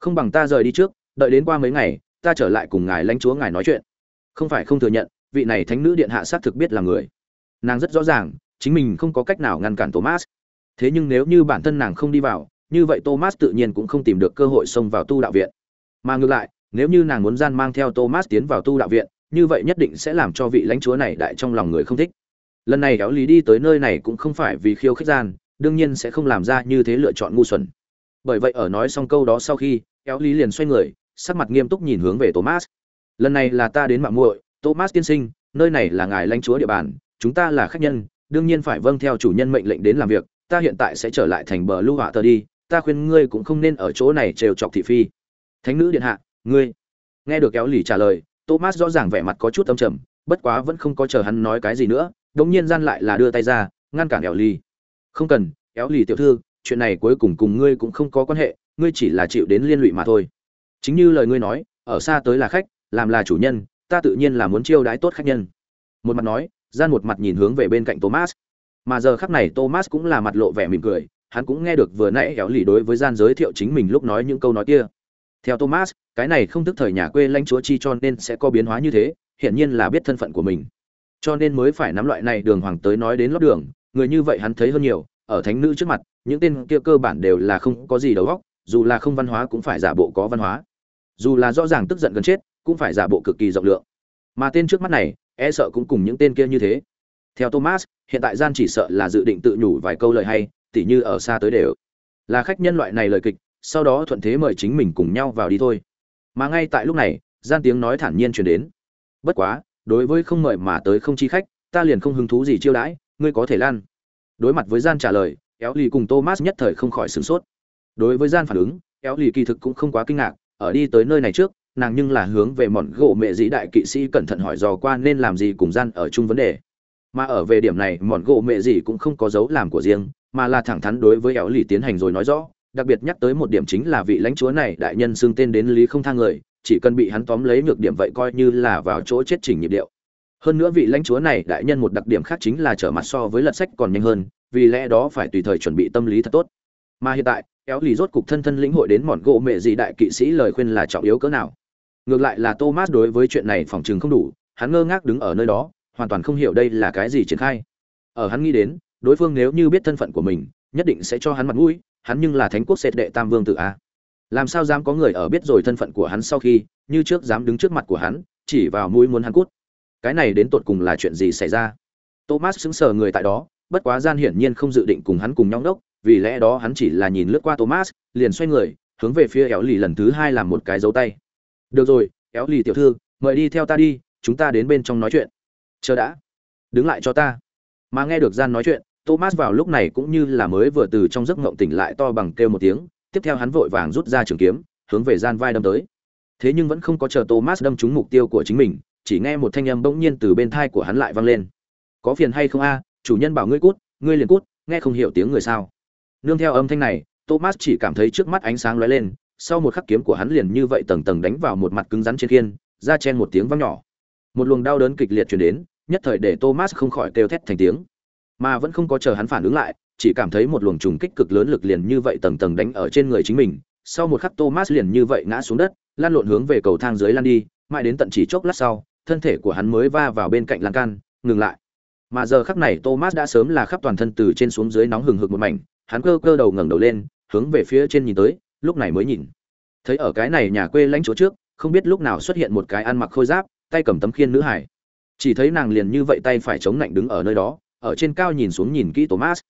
Không bằng ta rời đi trước, đợi đến qua mấy ngày, ta trở lại cùng ngài lãnh chúa ngài nói chuyện. Không phải không thừa nhận, vị này thánh nữ điện hạ xác thực biết là người. Nàng rất rõ ràng, chính mình không có cách nào ngăn cản thomas. Thế nhưng nếu như bản thân nàng không đi vào, như vậy thomas tự nhiên cũng không tìm được cơ hội xông vào tu đạo viện. Mà ngược lại, nếu như nàng muốn gian mang theo thomas tiến vào tu đạo viện, như vậy nhất định sẽ làm cho vị lãnh chúa này đại trong lòng người không thích lần này kéo lý đi tới nơi này cũng không phải vì khiêu khích gian, đương nhiên sẽ không làm ra như thế lựa chọn ngu xuẩn. Bởi vậy ở nói xong câu đó sau khi, kéo lý liền xoay người, sắc mặt nghiêm túc nhìn hướng về thomas. Lần này là ta đến mạng muội, thomas tiên sinh, nơi này là ngài lãnh chúa địa bàn, chúng ta là khách nhân, đương nhiên phải vâng theo chủ nhân mệnh lệnh đến làm việc, ta hiện tại sẽ trở lại thành bờ lưu họa tờ đi, ta khuyên ngươi cũng không nên ở chỗ này trêu chọc thị phi. Thánh nữ điện hạ, ngươi. Nghe được kéo lì trả lời, thomas rõ ràng vẻ mặt có chút âm trầm, bất quá vẫn không có chờ hắn nói cái gì nữa đống nhiên gian lại là đưa tay ra, ngăn cản Éo lì. Không cần, Éo lì tiểu thư, chuyện này cuối cùng cùng ngươi cũng không có quan hệ, ngươi chỉ là chịu đến liên lụy mà thôi. Chính như lời ngươi nói, ở xa tới là khách, làm là chủ nhân, ta tự nhiên là muốn chiêu đãi tốt khách nhân. Một mặt nói, gian một mặt nhìn hướng về bên cạnh thomas. Mà giờ khắc này thomas cũng là mặt lộ vẻ mỉm cười, hắn cũng nghe được vừa nãy Éo lì đối với gian giới thiệu chính mình lúc nói những câu nói kia. Theo thomas, cái này không thức thời nhà quê lãnh chúa chi cho nên sẽ có biến hóa như thế, hiển nhiên là biết thân phận của mình cho nên mới phải nắm loại này đường hoàng tới nói đến lót đường, người như vậy hắn thấy hơn nhiều, ở thánh nữ trước mặt, những tên kia cơ bản đều là không có gì đầu óc, dù là không văn hóa cũng phải giả bộ có văn hóa. Dù là rõ ràng tức giận gần chết, cũng phải giả bộ cực kỳ rộng lượng. Mà tên trước mắt này e sợ cũng cùng những tên kia như thế. Theo thomas, hiện tại gian chỉ sợ là dự định tự nhủ vài câu lời hay, tỉ như ở xa tới đều. Là khách nhân loại này lời kịch, sau đó thuận thế mời chính mình cùng nhau vào đi thôi. Mà ngay tại lúc này, gian tiếng nói thản nhiên truyền đến. Bất quá đối với không mời mà tới không chi khách, ta liền không hứng thú gì chiêu đãi, ngươi có thể lan. Đối mặt với gian trả lời, éo lì cùng thomas nhất thời không khỏi sửng sốt. Đối với gian phản ứng, éo lì kỳ thực cũng không quá kinh ngạc, ở đi tới nơi này trước, nàng nhưng là hướng về mọn gỗ mẹ dĩ đại kỵ sĩ cẩn thận hỏi dò qua nên làm gì cùng gian ở chung vấn đề. Mà ở về điểm này, mọn gỗ mẹ dĩ cũng không có dấu làm của riêng, mà là thẳng thắn đối với éo lì tiến hành rồi nói rõ, đặc biệt nhắc tới một điểm chính là vị lãnh chúa này đại nhân xưng tên đến lý không thang người chỉ cần bị hắn tóm lấy nhược điểm vậy coi như là vào chỗ chết chỉnh nhịp điệu. Hơn nữa vị lãnh chúa này đại nhân một đặc điểm khác chính là trở mặt so với lật sách còn nhanh hơn, vì lẽ đó phải tùy thời chuẩn bị tâm lý thật tốt. Mà hiện tại éo lì rốt cục thân thân lĩnh hội đến mọn gỗ mẹ gì đại kỵ sĩ lời khuyên là trọng yếu cỡ nào. Ngược lại là thomas đối với chuyện này phòng chừng không đủ, hắn ngơ ngác đứng ở nơi đó, hoàn toàn không hiểu đây là cái gì triển khai. Ở hắn nghĩ đến, đối phương nếu như biết thân phận của mình, nhất định sẽ cho hắn mặt mũi, hắn nhưng là thánh quốc sệt đệ tam vương tự a làm sao dám có người ở biết rồi thân phận của hắn sau khi, như trước dám đứng trước mặt của hắn, chỉ vào mũi muốn hắn cút. Cái này đến tột cùng là chuyện gì xảy ra? Thomas sững sờ người tại đó, bất quá gian hiển nhiên không dự định cùng hắn cùng nhau đốc vì lẽ đó hắn chỉ là nhìn lướt qua thomas, liền xoay người, hướng về phía éo lì lần thứ hai làm một cái dấu tay. Được rồi éo lì tiểu thư, mời đi theo ta đi, chúng ta đến bên trong nói chuyện. Chờ đã. Đứng lại cho ta. Mà nghe được gian nói chuyện, thomas vào lúc này cũng như là mới vừa từ trong giấc ngộng tỉnh lại to bằng kêu một tiếng tiếp theo hắn vội vàng rút ra trường kiếm, hướng về gian vai đâm tới. Thế nhưng vẫn không có chờ thomas đâm trúng mục tiêu của chính mình, chỉ nghe một thanh âm bỗng nhiên từ bên thai của hắn lại vang lên. Có phiền hay không a? Chủ nhân bảo ngươi cút, ngươi liền cút, nghe không hiểu tiếng người sao? Nương theo âm thanh này, thomas chỉ cảm thấy trước mắt ánh sáng lóe lên, sau một khắc kiếm của hắn liền như vậy tầng tầng đánh vào một mặt cứng rắn trên khiên, ra chen một tiếng vang nhỏ. Một luồng đau đớn kịch liệt truyền đến, nhất thời để thomas không khỏi kêu thét thành tiếng. Mà vẫn không có chờ hắn phản ứng lại chỉ cảm thấy một luồng trùng kích cực lớn lực liền như vậy tầng tầng đánh ở trên người chính mình. Sau một khắc thomas liền như vậy ngã xuống đất lan lộn hướng về cầu thang dưới lan đi, mãi đến tận chỉ chốc lát sau, thân thể của hắn mới va vào bên cạnh lan can, ngừng lại. Mà giờ khắc này thomas đã sớm là khắp toàn thân từ trên xuống dưới nóng hừng hực một mảnh, hắn cơ cơ đầu ngẩng đầu lên, hướng về phía trên nhìn tới, lúc này mới nhìn. Thấy ở cái này nhà quê lãnh chỗ trước, không biết lúc nào xuất hiện một cái ăn mặc khôi giáp, tay cầm tấm khiên nữ hải. Chỉ thấy nàng liền như vậy tay phải chống lạnh đứng ở nơi đó, ở trên cao nhìn xuống nhìn kỹ thomas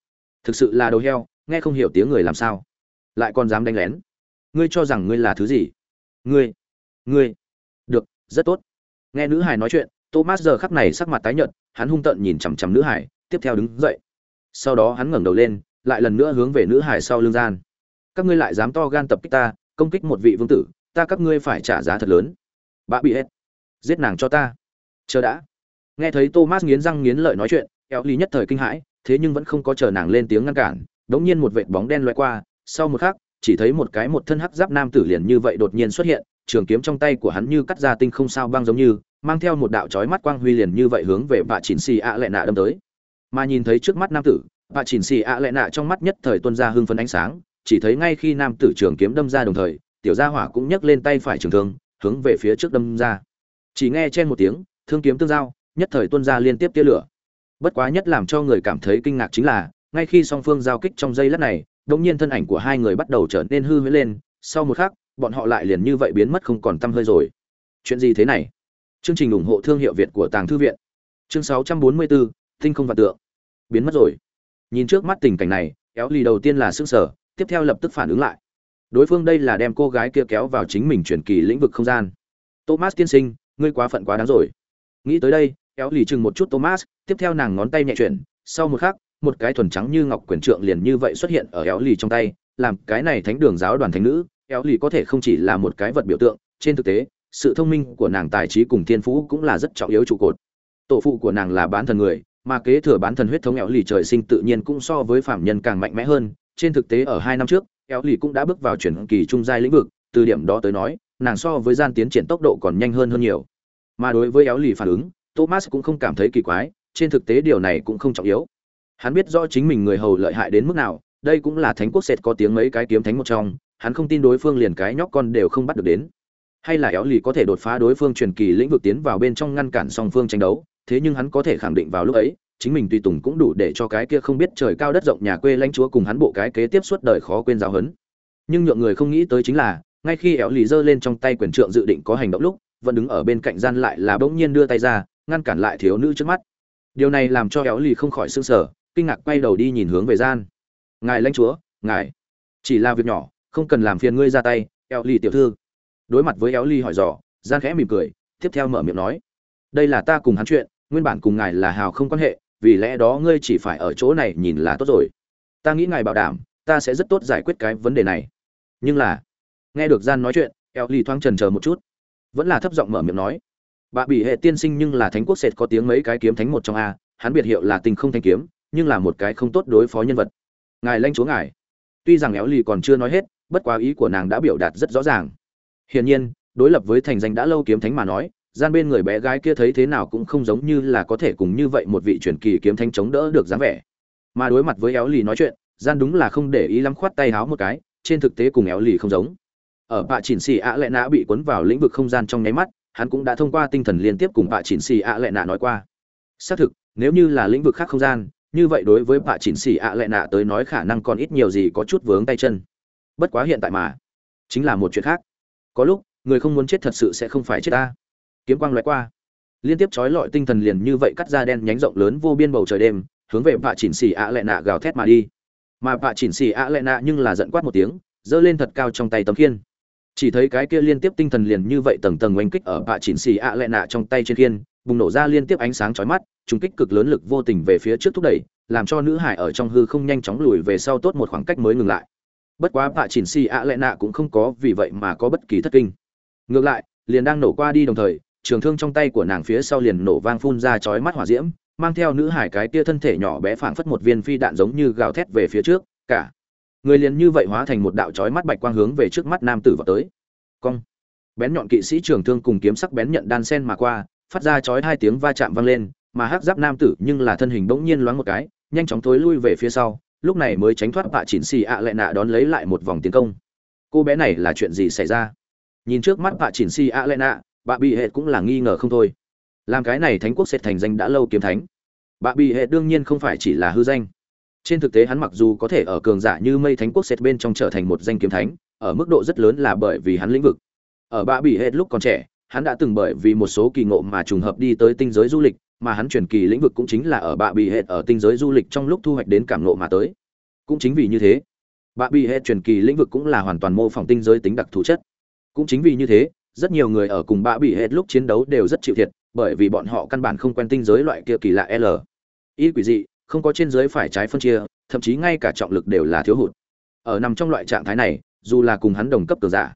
thực sự là đầu heo, nghe không hiểu tiếng người làm sao. Lại còn dám đánh lén. Ngươi cho rằng ngươi là thứ gì? Ngươi ngươi. Được, rất tốt. Nghe nữ hải nói chuyện, thomas giờ khắc này sắc mặt tái nhợt, hắn hung tợn nhìn chằm chằm nữ hải tiếp theo đứng dậy. Sau đó hắn ngẩng đầu lên, lại lần nữa hướng về nữ hải sau lưng gian. Các ngươi lại dám to gan tập kích ta, công kích một vị vương tử, ta các ngươi phải trả giá thật lớn. Bà bị hết. Giết nàng cho ta. Chờ đã. Nghe thấy thomas nghiến răng nghiến lợi nói chuyện eo ly nhất thời kinh hãi thế nhưng vẫn không có chờ nàng lên tiếng ngăn cản, đống nhiên một vệt bóng đen loại qua, sau một khắc, chỉ thấy một cái một thân hắc giáp nam tử liền như vậy đột nhiên xuất hiện, trường kiếm trong tay của hắn như cắt ra tinh không sao băng giống như, mang theo một đạo chói mắt quang huy liền như vậy hướng về bà chỉnh xì ạ lệ nạ đâm tới. Mà nhìn thấy trước mắt nam tử bà chỉnh xì ạ lệ nạ trong mắt nhất thời tuôn ra hưng phấn ánh sáng, chỉ thấy ngay khi nam tử trường kiếm đâm ra đồng thời, tiểu gia hỏa cũng nhấc lên tay phải trường thương, hướng về phía trước đâm ra. Chỉ nghe trên một tiếng, thương kiếm tương giao, nhất thời tuôn ra liên tiếp tia lửa bất quá nhất làm cho người cảm thấy kinh ngạc chính là ngay khi song phương giao kích trong giây lát này đột nhiên thân ảnh của hai người bắt đầu trở nên hư huyễn lên sau một khắc bọn họ lại liền như vậy biến mất không còn tăm hơi rồi. Chuyện gì thế này? Chương trình ủng hộ thương hiệu việt của tàng thư viện. Chương 644, tinh không vạn tượng. Biến mất rồi. Nhìn trước mắt tình cảnh này kéo lì đầu tiên là sững sờ tiếp theo lập tức phản ứng lại. Đối phương đây là đem cô gái kia kéo vào chính mình chuyển kỳ lĩnh vực không gian. Thomas tiên sinh ngươi quá phận quá đáng rồi. Nghĩ tới đây kéo lì chừng một chút thomas, tiếp theo nàng ngón tay nhẹ chuyển, sau một khắc, một cái thuần trắng như ngọc quyền trượng liền như vậy xuất hiện ở Éo lì trong tay, làm cái này thánh đường giáo đoàn thánh nữ Éo lì có thể không chỉ là một cái vật biểu tượng, trên thực tế, sự thông minh của nàng tài trí cùng thiên phú cũng là rất trọng yếu trụ cột. Tổ phụ của nàng là bán thần người, mà kế thừa bán thần huyết thống éo lì trời sinh tự nhiên cũng so với phạm nhân càng mạnh mẽ hơn. Trên thực tế, ở hai năm trước éo lì cũng đã bước vào chuyển kỳ trung giai lĩnh vực, từ điểm đó tới nói, nàng so với gian tiến triển tốc độ còn nhanh hơn hơn nhiều. Mà đối với éo lì phản ứng thomas cũng không cảm thấy kỳ quái, trên thực tế điều này cũng không trọng yếu. Hắn biết rõ chính mình người hầu lợi hại đến mức nào, đây cũng là thánh quốc sệt có tiếng mấy cái kiếm thánh một trong, hắn không tin đối phương liền cái nhóc con đều không bắt được đến. Hay là éo lì có thể đột phá đối phương truyền kỳ lĩnh vực tiến vào bên trong ngăn cản song phương tranh đấu, thế nhưng hắn có thể khẳng định vào lúc ấy, chính mình tùy tùng cũng đủ để cho cái kia không biết trời cao đất rộng nhà quê lãnh chúa cùng hắn bộ cái kế tiếp suốt đời khó quên giáo hấn nhưng nhượng người không nghĩ tới chính là, ngay khi éo lì giơ lên trong tay quyền trượng dự định có hành động lúc, vẫn đứng ở bên cạnh gian lại là bỗng nhiên đưa tay ra ngăn cản lại thiếu nữ trước mắt. Điều này làm cho éo lì không khỏi sương sở kinh ngạc quay đầu đi nhìn hướng về gian. Ngài lãnh chúa, ngài. Chỉ là việc nhỏ, không cần làm phiền ngươi ra tay, éo lì tiểu thư. Đối mặt với éo ly hỏi dò, gian khẽ mỉm cười, tiếp theo mở miệng nói. Đây là ta cùng hắn chuyện, nguyên bản cùng ngài là hào không quan hệ, vì lẽ đó ngươi chỉ phải ở chỗ này nhìn là tốt rồi. Ta nghĩ ngài bảo đảm, ta sẽ rất tốt giải quyết cái vấn đề này. Nhưng là, nghe được gian nói chuyện eo ly thoáng trần chờ một chút. Vẫn là thấp giọng mở miệng nói bà bị hệ tiên sinh nhưng là thánh quốc sệt có tiếng mấy cái kiếm thánh một trong a, hắn biệt hiệu là tình không thanh kiếm, nhưng là một cái không tốt đối phó nhân vật. Ngài lanh chúa ngài. Tuy rằng éo lì còn chưa nói hết, bất quá ý của nàng đã biểu đạt rất rõ ràng. Hiển nhiên, đối lập với thành danh đã lâu kiếm thánh mà nói, gian bên người bé gái kia thấy thế nào cũng không giống như là có thể cùng như vậy một vị truyền kỳ kiếm thánh chống đỡ được dáng vẻ. Mà đối mặt với éo lì nói chuyện, gian đúng là không để ý lắm khoát tay háo một cái, trên thực tế cùng éo lì không giống. Ở bạ chỉnh xì ạ lệ nã bị cuốn vào lĩnh vực không gian trong nháy mắt hắn cũng đã thông qua tinh thần liên tiếp cùng bạ chỉnh xì ạ lệ nạ nói qua. Xác thực, nếu như là lĩnh vực khác không gian, như vậy đối với bạ chỉnh xì ạ lệ nạ tới nói khả năng còn ít nhiều gì có chút vướng tay chân. Bất quá hiện tại mà, chính là một chuyện khác. Có lúc, người không muốn chết thật sự sẽ không phải chết ta. Kiếm quang lóe qua. Liên tiếp trói lọi tinh thần liền như vậy cắt ra đen nhánh rộng lớn vô biên bầu trời đêm, hướng về bạ chỉnh xì ạ lệ nạ gào thét mà đi. Mà bạ chỉnh xì ạ lệ nạ nhưng là giận quát một tiếng, giơ lên thật cao trong tay tấm khiên chỉ thấy cái kia liên tiếp tinh thần liền như vậy tầng tầng oanh kích ở bạ chỉnh xì ạ lệ nạ trong tay trên thiên bùng nổ ra liên tiếp ánh sáng chói mắt, trùng kích cực lớn lực vô tình về phía trước thúc đẩy, làm cho nữ hải ở trong hư không nhanh chóng lùi về sau tốt một khoảng cách mới ngừng lại. Bất quá bạ chỉnh xì ạ lệ nạ cũng không có vì vậy mà có bất kỳ thất kinh. Ngược lại, liền đang nổ qua đi đồng thời, trường thương trong tay của nàng phía sau liền nổ vang phun ra chói mắt hỏa diễm, mang theo nữ hải cái kia thân thể nhỏ bé phảng phất một viên phi đạn giống như gào thét về phía trước, cả người liền như vậy hóa thành một đạo chói mắt bạch quang hướng về trước mắt nam tử vào tới. Cong. Bén nhọn kỵ sĩ trường thương cùng kiếm sắc bén nhận đan sen mà qua, phát ra chói hai tiếng va chạm vang lên, mà hắc giáp nam tử nhưng là thân hình bỗng nhiên loáng một cái, nhanh chóng thối lui về phía sau, lúc này mới tránh thoát bạ chỉnh xì ạ lệ nạ đón lấy lại một vòng tiến công. Cô bé này là chuyện gì xảy ra? Nhìn trước mắt bạ chỉnh xì ạ lệ nạ bạ bị hệ cũng là nghi ngờ không thôi. Làm cái này thánh quốc sẽ thành danh đã lâu kiếm thánh. Bạ bị hệ đương nhiên không phải chỉ là hư danh trên thực tế hắn mặc dù có thể ở cường giả như mây thánh quốc xét bên trong trở thành một danh kiếm thánh, ở mức độ rất lớn là bởi vì hắn lĩnh vực. Ở bạ bị hết lúc còn trẻ, hắn đã từng bởi vì một số kỳ ngộ mà trùng hợp đi tới tinh giới du lịch, mà hắn chuyển kỳ lĩnh vực cũng chính là ở bạ bị Hệt ở tinh giới du lịch trong lúc thu hoạch đến cảm ngộ mà tới. Cũng chính vì như thế, bạ bị hệ truyền kỳ lĩnh vực cũng là hoàn toàn mô phỏng tinh giới tính đặc thù chất. Cũng chính vì như thế, rất nhiều người ở cùng bạ bị hệ lúc chiến đấu đều rất chịu thiệt, bởi vì bọn họ căn bản không quen tinh giới loại kia kỳ lạ l. Y quỷ dị không có trên dưới phải trái phân chia, thậm chí ngay cả trọng lực đều là thiếu hụt. Ở nằm trong loại trạng thái này, dù là cùng hắn đồng cấp cường giả,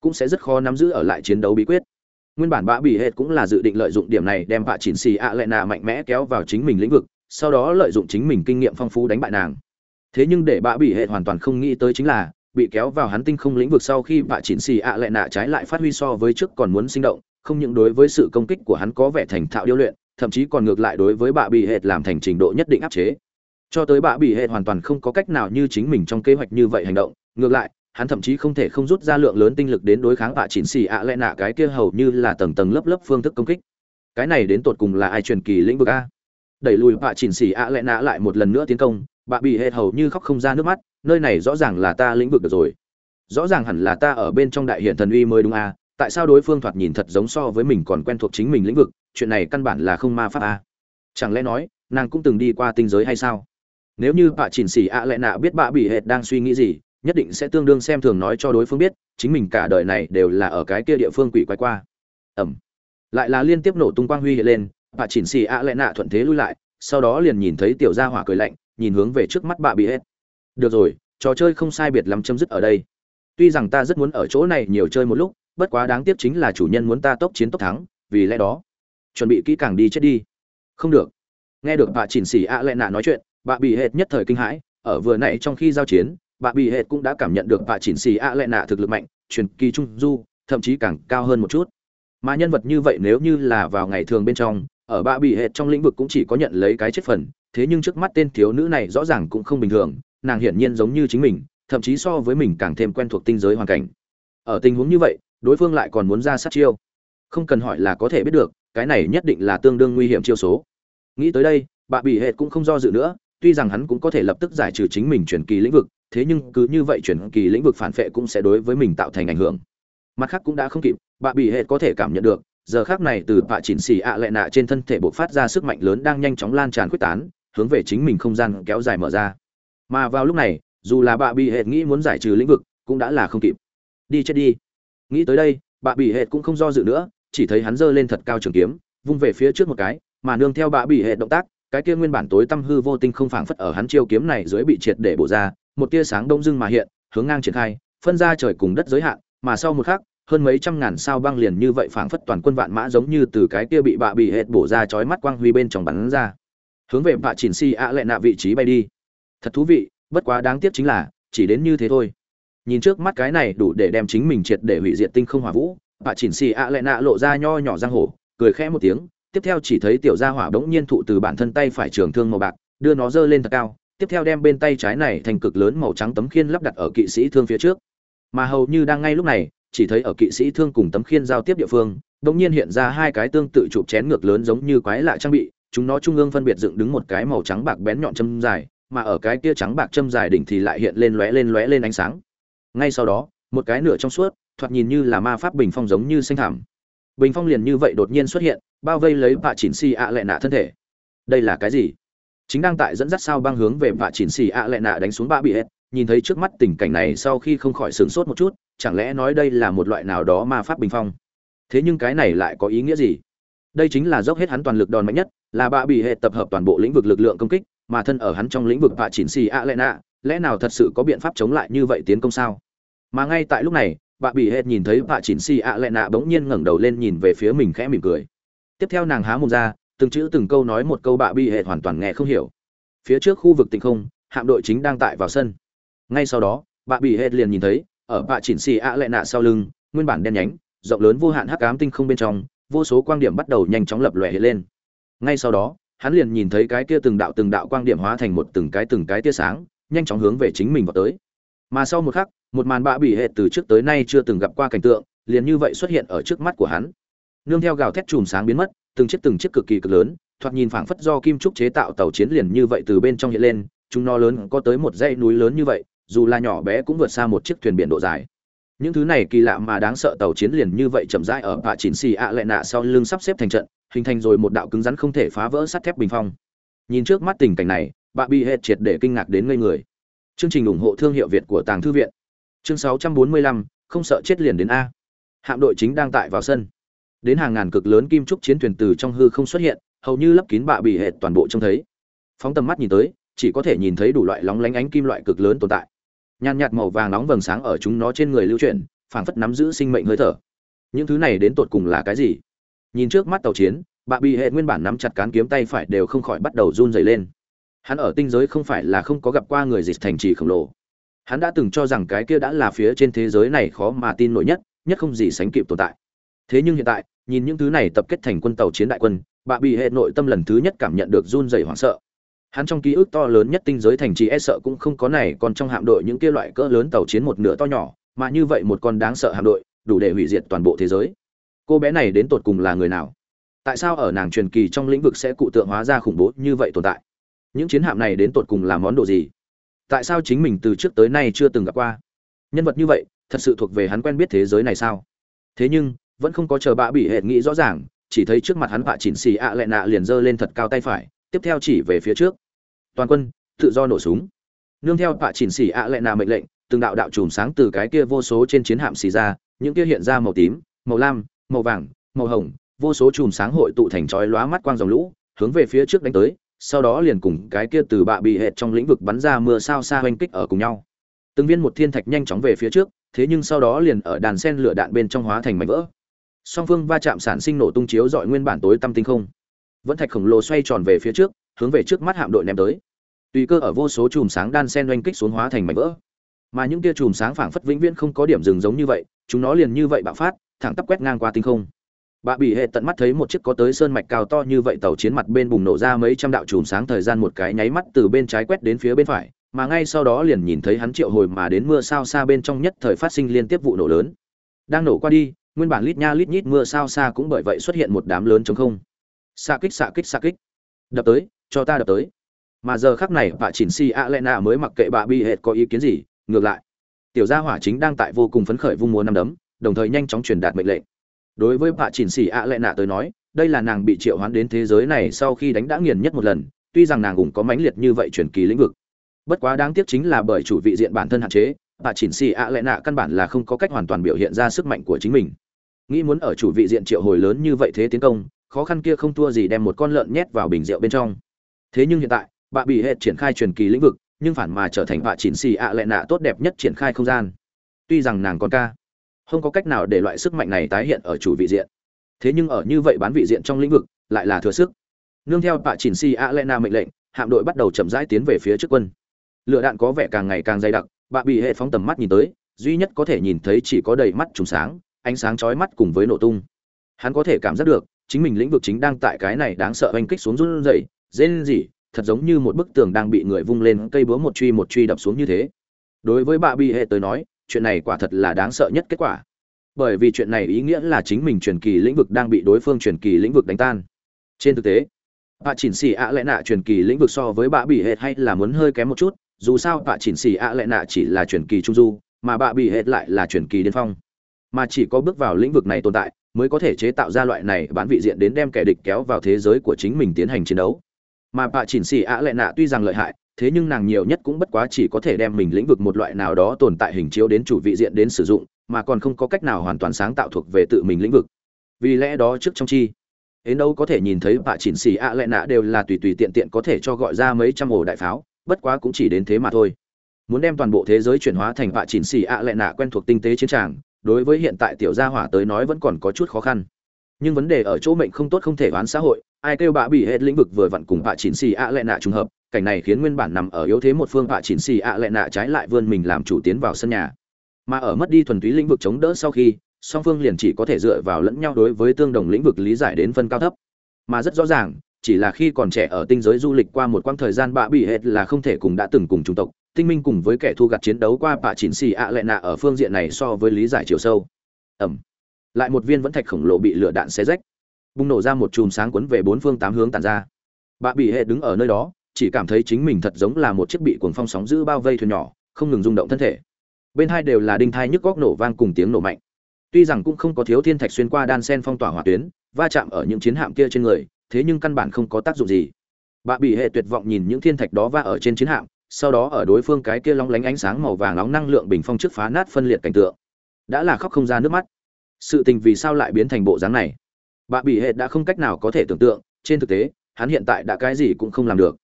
cũng sẽ rất khó nắm giữ ở lại chiến đấu bí quyết. Nguyên bản bạ bị hệ cũng là dự định lợi dụng điểm này đem bạ chỉnh xì ạ lệ nạ mạnh mẽ kéo vào chính mình lĩnh vực, sau đó lợi dụng chính mình kinh nghiệm phong phú đánh bại nàng. Thế nhưng để bạ bị hệ hoàn toàn không nghĩ tới chính là, bị kéo vào hắn tinh không lĩnh vực sau khi bạ chỉnh xì ạ lệ nạ trái lại phát huy so với trước còn muốn sinh động, không những đối với sự công kích của hắn có vẻ thành thạo điêu luyện thậm chí còn ngược lại đối với bạ bị hệ làm thành trình độ nhất định áp chế. Cho tới bạ bị hệ hoàn toàn không có cách nào như chính mình trong kế hoạch như vậy hành động, ngược lại, hắn thậm chí không thể không rút ra lượng lớn tinh lực đến đối kháng bạ chỉnh xì ạ lẽ nạ cái kia hầu như là tầng tầng lớp lớp phương thức công kích. Cái này đến tột cùng là ai truyền kỳ lĩnh vực a? Đẩy lùi bạ chỉnh xì ạ lẽ nạ lại một lần nữa tiến công, bạ bị hệ hầu như khóc không ra nước mắt, nơi này rõ ràng là ta lĩnh vực được rồi. Rõ ràng hẳn là ta ở bên trong đại hiện thần uy mới đúng a tại sao đối phương thoạt nhìn thật giống so với mình còn quen thuộc chính mình lĩnh vực, chuyện này căn bản là không ma pháp a chẳng lẽ nói, nàng cũng từng đi qua tinh giới hay sao? Nếu như bạ chỉnh xỉ ạ lẽ nạ biết bạ bị hệt đang suy nghĩ gì, nhất định sẽ tương đương xem thường nói cho đối phương biết, chính mình cả đời này đều là ở cái kia địa phương quỷ quái qua. Ẩm. Lại là liên tiếp nổ tung quang huy hiện lên, bà chỉnh xỉ ạ lẽ nạ thuận thế lui lại, sau đó liền nhìn thấy tiểu gia hỏa cười lạnh, nhìn hướng về trước mắt bà bị hết được rồi, trò chơi không sai biệt lắm chấm dứt ở đây. Tuy rằng ta rất muốn ở chỗ này nhiều chơi một lúc bất quá đáng tiếc chính là chủ nhân muốn ta tốc chiến tốc thắng, vì lẽ đó, chuẩn bị kỹ càng đi chết đi. Không được. Nghe được bà chỉnh xì ạ lẽ nạ nói chuyện, bà bị hệt nhất thời kinh hãi, ở vừa nãy trong khi giao chiến, bà bị hệ cũng đã cảm nhận được bà chỉnh xì a lệ nạ thực lực mạnh, truyền kỳ trung du, thậm chí càng cao hơn một chút. Mà nhân vật như vậy nếu như là vào ngày thường bên trong, ở bà bị hệ trong lĩnh vực cũng chỉ có nhận lấy cái chết phần, thế nhưng trước mắt tên thiếu nữ này rõ ràng cũng không bình thường, nàng hiển nhiên giống như chính mình, thậm chí so với mình càng thêm quen thuộc tinh giới hoàn cảnh. Ở tình huống như vậy đối phương lại còn muốn ra sát chiêu. Không cần hỏi là có thể biết được, cái này nhất định là tương đương nguy hiểm chiêu số. Nghĩ tới đây, bà bị hệ cũng không do dự nữa, tuy rằng hắn cũng có thể lập tức giải trừ chính mình chuyển kỳ lĩnh vực, thế nhưng cứ như vậy chuyển kỳ lĩnh vực phản phệ cũng sẽ đối với mình tạo thành ảnh hưởng. Mặt khác cũng đã không kịp bạ bị hệ có thể cảm nhận được, giờ khác này từ bạ chỉnh xì ạ lệ nạ trên thân thể buộc phát ra sức mạnh lớn đang nhanh chóng lan tràn quyết tán, hướng về chính mình không gian kéo dài mở ra. Mà vào lúc này, dù là bạ bị hệ nghĩ muốn giải trừ lĩnh vực, cũng đã là không kịp. Đi chết đi nghĩ tới đây bạ bị hệ cũng không do dự nữa, chỉ thấy hắn giơ lên thật cao trường kiếm, vung về phía trước một cái, mà nương theo bạ bị hệ động tác, cái kia nguyên bản tối tăm hư vô tinh không phảng phất ở hắn chiêu kiếm này dưới bị triệt để bổ ra, một tia sáng đông dưng mà hiện, hướng ngang triển khai, phân ra trời cùng đất giới hạn, mà sau một khắc, hơn mấy trăm ngàn sao băng liền như vậy phảng phất toàn quân vạn mã giống như từ cái kia bị bạ bị hệt bổ ra chói mắt quang huy bên trong bắn ra. Hướng về bạ chỉnh si ạ lệ nạ vị trí bay đi. Thật thú vị, bất quá đáng tiếc chính là, chỉ đến như thế thôi nhìn trước mắt cái này đủ để đem chính mình triệt để hủy diệt tinh không hỏa vũ bà chỉnh xì ạ lại nạ lộ ra nho nhỏ giang hồ, cười khẽ một tiếng tiếp theo chỉ thấy tiểu gia hỏa bỗng nhiên thụ từ bản thân tay phải trường thương màu bạc đưa nó dơ lên thật cao tiếp theo đem bên tay trái này thành cực lớn màu trắng tấm khiên lắp đặt ở kỵ sĩ thương phía trước. Mà hầu như đang ngay lúc này chỉ thấy ở kỵ sĩ thương cùng tấm khiên giao tiếp địa phương đột nhiên hiện ra hai cái tương tự chụp chén ngược lớn giống như quái lạ trang bị chúng nó trung ương phân biệt dựng đứng một cái màu trắng bạc bén nhọn châm dài mà ở cái kia trắng bạc châm dài đỉnh thì lại hiện lên lóe lên lóe lên ánh sáng ngay sau đó, một cái nửa trong suốt, thoạt nhìn như là ma pháp bình phong giống như xanh thảm bình phong liền như vậy đột nhiên xuất hiện, bao vây lấy bạ chỉnh xì ạ lệ nạ thân thể. Đây là cái gì? Chính đang tại dẫn dắt sao băng hướng về bạ chỉnh xì ạ lệ nạ đánh xuống bạ bị hết nhìn thấy trước mắt tình cảnh này sau khi không khỏi sửng sốt một chút, chẳng lẽ nói đây là một loại nào đó ma pháp bình phong? Thế nhưng cái này lại có ý nghĩa gì? Đây chính là dốc hết hắn toàn lực đòn mạnh nhất, là bạ bị hệ tập hợp toàn bộ lĩnh vực lực lượng công kích, mà thân ở hắn trong lĩnh vực bạ chỉnh xì ạ lệ nạ lẽ nào thật sự có biện pháp chống lại như vậy tiến công sao? Mà ngay tại lúc này, bạ bị Hệt nhìn thấy bạ chỉnh xì ạ lệ nạ bỗng nhiên ngẩng đầu lên nhìn về phía mình khẽ mỉm cười. Tiếp theo nàng há mồm ra, từng chữ từng câu nói một câu bạ bị hệ hoàn toàn nghe không hiểu. Phía trước khu vực tình không, hạm đội chính đang tại vào sân. Ngay sau đó, bạ bị hệ liền nhìn thấy, ở bạ chỉnh xì ạ lệ nạ sau lưng, nguyên bản đen nhánh, rộng lớn vô hạn hắc ám tinh không bên trong, vô số quang điểm bắt đầu nhanh chóng lập lòe lên. Ngay sau đó, hắn liền nhìn thấy cái kia từng đạo từng đạo quang điểm hóa thành một từng cái từng cái tia sáng nhanh chóng hướng về chính mình vào tới. Mà sau một khắc, một màn bạ bị hệ từ trước tới nay chưa từng gặp qua cảnh tượng, liền như vậy xuất hiện ở trước mắt của hắn. Nương theo gào thét chùm sáng biến mất, từng chiếc từng chiếc cực kỳ cực lớn, thoạt nhìn phảng phất do kim trúc chế tạo tàu chiến liền như vậy từ bên trong hiện lên, chúng nó lớn có tới một dãy núi lớn như vậy, dù là nhỏ bé cũng vượt xa một chiếc thuyền biển độ dài. Những thứ này kỳ lạ mà đáng sợ tàu chiến liền như vậy chậm rãi ở bạ chín xì ạ lệ nạ sau lưng sắp xếp thành trận, hình thành rồi một đạo cứng rắn không thể phá vỡ sắt thép bình phong. Nhìn trước mắt tình cảnh này Bà bị hết triệt để kinh ngạc đến ngây người. Chương trình ủng hộ thương hiệu việt của tàng thư viện. Chương 645, không sợ chết liền đến a. Hạm đội chính đang tại vào sân. Đến hàng ngàn cực lớn kim trúc chiến thuyền từ trong hư không xuất hiện hầu như lấp kín bạ bị hệt toàn bộ trông thấy. Phóng tầm mắt nhìn tới chỉ có thể nhìn thấy đủ loại lóng lánh ánh kim loại cực lớn tồn tại. Nhàn nhạt màu vàng nóng vầng sáng ở chúng nó trên người lưu chuyển phảng phất nắm giữ sinh mệnh hơi thở. Những thứ này đến tột cùng là cái gì? Nhìn trước mắt tàu chiến bạ bị hệ nguyên bản nắm chặt cán kiếm tay phải đều không khỏi bắt đầu run rẩy lên hắn ở tinh giới không phải là không có gặp qua người dịch thành trì khổng lồ. Hắn đã từng cho rằng cái kia đã là phía trên thế giới này khó mà tin nổi nhất nhất không gì sánh kịp tồn tại. Thế nhưng hiện tại, nhìn những thứ này tập kết thành quân tàu chiến đại quân, bà bị hệ nội tâm lần thứ nhất cảm nhận được run rẩy hoảng sợ. Hắn trong ký ức to lớn nhất tinh giới thành trì e sợ cũng không có này, còn trong hạm đội những kia loại cỡ lớn tàu chiến một nửa to nhỏ, mà như vậy một con đáng sợ hạm đội, đủ để hủy diệt toàn bộ thế giới. Cô bé này đến tột cùng là người nào? Tại sao ở nàng truyền kỳ trong lĩnh vực sẽ cụ tượng hóa ra khủng bố như vậy tồn tại? Những chiến hạm này đến tột cùng là món đồ gì? Tại sao chính mình từ trước tới nay chưa từng gặp qua? Nhân vật như vậy, thật sự thuộc về hắn quen biết thế giới này sao? Thế nhưng, vẫn không có chờ bạ bị hệt nghĩ rõ ràng, chỉ thấy trước mặt hắn bạ chỉnh xì ạ à lẹ nạ liền giơ lên thật cao tay phải, tiếp theo chỉ về phía trước. Toàn quân, tự do nổ súng. Nương theo bạ chỉnh xì ạ à lẹ nạ mệnh lệnh, từng đạo đạo chùm sáng từ cái kia vô số trên chiến hạm xì ra, những kia hiện ra màu tím, màu lam, màu vàng, màu hồng, vô số chùm sáng hội tụ thành chói lóa mắt quang dòng lũ, hướng về phía trước đánh tới sau đó liền cùng cái kia từ bạ bị hệt trong lĩnh vực bắn ra mưa sao xa hoanh kích ở cùng nhau. Từng viên một thiên thạch nhanh chóng về phía trước, thế nhưng sau đó liền ở đàn sen lửa đạn bên trong hóa thành mảnh vỡ. Song phương va chạm sản sinh nổ tung chiếu dọi nguyên bản tối tăm tinh không. Vẫn thạch khổng lồ xoay tròn về phía trước, hướng về trước mắt hạm đội ném tới. Tùy cơ ở vô số chùm sáng đan sen oanh kích xuống hóa thành mảnh vỡ. Mà những kia chùm sáng phảng phất vĩnh viễn không có điểm dừng giống như vậy, chúng nó liền như vậy bạo phát, thẳng tắp quét ngang qua tinh không bà bị hệ tận mắt thấy một chiếc có tới sơn mạch cao to như vậy tàu chiến mặt bên bùng nổ ra mấy trăm đạo chùm sáng thời gian một cái nháy mắt từ bên trái quét đến phía bên phải, mà ngay sau đó liền nhìn thấy hắn triệu hồi mà đến mưa sao xa bên trong nhất thời phát sinh liên tiếp vụ nổ lớn. Đang nổ qua đi, nguyên bản lít nha lít nhít mưa sao xa cũng bởi vậy xuất hiện một đám lớn chống không. Xa kích xa kích xa kích. Đập tới, cho ta đập tới. Mà giờ khắc này bà chỉnh si a lena mới mặc kệ bà bị hệt có ý kiến gì, ngược lại. Tiểu gia hỏa chính đang tại vô cùng phấn khởi vung múa năm đấm, đồng thời nhanh chóng truyền đạt mệnh lệnh đối với bà chỉnh si a nạ tới nói, đây là nàng bị triệu hoán đến thế giới này sau khi đánh đã nghiền nhất một lần, tuy rằng nàng cũng có mãnh liệt như vậy truyền kỳ lĩnh vực. Bất quá đáng tiếc chính là bởi chủ vị diện bản thân hạn chế bà chỉnh si a lẽ nạ căn bản là không có cách hoàn toàn biểu hiện ra sức mạnh của chính mình. Nghĩ muốn ở chủ vị diện triệu hồi lớn như vậy thế tiến công, khó khăn kia không thua gì đem một con lợn nhét vào bình rượu bên trong. Thế nhưng hiện tại bà bị hệ triển khai truyền kỳ lĩnh vực, nhưng phản mà trở thành bà chỉnh xì ạ lệ nạ tốt đẹp nhất triển khai không gian. Tuy rằng nàng còn ca không có cách nào để loại sức mạnh này tái hiện ở chủ vị diện. Thế nhưng ở như vậy bán vị diện trong lĩnh vực, lại là thừa sức. Nương theo bạ chỉnh si Alena mệnh lệnh, hạm đội bắt đầu chậm rãi tiến về phía trước quân. Lửa đạn có vẻ càng ngày càng dày đặc, bạ bị hệ phóng tầm mắt nhìn tới, duy nhất có thể nhìn thấy chỉ có đầy mắt trùng sáng, ánh sáng chói mắt cùng với nổ tung. Hắn có thể cảm giác được, chính mình lĩnh vực chính đang tại cái này đáng sợ oanh kích xuống run rẩy, rên rỉ, thật giống như một bức tường đang bị người vung lên cây búa một truy một truy đập xuống như thế. Đối với bạ bị hệ tới nói chuyện này quả thật là đáng sợ nhất kết quả. Bởi vì chuyện này ý nghĩa là chính mình truyền kỳ lĩnh vực đang bị đối phương truyền kỳ lĩnh vực đánh tan. Trên thực tế bà chỉnh xì ạ lẽ nạ truyền kỳ lĩnh vực so với bà bị hệ hay là muốn hơi kém một chút, dù sao bà chỉnh xì ạ lẽ nạ chỉ là truyền kỳ trung du, mà bà bị hệ lại là truyền kỳ điên phong. Mà chỉ có bước vào lĩnh vực này tồn tại, mới có thể chế tạo ra loại này bán vị diện đến đem kẻ địch kéo vào thế giới của chính mình tiến hành chiến đấu. Mà bà chỉnh xì ạ lệ nạ tuy rằng lợi hại thế nhưng nàng nhiều nhất cũng bất quá chỉ có thể đem mình lĩnh vực một loại nào đó tồn tại hình chiếu đến chủ vị diện đến sử dụng, mà còn không có cách nào hoàn toàn sáng tạo thuộc về tự mình lĩnh vực. Vì lẽ đó trước trong chi đến đâu có thể nhìn thấy bà chỉnh xì ạ lệ nạ đều là tùy tùy tiện tiện có thể cho gọi ra mấy trăm ổ đại pháo, bất quá cũng chỉ đến thế mà thôi. Muốn đem toàn bộ thế giới chuyển hóa thành bà chỉnh xì ạ lệ nạ quen thuộc tinh tế chiến tràng, đối với hiện tại tiểu gia hỏa tới nói vẫn còn có chút khó khăn. Nhưng vấn đề ở chỗ mệnh không tốt không thể oán xã hội, ai kêu bạ bị hết lĩnh vực vừa vặn cùng bạ chỉnh xì ạ lệ nạ trùng hợp cảnh này khiến nguyên bản nằm ở yếu thế một phương bạ chỉnh xì ạ lệ nạ trái lại vươn mình làm chủ tiến vào sân nhà. Mà ở mất đi thuần túy lĩnh vực chống đỡ sau khi, song phương liền chỉ có thể dựa vào lẫn nhau đối với tương đồng lĩnh vực lý giải đến phân cao thấp. Mà rất rõ ràng, chỉ là khi còn trẻ ở tinh giới du lịch qua một quãng thời gian bạ bị hết là không thể cùng đã từng cùng chủng tộc, tinh minh cùng với kẻ thu gặt chiến đấu qua bạ chỉnh xì ạ lệ nạ ở phương diện này so với lý giải chiều sâu. Ẩm. Lại một viên vẫn thạch khổng lồ bị lửa đạn xé rách. Bùng nổ ra một chùm sáng quấn về bốn phương tám hướng tàn ra. Bạ bị hệ đứng ở nơi đó chỉ cảm thấy chính mình thật giống là một chiếc bị cuồng phong sóng giữ bao vây thuyền nhỏ, không ngừng rung động thân thể. Bên hai đều là đinh thai nhức góc nổ vang cùng tiếng nổ mạnh. Tuy rằng cũng không có thiếu thiên thạch xuyên qua đan sen phong tỏa hỏa tuyến, va chạm ở những chiến hạm kia trên người, thế nhưng căn bản không có tác dụng gì. Bà bị hệ tuyệt vọng nhìn những thiên thạch đó va ở trên chiến hạm, sau đó ở đối phương cái kia long lánh ánh sáng màu vàng nóng năng lượng bình phong trước phá nát phân liệt cảnh tượng. Đã là khóc không ra nước mắt. Sự tình vì sao lại biến thành bộ dáng này? Bà bị hệ đã không cách nào có thể tưởng tượng, trên thực tế, hắn hiện tại đã cái gì cũng không làm được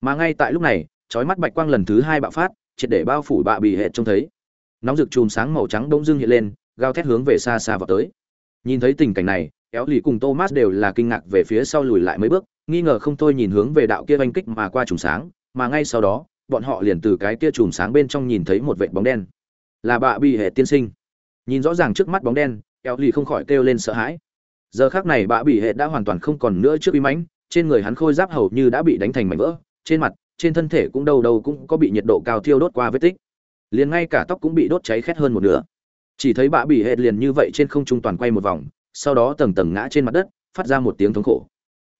mà ngay tại lúc này trói mắt bạch quang lần thứ hai bạo phát, triệt để bao phủ bạ bị hệ trông thấy. Nóng rực chùm sáng màu trắng đông dưng hiện lên, gào thét hướng về xa xa vào tới. Nhìn thấy tình cảnh này éo lì cùng thomas đều là kinh ngạc về phía sau lùi lại mấy bước, nghi ngờ không thôi nhìn hướng về đạo kia oanh kích mà qua chùm sáng, mà ngay sau đó, bọn họ liền từ cái kia chùm sáng bên trong nhìn thấy một vệt bóng đen. Là bạ bị hệ tiên sinh. Nhìn rõ ràng trước mắt bóng đen éo lì không khỏi kêu lên sợ hãi. Giờ khác này bạ bị hệ đã hoàn toàn không còn nữa trước uy mãnh, trên người hắn khôi giáp hầu như đã bị đánh thành mảnh vỡ trên mặt, trên thân thể cũng đâu đâu cũng có bị nhiệt độ cao thiêu đốt qua vết tích. Liền ngay cả tóc cũng bị đốt cháy khét hơn một nửa. Chỉ thấy bạ bị hệ liền như vậy trên không trung toàn quay một vòng, sau đó tầng tầng ngã trên mặt đất, phát ra một tiếng thống khổ.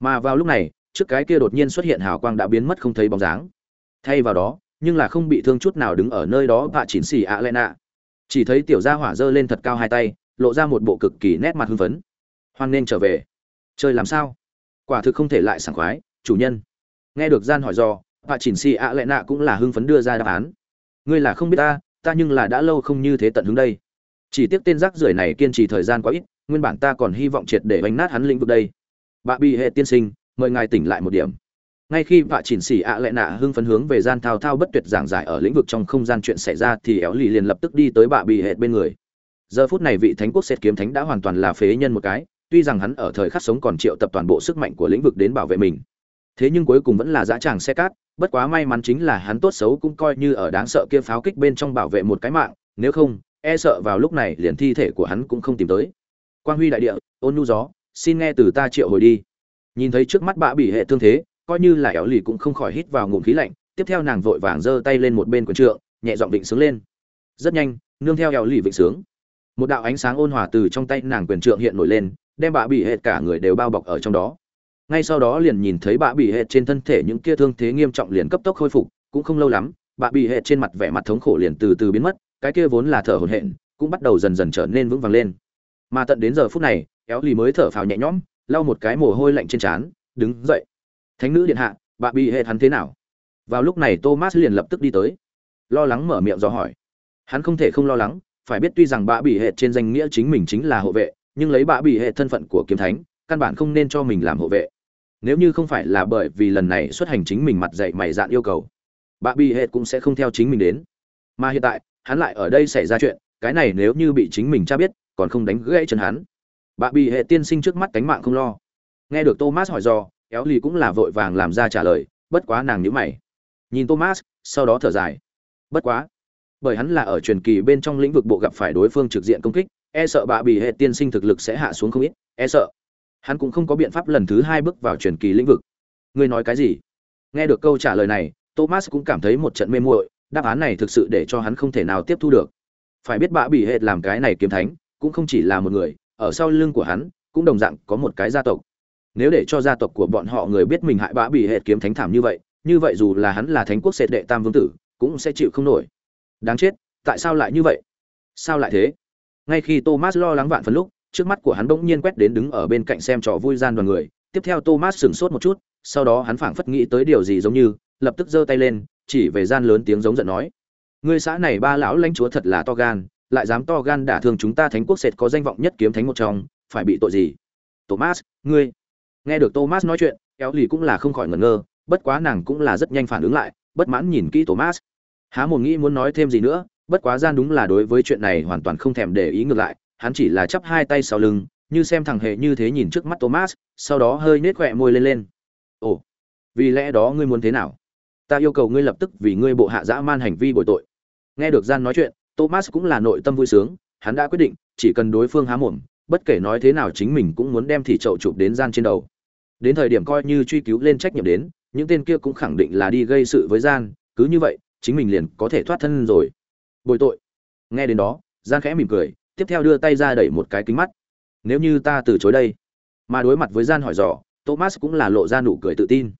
Mà vào lúc này, trước cái kia đột nhiên xuất hiện hào quang đã biến mất không thấy bóng dáng. Thay vào đó, nhưng là không bị thương chút nào đứng ở nơi đó bạ chỉnh xì ạ lẽ nạ. Chỉ thấy tiểu gia hỏa giơ lên thật cao hai tay, lộ ra một bộ cực kỳ nét mặt hưng phấn. Hoan nên trở về. Chơi làm sao? Quả thực không thể lại sảng khoái, chủ nhân nghe được gian hỏi do bà chỉnh xì ạ lệ nạ cũng là hưng phấn đưa ra đáp án. Ngươi là không biết ta ta nhưng là đã lâu không như thế tận hướng đây. Chỉ tiếc tên rác rưởi này kiên trì thời gian quá ít, nguyên bản ta còn hy vọng triệt để bánh nát hắn lĩnh vực đây. Bà bị hệ tiên sinh, mời ngài tỉnh lại một điểm. Ngay khi bà chỉnh xỉ ạ lệ nạ hưng phấn hướng về gian thao thao bất tuyệt giảng giải ở lĩnh vực trong không gian chuyện xảy ra thì éo lì liền lập tức đi tới bà bị hệ bên người. Giờ phút này vị thánh quốc xét kiếm thánh đã hoàn toàn là phế nhân một cái, tuy rằng hắn ở thời khắc sống còn triệu tập toàn bộ sức mạnh của lĩnh vực đến bảo vệ mình thế nhưng cuối cùng vẫn là dã tràng xe cát, bất quá may mắn chính là hắn tốt xấu cũng coi như ở đáng sợ kia pháo kích bên trong bảo vệ một cái mạng, nếu không e sợ vào lúc này liền thi thể của hắn cũng không tìm tới. Quang huy đại địa, ôn nhu gió, xin nghe từ ta triệu hồi đi. Nhìn thấy trước mắt bạ bị hệ thương thế, coi như là éo lì cũng không khỏi hít vào ngụm khí lạnh, tiếp theo nàng vội vàng giơ tay lên một bên quần trượng, nhẹ giọng vịnh sướng lên. Rất nhanh, nương theo éo lì vịnh sướng. Một đạo ánh sáng ôn hòa từ trong tay nàng quyền trượng hiện nổi lên, đem bạ bị hệ cả người đều bao bọc ở trong đó ngay sau đó liền nhìn thấy bà bị hệ trên thân thể những kia thương thế nghiêm trọng liền cấp tốc khôi phục, cũng không lâu lắm bà bị hệ trên mặt vẻ mặt thống khổ liền từ từ biến mất, cái kia vốn là thở hổn hển, cũng bắt đầu dần dần trở nên vững vàng lên. Mà tận đến giờ phút này, éo lì mới thở phào nhẹ nhõm, lau một cái mồ hôi lạnh trên trán, đứng dậy. Thánh nữ điện hạ bà bị hệ hắn thế nào? Vào lúc này thomas liền lập tức đi tới, lo lắng mở miệng do hỏi. Hắn không thể không lo lắng, phải biết tuy rằng bà bị hệ trên danh nghĩa chính mình chính là hộ vệ, nhưng lấy bà bị hệ thân phận của kiếm thánh, căn bản không nên cho mình làm hộ vệ nếu như không phải là bởi vì lần này xuất hành chính mình mặt dạy mày dạn yêu cầu, bà bị hệ cũng sẽ không theo chính mình đến. Mà hiện tại, hắn lại ở đây xảy ra chuyện, cái này nếu như bị chính mình cha biết, còn không đánh gãy chân hắn. Bà bị hệ tiên sinh trước mắt cánh mạng không lo. Nghe được thomas hỏi do éo lì cũng là vội vàng làm ra trả lời, bất quá nàng nhữ mày. Nhìn thomas, sau đó thở dài. Bất quá, bởi hắn là ở truyền kỳ bên trong lĩnh vực bộ gặp phải đối phương trực diện công kích e sợ bà bị hệ tiên sinh thực lực sẽ hạ xuống không ít e sợ hắn cũng không có biện pháp lần thứ hai bước vào truyền kỳ lĩnh vực. Ngươi nói cái gì? Nghe được câu trả lời này, thomas cũng cảm thấy một trận mê muội, đáp án này thực sự để cho hắn không thể nào tiếp thu được. Phải biết bạ bị hệ làm cái này kiếm thánh, cũng không chỉ là một người, ở sau lưng của hắn, cũng đồng dạng có một cái gia tộc. Nếu để cho gia tộc của bọn họ người biết mình hại bạ bị hệ kiếm thánh thảm như vậy như vậy dù là hắn là thánh quốc sệt đệ tam vương tử, cũng sẽ chịu không nổi. Đáng chết, tại sao lại như vậy? Sao lại thế? Ngay khi thomas lo lắng vạn phần lúc trước mắt của hắn bỗng nhiên quét đến đứng ở bên cạnh xem trò vui gian đoàn người, tiếp theo thomas sửng sốt một chút, sau đó hắn phảng phất nghĩ tới điều gì giống như, lập tức giơ tay lên, chỉ về gian lớn tiếng giống giận nói, ngươi xã này ba lão lãnh chúa thật là to gan, lại dám to gan đả thương chúng ta thánh quốc sệt có danh vọng nhất kiếm thánh một trong, phải bị tội gì? Thomas, ngươi nghe được thomas nói chuyện, kéo lì cũng là không khỏi ngẩn ngơ, bất quá nàng cũng là rất nhanh phản ứng lại, bất mãn nhìn kỹ thomas. Há một nghĩ muốn nói thêm gì nữa, bất quá gian đúng là đối với chuyện này hoàn toàn không thèm để ý ngược lại hắn chỉ là chắp hai tay sau lưng, như xem thằng hề như thế nhìn trước mắt thomas, sau đó hơi nết khỏe môi lên lên. Ồ, vì lẽ đó ngươi muốn thế nào? Ta yêu cầu ngươi lập tức vì ngươi bộ hạ dã man hành vi bồi tội. Nghe được gian nói chuyện, thomas cũng là nội tâm vui sướng, hắn đã quyết định, chỉ cần đối phương há mồm, bất kể nói thế nào chính mình cũng muốn đem thì chậu chụp đến gian trên đầu. Đến thời điểm coi như truy cứu lên trách nhiệm đến, những tên kia cũng khẳng định là đi gây sự với gian, cứ như vậy, chính mình liền có thể thoát thân rồi. Bồi tội. Nghe đến đó, gian khẽ mỉm cười tiếp theo đưa tay ra đẩy một cái kính mắt. Nếu như ta từ chối đây, mà đối mặt với gian hỏi dò, thomas cũng là lộ ra nụ cười tự tin.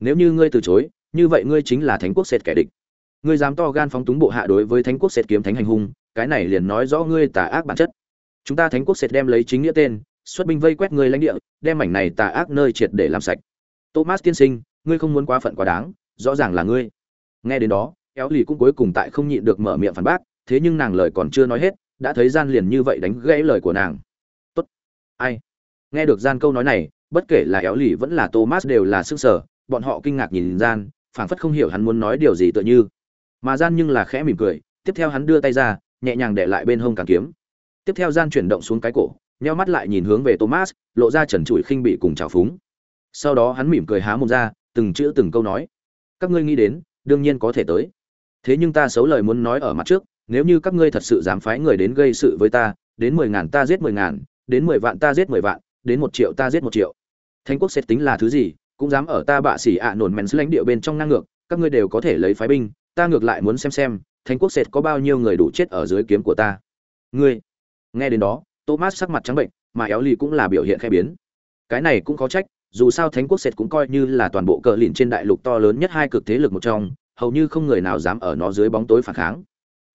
Nếu như ngươi từ chối, như vậy ngươi chính là thánh quốc sệt kẻ địch. Ngươi dám to gan phóng túng bộ hạ đối với thánh quốc sệt kiếm thánh hành hung, cái này liền nói rõ ngươi tà ác bản chất. Chúng ta thánh quốc sệt đem lấy chính nghĩa tên, xuất binh vây quét ngươi lãnh địa, đem mảnh này tà ác nơi triệt để làm sạch. Thomas tiên sinh, ngươi không muốn quá phận quá đáng, rõ ràng là ngươi. Nghe đến đó éo lì cũng cuối cùng tại không nhịn được mở miệng phản bác, thế nhưng nàng lời còn chưa nói hết đã thấy gian liền như vậy đánh gãy lời của nàng. Tốt. Ai? Nghe được gian câu nói này, bất kể là éo lì vẫn là thomas đều là sức sở, bọn họ kinh ngạc nhìn gian, phảng phất không hiểu hắn muốn nói điều gì tựa như. Mà gian nhưng là khẽ mỉm cười, tiếp theo hắn đưa tay ra, nhẹ nhàng để lại bên hông càng kiếm. Tiếp theo gian chuyển động xuống cái cổ, nheo mắt lại nhìn hướng về thomas, lộ ra trần trụi khinh bị cùng trào phúng. Sau đó hắn mỉm cười há mồm ra, từng chữ từng câu nói. Các ngươi nghĩ đến, đương nhiên có thể tới. Thế nhưng ta xấu lời muốn nói ở mặt trước nếu như các ngươi thật sự dám phái người đến gây sự với ta, đến mười ngàn ta giết mười ngàn, đến mười vạn ta giết mười vạn, đến một triệu ta giết một triệu. Thánh quốc sẽ tính là thứ gì, cũng dám ở ta bạ xỉ ạ nổn mèn lãnh địa bên trong năng ngược, các ngươi đều có thể lấy phái binh, ta ngược lại muốn xem xem, Thánh quốc sệt có bao nhiêu người đủ chết ở dưới kiếm của ta. Ngươi, nghe đến đó, thomas sắc mặt trắng bệnh, mà éo lì cũng là biểu hiện khai biến. Cái này cũng có trách, dù sao thánh quốc sệt cũng coi như là toàn bộ cờ lìn trên đại lục to lớn nhất hai cực thế lực một trong, hầu như không người nào dám ở nó dưới bóng tối phản kháng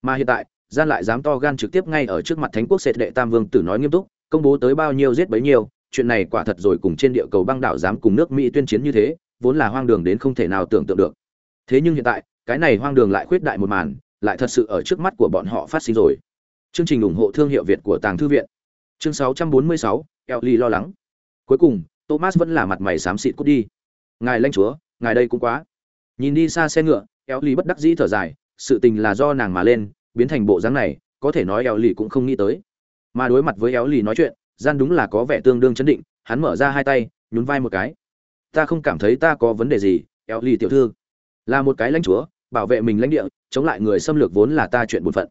mà hiện tại gian lại dám to gan trực tiếp ngay ở trước mặt thánh quốc sệt đệ tam vương tử nói nghiêm túc công bố tới bao nhiêu giết bấy nhiêu chuyện này quả thật rồi cùng trên địa cầu băng đảo dám cùng nước mỹ tuyên chiến như thế vốn là hoang đường đến không thể nào tưởng tượng được. Thế nhưng hiện tại cái này hoang đường lại khuyết đại một màn lại thật sự ở trước mắt của bọn họ phát sinh rồi. Chương trình ủng hộ thương hiệu việt của tàng thư viện. Chương 646, Ellie lo lắng. Cuối cùng thomas vẫn là mặt mày xám xịt cút đi. Ngài lãnh chúa ngài đây cũng quá. Nhìn đi xa xe ngựa Ellie bất đắc dĩ thở dài sự tình là do nàng mà lên, biến thành bộ dáng này, có thể nói Ellie cũng không nghĩ tới. Mà đối mặt với Ellie nói chuyện, gian đúng là có vẻ tương đương chấn định, hắn mở ra hai tay, nhún vai một cái. Ta không cảm thấy ta có vấn đề gì, Ellie tiểu thư. Là một cái lãnh chúa, bảo vệ mình lãnh địa, chống lại người xâm lược vốn là ta chuyện bổn phận.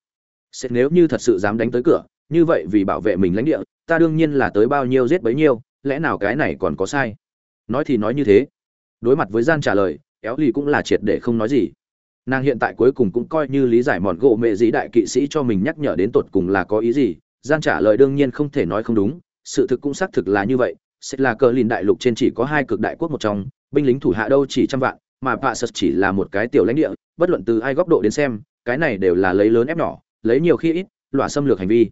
Sẽ nếu như thật sự dám đánh tới cửa, như vậy vì bảo vệ mình lãnh địa, ta đương nhiên là tới bao nhiêu giết bấy nhiêu, lẽ nào cái này còn có sai? Nói thì nói như thế. Đối mặt với gian trả lời éo lì cũng là triệt để không nói gì nàng hiện tại cuối cùng cũng coi như lý giải mòn gỗ mẹ dĩ đại kỵ sĩ cho mình nhắc nhở đến tột cùng là có ý gì, gian trả lời đương nhiên không thể nói không đúng, sự thực cũng xác thực là như vậy, sẽ là cờ lìn đại lục trên chỉ có hai cực đại quốc một trong, binh lính thủ hạ đâu chỉ trăm vạn, mà bạ sật chỉ là một cái tiểu lãnh địa, bất luận từ ai góc độ đến xem, cái này đều là lấy lớn ép nhỏ, lấy nhiều khi ít loại xâm lược hành vi.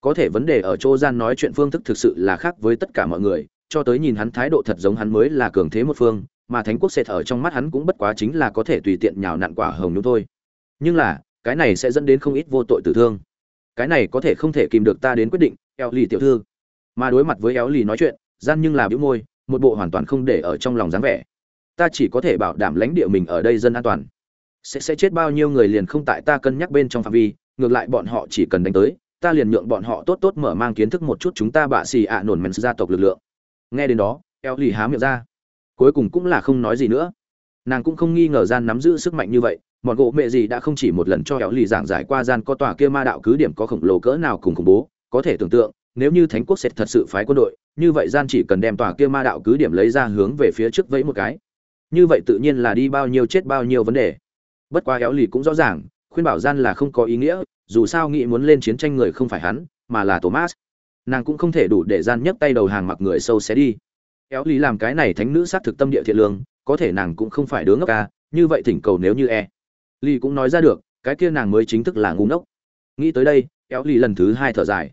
Có thể vấn đề ở chỗ gian nói chuyện phương thức thực sự là khác với tất cả mọi người, cho tới nhìn hắn thái độ thật giống hắn mới là cường thế một phương mà thánh quốc sệt ở trong mắt hắn cũng bất quá chính là có thể tùy tiện nhào nặn quả hồng nhung thôi. Nhưng là, cái này sẽ dẫn đến không ít vô tội tử thương. Cái này có thể không thể kìm được ta đến quyết định, eo lì tiểu thư. Mà đối mặt với éo lì nói chuyện, gian nhưng là bĩu môi, một bộ hoàn toàn không để ở trong lòng dáng vẻ. Ta chỉ có thể bảo đảm lãnh địa mình ở đây dân an toàn. Sẽ sẽ chết bao nhiêu người liền không tại ta cân nhắc bên trong phạm vi, ngược lại bọn họ chỉ cần đánh tới, ta liền nhượng bọn họ tốt tốt mở mang kiến thức một chút chúng ta bạ xì ạ nổn mèn gia tộc lực lượng. Nghe đến đó, eo lì há miệng ra cuối cùng cũng là không nói gì nữa. Nàng cũng không nghi ngờ gian nắm giữ sức mạnh như vậy, mọn gỗ mẹ gì đã không chỉ một lần cho eo lì giảng giải qua gian có tòa kia ma đạo cứ điểm có khổng lồ cỡ nào cùng khủng bố, có thể tưởng tượng, nếu như thánh quốc sẽ thật sự phái quân đội, như vậy gian chỉ cần đem tòa kia ma đạo cứ điểm lấy ra hướng về phía trước vẫy một cái. Như vậy tự nhiên là đi bao nhiêu chết bao nhiêu vấn đề. Bất quá éo lì cũng rõ ràng, khuyên bảo gian là không có ý nghĩa, dù sao nghĩ muốn lên chiến tranh người không phải hắn, mà là thomas. Nàng cũng không thể đủ để gian nhấc tay đầu hàng mặc người sâu xé đi éo lì làm cái này thánh nữ xác thực tâm địa thiện lương, có thể nàng cũng không phải đứa ngốc ca, như vậy thỉnh cầu nếu như e. Lì cũng nói ra được, cái kia nàng mới chính thức là ngu ngốc. Nghĩ tới đây, éo lì lần thứ hai thở dài.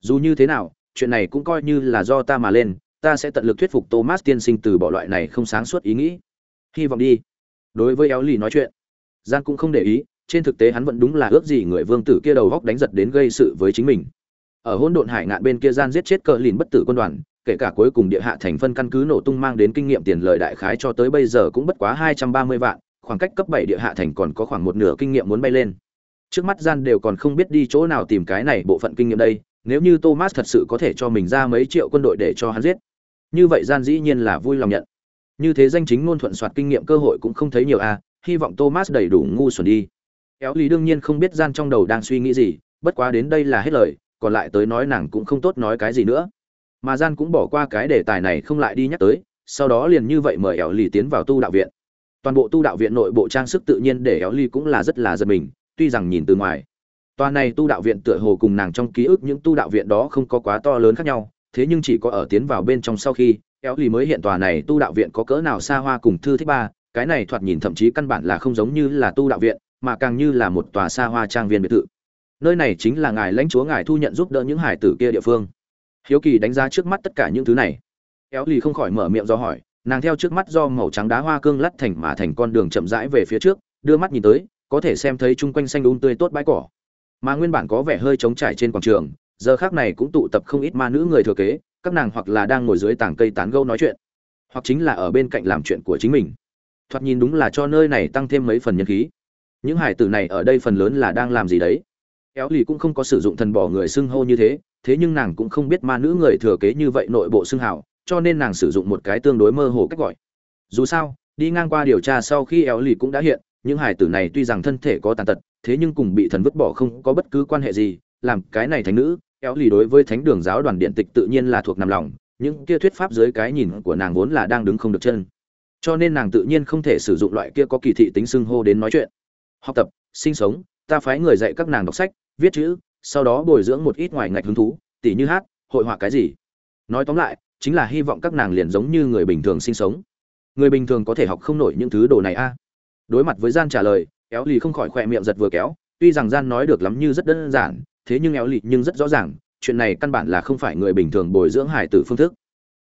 Dù như thế nào, chuyện này cũng coi như là do ta mà lên, ta sẽ tận lực thuyết phục thomas tiên sinh từ bỏ loại này không sáng suốt ý nghĩ. Hy vọng đi. Đối với éo lì nói chuyện gian cũng không để ý, trên thực tế hắn vẫn đúng là ước gì người vương tử kia đầu góc đánh giật đến gây sự với chính mình. Ở hôn độn hải ngạn bên kia gian giết chết cờ lìn bất tử quân đoàn kể cả cuối cùng địa hạ thành phân căn cứ nổ tung mang đến kinh nghiệm tiền lợi đại khái cho tới bây giờ cũng bất quá hai trăm ba mươi vạn khoảng cách cấp bảy địa hạ thành còn có khoảng một nửa kinh nghiệm muốn bay lên. Trước mắt gian đều còn không biết đi chỗ nào tìm cái này bộ phận kinh nghiệm đây nếu như thomas thật sự có thể cho mình ra mấy triệu quân đội để cho hắn giết. Như vậy gian dĩ nhiên là vui lòng nhận. Như thế danh chính ngôn thuận soạt kinh nghiệm cơ hội cũng không thấy nhiều a à, hy vọng thomas đầy đủ ngu xuẩn đi. Éo lý đương nhiên không biết gian trong đầu đang suy nghĩ gì bất quá đến đây là hết lời còn lại tới nói nàng cũng không tốt nói cái gì nữa mà gian cũng bỏ qua cái đề tài này không lại đi nhắc tới sau đó liền như vậy mời éo Ly tiến vào tu đạo viện toàn bộ tu đạo viện nội bộ trang sức tự nhiên để éo ly cũng là rất là giật mình tuy rằng nhìn từ ngoài tòa này tu đạo viện tựa hồ cùng nàng trong ký ức những tu đạo viện đó không có quá to lớn khác nhau, thế nhưng chỉ có ở tiến vào bên trong sau khi, Éo Ly mới hiện tòa này tu đạo viện có cỡ nào xa hoa cùng thư thích ba, cái này thoạt nhìn thậm chí căn bản là không giống như là tu đạo viện, mà càng như là một tòa xa hoa trang viên biệt thự. Nơi này chính là ngài lãnh chúa ngài thu nhận giúp đỡ những hải tử kia địa phương. Hiếu Kỳ đánh giá trước mắt tất cả những thứ này. Éo Lì không khỏi mở miệng do hỏi, nàng theo trước mắt do màu trắng đá hoa cương lắt thành mà thành con đường chậm rãi về phía trước, đưa mắt nhìn tới, có thể xem thấy chung quanh xanh đun tươi tốt bãi cỏ. Mà nguyên bản có vẻ hơi trống trải trên quảng trường giờ khác này cũng tụ tập không ít ma nữ người thừa kế các nàng hoặc là đang ngồi dưới tảng cây tán gâu nói chuyện hoặc chính là ở bên cạnh làm chuyện của chính mình. Thoạt nhìn đúng là cho nơi này tăng thêm mấy phần nhân khí. Những hải tử này ở đây phần lớn là đang làm gì đấy? Éo lì cũng không có sử dụng thần bỏ người xưng hô như thế thế nhưng nàng cũng không biết ma nữ người thừa kế như vậy nội bộ xưng hào, cho nên nàng sử dụng một cái tương đối mơ hồ cách gọi. Dù sao, đi ngang qua điều tra sau khi éo lì cũng đã hiện, những hải tử này tuy rằng thân thể có tàn tật, thế nhưng cùng bị thần vứt bỏ không có bất cứ quan hệ gì, làm cái này thánh nữ éo lì đối với thánh đường giáo đoàn điện tịch tự nhiên là thuộc nằm lòng, những kia thuyết pháp dưới cái nhìn của nàng vốn là đang đứng không được chân. Cho nên nàng tự nhiên không thể sử dụng loại kia có kỳ thị tính xưng hô đến nói chuyện. Học tập, sinh sống, ta phái người dạy các nàng đọc sách, viết chữ sau đó bồi dưỡng một ít ngoài ngạch hứng thú, tỉ như hát, hội họa cái gì. Nói tóm lại, chính là hy vọng các nàng liền giống như người bình thường sinh sống. Người bình thường có thể học không nổi những thứ đồ này a. Đối mặt với gian trả lời, éo lì không khỏi khỏe miệng giật vừa kéo, tuy rằng gian nói được lắm như rất đơn giản, thế nhưng éo lì nhưng rất rõ ràng, chuyện này căn bản là không phải người bình thường bồi dưỡng hải tử phương thức.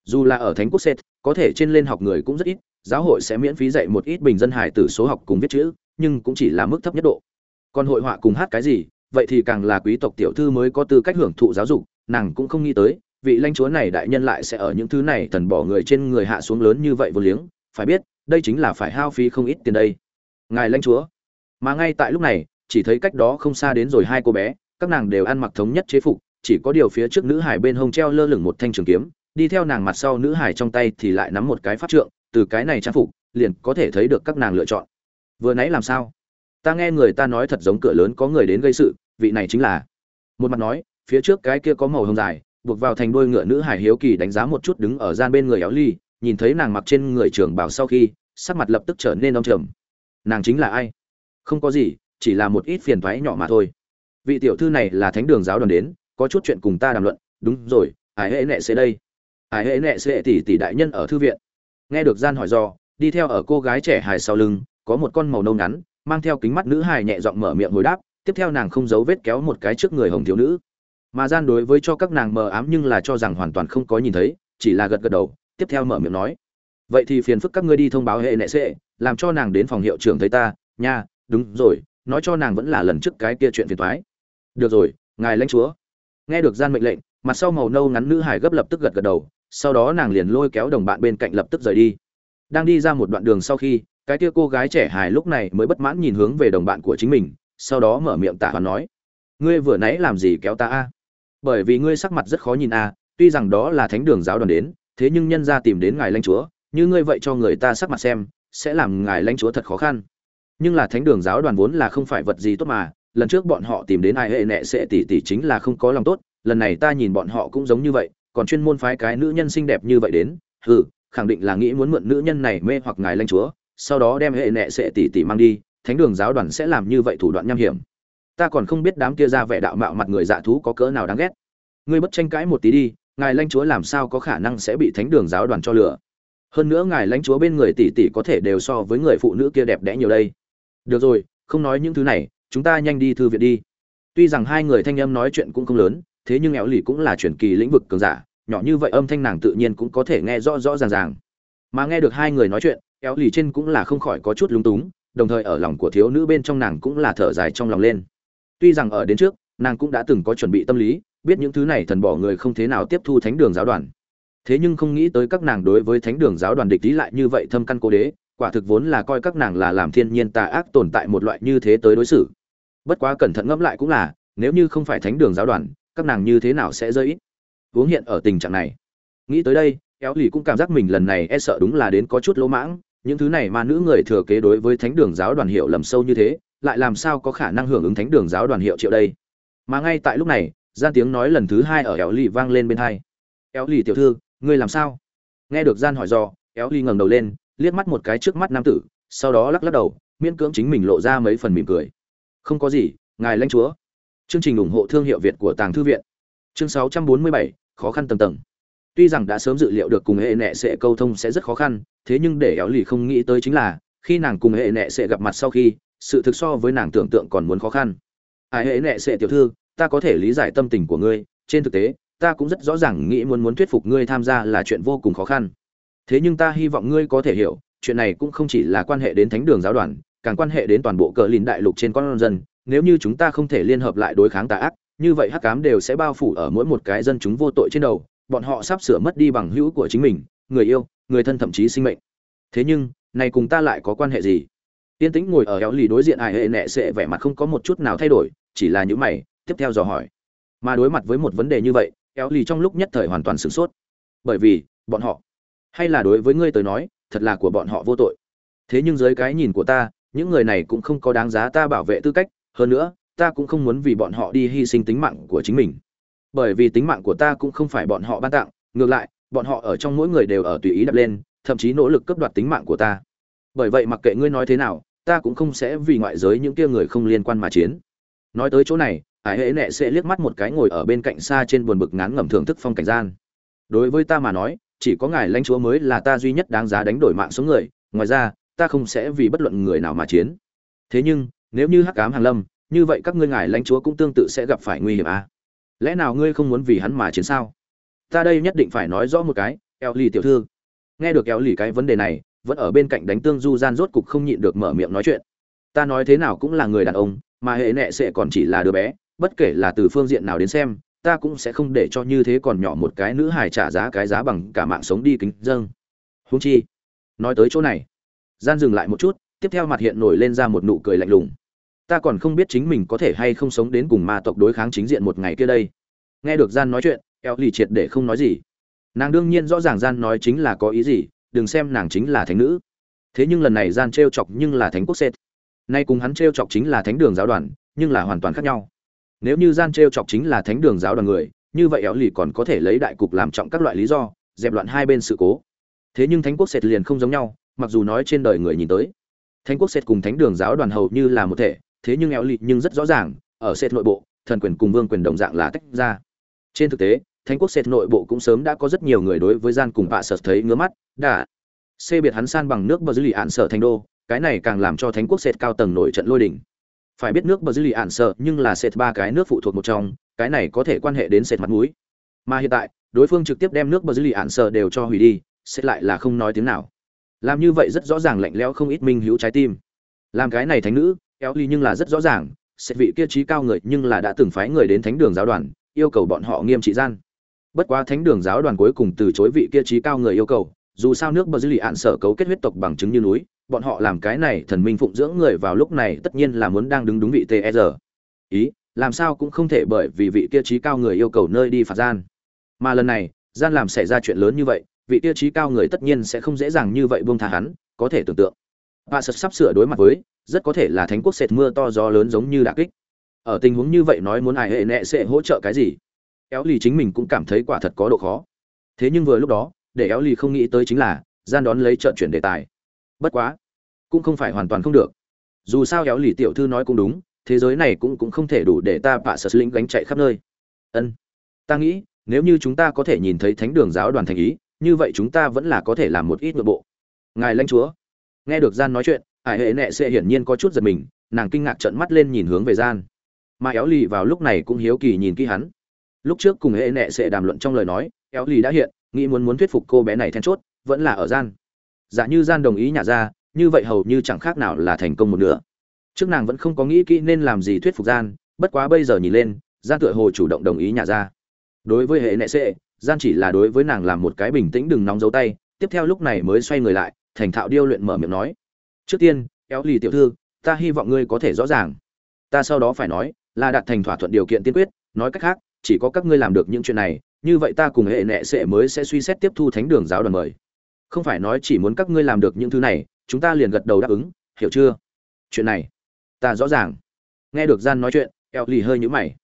Dù là ở thánh quốc set có thể trên lên học người cũng rất ít, giáo hội sẽ miễn phí dạy một ít bình dân hải tử số học cùng viết chữ, nhưng cũng chỉ là mức thấp nhất độ. Còn hội họa cùng hát cái gì vậy thì càng là quý tộc tiểu thư mới có tư cách hưởng thụ giáo dục, nàng cũng không nghĩ tới, vị lãnh chúa này đại nhân lại sẽ ở những thứ này thần bỏ người trên người hạ xuống lớn như vậy vô liếng. Phải biết, đây chính là phải hao phí không ít tiền đây. Ngài lãnh chúa. Mà ngay tại lúc này, chỉ thấy cách đó không xa đến rồi hai cô bé, các nàng đều ăn mặc thống nhất chế phục, chỉ có điều phía trước nữ hải bên hông treo lơ lửng một thanh trường kiếm, đi theo nàng mặt sau nữ hải trong tay thì lại nắm một cái pháp trượng, từ cái này trang phục, liền có thể thấy được các nàng lựa chọn. Vừa nãy làm sao? Ta nghe người ta nói thật giống cửa lớn có người đến gây sự, vị này chính là. Một mặt nói, phía trước cái kia có màu hồng dài, buộc vào thành đôi ngựa nữ hải hiếu kỳ đánh giá một chút đứng ở gian bên người áo ly, nhìn thấy nàng mặc trên người trường bảo sau khi, sắc mặt lập tức trở nên đông trầm. Nàng chính là ai? Không có gì, chỉ là một ít phiền thoái nhỏ mà thôi. Vị tiểu thư này là thánh đường giáo đoàn đến, có chút chuyện cùng ta đàm luận. Đúng rồi ải hễ nệ sẽ đây? Ải hễ nệ sẽ tỷ tỷ đại nhân ở thư viện. Nghe được gian hỏi do, đi theo ở cô gái trẻ hài sau lưng, có một con màu nâu ngắn mang theo kính mắt nữ hài nhẹ giọng mở miệng hồi đáp, tiếp theo nàng không giấu vết kéo một cái trước người hồng thiếu nữ. Mà gian đối với cho các nàng mờ ám nhưng là cho rằng hoàn toàn không có nhìn thấy, chỉ là gật gật đầu, tiếp theo mở miệng nói. Vậy thì phiền phức các ngươi đi thông báo hệ nệ sẽ làm cho nàng đến phòng hiệu trưởng thấy ta. Nha, đúng rồi, nói cho nàng vẫn là lần trước cái kia chuyện phiền thoái được rồi, ngài lãnh chúa. Nghe được gian mệnh lệnh, mặt sau màu nâu ngắn nữ hải gấp lập tức gật gật đầu, sau đó nàng liền lôi kéo đồng bạn bên cạnh lập tức rời đi. Đang đi ra một đoạn đường sau khi cái kia cô gái trẻ hài lúc này mới bất mãn nhìn hướng về đồng bạn của chính mình sau đó mở miệng tạ hoàn nói ngươi vừa nãy làm gì kéo ta a? Bởi vì ngươi sắc mặt rất khó nhìn a tuy rằng đó là thánh đường giáo đoàn đến thế nhưng nhân ra tìm đến ngài lãnh chúa như ngươi vậy cho người ta sắc mặt xem sẽ làm ngài lãnh chúa thật khó khăn. Nhưng là thánh đường giáo đoàn vốn là không phải vật gì tốt mà lần trước bọn họ tìm đến ai hệ nệ sẽ tỷ tỷ chính là không có lòng tốt lần này ta nhìn bọn họ cũng giống như vậy còn chuyên môn phái cái nữ nhân xinh đẹp như vậy đến ừ, khẳng định là nghĩ muốn mượn nữ nhân này mê hoặc ngài lãnh chúa sau đó đem hệ nệ sẽ tỷ tỷ mang đi, thánh đường giáo đoàn sẽ làm như vậy thủ đoạn nham hiểm. Ta còn không biết đám kia ra vẻ đạo mạo mặt người dạ thú có cỡ nào đáng ghét. Ngươi bất tranh cãi một tí đi, ngài lãnh chúa làm sao có khả năng sẽ bị thánh đường giáo đoàn cho lừa? Hơn nữa ngài lãnh chúa bên người tỷ tỷ có thể đều so với người phụ nữ kia đẹp đẽ nhiều đây. Được rồi, không nói những thứ này, chúng ta nhanh đi thư viện đi. Tuy rằng hai người thanh âm nói chuyện cũng không lớn, thế nhưng éo lì cũng là truyền kỳ lĩnh vực cường giả, nhỏ như vậy âm thanh nàng tự nhiên cũng có thể nghe rõ rõ ràng ràng. Mà nghe được hai người nói chuyện éo lì trên cũng là không khỏi có chút lúng túng, đồng thời ở lòng của thiếu nữ bên trong nàng cũng là thở dài trong lòng lên. Tuy rằng ở đến trước, nàng cũng đã từng có chuẩn bị tâm lý, biết những thứ này thần bỏ người không thế nào tiếp thu thánh đường giáo đoàn. Thế nhưng không nghĩ tới các nàng đối với thánh đường giáo đoàn địch lý lại như vậy thâm căn cố đế, quả thực vốn là coi các nàng là làm thiên nhiên tà ác tồn tại một loại như thế tới đối xử. Bất quá cẩn thận ngẫm lại cũng là, nếu như không phải thánh đường giáo đoàn, các nàng như thế nào sẽ rơi ít? Uống hiện ở tình trạng này, nghĩ tới đây éo lì cũng cảm giác mình lần này e sợ đúng là đến có chút lỗ mãng những thứ này mà nữ người thừa kế đối với thánh đường giáo đoàn hiệu lầm sâu như thế lại làm sao có khả năng hưởng ứng thánh đường giáo đoàn hiệu triệu đây? Mà ngay tại lúc này gian tiếng nói lần thứ hai ở éo lì vang lên bên hai. Éo lì tiểu thư ngươi làm sao? Nghe được gian hỏi do éo lì ngẩng đầu lên liếc mắt một cái trước mắt nam tử sau đó lắc lắc đầu miễn cưỡng chính mình lộ ra mấy phần mỉm cười. Không có gì ngài lãnh chúa. Chương trình ủng hộ thương hiệu việt của tàng thư viện. Chương 647, khó khăn tầng tầng tuy rằng đã sớm dự liệu được cùng hệ nệ sẽ câu thông sẽ rất khó khăn, thế nhưng để éo lì không nghĩ tới chính là, khi nàng cùng hệ nệ sẽ gặp mặt sau khi, sự thực so với nàng tưởng tượng còn muốn khó khăn. Ai hệ nệ sẽ, tiểu thư, ta có thể lý giải tâm tình của ngươi, trên thực tế, ta cũng rất rõ ràng nghĩ muốn muốn thuyết phục ngươi tham gia là chuyện vô cùng khó khăn. Thế nhưng ta hy vọng ngươi có thể hiểu, chuyện này cũng không chỉ là quan hệ đến thánh đường giáo đoàn, càng quan hệ đến toàn bộ cờ lìn đại lục trên con dân. Nếu như chúng ta không thể liên hợp lại đối kháng tà ác, như vậy hắc cám đều sẽ bao phủ ở mỗi một cái dân chúng vô tội trên đầu bọn họ sắp sửa mất đi bằng hữu của chính mình, người yêu, người thân thậm chí sinh mệnh. Thế nhưng, này cùng ta lại có quan hệ gì? Tiên tĩnh ngồi ở éo lì đối diện ai hệ nệ sệ vẻ mặt không có một chút nào thay đổi, chỉ là những mày, tiếp theo dò hỏi. Mà đối mặt với một vấn đề như vậy éo lì trong lúc nhất thời hoàn toàn sửng sốt. Bởi vì, bọn họ, hay là đối với ngươi tới nói, thật là của bọn họ vô tội. Thế nhưng dưới cái nhìn của ta, những người này cũng không có đáng giá ta bảo vệ tư cách, hơn nữa, ta cũng không muốn vì bọn họ đi hy sinh tính mạng của chính mình bởi vì tính mạng của ta cũng không phải bọn họ ban tặng, ngược lại, bọn họ ở trong mỗi người đều ở tùy ý đập lên, thậm chí nỗ lực cướp đoạt tính mạng của ta. Bởi vậy mặc kệ ngươi nói thế nào, ta cũng không sẽ vì ngoại giới những kia người không liên quan mà chiến. Nói tới chỗ này ải hễ nệ sẽ liếc mắt một cái ngồi ở bên cạnh xa trên buồn bực ngán ngẩm thưởng thức phong cảnh gian. Đối với ta mà nói, chỉ có ngài lãnh chúa mới là ta duy nhất đáng giá đánh đổi mạng số người, ngoài ra, ta không sẽ vì bất luận người nào mà chiến. Thế nhưng, nếu như hắc ám hàng lâm, như vậy các ngươi ngài lãnh chúa cũng tương tự sẽ gặp phải nguy hiểm à? Lẽ nào ngươi không muốn vì hắn mà chiến sao? Ta đây nhất định phải nói rõ một cái, eo lì tiểu thư. Nghe được eo lì cái vấn đề này, vẫn ở bên cạnh đánh tương du gian rốt cục không nhịn được mở miệng nói chuyện. Ta nói thế nào cũng là người đàn ông, mà hệ nệ sẽ còn chỉ là đứa bé, bất kể là từ phương diện nào đến xem, ta cũng sẽ không để cho như thế còn nhỏ một cái nữ hài trả giá cái giá bằng cả mạng sống đi kính dâng. Húng chi, nói tới chỗ này, gian dừng lại một chút, tiếp theo mặt hiện nổi lên ra một nụ cười lạnh lùng ta còn không biết chính mình có thể hay không sống đến cùng ma tộc đối kháng chính diện một ngày kia đây. Nghe được gian nói chuyện, eo lì triệt để không nói gì. Nàng đương nhiên rõ ràng gian nói chính là có ý gì, đừng xem nàng chính là thánh nữ. Thế nhưng lần này gian trêu chọc nhưng là thánh quốc sệt nay cùng hắn trêu chọc chính là thánh đường giáo đoàn, nhưng là hoàn toàn khác nhau. Nếu như gian trêu chọc chính là thánh đường giáo đoàn người, như vậy eo lì còn có thể lấy đại cục làm trọng các loại lý do, dẹp loạn hai bên sự cố. Thế nhưng thánh quốc sệt liền không giống nhau, mặc dù nói trên đời người nhìn tới. Thánh quốc sệt cùng thánh đường giáo đoàn hầu như là một thể thế nhưng éo lì nhưng rất rõ ràng, ở sệt nội bộ, thần quyền cùng vương quyền đồng dạng là tách ra. Trên thực tế, thánh quốc sệt nội bộ cũng sớm đã có rất nhiều người đối với gian cùng bạ sợ thấy ngứa mắt đã xê biệt hắn san bằng nước bờ dư lì ạn sở thành đô, cái này càng làm cho thánh quốc sệt cao tầng nổi trận lôi đỉnh. Phải biết nước bờ dư lì ạn sợ nhưng là sệt ba cái nước phụ thuộc một trong, cái này có thể quan hệ đến sệt mặt mũi. Mà hiện tại, đối phương trực tiếp đem nước bờ dư lì ạn sợ đều cho hủy đi sệt lại là không nói tiếng nào. Làm như vậy rất rõ ràng lạnh lẽo không ít minh hữu trái tim. Làm cái này thánh nữ éo ly nhưng là rất rõ ràng sệt vị kia trí cao người nhưng là đã từng phái người đến thánh đường giáo đoàn, yêu cầu bọn họ nghiêm trị gian. Bất quá thánh đường giáo đoàn cuối cùng từ chối vị kia trí cao người yêu cầu, dù sao nước bờ dư lì ạn sở cấu kết huyết tộc bằng chứng như núi, bọn họ làm cái này thần minh phụng dưỡng người vào lúc này tất nhiên là muốn đang đứng đúng vị tr e ý, làm sao cũng không thể bởi vì vị kia trí cao người yêu cầu nơi đi phạt gian. Mà lần này, gian làm xảy ra chuyện lớn như vậy, vị kia trí cao người tất nhiên sẽ không dễ dàng như vậy buông tha hắn, có thể tưởng tượng và sật sắp sửa đối mặt với, rất có thể là thánh quốc sệt mưa to gió lớn giống như đà kích. Ở tình huống như vậy nói muốn ai hệ nệ sẽ hỗ trợ cái gì? Éo lì chính mình cũng cảm thấy quả thật có độ khó. Thế nhưng vừa lúc đó, để éo lì không nghĩ tới chính là, gian đón lấy trận chuyển đề tài. Bất quá, cũng không phải hoàn toàn không được. Dù sao éo lì tiểu thư nói cũng đúng, thế giới này cũng cũng không thể đủ để ta bạ sở lĩnh gánh chạy khắp nơi. Ân, ta nghĩ, nếu như chúng ta có thể nhìn thấy thánh đường giáo đoàn thành ý, như vậy chúng ta vẫn là có thể làm một ít nội bộ. Ngài lãnh chúa nghe được gian nói chuyện, hải hệ nệ sẽ hiển nhiên có chút giật mình, nàng kinh ngạc trợn mắt lên nhìn hướng về gian. Mà éo lì vào lúc này cũng hiếu kỳ nhìn kỹ hắn. Lúc trước cùng hệ nệ sẽ đàm luận trong lời nói, éo lì đã hiện, nghĩ muốn muốn thuyết phục cô bé này then chốt, vẫn là ở gian. Dạ như gian đồng ý nhả ra, như vậy hầu như chẳng khác nào là thành công một nửa. Trước nàng vẫn không có nghĩ kỹ nên làm gì thuyết phục gian, bất quá bây giờ nhìn lên, gian tựa hồ chủ động đồng ý nhả ra. Đối với hệ nệ sệ gian chỉ là đối với nàng làm một cái bình tĩnh đừng nóng dấu tay, tiếp theo lúc này mới xoay người lại thành thạo điêu luyện mở miệng nói, trước tiên éo lì tiểu thư, ta hy vọng ngươi có thể rõ ràng. Ta sau đó phải nói là đạt thành thỏa thuận điều kiện tiên quyết, nói cách khác, chỉ có các ngươi làm được những chuyện này, như vậy ta cùng hệ nệ sệ mới sẽ suy xét tiếp thu thánh đường giáo đoàn mời. Không phải nói chỉ muốn các ngươi làm được những thứ này, chúng ta liền gật đầu đáp ứng, hiểu chưa? Chuyện này, ta rõ ràng. Nghe được gian nói chuyện eo lì hơi nhũ mày.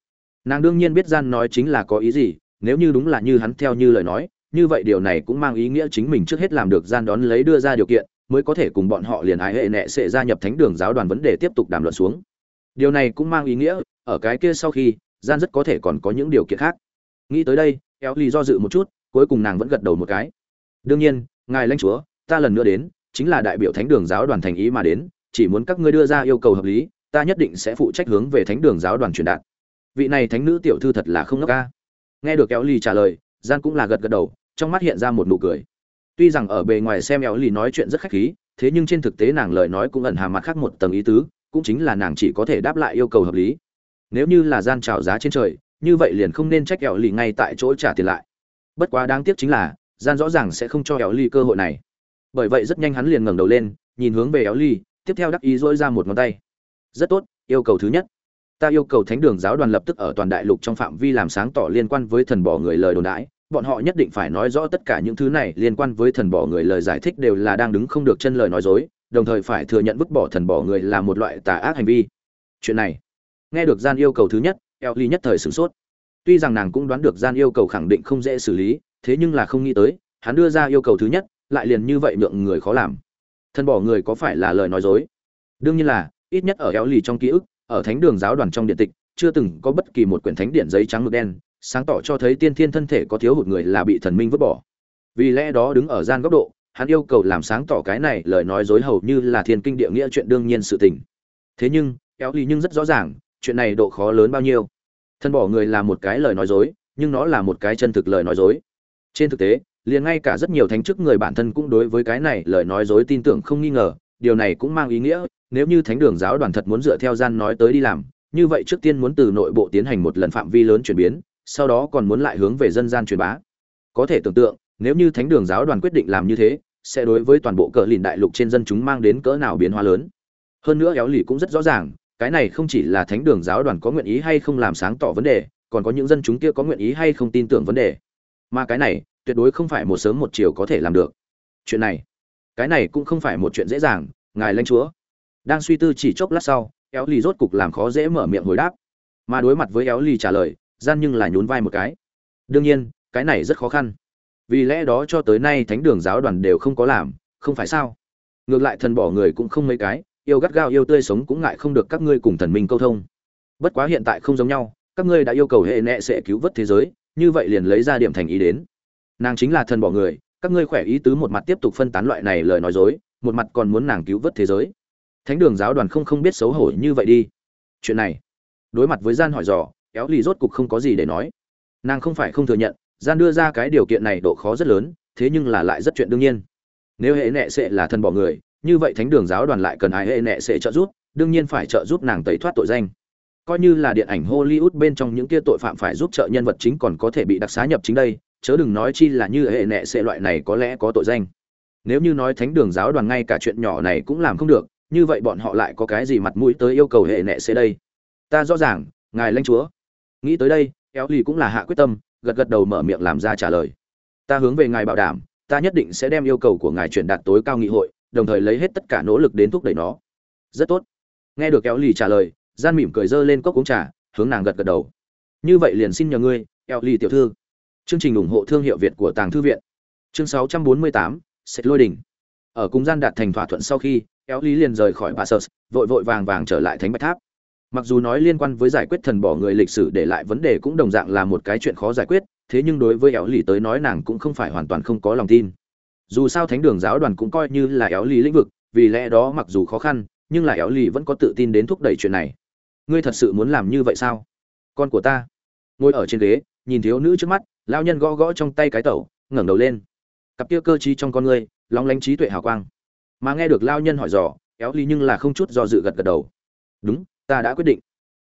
Nàng đương nhiên biết gian nói chính là có ý gì, nếu như đúng là như hắn theo như lời nói như vậy điều này cũng mang ý nghĩa chính mình trước hết làm được gian đón lấy đưa ra điều kiện, mới có thể cùng bọn họ liền ái hệ nệ sẽ gia nhập thánh đường giáo đoàn vấn đề tiếp tục đàm luận xuống. Điều này cũng mang ý nghĩa, ở cái kia sau khi, gian rất có thể còn có những điều kiện khác. Nghĩ tới đây eo lì do dự một chút, cuối cùng nàng vẫn gật đầu một cái. Đương nhiên, ngài lãnh chúa, ta lần nữa đến, chính là đại biểu thánh đường giáo đoàn thành ý mà đến, chỉ muốn các ngươi đưa ra yêu cầu hợp lý, ta nhất định sẽ phụ trách hướng về thánh đường giáo đoàn truyền đạt. Vị này thánh nữ tiểu thư thật là không ngốc ca. Nghe được kéo ly trả lời, gian cũng là gật gật đầu trong mắt hiện ra một nụ cười. Tuy rằng ở bề ngoài xem éo lì nói chuyện rất khách khí, thế nhưng trên thực tế nàng lời nói cũng ẩn hàm mặt khác một tầng ý tứ, cũng chính là nàng chỉ có thể đáp lại yêu cầu hợp lý. Nếu như là gian trào giá trên trời, như vậy liền không nên trách éo lì ngay tại chỗ trả tiền lại. Bất quá đáng tiếc chính là, gian rõ ràng sẽ không cho éo lì cơ hội này. Bởi vậy rất nhanh hắn liền ngẩng đầu lên, nhìn hướng về éo lì tiếp theo đắc ý dỗi ra một ngón tay. Rất tốt, yêu cầu thứ nhất. Ta yêu cầu thánh đường giáo đoàn lập tức ở toàn đại lục trong phạm vi làm sáng tỏ liên quan với thần bỏ người lời đồn đãi bọn họ nhất định phải nói rõ tất cả những thứ này liên quan với thần bỏ người lời giải thích đều là đang đứng không được chân lời nói dối, đồng thời phải thừa nhận vứt bỏ thần bỏ người là một loại tà ác hành vi. Chuyện này, nghe được gian yêu cầu thứ nhất, eo ly nhất thời sửng sốt. Tuy rằng nàng cũng đoán được gian yêu cầu khẳng định không dễ xử lý, thế nhưng là không nghĩ tới, hắn đưa ra yêu cầu thứ nhất, lại liền như vậy lượng người khó làm. Thần bỏ người có phải là lời nói dối? Đương nhiên là, ít nhất ở eo lì trong ký ức, ở thánh đường giáo đoàn trong điện tịch, chưa từng có bất kỳ một quyển thánh điện giấy trắng mực đen sáng tỏ cho thấy tiên thiên thân thể có thiếu hụt người là bị thần minh vứt bỏ. Vì lẽ đó đứng ở gian góc độ, hắn yêu cầu làm sáng tỏ cái này lời nói dối hầu như là thiên kinh địa nghĩa chuyện đương nhiên sự tình. Thế nhưng eo lì nhưng rất rõ ràng, chuyện này độ khó lớn bao nhiêu. Thân bỏ người là một cái lời nói dối, nhưng nó là một cái chân thực lời nói dối. Trên thực tế, liền ngay cả rất nhiều thánh chức người bản thân cũng đối với cái này lời nói dối tin tưởng không nghi ngờ, điều này cũng mang ý nghĩa, nếu như thánh đường giáo đoàn thật muốn dựa theo gian nói tới đi làm, như vậy trước tiên muốn từ nội bộ tiến hành một lần phạm vi lớn chuyển biến sau đó còn muốn lại hướng về dân gian truyền bá. Có thể tưởng tượng, nếu như thánh đường giáo đoàn quyết định làm như thế, sẽ đối với toàn bộ cờ lìn đại lục trên dân chúng mang đến cỡ nào biến hóa lớn. Hơn nữa éo lì cũng rất rõ ràng, cái này không chỉ là thánh đường giáo đoàn có nguyện ý hay không làm sáng tỏ vấn đề, còn có những dân chúng kia có nguyện ý hay không tin tưởng vấn đề. Mà cái này, tuyệt đối không phải một sớm một chiều có thể làm được. Chuyện này, cái này cũng không phải một chuyện dễ dàng, ngài lãnh chúa. Đang suy tư chỉ chốc lát sau, éo lì rốt cục làm khó dễ mở miệng hồi đáp. Mà đối mặt với éo lì trả lời gian nhưng là nhún vai một cái. Đương nhiên, cái này rất khó khăn. Vì lẽ đó cho tới nay thánh đường giáo đoàn đều không có làm, không phải sao? Ngược lại thần bỏ người cũng không mấy cái, yêu gắt gao yêu tươi sống cũng ngại không được các ngươi cùng thần minh câu thông. Bất quá hiện tại không giống nhau, các ngươi đã yêu cầu hệ nệ sẽ cứu vớt thế giới, như vậy liền lấy ra điểm thành ý đến. Nàng chính là thần bỏ người, các ngươi khỏe ý tứ một mặt tiếp tục phân tán loại này lời nói dối, một mặt còn muốn nàng cứu vớt thế giới. Thánh đường giáo đoàn không không biết xấu hổ như vậy đi. Chuyện này, đối mặt với gian hỏi dò éo lì rốt cục không có gì để nói. Nàng không phải không thừa nhận, gian đưa ra cái điều kiện này độ khó rất lớn, thế nhưng là lại rất chuyện đương nhiên. Nếu hệ nệ sẽ là thần bỏ người, như vậy thánh đường giáo đoàn lại cần ai hệ nệ sẽ trợ giúp, đương nhiên phải trợ giúp nàng tẩy thoát tội danh. Coi như là điện ảnh hollywood bên trong những kia tội phạm phải giúp trợ nhân vật chính còn có thể bị đặc xá nhập chính đây, chớ đừng nói chi là như hệ nệ sệ loại này có lẽ có tội danh. Nếu như nói thánh đường giáo đoàn ngay cả chuyện nhỏ này cũng làm không được, như vậy bọn họ lại có cái gì mặt mũi tới yêu cầu hệ nệ sệ đây? Ta rõ ràng, ngài lãnh chúa nghĩ tới đây éo lì cũng là hạ quyết tâm gật gật đầu mở miệng làm ra trả lời. Ta hướng về ngài bảo đảm ta nhất định sẽ đem yêu cầu của ngài truyền đạt tối cao nghị hội đồng thời lấy hết tất cả nỗ lực đến thúc đẩy nó. Rất tốt. Nghe được éo lì trả lời gian mỉm cười dơ lên cốc uống trà hướng nàng gật gật đầu. Như vậy liền xin nhờ ngươi éo lì tiểu thư. Chương trình ủng hộ thương hiệu việt của tàng thư viện. Chương 648, sẽ lôi đỉnh ở cung gian đạt thành thỏa thuận sau khi éo lý liền rời khỏi bà sơ vội vội vàng vàng trở lại thánh bạch tháp mặc dù nói liên quan với giải quyết thần bỏ người lịch sử để lại vấn đề cũng đồng dạng là một cái chuyện khó giải quyết, thế nhưng đối với éo lì tới nói nàng cũng không phải hoàn toàn không có lòng tin. Dù sao thánh đường giáo đoàn cũng coi như là éo lì lĩnh vực, vì lẽ đó mặc dù khó khăn, nhưng là éo lì vẫn có tự tin đến thúc đẩy chuyện này. Ngươi thật sự muốn làm như vậy sao? Con của ta. Ngồi ở trên ghế, nhìn thiếu nữ trước mắt lao nhân gõ gõ trong tay cái tẩu, ngẩng đầu lên. Cặp kia cơ trí trong con ngươi long lánh trí tuệ hào quang. Mà nghe được lao nhân hỏi dò, éo lì nhưng là không chút do dự gật gật đầu. Đúng ta đã quyết định.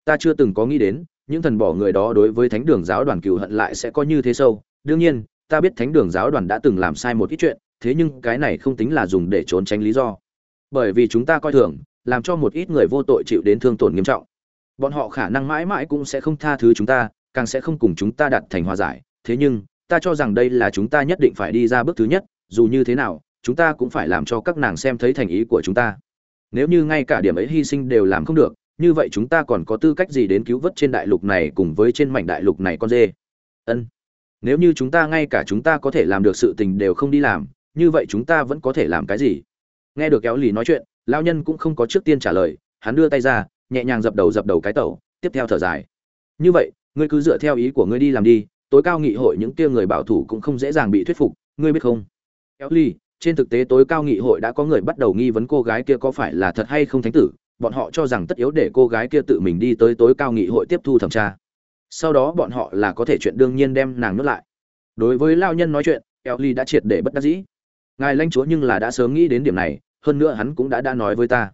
Ta chưa từng có nghĩ đến, những thần bỏ người đó đối với thánh đường giáo đoàn cừu hận lại sẽ có như thế sâu. Đương nhiên, ta biết thánh đường giáo đoàn đã từng làm sai một ít chuyện, thế nhưng cái này không tính là dùng để trốn tránh lý do. Bởi vì chúng ta coi thường, làm cho một ít người vô tội chịu đến thương tổn nghiêm trọng. Bọn họ khả năng mãi mãi cũng sẽ không tha thứ chúng ta, càng sẽ không cùng chúng ta đạt thành hòa giải. Thế nhưng, ta cho rằng đây là chúng ta nhất định phải đi ra bước thứ nhất, dù như thế nào, chúng ta cũng phải làm cho các nàng xem thấy thành ý của chúng ta. Nếu như ngay cả điểm ấy hy sinh đều làm không được như vậy chúng ta còn có tư cách gì đến cứu vớt trên đại lục này cùng với trên mảnh đại lục này con dê? Ân. Nếu như chúng ta ngay cả chúng ta có thể làm được sự tình đều không đi làm, như vậy chúng ta vẫn có thể làm cái gì? Nghe được kéo lì nói chuyện lao nhân cũng không có trước tiên trả lời, hắn đưa tay ra, nhẹ nhàng dập đầu dập đầu cái tẩu, tiếp theo thở dài. Như vậy, ngươi cứ dựa theo ý của ngươi đi làm đi, tối cao nghị hội những kia người bảo thủ cũng không dễ dàng bị thuyết phục, ngươi biết không? Kéo ly trên thực tế tối cao nghị hội đã có người bắt đầu nghi vấn cô gái kia có phải là thật hay không thánh tử bọn họ cho rằng tất yếu để cô gái kia tự mình đi tới tối cao nghị hội tiếp thu thẩm tra. Sau đó bọn họ là có thể chuyện đương nhiên đem nàng nuốt lại. Đối với lao nhân nói chuyện, eo ly đã triệt để bất đắc dĩ. Ngài lãnh chúa nhưng là đã sớm nghĩ đến điểm này, hơn nữa hắn cũng đã đã nói với ta.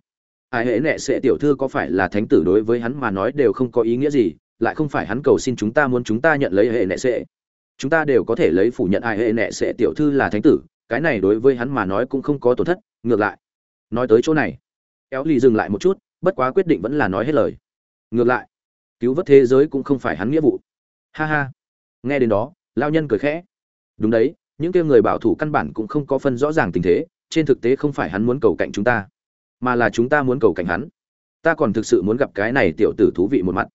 Ai hễ nệ sẽ tiểu thư có phải là thánh tử đối với hắn mà nói đều không có ý nghĩa gì, lại không phải hắn cầu xin chúng ta muốn chúng ta nhận lấy hệ nệ sệ chúng ta đều có thể lấy phủ nhận ai hệ nệ sệ tiểu thư là thánh tử, cái này đối với hắn mà nói cũng không có tổn thất, ngược lại. Nói tới chỗ này éo lì dừng lại một chút, bất quá quyết định vẫn là nói hết lời. Ngược lại, cứu vớt thế giới cũng không phải hắn nghĩa vụ. Ha ha. Nghe đến đó lao nhân cười khẽ. Đúng đấy, những kia người bảo thủ căn bản cũng không có phân rõ ràng tình thế, trên thực tế không phải hắn muốn cầu cạnh chúng ta, mà là chúng ta muốn cầu cạnh hắn. Ta còn thực sự muốn gặp cái này tiểu tử thú vị một mặt.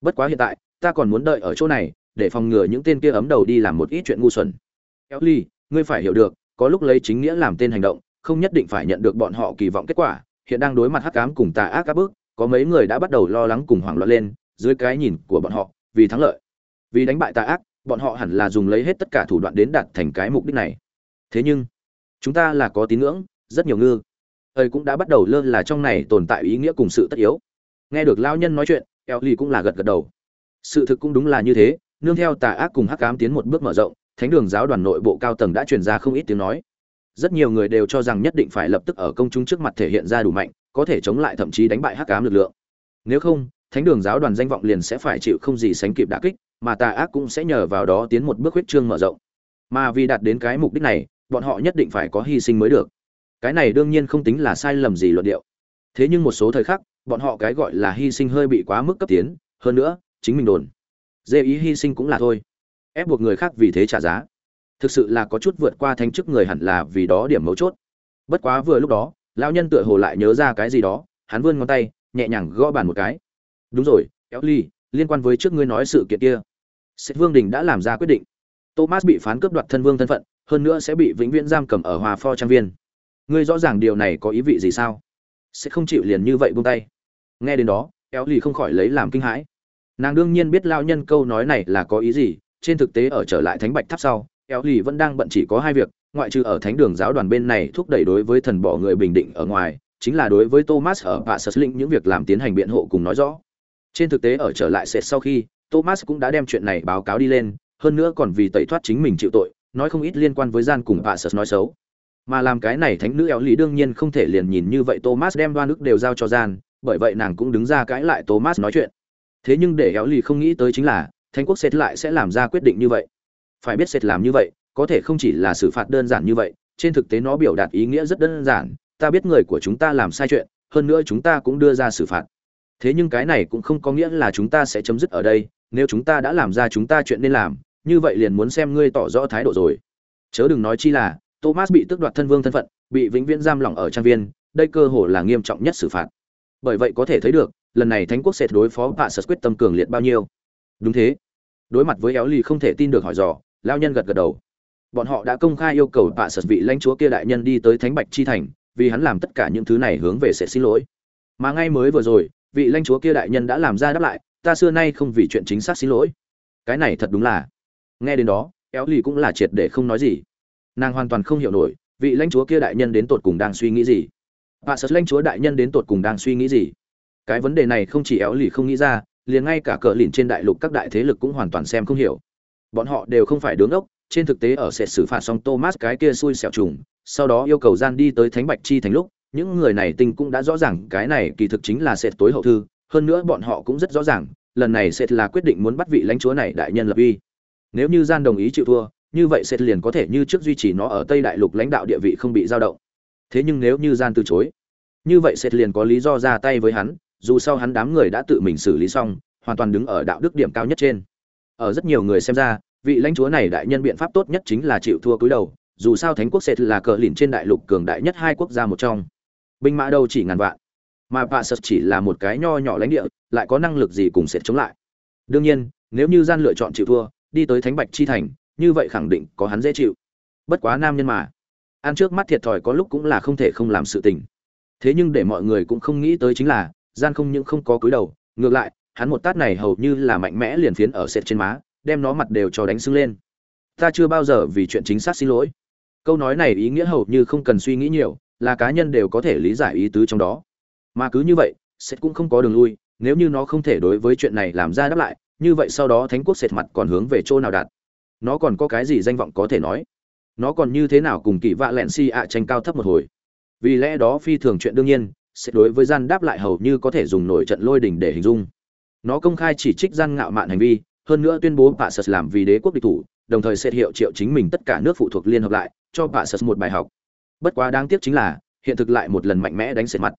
Bất quá hiện tại, ta còn muốn đợi ở chỗ này, để phòng ngừa những tên kia ấm đầu đi làm một ít chuyện ngu xuẩn. Kéo ly ngươi phải hiểu được, có lúc lấy chính nghĩa làm tên hành động, không nhất định phải nhận được bọn họ kỳ vọng kết quả hiện đang đối mặt hắc ám cùng tà ác các bước có mấy người đã bắt đầu lo lắng cùng hoảng loạn lên, dưới cái nhìn của bọn họ, vì thắng lợi. Vì đánh bại tà ác, bọn họ hẳn là dùng lấy hết tất cả thủ đoạn đến đạt thành cái mục đích này. Thế nhưng, chúng ta là có tín ngưỡng, rất nhiều ngư, ơi cũng đã bắt đầu lơ là trong này tồn tại ý nghĩa cùng sự tất yếu. Nghe được lão nhân nói chuyện ellie cũng là gật gật đầu. Sự thực cũng đúng là như thế, nương theo tà ác cùng hắc ám tiến một bước mở rộng, thánh đường giáo đoàn nội bộ cao tầng đã truyền ra không ít tiếng nói rất nhiều người đều cho rằng nhất định phải lập tức ở công chúng trước mặt thể hiện ra đủ mạnh, có thể chống lại thậm chí đánh bại hắc ám lực lượng. Nếu không, thánh đường giáo đoàn danh vọng liền sẽ phải chịu không gì sánh kịp đả kích, mà tà ác cũng sẽ nhờ vào đó tiến một bước huyết trương mở rộng. Mà vì đạt đến cái mục đích này, bọn họ nhất định phải có hy sinh mới được. Cái này đương nhiên không tính là sai lầm gì luận điệu. Thế nhưng một số thời khắc, bọn họ cái gọi là hy sinh hơi bị quá mức cấp tiến, hơn nữa, chính mình đồn. Dê ý hy sinh cũng là thôi. Ép buộc người khác vì thế trả giá thực sự là có chút vượt qua thánh chức người hẳn là vì đó điểm mấu chốt. Bất quá vừa lúc đó, lão nhân tựa hồ lại nhớ ra cái gì đó, hắn vươn ngón tay, nhẹ nhàng gõ bàn một cái. Đúng rồi, kéo ly, liên quan với trước ngươi nói sự kiện kia. Sẽ vương đình đã làm ra quyết định. Thomas bị phán cướp đoạt thân vương thân phận, hơn nữa sẽ bị vĩnh viễn giam cầm ở hòa pho trang viên. Ngươi rõ ràng điều này có ý vị gì sao? Sẽ không chịu liền như vậy buông tay. Nghe đến đó éo không khỏi lấy làm kinh hãi. Nàng đương nhiên biết lao nhân câu nói này là có ý gì, trên thực tế ở trở lại thánh bạch tháp sau éo lì vẫn đang bận chỉ có hai việc, ngoại trừ ở thánh đường giáo đoàn bên này thúc đẩy đối với thần bỏ người bình định ở ngoài, chính là đối với thomas ở và sơ linh những việc làm tiến hành biện hộ cùng nói rõ. Trên thực tế ở trở lại sẽ sau khi, thomas cũng đã đem chuyện này báo cáo đi lên, hơn nữa còn vì tẩy thoát chính mình chịu tội, nói không ít liên quan với gian cùng và sơ nói xấu. Mà làm cái này thánh nữ eo lì đương nhiên không thể liền nhìn như vậy thomas đem đoan ức đều giao cho gian, bởi vậy nàng cũng đứng ra cãi lại thomas nói chuyện. Thế nhưng để éo lì không nghĩ tới chính là, thánh quốc xét lại sẽ làm ra quyết định như vậy phải biết sệt làm như vậy, có thể không chỉ là xử phạt đơn giản như vậy, trên thực tế nó biểu đạt ý nghĩa rất đơn giản, ta biết người của chúng ta làm sai chuyện, hơn nữa chúng ta cũng đưa ra xử phạt. Thế nhưng cái này cũng không có nghĩa là chúng ta sẽ chấm dứt ở đây, nếu chúng ta đã làm ra chúng ta chuyện nên làm, như vậy liền muốn xem ngươi tỏ rõ thái độ rồi. Chớ đừng nói chi là, thomas bị tước đoạt thân vương thân phận, bị vĩnh viễn giam lỏng ở trang viên, đây cơ hồ là nghiêm trọng nhất xử phạt. Bởi vậy có thể thấy được, lần này thánh quốc sẽ đối phó bạ sật quyết tâm cường liệt bao nhiêu. Đúng thế. Đối mặt với éo lì không thể tin được hỏi dò lao nhân gật gật đầu. Bọn họ đã công khai yêu cầu bạ sật vị lãnh chúa kia đại nhân đi tới thánh bạch chi thành, vì hắn làm tất cả những thứ này hướng về sẽ xin lỗi. Mà ngay mới vừa rồi, vị lãnh chúa kia đại nhân đã làm ra đáp lại, ta xưa nay không vì chuyện chính xác xin lỗi. Cái này thật đúng là. Nghe đến đó, éo lì cũng là triệt để không nói gì. Nàng hoàn toàn không hiểu nổi, vị lãnh chúa kia đại nhân đến tột cùng đang suy nghĩ gì? Bà sật lãnh chúa đại nhân đến tột cùng đang suy nghĩ gì? Cái vấn đề này không chỉ éo lì không nghĩ ra, liền ngay cả cờ lìn trên đại lục các đại thế lực cũng hoàn toàn xem không hiểu bọn họ đều không phải đứng ốc, trên thực tế ở sẽ xử phạt xong thomas cái kia xui xẻo trùng, sau đó yêu cầu gian đi tới thánh bạch chi thành lúc, những người này tinh cũng đã rõ ràng cái này kỳ thực chính là sẽ tối hậu thư, hơn nữa bọn họ cũng rất rõ ràng, lần này sẽ là quyết định muốn bắt vị lãnh chúa này đại nhân lập uy. Nếu như gian đồng ý chịu thua, như vậy sẽ liền có thể như trước duy trì nó ở tây đại lục lãnh đạo địa vị không bị dao động. Thế nhưng nếu như gian từ chối, như vậy sẽ liền có lý do ra tay với hắn, dù sau hắn đám người đã tự mình xử lý xong, hoàn toàn đứng ở đạo đức điểm cao nhất trên ở rất nhiều người xem ra, vị lãnh chúa này đại nhân biện pháp tốt nhất chính là chịu thua cúi đầu, dù sao thánh quốc sẽ là cờ lìn trên đại lục cường đại nhất hai quốc gia một trong. Binh mã đâu chỉ ngàn vạn, mà pa chỉ là một cái nho nhỏ lãnh địa, lại có năng lực gì cùng sẽ chống lại. Đương nhiên, nếu như gian lựa chọn chịu thua, đi tới thánh bạch chi thành, như vậy khẳng định có hắn dễ chịu. Bất quá nam nhân mà, ăn trước mắt thiệt thòi có lúc cũng là không thể không làm sự tình. Thế nhưng để mọi người cũng không nghĩ tới chính là, gian không những không có cúi đầu, ngược lại hắn một tát này hầu như là mạnh mẽ liền phiến ở sệt trên má, đem nó mặt đều cho đánh sưng lên. Ta chưa bao giờ vì chuyện chính xác xin lỗi. Câu nói này ý nghĩa hầu như không cần suy nghĩ nhiều, là cá nhân đều có thể lý giải ý tứ trong đó. Mà cứ như vậy, sệt cũng không có đường lui, nếu như nó không thể đối với chuyện này làm ra đáp lại, như vậy sau đó thánh quốc sệt mặt còn hướng về chỗ nào đạt? Nó còn có cái gì danh vọng có thể nói? Nó còn như thế nào cùng kỳ vạ lẹn si ạ tranh cao thấp một hồi? Vì lẽ đó phi thường chuyện đương nhiên sẽ đối với gian đáp lại hầu như có thể dùng nổi trận lôi đình để hình dung nó công khai chỉ trích gian ngạo mạn hành vi, hơn nữa tuyên bố bà sật làm vì đế quốc địch thủ, đồng thời xét hiệu triệu chính mình tất cả nước phụ thuộc liên hợp lại, cho bà sật một bài học. Bất quá đáng tiếc chính là, hiện thực lại một lần mạnh mẽ đánh sệt mặt.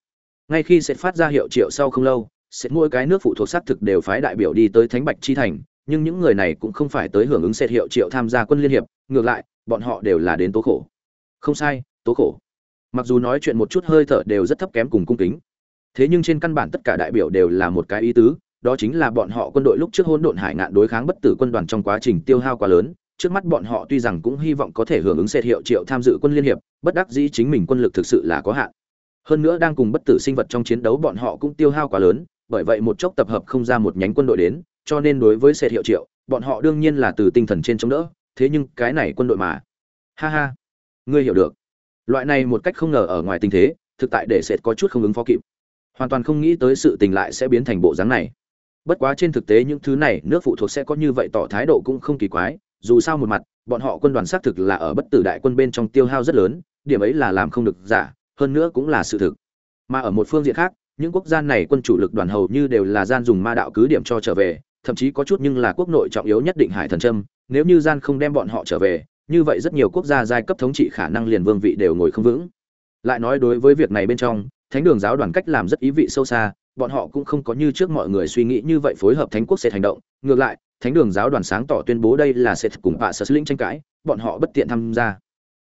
Ngay khi sẽ phát ra hiệu triệu sau không lâu sẽ mỗi cái nước phụ thuộc xác thực đều phái đại biểu đi tới thánh bạch chi thành, nhưng những người này cũng không phải tới hưởng ứng sệt hiệu triệu tham gia quân liên hiệp, ngược lại, bọn họ đều là đến tố khổ. Không sai, tố khổ. Mặc dù nói chuyện một chút hơi thở đều rất thấp kém cùng cung kính. Thế nhưng trên căn bản tất cả đại biểu đều là một cái ý tứ đó chính là bọn họ quân đội lúc trước hỗn độn hải ngạn đối kháng bất tử quân đoàn trong quá trình tiêu hao quá lớn, trước mắt bọn họ tuy rằng cũng hy vọng có thể hưởng ứng sệt hiệu triệu tham dự quân liên hiệp, bất đắc dĩ chính mình quân lực thực sự là có hạn. Hơn nữa đang cùng bất tử sinh vật trong chiến đấu bọn họ cũng tiêu hao quá lớn, bởi vậy một chốc tập hợp không ra một nhánh quân đội đến, cho nên đối với sệt hiệu triệu, bọn họ đương nhiên là từ tinh thần trên chống đỡ, thế nhưng cái này quân đội mà. Ha ha, ngươi hiểu được. Loại này một cách không ngờ ở ngoài tình thế, thực tại để sệt có chút không ứng phó kịp. Hoàn toàn không nghĩ tới sự tình lại sẽ biến thành bộ dáng này bất quá trên thực tế những thứ này, nước phụ thuộc sẽ có như vậy tỏ thái độ cũng không kỳ quái, dù sao một mặt, bọn họ quân đoàn xác thực là ở bất tử đại quân bên trong tiêu hao rất lớn, điểm ấy là làm không được giả, hơn nữa cũng là sự thực. Mà ở một phương diện khác, những quốc gia này quân chủ lực đoàn hầu như đều là gian dùng ma đạo cứ điểm cho trở về, thậm chí có chút nhưng là quốc nội trọng yếu nhất định hải thần trâm nếu như gian không đem bọn họ trở về, như vậy rất nhiều quốc gia giai cấp thống trị khả năng liền vương vị đều ngồi không vững. Lại nói đối với việc này bên trong, thánh đường giáo đoàn cách làm rất ý vị sâu xa bọn họ cũng không có như trước mọi người suy nghĩ như vậy phối hợp thánh quốc sẽ hành động. Ngược lại, thánh đường giáo đoàn sáng tỏ tuyên bố đây là sẽ cùng bạ sơ linh tranh cãi, bọn họ bất tiện tham gia.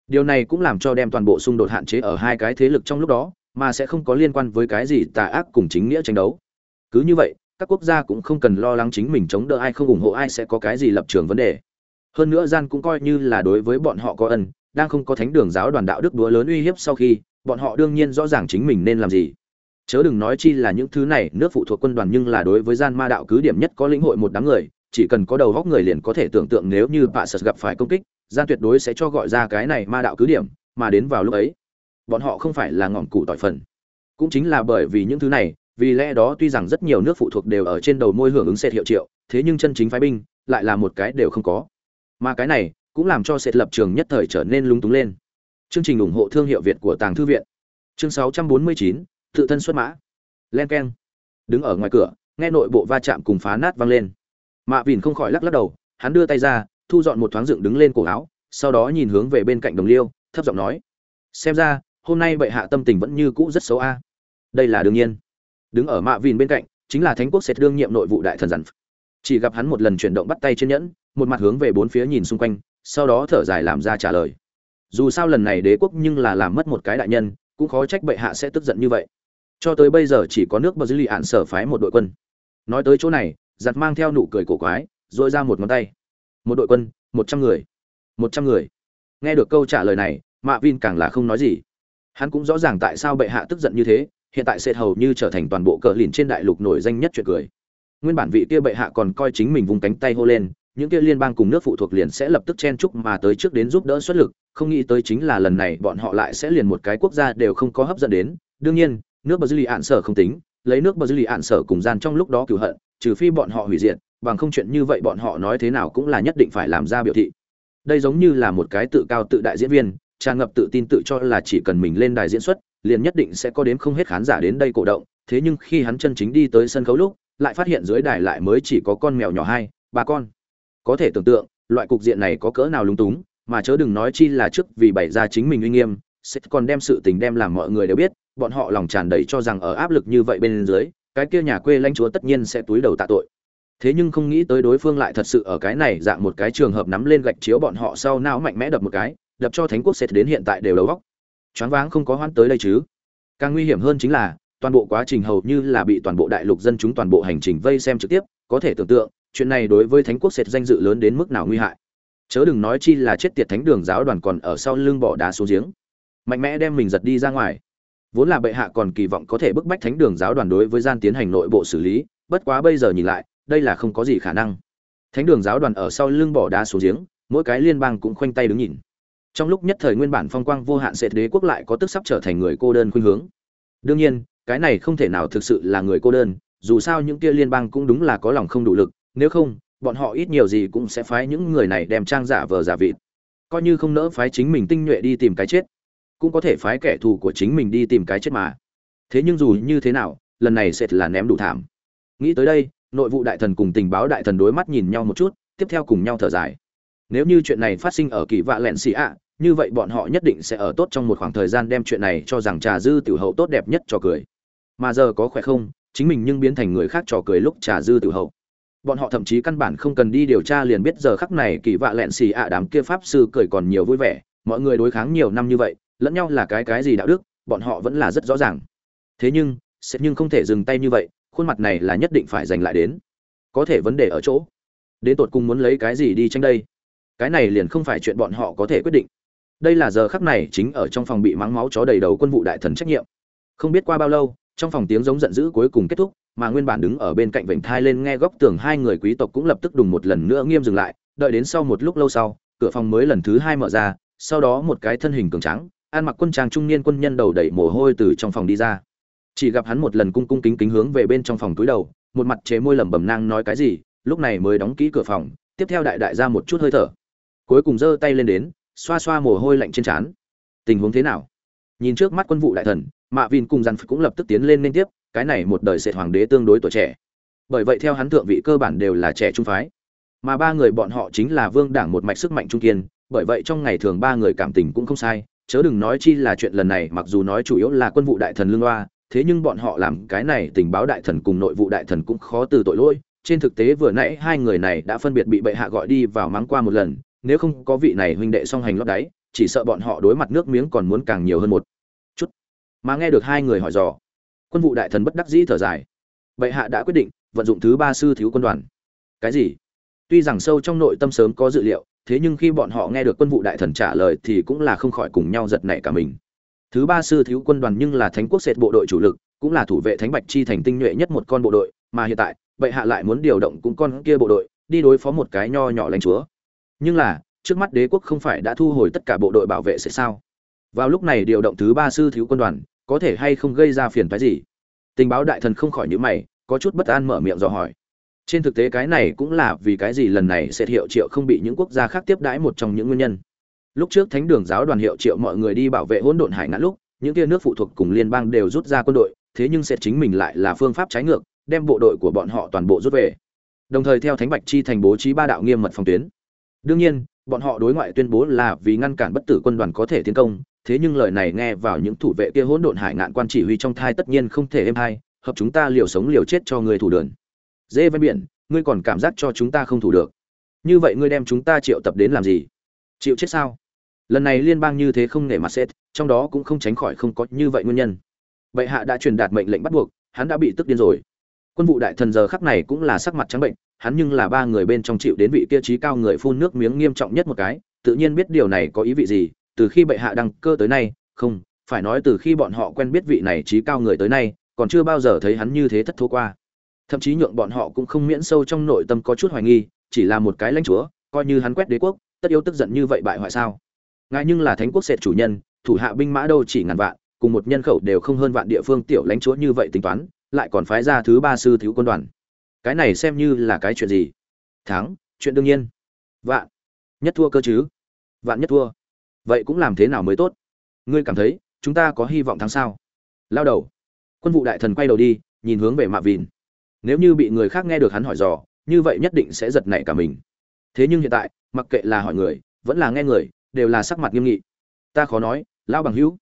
Điều này cũng làm cho đem toàn bộ xung đột hạn chế ở hai cái thế lực trong lúc đó, mà sẽ không có liên quan với cái gì tà ác cùng chính nghĩa tranh đấu. Cứ như vậy, các quốc gia cũng không cần lo lắng chính mình chống đỡ ai không ủng hộ ai sẽ có cái gì lập trường vấn đề. Hơn nữa gian cũng coi như là đối với bọn họ có ân, đang không có thánh đường giáo đoàn đạo đức đúa lớn uy hiếp sau khi, bọn họ đương nhiên rõ ràng chính mình nên làm gì chớ đừng nói chi là những thứ này nước phụ thuộc quân đoàn nhưng là đối với gian ma đạo cứ điểm nhất có lĩnh hội một đám người chỉ cần có đầu góc người liền có thể tưởng tượng nếu như bạ sật gặp phải công kích gian tuyệt đối sẽ cho gọi ra cái này ma đạo cứ điểm mà đến vào lúc ấy bọn họ không phải là ngọn cụ tỏi phần. Cũng chính là bởi vì những thứ này vì lẽ đó tuy rằng rất nhiều nước phụ thuộc đều ở trên đầu môi hưởng ứng sệt hiệu triệu thế nhưng chân chính phái binh lại là một cái đều không có. Mà cái này cũng làm cho sệt lập trường nhất thời trở nên lúng túng lên. Chương trình ủng hộ thương hiệu việt của tàng thư viện. Chương 649, tự thân xuất mã. Len keng. Đứng ở ngoài cửa, nghe nội bộ va chạm cùng phá nát vang lên. Mạ vìn không khỏi lắc lắc đầu, hắn đưa tay ra, thu dọn một thoáng dựng đứng lên cổ áo, sau đó nhìn hướng về bên cạnh đồng liêu, thấp giọng nói, xem ra, hôm nay bệ hạ tâm tình vẫn như cũ rất xấu a. Đây là đương nhiên. Đứng ở mạ vìn bên cạnh, chính là thánh quốc sệt đương nhiệm nội vụ đại thần dặn chỉ gặp hắn một lần chuyển động bắt tay trên nhẫn, một mặt hướng về bốn phía nhìn xung quanh, sau đó thở dài làm ra trả lời. Dù sao lần này đế quốc nhưng là làm mất một cái đại nhân, cũng khó trách bệ hạ sẽ tức giận như vậy cho tới bây giờ chỉ có nước bờ dư lì ạn sở phái một đội quân. Nói tới chỗ này, giặt mang theo nụ cười cổ quái dội ra một ngón tay. Một đội quân, một trăm người. Một trăm người. Nghe được câu trả lời này, mạ vin càng là không nói gì. Hắn cũng rõ ràng tại sao bệ hạ tức giận như thế, hiện tại sẽ hầu như trở thành toàn bộ cờ lìn trên đại lục nổi danh nhất chuyện cười. Nguyên bản vị kia bệ hạ còn coi chính mình vùng cánh tay hô lên, những kia liên bang cùng nước phụ thuộc liền sẽ lập tức chen chúc mà tới trước đến giúp đỡ xuất lực, không nghĩ tới chính là lần này bọn họ lại sẽ liền một cái quốc gia đều không có hấp dẫn đến. Đương nhiên nước bờ dư lì ạn sở không tính, lấy nước bờ dư lì ạn sở cùng gian trong lúc đó cửu hận, trừ phi bọn họ hủy diệt, bằng không chuyện như vậy bọn họ nói thế nào cũng là nhất định phải làm ra biểu thị. Đây giống như là một cái tự cao tự đại diễn viên, tràn ngập tự tin tự cho là chỉ cần mình lên đài diễn xuất, liền nhất định sẽ có đến không hết khán giả đến đây cổ động, thế nhưng khi hắn chân chính đi tới sân khấu lúc, lại phát hiện dưới đài lại mới chỉ có con mèo nhỏ hai, ba con. Có thể tưởng tượng, loại cục diện này có cỡ nào lúng túng, mà chớ đừng nói chi là trước vì bày ra chính mình uy nghiêm, sẽ còn đem sự tình đem làm mọi người đều biết bọn họ lòng tràn đầy cho rằng ở áp lực như vậy bên dưới, cái kia nhà quê lãnh chúa tất nhiên sẽ túi đầu tạ tội. Thế nhưng không nghĩ tới đối phương lại thật sự ở cái này dạng một cái trường hợp nắm lên gạch chiếu bọn họ sau não mạnh mẽ đập một cái, đập cho thánh quốc sẽ đến hiện tại đều đầu góc choáng váng không có hoãn tới đây chứ. Càng nguy hiểm hơn chính là, toàn bộ quá trình hầu như là bị toàn bộ đại lục dân chúng toàn bộ hành trình vây xem trực tiếp, có thể tưởng tượng, chuyện này đối với thánh quốc sệt danh dự lớn đến mức nào nguy hại. Chớ đừng nói chi là chết tiệt thánh đường giáo đoàn còn ở sau lưng bỏ đá xuống giếng. Mạnh mẽ đem mình giật đi ra ngoài vốn là bệ hạ còn kỳ vọng có thể bức bách thánh đường giáo đoàn đối với gian tiến hành nội bộ xử lý, bất quá bây giờ nhìn lại, đây là không có gì khả năng. Thánh đường giáo đoàn ở sau lưng bỏ đá xuống giếng, mỗi cái liên bang cũng khoanh tay đứng nhìn. Trong lúc nhất thời nguyên bản phong quang vô hạn sẽ đế quốc lại có tức sắp trở thành người cô đơn khuynh hướng. Đương nhiên, cái này không thể nào thực sự là người cô đơn, dù sao những kia liên bang cũng đúng là có lòng không đủ lực, nếu không, bọn họ ít nhiều gì cũng sẽ phái những người này đem trang giả vờ giả vịt. Coi như không nỡ phái chính mình tinh nhuệ đi tìm cái chết cũng có thể phái kẻ thù của chính mình đi tìm cái chết mà. Thế nhưng dù như thế nào, lần này sẽ là ném đủ thảm. Nghĩ tới đây, nội vụ đại thần cùng tình báo đại thần đối mắt nhìn nhau một chút, tiếp theo cùng nhau thở dài. Nếu như chuyện này phát sinh ở kỳ vạ lẹn xì ạ, như vậy bọn họ nhất định sẽ ở tốt trong một khoảng thời gian đem chuyện này cho rằng trà dư tiểu hậu tốt đẹp nhất cho cười. Mà giờ có khỏe không, chính mình nhưng biến thành người khác trò cười lúc trà dư tiểu hậu. Bọn họ thậm chí căn bản không cần đi điều tra liền biết giờ khắc này kỳ vạ lẹn xì ạ đám kia pháp sư cười còn nhiều vui vẻ, mọi người đối kháng nhiều năm như vậy lẫn nhau là cái cái gì đạo đức, bọn họ vẫn là rất rõ ràng. Thế nhưng, sẽ nhưng không thể dừng tay như vậy, khuôn mặt này là nhất định phải giành lại đến. Có thể vấn đề ở chỗ, đến tột cùng muốn lấy cái gì đi tranh đây? Cái này liền không phải chuyện bọn họ có thể quyết định. Đây là giờ khắc này chính ở trong phòng bị mắng máu chó đầy đầu quân vụ đại thần trách nhiệm. Không biết qua bao lâu, trong phòng tiếng giống giận dữ cuối cùng kết thúc, mà nguyên bản đứng ở bên cạnh vành thai lên nghe góc tường hai người quý tộc cũng lập tức đùng một lần nữa nghiêm dừng lại, đợi đến sau một lúc lâu sau, cửa phòng mới lần thứ hai mở ra, sau đó một cái thân hình cường trắng An mặc quân trang trung niên quân nhân đầu đẩy mồ hôi từ trong phòng đi ra. Chỉ gặp hắn một lần cung cung kính kính hướng về bên trong phòng túi đầu, một mặt chế môi lẩm bẩm nang nói cái gì, lúc này mới đóng kỹ cửa phòng, tiếp theo đại đại ra một chút hơi thở. Cuối cùng giơ tay lên đến, xoa xoa mồ hôi lạnh trên trán. Tình huống thế nào? Nhìn trước mắt quân vụ đại thần, mạ vin cùng dàn cũng lập tức tiến lên liên tiếp, cái này một đời sệt hoàng đế tương đối tuổi trẻ. Bởi vậy theo hắn thượng vị cơ bản đều là trẻ trung phái. Mà ba người bọn họ chính là vương đảng một mạch sức mạnh trung kiên, bởi vậy trong ngày thường ba người cảm tình cũng không sai chớ đừng nói chi là chuyện lần này, mặc dù nói chủ yếu là quân vụ đại thần lương loa, thế nhưng bọn họ làm cái này tình báo đại thần cùng nội vụ đại thần cũng khó từ tội lỗi. Trên thực tế vừa nãy hai người này đã phân biệt bị bệ hạ gọi đi vào mắng qua một lần, nếu không có vị này huynh đệ song hành lót đáy, chỉ sợ bọn họ đối mặt nước miếng còn muốn càng nhiều hơn một chút. Mà nghe được hai người hỏi dò, quân vụ đại thần bất đắc dĩ thở dài. Bệ hạ đã quyết định vận dụng thứ ba sư thiếu quân đoàn. Cái gì? Tuy rằng sâu trong nội tâm sớm có dự liệu thế nhưng khi bọn họ nghe được quân vụ đại thần trả lời thì cũng là không khỏi cùng nhau giật nảy cả mình. Thứ ba sư thiếu quân đoàn nhưng là thánh quốc sệt bộ đội chủ lực, cũng là thủ vệ thánh bạch chi thành tinh nhuệ nhất một con bộ đội, mà hiện tại, bệ hạ lại muốn điều động cũng con kia bộ đội, đi đối phó một cái nho nhỏ lãnh chúa. Nhưng là, trước mắt đế quốc không phải đã thu hồi tất cả bộ đội bảo vệ sẽ sao? Vào lúc này điều động thứ ba sư thiếu quân đoàn, có thể hay không gây ra phiền phái gì? Tình báo đại thần không khỏi nhữ mày, có chút bất an mở miệng dò hỏi trên thực tế cái này cũng là vì cái gì lần này sẽ hiệu triệu không bị những quốc gia khác tiếp đãi một trong những nguyên nhân. Lúc trước thánh đường giáo đoàn hiệu triệu mọi người đi bảo vệ hỗn độn hải ngã lúc, những kia nước phụ thuộc cùng liên bang đều rút ra quân đội, thế nhưng sẽ chính mình lại là phương pháp trái ngược, đem bộ đội của bọn họ toàn bộ rút về. Đồng thời theo thánh bạch chi thành bố trí ba đạo nghiêm mật phòng tuyến. Đương nhiên, bọn họ đối ngoại tuyên bố là vì ngăn cản bất tử quân đoàn có thể tiến công, thế nhưng lời này nghe vào những thủ vệ kia hỗn độn hải ngạn quan chỉ huy trong thai tất nhiên không thể êm hay hợp chúng ta liều sống liều chết cho người thủ đường. Dê ven biển, ngươi còn cảm giác cho chúng ta không thủ được. Như vậy ngươi đem chúng ta triệu tập đến làm gì? Chịu chết sao? Lần này liên bang như thế không nể mặt xét trong đó cũng không tránh khỏi không có như vậy nguyên nhân. Bệ hạ đã truyền đạt mệnh lệnh bắt buộc, hắn đã bị tức điên rồi. Quân vụ đại thần giờ khắc này cũng là sắc mặt trắng bệnh, hắn nhưng là ba người bên trong chịu đến vị kia trí cao người phun nước miếng nghiêm trọng nhất một cái, tự nhiên biết điều này có ý vị gì, từ khi bệ hạ đăng cơ tới nay, không, phải nói từ khi bọn họ quen biết vị này trí cao người tới nay, còn chưa bao giờ thấy hắn như thế thất thố qua thậm chí nhượng bọn họ cũng không miễn sâu trong nội tâm có chút hoài nghi, chỉ là một cái lãnh chúa, coi như hắn quét đế quốc, tất yếu tức giận như vậy bại hoại sao? Ngài nhưng là thánh quốc sệt chủ nhân, thủ hạ binh mã đâu chỉ ngàn vạn, cùng một nhân khẩu đều không hơn vạn địa phương tiểu lãnh chúa như vậy tính toán, lại còn phái ra thứ ba sư thiếu quân đoàn. Cái này xem như là cái chuyện gì? Thắng, chuyện đương nhiên. Vạn nhất thua cơ chứ? Vạn nhất thua. Vậy cũng làm thế nào mới tốt? Ngươi cảm thấy, chúng ta có hy vọng thắng sao? Lao đầu. Quân vụ đại thần quay đầu đi, nhìn hướng về mạ vìn nếu như bị người khác nghe được hắn hỏi dò, như vậy nhất định sẽ giật nảy cả mình. Thế nhưng hiện tại, mặc kệ là hỏi người, vẫn là nghe người, đều là sắc mặt nghiêm nghị. Ta khó nói lao bằng hữu.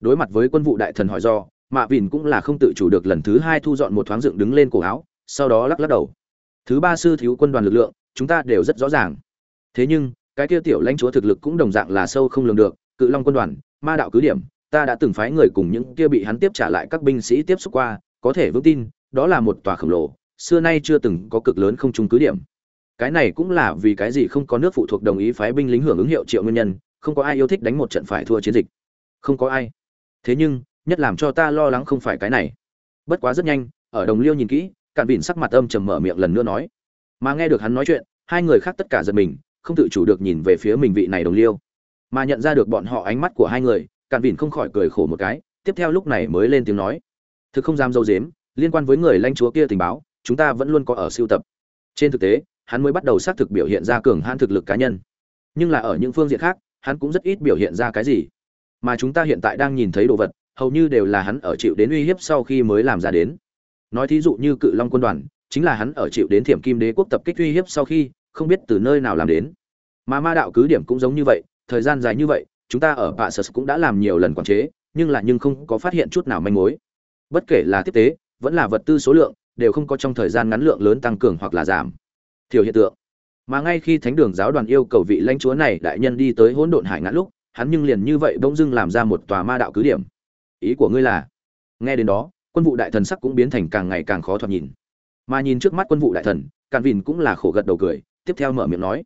Đối mặt với quân vụ đại thần hỏi do mạ vìn cũng là không tự chủ được lần thứ hai thu dọn một thoáng dựng đứng lên cổ áo, sau đó lắc lắc đầu. Thứ ba sư thiếu quân đoàn lực lượng, chúng ta đều rất rõ ràng. Thế nhưng, cái kia tiểu lãnh chúa thực lực cũng đồng dạng là sâu không lường được, cự long quân đoàn, ma đạo cứ điểm, ta đã từng phái người cùng những kia bị hắn tiếp trả lại các binh sĩ tiếp xúc qua, có thể vững tin đó là một tòa khổng lồ, xưa nay chưa từng có cực lớn không trung cứ điểm. Cái này cũng là vì cái gì không có nước phụ thuộc đồng ý phái binh lính hưởng ứng hiệu triệu nguyên nhân, không có ai yêu thích đánh một trận phải thua chiến dịch. Không có ai. Thế nhưng, nhất làm cho ta lo lắng không phải cái này. Bất quá rất nhanh, ở đồng liêu nhìn kỹ, cạn vịn sắc mặt âm trầm mở miệng lần nữa nói. Mà nghe được hắn nói chuyện, hai người khác tất cả giật mình, không tự chủ được nhìn về phía mình vị này đồng liêu. Mà nhận ra được bọn họ ánh mắt của hai người, cạn vịn không khỏi cười khổ một cái, tiếp theo lúc này mới lên tiếng nói. Thực không dám dâu dếm liên quan với người lãnh chúa kia tình báo, chúng ta vẫn luôn có ở siêu tập. Trên thực tế, hắn mới bắt đầu xác thực biểu hiện ra cường hãn thực lực cá nhân. Nhưng là ở những phương diện khác, hắn cũng rất ít biểu hiện ra cái gì. Mà chúng ta hiện tại đang nhìn thấy đồ vật, hầu như đều là hắn ở chịu đến uy hiếp sau khi mới làm ra đến. Nói thí dụ như cự long quân đoàn, chính là hắn ở chịu đến thiểm kim đế quốc tập kích uy hiếp sau khi, không biết từ nơi nào làm đến. Mà ma đạo cứ điểm cũng giống như vậy, thời gian dài như vậy, chúng ta ở bạ sơ cũng đã làm nhiều lần quản chế, nhưng là nhưng không có phát hiện chút nào manh mối. Bất kể là tiếp tế vẫn là vật tư số lượng, đều không có trong thời gian ngắn lượng lớn tăng cường hoặc là giảm. Thiểu hiện tượng. Mà ngay khi thánh đường giáo đoàn yêu cầu vị lãnh chúa này đại nhân đi tới hỗn độn hải ngã lúc, hắn nhưng liền như vậy bỗng dưng làm ra một tòa ma đạo cứ điểm. Ý của ngươi là? Nghe đến đó, quân vụ đại thần sắc cũng biến thành càng ngày càng khó thoạt nhìn. Mà nhìn trước mắt quân vụ đại thần, càn vìn cũng là khổ gật đầu cười, tiếp theo mở miệng nói.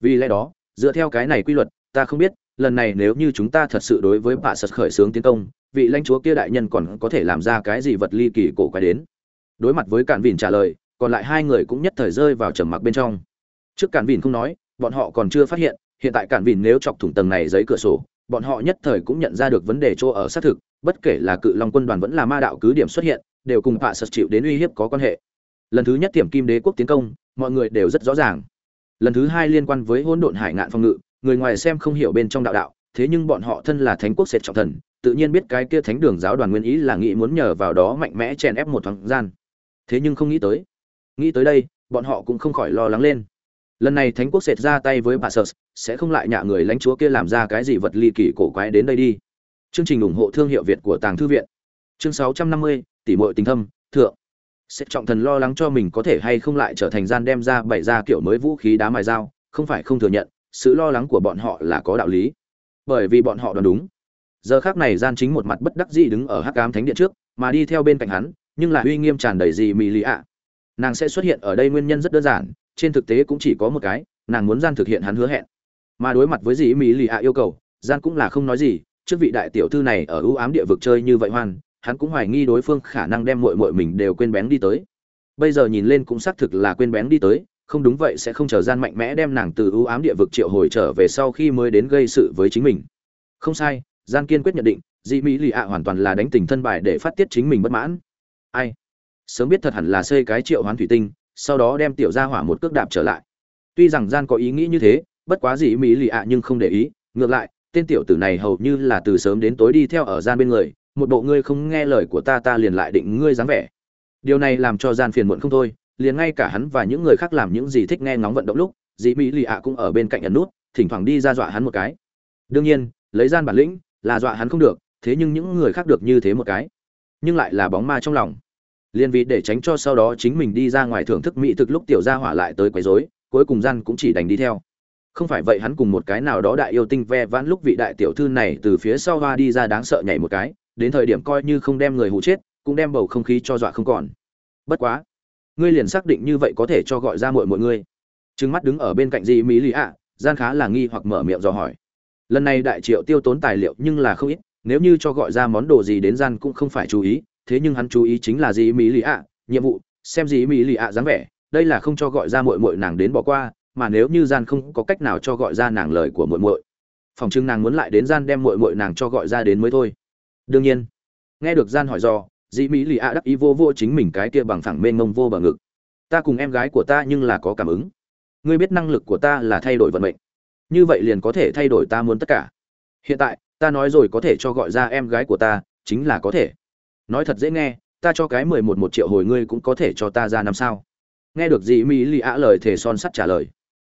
Vì lẽ đó, dựa theo cái này quy luật, ta không biết, lần này nếu như chúng ta thật sự đối với bạ sật khởi xướng tiến công vị lãnh chúa kia đại nhân còn có thể làm ra cái gì vật ly kỳ cổ quái đến? Đối mặt với cản vìn trả lời, còn lại hai người cũng nhất thời rơi vào trầm mặc bên trong. Trước cản vìn không nói, bọn họ còn chưa phát hiện hiện tại cản vìn nếu chọc thủng tầng này giấy cửa sổ, bọn họ nhất thời cũng nhận ra được vấn đề chỗ ở xác thực, bất kể là cự long quân đoàn vẫn là ma đạo cứ điểm xuất hiện, đều cùng bạ sật chịu đến uy hiếp có quan hệ. Lần thứ nhất tiềm kim đế quốc tiến công, mọi người đều rất rõ ràng. Lần thứ hai liên quan với hỗn độn hải ngạn phong ngự, người ngoài xem không hiểu bên trong đạo đạo thế nhưng bọn họ thân là thánh quốc sệt trọng thần tự nhiên biết cái kia thánh đường giáo đoàn nguyên ý là nghĩ muốn nhờ vào đó mạnh mẽ chèn ép một thoáng gian. Thế nhưng không nghĩ tới nghĩ tới đây bọn họ cũng không khỏi lo lắng lên. Lần này thánh quốc sệt ra tay với bà sơ sẽ không lại nhạ người lãnh chúa kia làm ra cái gì vật ly kỳ cổ quái đến đây đi. Chương trình ủng hộ thương hiệu việt của tàng thư viện. Chương 650, tỷ muội tình thâm thượng. Sẽ trọng thần lo lắng cho mình có thể hay không lại trở thành gian đem ra bày ra kiểu mới vũ khí đá mài dao không phải không thừa nhận sự lo lắng của bọn họ là có đạo lý bởi vì bọn họ đoán đúng. Giờ khác này gian chính một mặt bất đắc dĩ đứng ở hắc ám thánh điện trước, mà đi theo bên cạnh hắn, nhưng là uy nghiêm tràn đầy gì mì lì ạ. Nàng sẽ xuất hiện ở đây nguyên nhân rất đơn giản, trên thực tế cũng chỉ có một cái, nàng muốn gian thực hiện hắn hứa hẹn. Mà đối mặt với dĩ mỹ lì ạ yêu cầu, gian cũng là không nói gì, trước vị đại tiểu thư này ở ưu ám địa vực chơi như vậy hoan, hắn cũng hoài nghi đối phương khả năng đem muội muội mình đều quên bén đi tới. Bây giờ nhìn lên cũng xác thực là quên bén đi tới không đúng vậy sẽ không chờ gian mạnh mẽ đem nàng từ ưu ám địa vực triệu hồi trở về sau khi mới đến gây sự với chính mình. Không sai gian kiên quyết nhận định dị mỹ lì ạ hoàn toàn là đánh tình thân bài để phát tiết chính mình bất mãn. Ai? Sớm biết thật hẳn là xây cái triệu hoán thủy tinh, sau đó đem tiểu gia hỏa một cước đạp trở lại. Tuy rằng gian có ý nghĩ như thế, bất quá dị mỹ lì ạ nhưng không để ý. Ngược lại, tên tiểu tử này hầu như là từ sớm đến tối đi theo ở gian bên người. Một bộ ngươi không nghe lời của ta ta liền lại định ngươi dáng vẻ. Điều này làm cho gian phiền muộn không thôi liền ngay cả hắn và những người khác làm những gì thích nghe ngóng vận động lúc dĩ mỹ lì ạ cũng ở bên cạnh ẩn nút, thỉnh thoảng đi ra dọa hắn một cái. Đương nhiên, lấy gian bản lĩnh là dọa hắn không được, thế nhưng những người khác được như thế một cái, nhưng lại là bóng ma trong lòng. Liền vì để tránh cho sau đó chính mình đi ra ngoài thưởng thức mỹ thực lúc tiểu gia hỏa lại tới quấy rối, cuối cùng gian cũng chỉ đành đi theo. Không phải vậy hắn cùng một cái nào đó đại yêu tinh ve vãn lúc vị đại tiểu thư này từ phía sau hoa đi ra đáng sợ nhảy một cái, đến thời điểm coi như không đem người hù chết, cũng đem bầu không khí cho dọa không còn. Bất quá ngươi liền xác định như vậy có thể cho gọi ra muội muội ngươi trừng mắt đứng ở bên cạnh di mỹ lì ạ, gian khá là nghi hoặc mở miệng dò hỏi lần này đại triệu tiêu tốn tài liệu nhưng là không ít, nếu như cho gọi ra món đồ gì đến gian cũng không phải chú ý, thế nhưng hắn chú ý chính là di mỹ lì ạ, nhiệm vụ, xem di mỹ lì ạ dáng vẻ, đây là không cho gọi ra muội muội nàng đến bỏ qua, mà nếu như gian không có cách nào cho gọi ra nàng lời của muội muội, phòng trưng nàng muốn lại đến gian đem muội muội nàng cho gọi ra đến mới thôi đương nhiên, nghe được gian hỏi dò dĩ mỹ lì ạ đắc ý vô vô chính mình cái kia bằng phẳng mênh mông vô bờ ngực. Ta cùng em gái của ta nhưng là có cảm ứng. Ngươi biết năng lực của ta là thay đổi vận mệnh. Như vậy liền có thể thay đổi ta muốn tất cả. Hiện tại, ta nói rồi có thể cho gọi ra em gái của ta, chính là có thể. Nói thật dễ nghe, ta cho cái mười một một triệu hồi ngươi cũng có thể cho ta ra năm sao. Nghe được dĩ mỹ lì ạ lời thể son sắt trả lời.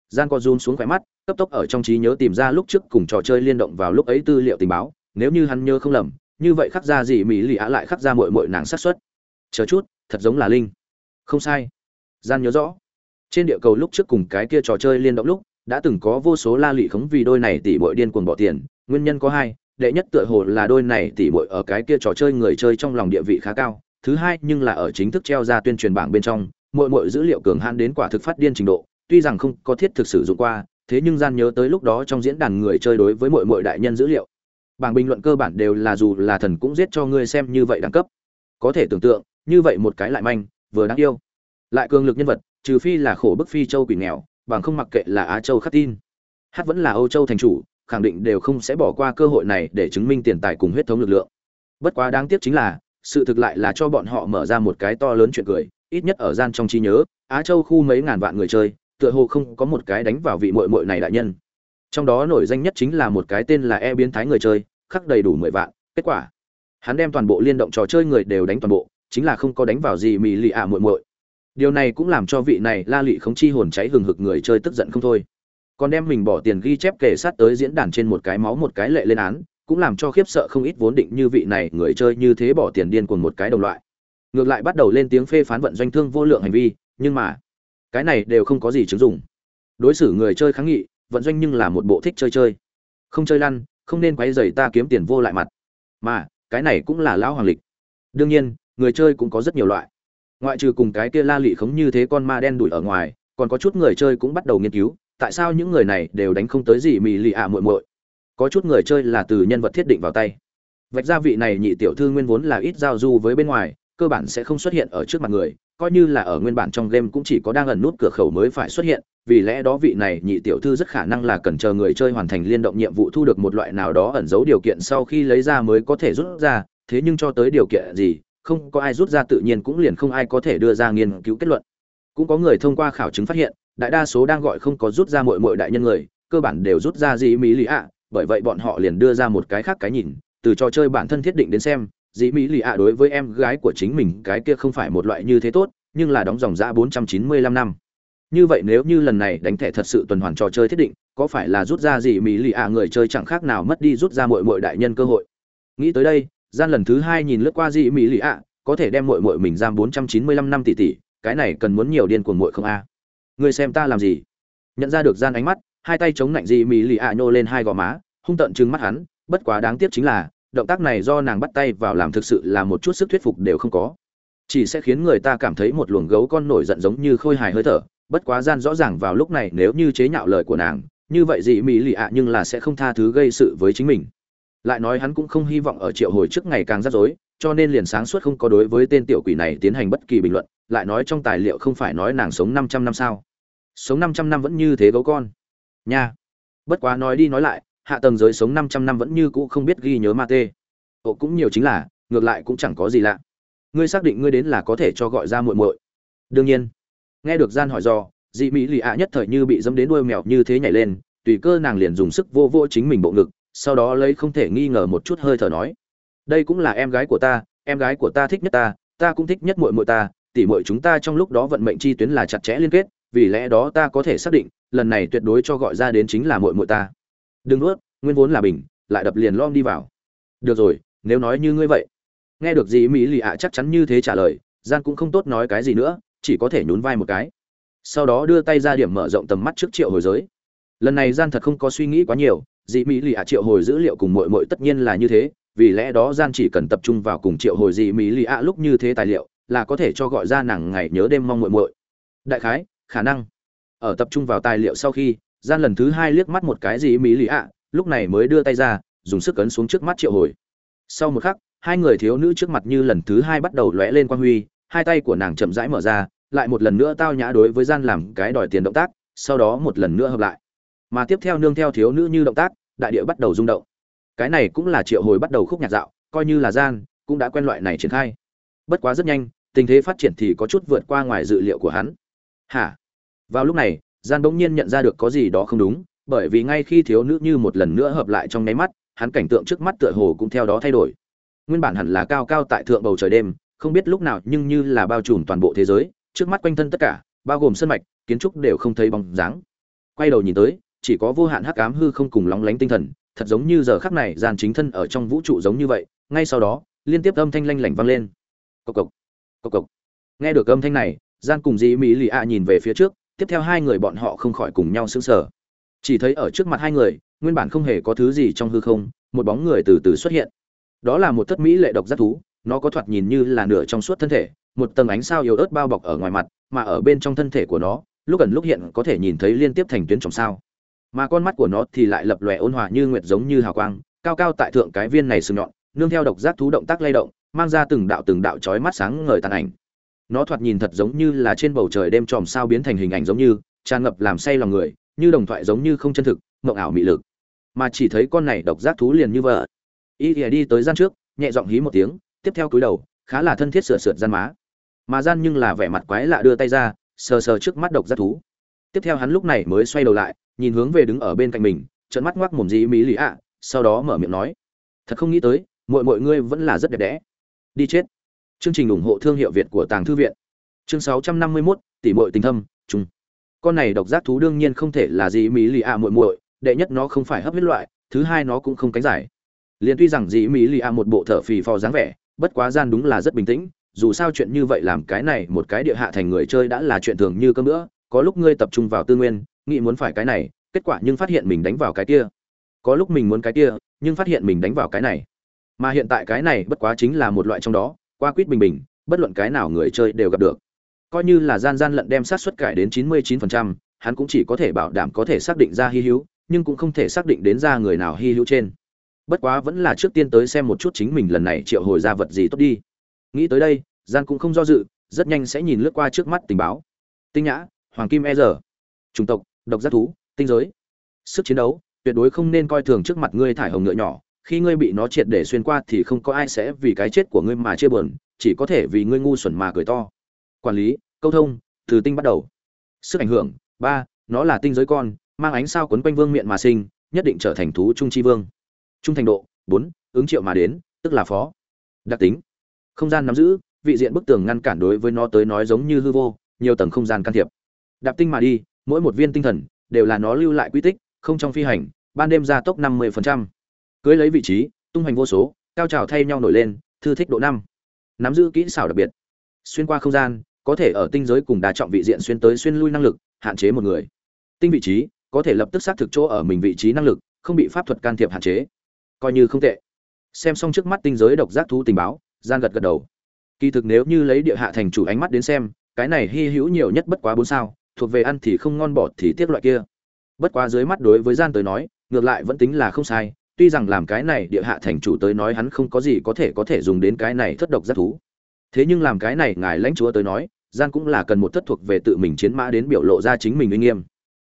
Gian co run xuống khỏe mắt, cấp tốc ở trong trí nhớ tìm ra lúc trước cùng trò chơi liên động vào lúc ấy tư liệu tình báo, nếu như hắn nhớ không lầm như vậy khắc ra gì mỹ lì ạ lại khắc ra mội mội nàng sát xuất chờ chút, thật giống là linh. Không sai. Gian nhớ rõ. Trên địa cầu lúc trước cùng cái kia trò chơi liên động lúc, đã từng có vô số la lị khống vì đôi này tỷ bội điên cuồng bỏ tiền. Nguyên nhân có hai, đệ nhất tựa hồ là đôi này tỷ bội ở cái kia trò chơi người chơi trong lòng địa vị khá cao. Thứ hai, nhưng là ở chính thức treo ra tuyên truyền bảng bên trong mỗi mỗi dữ liệu cường hãn đến quả thực phát điên trình độ, tuy rằng không có thiết thực sử dụng qua, thế nhưng gian nhớ tới lúc đó trong diễn đàn người chơi đối với mỗi mỗi đại nhân dữ liệu bảng bình luận cơ bản đều là dù là thần cũng giết cho ngươi xem như vậy đẳng cấp. Có thể tưởng tượng, như vậy một cái lại manh, vừa đáng yêu. Lại cường lực nhân vật, trừ phi là khổ bức phi châu quỷ nghèo, bằng không mặc kệ là á châu khắc tin. Hát vẫn là âu châu thành chủ, khẳng định đều không sẽ bỏ qua cơ hội này để chứng minh tiền tài cùng huyết thống lực lượng. Bất quá đáng tiếc chính là, sự thực lại là cho bọn họ mở ra một cái to lớn chuyện cười, ít nhất ở gian trong trí nhớ, á châu khu mấy ngàn vạn người chơi, tựa hồ không có một cái đánh vào vị muội muội này đại nhân trong đó nổi danh nhất chính là một cái tên là e biến thái người chơi, khắc đầy đủ mười vạn, kết quả. Hắn đem toàn bộ liên động trò chơi người đều đánh toàn bộ, chính là không có đánh vào gì mì lì ạ muội muội. Điều này cũng làm cho vị này la lị không chi hồn cháy hừng hực người chơi tức giận không thôi. Còn đem mình bỏ tiền ghi chép kể sát tới diễn đàn trên một cái máu một cái lệ lên án, cũng làm cho khiếp sợ không ít vốn định như vị này người chơi như thế bỏ tiền điên cuồng một cái đồng loại. Ngược lại bắt đầu lên tiếng phê phán vận doanh thương vô lượng hành vi, nhưng mà, cái này đều không có gì chứng dụng. Đối xử người chơi kháng nghị vận doanh nhưng là một bộ thích chơi chơi. Không chơi lăn, không nên quấy rầy ta kiếm tiền vô lại mặt. Mà, cái này cũng là lão hoàng lịch. Đương nhiên, người chơi cũng có rất nhiều loại. Ngoại trừ cùng cái kia la lị khống như thế con ma đen đuổi ở ngoài, còn có chút người chơi cũng bắt đầu nghiên cứu, tại sao những người này đều đánh không tới gì mì lì ạ muội muội. Có chút người chơi là từ nhân vật thiết định vào tay. Vạch ra vị này nhị tiểu thư nguyên vốn là ít giao du với bên ngoài, cơ bản sẽ không xuất hiện ở trước mặt người coi như là ở nguyên bản trong game cũng chỉ có đang ẩn nút cửa khẩu mới phải xuất hiện, vì lẽ đó vị này nhị tiểu thư rất khả năng là cần chờ người chơi hoàn thành liên động nhiệm vụ thu được một loại nào đó ẩn giấu điều kiện sau khi lấy ra mới có thể rút ra, thế nhưng cho tới điều kiện gì, không có ai rút ra tự nhiên cũng liền không ai có thể đưa ra nghiên cứu kết luận. Cũng có người thông qua khảo chứng phát hiện, đại đa số đang gọi không có rút ra mọi mọi đại nhân người, cơ bản đều rút ra gì mỹ lý ạ, bởi vậy bọn họ liền đưa ra một cái khác cái nhìn, từ trò chơi bản thân thiết định đến xem dĩ mỹ lì ạ đối với em gái của chính mình, cái kia không phải một loại như thế tốt, nhưng là đóng dòng ra 495 năm. Như vậy nếu như lần này đánh thẻ thật sự tuần hoàn trò chơi thiết định, có phải là rút ra gì mỹ lì ạ người chơi chẳng khác nào mất đi rút ra mội mội đại nhân cơ hội? Nghĩ tới đây, gian lần thứ hai nhìn lướt qua dị mỹ lì ạ, có thể đem mội mội mình giam 495 năm tỷ tỷ cái này cần muốn nhiều điên cuồng mội không a? À? người xem ta làm gì? Nhận ra được gian ánh mắt, hai tay chống lạnh dị mỹ lì ạ nhô lên hai gò má, hung tợn trừng mắt hắn, bất quá đáng tiếc chính là động tác này do nàng bắt tay vào làm thực sự là một chút sức thuyết phục đều không có. Chỉ sẽ khiến người ta cảm thấy một luồng gấu con nổi giận giống như khôi hài hơi thở, bất quá gian rõ ràng vào lúc này nếu như chế nhạo lời của nàng, như vậy dị mỹ lì ạ nhưng là sẽ không tha thứ gây sự với chính mình. Lại nói hắn cũng không hy vọng ở triệu hồi trước ngày càng rắc rối, cho nên liền sáng suốt không có đối với tên tiểu quỷ này tiến hành bất kỳ bình luận, lại nói trong tài liệu không phải nói nàng sống 500 năm sao. Sống 500 năm vẫn như thế gấu con. Nha. Bất quá nói đi nói lại hạ tầng giới sống 500 năm vẫn như cũ không biết ghi nhớ ma tê. Ồ cũng nhiều chính là ngược lại cũng chẳng có gì lạ. Ngươi xác định ngươi đến là có thể cho gọi ra muội muội. Đương nhiên. Nghe được gian hỏi dò, dị mỹ lì ạ nhất thời như bị dẫm đến đuôi mèo như thế nhảy lên tùy cơ nàng liền dùng sức vô vô chính mình bộ ngực sau đó lấy không thể nghi ngờ một chút hơi thở nói. Đây cũng là em gái của ta em gái của ta thích nhất ta ta cũng thích nhất muội muội ta tỷ muội chúng ta trong lúc đó vận mệnh chi tuyến là chặt chẽ liên kết vì lẽ đó ta có thể xác định lần này tuyệt đối cho gọi ra đến chính là muội muội ta đừng nuốt, nguyên vốn là bình, lại đập liền lom đi vào. Được rồi, nếu nói như ngươi vậy. Nghe được gì mỹ lì ạ chắc chắn như thế trả lời gian cũng không tốt nói cái gì nữa, chỉ có thể nhún vai một cái. Sau đó đưa tay ra điểm mở rộng tầm mắt trước triệu hồi giới. Lần này gian thật không có suy nghĩ quá nhiều, dị mỹ lì ạ triệu hồi dữ liệu cùng mội mội tất nhiên là như thế, vì lẽ đó gian chỉ cần tập trung vào cùng triệu hồi dị mỹ lì ạ lúc như thế tài liệu, là có thể cho gọi ra nàng ngày nhớ đêm mong mội mội đại khái, khả năng. Ở tập trung vào tài liệu sau khi gian lần thứ hai liếc mắt một cái gì mỹ lì ạ, lúc này mới đưa tay ra, dùng sức ấn xuống trước mắt triệu hồi. Sau một khắc, hai người thiếu nữ trước mặt như lần thứ hai bắt đầu lóe lên quang huy, hai tay của nàng chậm rãi mở ra, lại một lần nữa tao nhã đối với gian làm cái đòi tiền động tác, sau đó một lần nữa hợp lại. Mà tiếp theo nương theo thiếu nữ như động tác, đại địa bắt đầu rung động. Cái này cũng là triệu hồi bắt đầu khúc nhạc dạo, coi như là gian, cũng đã quen loại này triển khai. Bất quá rất nhanh, tình thế phát triển thì có chút vượt qua ngoài dự liệu của hắn. Hả? Vào lúc này gian bỗng nhiên nhận ra được có gì đó không đúng, bởi vì ngay khi thiếu nữ như một lần nữa hợp lại trong nháy mắt, hắn cảnh tượng trước mắt tựa hồ cũng theo đó thay đổi. Nguyên bản hẳn là cao cao tại thượng bầu trời đêm, không biết lúc nào nhưng như là bao trùm toàn bộ thế giới, trước mắt quanh thân tất cả, bao gồm sân mạch, kiến trúc đều không thấy bóng dáng. Quay đầu nhìn tới, chỉ có vô hạn hắc ám hư không cùng lóng lánh tinh thần, thật giống như giờ khắc này gian chính thân ở trong vũ trụ giống như vậy, ngay sau đó, liên tiếp âm thanh lanh lảnh vang lên. Cộc cộc cộc cộc. Nghe được âm thanh này, gian cùng dĩ mỹ lì ạ nhìn về phía trước tiếp theo hai người bọn họ không khỏi cùng nhau sững sờ. Chỉ thấy ở trước mặt hai người, nguyên bản không hề có thứ gì trong hư không, một bóng người từ từ xuất hiện. Đó là một thất mỹ lệ độc giác thú, nó có thoạt nhìn như là nửa trong suốt thân thể, một tầng ánh sao yếu ớt bao bọc ở ngoài mặt, mà ở bên trong thân thể của nó, lúc ẩn lúc hiện có thể nhìn thấy liên tiếp thành tuyến trong sao. Mà con mắt của nó thì lại lập lòe ôn hòa như nguyệt giống như hào quang, cao cao tại thượng cái viên này sừng nhọn, nương theo độc giác thú động tác lay động, mang ra từng đạo từng đạo chói mắt sáng ngời tàn ảnh nó thoạt nhìn thật giống như là trên bầu trời đêm tròm sao biến thành hình ảnh giống như, tràn ngập làm say lòng người, như đồng thoại giống như không chân thực, mộng ảo mị lực. Mà chỉ thấy con này độc giác thú liền như vợ y thì đi tới gian trước, nhẹ giọng hí một tiếng, tiếp theo cúi đầu, khá là thân thiết sửa sượt gian má. Mà gian nhưng là vẻ mặt quái lạ đưa tay ra, sờ sờ trước mắt độc giác thú. Tiếp theo hắn lúc này mới xoay đầu lại, nhìn hướng về đứng ở bên cạnh mình trận mắt ngoác mồm dí mỹ lì ạ, sau đó mở miệng nói, thật không nghĩ tới mọi mọi ngươi vẫn là rất đẹp đẽ. Đi chết chương trình ủng hộ thương hiệu việt của tàng thư viện. Chương 651, tỷ muội tình thâm chung con này độc giác thú đương nhiên không thể là gì mỹ lì ạ muội muội đệ nhất nó không phải hấp huyết loại thứ hai nó cũng không cánh giải Liên tuy rằng dĩ mỹ lì ạ một bộ thở phì phò dáng vẻ bất quá gian đúng là rất bình tĩnh dù sao chuyện như vậy làm cái này một cái địa hạ thành người chơi đã là chuyện thường như cơm nữa có lúc ngươi tập trung vào tư nguyên nghĩ muốn phải cái này kết quả nhưng phát hiện mình đánh vào cái kia. Có lúc mình muốn cái kia nhưng phát hiện mình đánh vào cái này. Mà hiện tại cái này bất quá chính là một loại trong đó qua quýt bình bình bất luận cái nào người chơi đều gặp được. Coi như là gian gian lận đem sát xuất cải đến 99%, hắn cũng chỉ có thể bảo đảm có thể xác định ra hy hữu nhưng cũng không thể xác định đến ra người nào hy hữu trên. Bất quá vẫn là trước tiên tới xem một chút chính mình lần này triệu hồi ra vật gì tốt đi. Nghĩ tới đây gian cũng không do dự rất nhanh sẽ nhìn lướt qua trước mắt tình báo. Tinh nhã hoàng kim e r chủng tộc độc giác thú tinh giới. Sức chiến đấu tuyệt đối không nên coi thường trước mặt ngươi thải hồng ngựa nhỏ khi ngươi bị nó triệt để xuyên qua thì không có ai sẽ vì cái chết của ngươi mà chia buồn, chỉ có thể vì ngươi ngu xuẩn mà cười to. Quản lý, câu thông, từ tinh bắt đầu. Sức ảnh hưởng, ba, nó là tinh giới con, mang ánh sao quấn quanh vương miện mà sinh, nhất định trở thành thú trung chi vương. Trung thành độ, bốn, ứng triệu mà đến, tức là phó. Đặc tính, không gian nắm giữ, vị diện bức tường ngăn cản đối với nó tới nói giống như hư vô, nhiều tầng không gian can thiệp. Đạp tinh mà đi, mỗi một viên tinh thần, đều là nó lưu lại quy tích, không trong phi hành, ban đêm gia tốc năm mươi cưới lấy vị trí, tung hành vô số, cao trào thay nhau nổi lên, thư thích độ năm. Nắm giữ kỹ xảo đặc biệt. Xuyên qua không gian, có thể ở tinh giới cùng đa trọng vị diện xuyên tới xuyên lui năng lực, hạn chế một người. Tinh vị trí, có thể lập tức xác thực chỗ ở mình vị trí năng lực, không bị pháp thuật can thiệp hạn chế. Coi như không tệ. Xem xong trước mắt tinh giới độc giác thú tình báo gian gật gật đầu. Kỳ thực nếu như lấy địa hạ thành chủ ánh mắt đến xem, cái này hy hữu nhiều nhất bất quá bốn sao, thuộc về ăn thì không ngon bọt thì tiếc loại kia. Bất quá dưới mắt đối với gian tới nói, ngược lại vẫn tính là không sai tuy rằng làm cái này địa hạ thành chủ tới nói hắn không có gì có thể có thể dùng đến cái này thất độc giác thú. Thế nhưng làm cái này ngài lãnh chúa tới nói gian cũng là cần một thất thuộc về tự mình chiến mã đến biểu lộ ra chính mình uy nghiêm.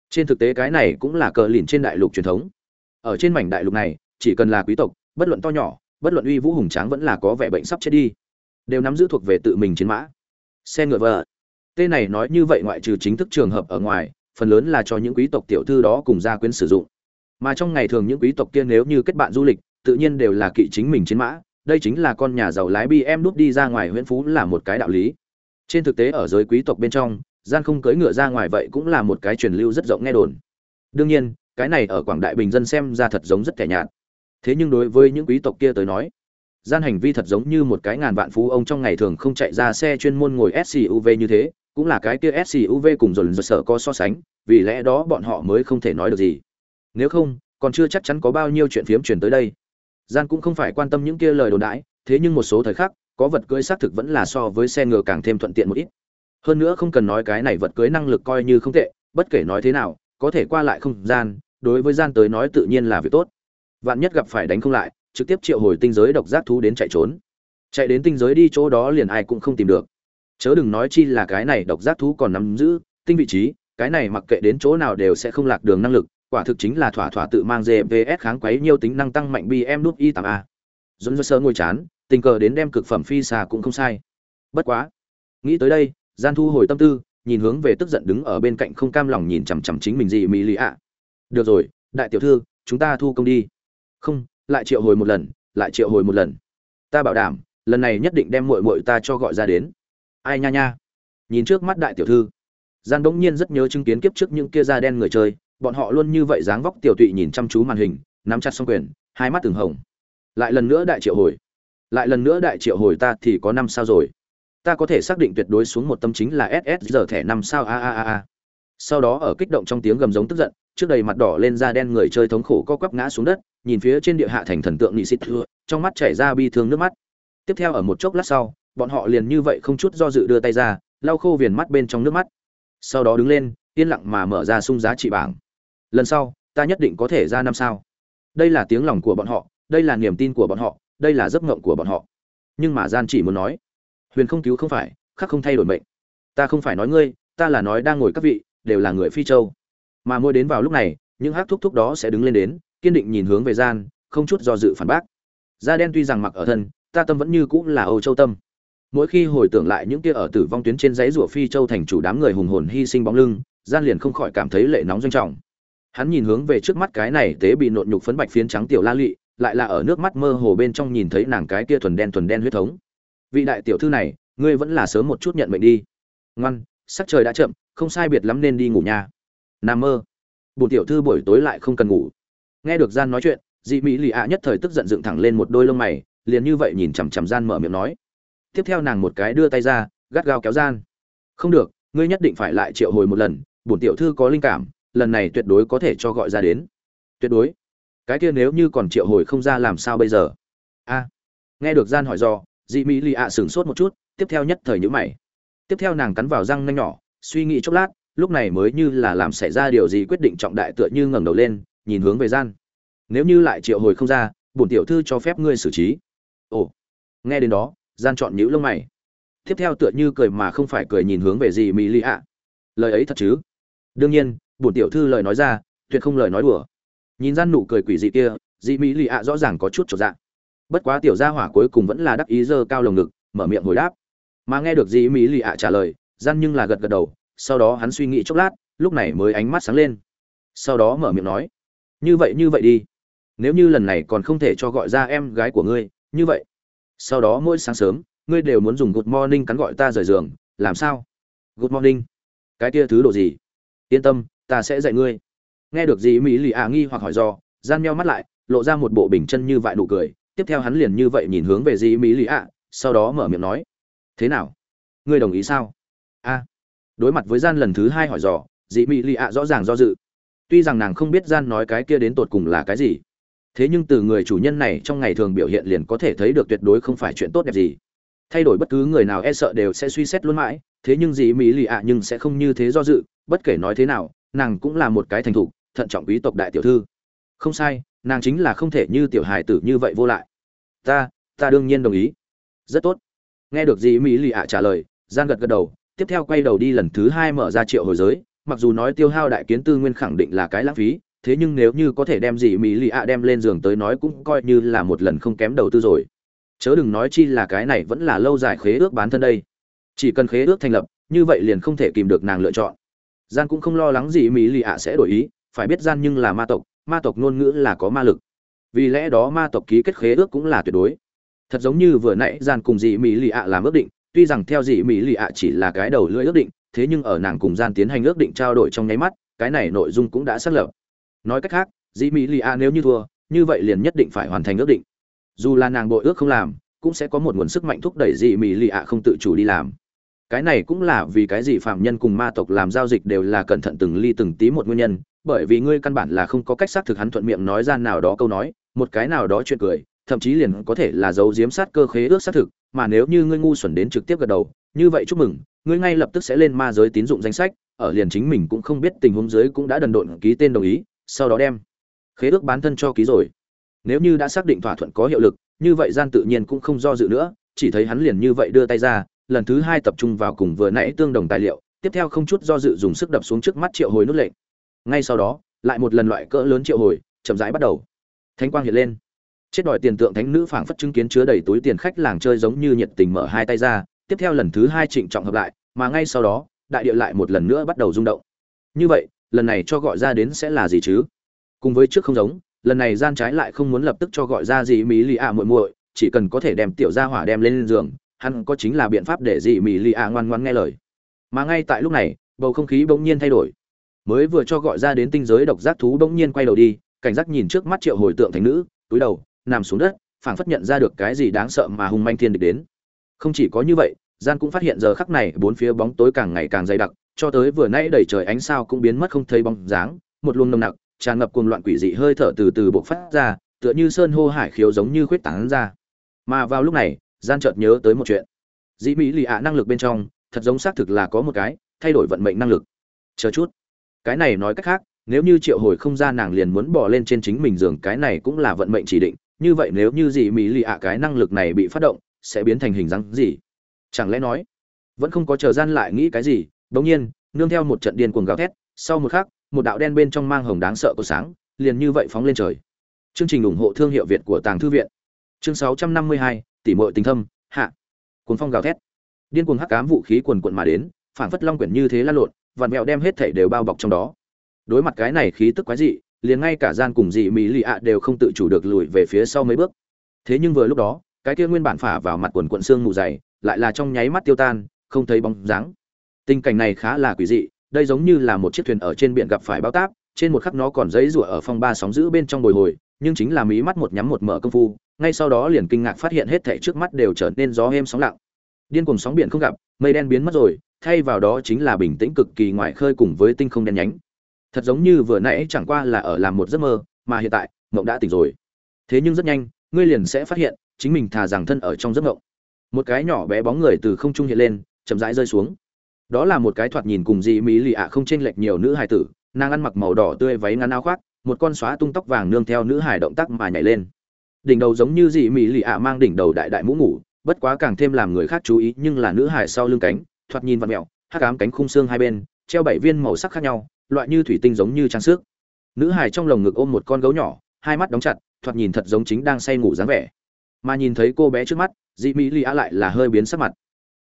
Trên thực tế cái này cũng là cờ lìn trên đại lục truyền thống. Ở trên mảnh đại lục này, chỉ cần là quý tộc, bất luận to nhỏ, bất luận uy vũ hùng tráng vẫn là có vẻ bệnh sắp chết đi, đều nắm giữ thuộc về tự mình chiến mã. Xe ngựa vợ. Tên này nói như vậy ngoại trừ chính thức trường hợp ở ngoài, phần lớn là cho những quý tộc tiểu thư đó cùng gia quyến sử dụng mà trong ngày thường những quý tộc kia nếu như kết bạn du lịch tự nhiên đều là kỵ chính mình chiến mã. Đây chính là con nhà giàu lái bm đút đi ra ngoài huyện phú là một cái đạo lý. Trên thực tế ở giới quý tộc bên trong gian không cưỡi ngựa ra ngoài vậy cũng là một cái truyền lưu rất rộng nghe đồn. Đương nhiên cái này ở quảng đại bình dân xem ra thật giống rất kẻ nhạt. Thế nhưng đối với những quý tộc kia tới nói gian hành vi thật giống như một cái ngàn vạn phú ông trong ngày thường không chạy ra xe chuyên môn ngồi SUV như thế, cũng là cái kia SUV cùng dồn dồn sợ có so sánh, vì lẽ đó bọn họ mới không thể nói được gì. Nếu không, còn chưa chắc chắn có bao nhiêu chuyện phiếm truyền tới đây. Gian cũng không phải quan tâm những kia lời đồn đãi, thế nhưng một số thời khắc, có vật cưỡi xác thực vẫn là so với xe ngựa càng thêm thuận tiện một ít. Hơn nữa không cần nói cái này vật cưỡi năng lực coi như không tệ, bất kể nói thế nào, có thể qua lại không gian, đối với gian tới nói tự nhiên là việc tốt. Vạn nhất gặp phải đánh không lại, trực tiếp triệu hồi tinh giới độc giác thú đến chạy trốn chạy đến tinh giới đi chỗ đó liền ai cũng không tìm được chớ đừng nói chi là cái này độc giác thú còn nắm giữ tinh vị trí cái này mặc kệ đến chỗ nào đều sẽ không lạc đường năng lực quả thực chính là thỏa thỏa tự mang gps kháng quấy nhiều tính năng tăng mạnh bm nút i 8 a. Dồn dơ sơ ngồi chán, tình cờ đến đem cực phẩm phi xà cũng không sai. Bất quá, nghĩ tới đây, gian thu hồi tâm tư, nhìn hướng về tức giận đứng ở bên cạnh không cam lòng nhìn chằm chằm chính mình gì mỹ lì ạ. Được rồi, đại tiểu thư, chúng ta thu công đi. Không, lại triệu hồi một lần, lại triệu hồi một lần. Ta bảo đảm, lần này nhất định đem muội muội ta cho gọi ra đến. Ai nha nha. Nhìn trước mắt đại tiểu thư. Gian bỗng nhiên rất nhớ chứng kiến kiếp trước những kia da đen người chơi bọn họ luôn như vậy dáng vóc tiểu tụy nhìn chăm chú màn hình, nắm chặt song quyền, hai mắt từng hồng. Lại lần nữa đại triệu hồi. Lại lần nữa đại triệu hồi ta thì có năm sao rồi. Ta có thể xác định tuyệt đối xuống một tâm chính là ss giờ thẻ năm sao, a a a a. Sau đó ở kích động trong tiếng gầm giống tức giận, trước đầy mặt đỏ lên da đen người chơi thống khổ co quắp ngã xuống đất, nhìn phía trên địa hạ thành thần tượng nị xịt thưa trong mắt chảy ra bi thương nước mắt. Tiếp theo ở một chốc lát sau, bọn họ liền như vậy không chút do dự đưa tay ra, lau khô viền mắt bên trong nước mắt. Sau đó đứng lên, yên lặng mà mở ra sung giá trị bảng lần sau, ta nhất định có thể ra năm sao. Đây là tiếng lòng của bọn họ, đây là niềm tin của bọn họ, đây là giấc ngộng của bọn họ. Nhưng mà gian chỉ muốn nói, huyền không cứu không phải, khắc không thay đổi mệnh. Ta không phải nói ngươi, ta là nói đang ngồi các vị, đều là người phi châu. Mà mỗi đến vào lúc này, những hắc thúc thúc đó sẽ đứng lên đến, kiên định nhìn hướng về gian, không chút do dự phản bác. Da đen tuy rằng mặc ở thân, ta tâm vẫn như cũng là âu châu tâm. Mỗi khi hồi tưởng lại những kia ở tử vong tuyến trên giấy rủa phi châu thành chủ đám người hùng hồn hy sinh bóng lưng, gian liền không khỏi cảm thấy lệ nóng doanh trọng hắn nhìn hướng về trước mắt cái này tế bị nộn nhục phấn bạch phiến trắng tiểu la lụy lại là ở nước mắt mơ hồ bên trong nhìn thấy nàng cái kia thuần đen thuần đen huyết thống. Vị đại tiểu thư này, ngươi vẫn là sớm một chút nhận mệnh đi. Ngoan, sắc trời đã chậm, không sai biệt lắm nên đi ngủ nha. Nam mơ. Bùn tiểu thư buổi tối lại không cần ngủ. Nghe được gian nói chuyện, dị mỹ lì ạ nhất thời tức giận dựng thẳng lên một đôi lông mày, liền như vậy nhìn chằm chằm gian mở miệng nói. Tiếp theo nàng một cái đưa tay ra, gắt gao kéo gian. Không được, ngươi nhất định phải lại triệu hồi một lần bổn tiểu thư có linh cảm lần này tuyệt đối có thể cho gọi ra đến. Tuyệt đối. Cái kia nếu như còn triệu hồi không ra làm sao bây giờ? A. Nghe được gian hỏi do, dị mỹ lì ạ sửng sốt một chút, tiếp theo nhất thời nhữ mày. Tiếp theo nàng cắn vào răng nanh nhỏ, suy nghĩ chốc lát, lúc này mới như là làm xảy ra điều gì quyết định trọng đại tựa như ngẩng đầu lên, nhìn hướng về gian. Nếu như lại triệu hồi không ra, bổn tiểu thư cho phép ngươi xử trí. Ồ. Nghe đến đó, gian chọn nhữ lông mày. Tiếp theo tựa như cười mà không phải cười nhìn hướng về gì mỹ lì ạ. Lời ấy thật chứ? Đương nhiên bổn tiểu thư lời nói ra, tuyệt không lời nói đùa. Nhìn gian nụ cười quỷ dị kia, dị mỹ lì ạ rõ ràng có chút trọn dạng bất quá tiểu gia hỏa cuối cùng vẫn là đắc ý dơ cao lồng ngực, mở miệng hồi đáp. Mà nghe được dị mỹ lì ạ trả lời, gian nhưng là gật gật đầu, sau đó hắn suy nghĩ chốc lát, lúc này mới ánh mắt sáng lên. Sau đó mở miệng nói, như vậy như vậy đi. Nếu như lần này còn không thể cho gọi ra em gái của ngươi, như vậy. Sau đó mỗi sáng sớm, ngươi đều muốn dùng good morning cắn gọi ta rời giường, làm sao? Good morning. Cái kia thứ đồ gì? Yên tâm ta sẽ dạy ngươi. Nghe được gì mỹ lì ạ nghi hoặc hỏi do, gian meo mắt lại, lộ ra một bộ bình chân như vại nụ cười. Tiếp theo hắn liền như vậy nhìn hướng về dì mỹ lì ạ, sau đó mở miệng nói, thế nào? Ngươi đồng ý sao? A. Đối mặt với gian lần thứ hai hỏi dò, dì mỹ lì ạ rõ ràng do dự. Tuy rằng nàng không biết gian nói cái kia đến tột cùng là cái gì, thế nhưng từ người chủ nhân này trong ngày thường biểu hiện liền có thể thấy được tuyệt đối không phải chuyện tốt đẹp gì. Thay đổi bất cứ người nào e sợ đều sẽ suy xét luôn mãi, thế nhưng dì mỹ lì ạ nhưng sẽ không như thế do dự, bất kể nói thế nào nàng cũng là một cái thành thục, thận trọng quý tộc đại tiểu thư. Không sai, nàng chính là không thể như tiểu hài tử như vậy vô lại. Ta ta đương nhiên đồng ý. Rất tốt. Nghe được dì mỹ lì ạ trả lời gian gật gật đầu, tiếp theo quay đầu đi lần thứ hai mở ra triệu hồi giới, mặc dù nói tiêu hao đại kiến tư nguyên khẳng định là cái lãng phí, thế nhưng nếu như có thể đem gì mỹ lì ạ đem lên giường tới nói cũng coi như là một lần không kém đầu tư rồi. Chớ đừng nói chi là cái này vẫn là lâu dài khế ước bán thân đây. Chỉ cần khế ước thành lập, như vậy liền không thể kìm được nàng lựa chọn gian cũng không lo lắng gì mỹ lì ạ sẽ đổi ý, phải biết gian nhưng là ma tộc ma tộc ngôn ngữ là có ma lực. Vì lẽ đó ma tộc ký kết khế ước cũng là tuyệt đối. Thật giống như vừa nãy gian cùng dị mỹ lì ạ làm ước định, tuy rằng theo dị mỹ lì ạ chỉ là cái đầu lưỡi ước định, thế nhưng ở nàng cùng gian tiến hành ước định trao đổi trong nháy mắt, cái này nội dung cũng đã xác lập. Nói cách khác dị mỹ lì ạ nếu như thua, như vậy liền nhất định phải hoàn thành ước định. Dù là nàng bội ước không làm, cũng sẽ có một nguồn sức mạnh thúc đẩy dị mỹ lì ạ không tự chủ đi làm cái này cũng là vì cái gì phạm nhân cùng ma tộc làm giao dịch đều là cẩn thận từng ly từng tí một nguyên nhân, bởi vì ngươi căn bản là không có cách xác thực hắn thuận miệng nói ra nào đó câu nói, một cái nào đó chuyện cười, thậm chí liền có thể là dấu diếm sát cơ khế ước xác thực, mà nếu như ngươi ngu xuẩn đến trực tiếp gật đầu, như vậy chúc mừng, ngươi ngay lập tức sẽ lên ma giới tín dụng danh sách, ở liền chính mình cũng không biết tình huống dưới cũng đã đần độn ký tên đồng ý, sau đó đem khế ước bán thân cho ký rồi. Nếu như đã xác định thỏa thuận có hiệu lực, như vậy gian tự nhiên cũng không do dự nữa, chỉ thấy hắn liền như vậy đưa tay ra lần thứ hai tập trung vào cùng vừa nãy tương đồng tài liệu, tiếp theo không chút do dự dùng sức đập xuống trước mắt triệu hồi nút lệnh. Ngay sau đó, lại một lần loại cỡ lớn triệu hồi, chậm rãi bắt đầu. Thánh quang hiện lên. Chết đòi tiền tượng thánh nữ phảng phất chứng kiến chứa đầy túi tiền khách làng chơi giống như nhiệt tình mở hai tay ra, tiếp theo lần thứ hai trịnh trọng hợp lại, mà ngay sau đó, đại địa lại một lần nữa bắt đầu rung động. Như vậy, lần này cho gọi ra đến sẽ là gì chứ? Cùng với trước không giống, lần này gian trái lại không muốn lập tức cho gọi ra gì mỹ lì ạ muội muội, chỉ cần có thể đem tiểu gia hỏa đem lên giường hắn có chính là biện pháp để dị mỹ lì ạ ngoan ngoan nghe lời. Mà ngay tại lúc này, bầu không khí bỗng nhiên thay đổi. Mới vừa cho gọi ra đến tinh giới độc giác thú bỗng nhiên quay đầu đi, cảnh giác nhìn trước mắt triệu hồi tượng thành nữ, túi đầu, nằm xuống đất, phảng phất nhận ra được cái gì đáng sợ mà hung manh thiên địch đến. Không chỉ có như vậy, gian cũng phát hiện giờ khắc này bốn phía bóng tối càng ngày càng dày đặc, cho tới vừa nãy đầy trời ánh sao cũng biến mất không thấy bóng dáng, một luồng nồng nặc, tràn ngập cuồng loạn quỷ dị hơi thở từ từ bộc phát ra, tựa như sơn hô hải khiếu giống như khuyết tán ra. Mà vào lúc này gian chợt nhớ tới một chuyện. Dĩ mỹ lì ạ năng lực bên trong thật giống xác thực là có một cái thay đổi vận mệnh năng lực. Chờ chút. Cái này nói cách khác nếu như triệu hồi không ra nàng liền muốn bỏ lên trên chính mình giường cái này cũng là vận mệnh chỉ định. Như vậy nếu như Dĩ mỹ lì ạ cái năng lực này bị phát động sẽ biến thành hình dáng gì? Chẳng lẽ nói vẫn không có chờ gian lại nghĩ cái gì? Bỗng nhiên nương theo một trận điên cuồng gào thét sau một khắc một đạo đen bên trong mang hồng đáng sợ của sáng liền như vậy phóng lên trời. Chương trình ủng hộ thương hiệu việt của tàng thư viện. Chương 652, tỷ muội tình thâm, hạ. Cuốn phong gào thét. Điên cuồng hắc ám vũ khí quần quận mà đến phản phất long quyển như thế lan lộn, vạn mẹo đem hết thảy đều bao bọc trong đó. Đối mặt cái này khí tức quái dị, liền ngay cả gian cùng dị mỹ lì ạ đều không tự chủ được lùi về phía sau mấy bước. Thế nhưng vừa lúc đó, cái kia nguyên bản phả vào mặt quần quận xương mù dày, lại là trong nháy mắt tiêu tan, không thấy bóng dáng. Tình cảnh này khá là quỷ dị, đây giống như là một chiếc thuyền ở trên biển gặp phải bao táp, trên một khắc nó còn giấy rủa ở phong ba sóng giữ bên trong bồi hồi, nhưng chính là mí mắt một nhắm một mở công phu ngay sau đó liền kinh ngạc phát hiện hết thảy trước mắt đều trở nên gió êm sóng lặng. Điên cuồng sóng biển không gặp, mây đen biến mất rồi, thay vào đó chính là bình tĩnh cực kỳ ngoại khơi cùng với tinh không đen nhánh. Thật giống như vừa nãy chẳng qua là ở làm một giấc mơ, mà hiện tại, mộng đã tỉnh rồi. Thế nhưng rất nhanh, ngươi liền sẽ phát hiện, chính mình thà rằng thân ở trong giấc mộng. Một cái nhỏ bé bóng người từ không trung hiện lên, chậm rãi rơi xuống. Đó là một cái thoạt nhìn cùng dị mỹ lì ạ không chênh lệch nhiều nữ hài tử, nàng ăn mặc màu đỏ tươi váy ngắn áo khoác, một con xóa tung tóc vàng nương theo nữ hài động tác mà nhảy lên đỉnh đầu giống như dị mỹ lì ạ mang đỉnh đầu đại đại mũ ngủ, bất quá càng thêm làm người khác chú ý, nhưng là nữ hài sau lưng cánh, thoạt nhìn vặn mẹo, hắc ám cánh khung xương hai bên, treo bảy viên màu sắc khác nhau, loại như thủy tinh giống như trang sức. Nữ hài trong lồng ngực ôm một con gấu nhỏ, hai mắt đóng chặt, thoạt nhìn thật giống chính đang say ngủ dáng vẻ. Mà nhìn thấy cô bé trước mắt, dị mỹ lì ạ lại là hơi biến sắc mặt.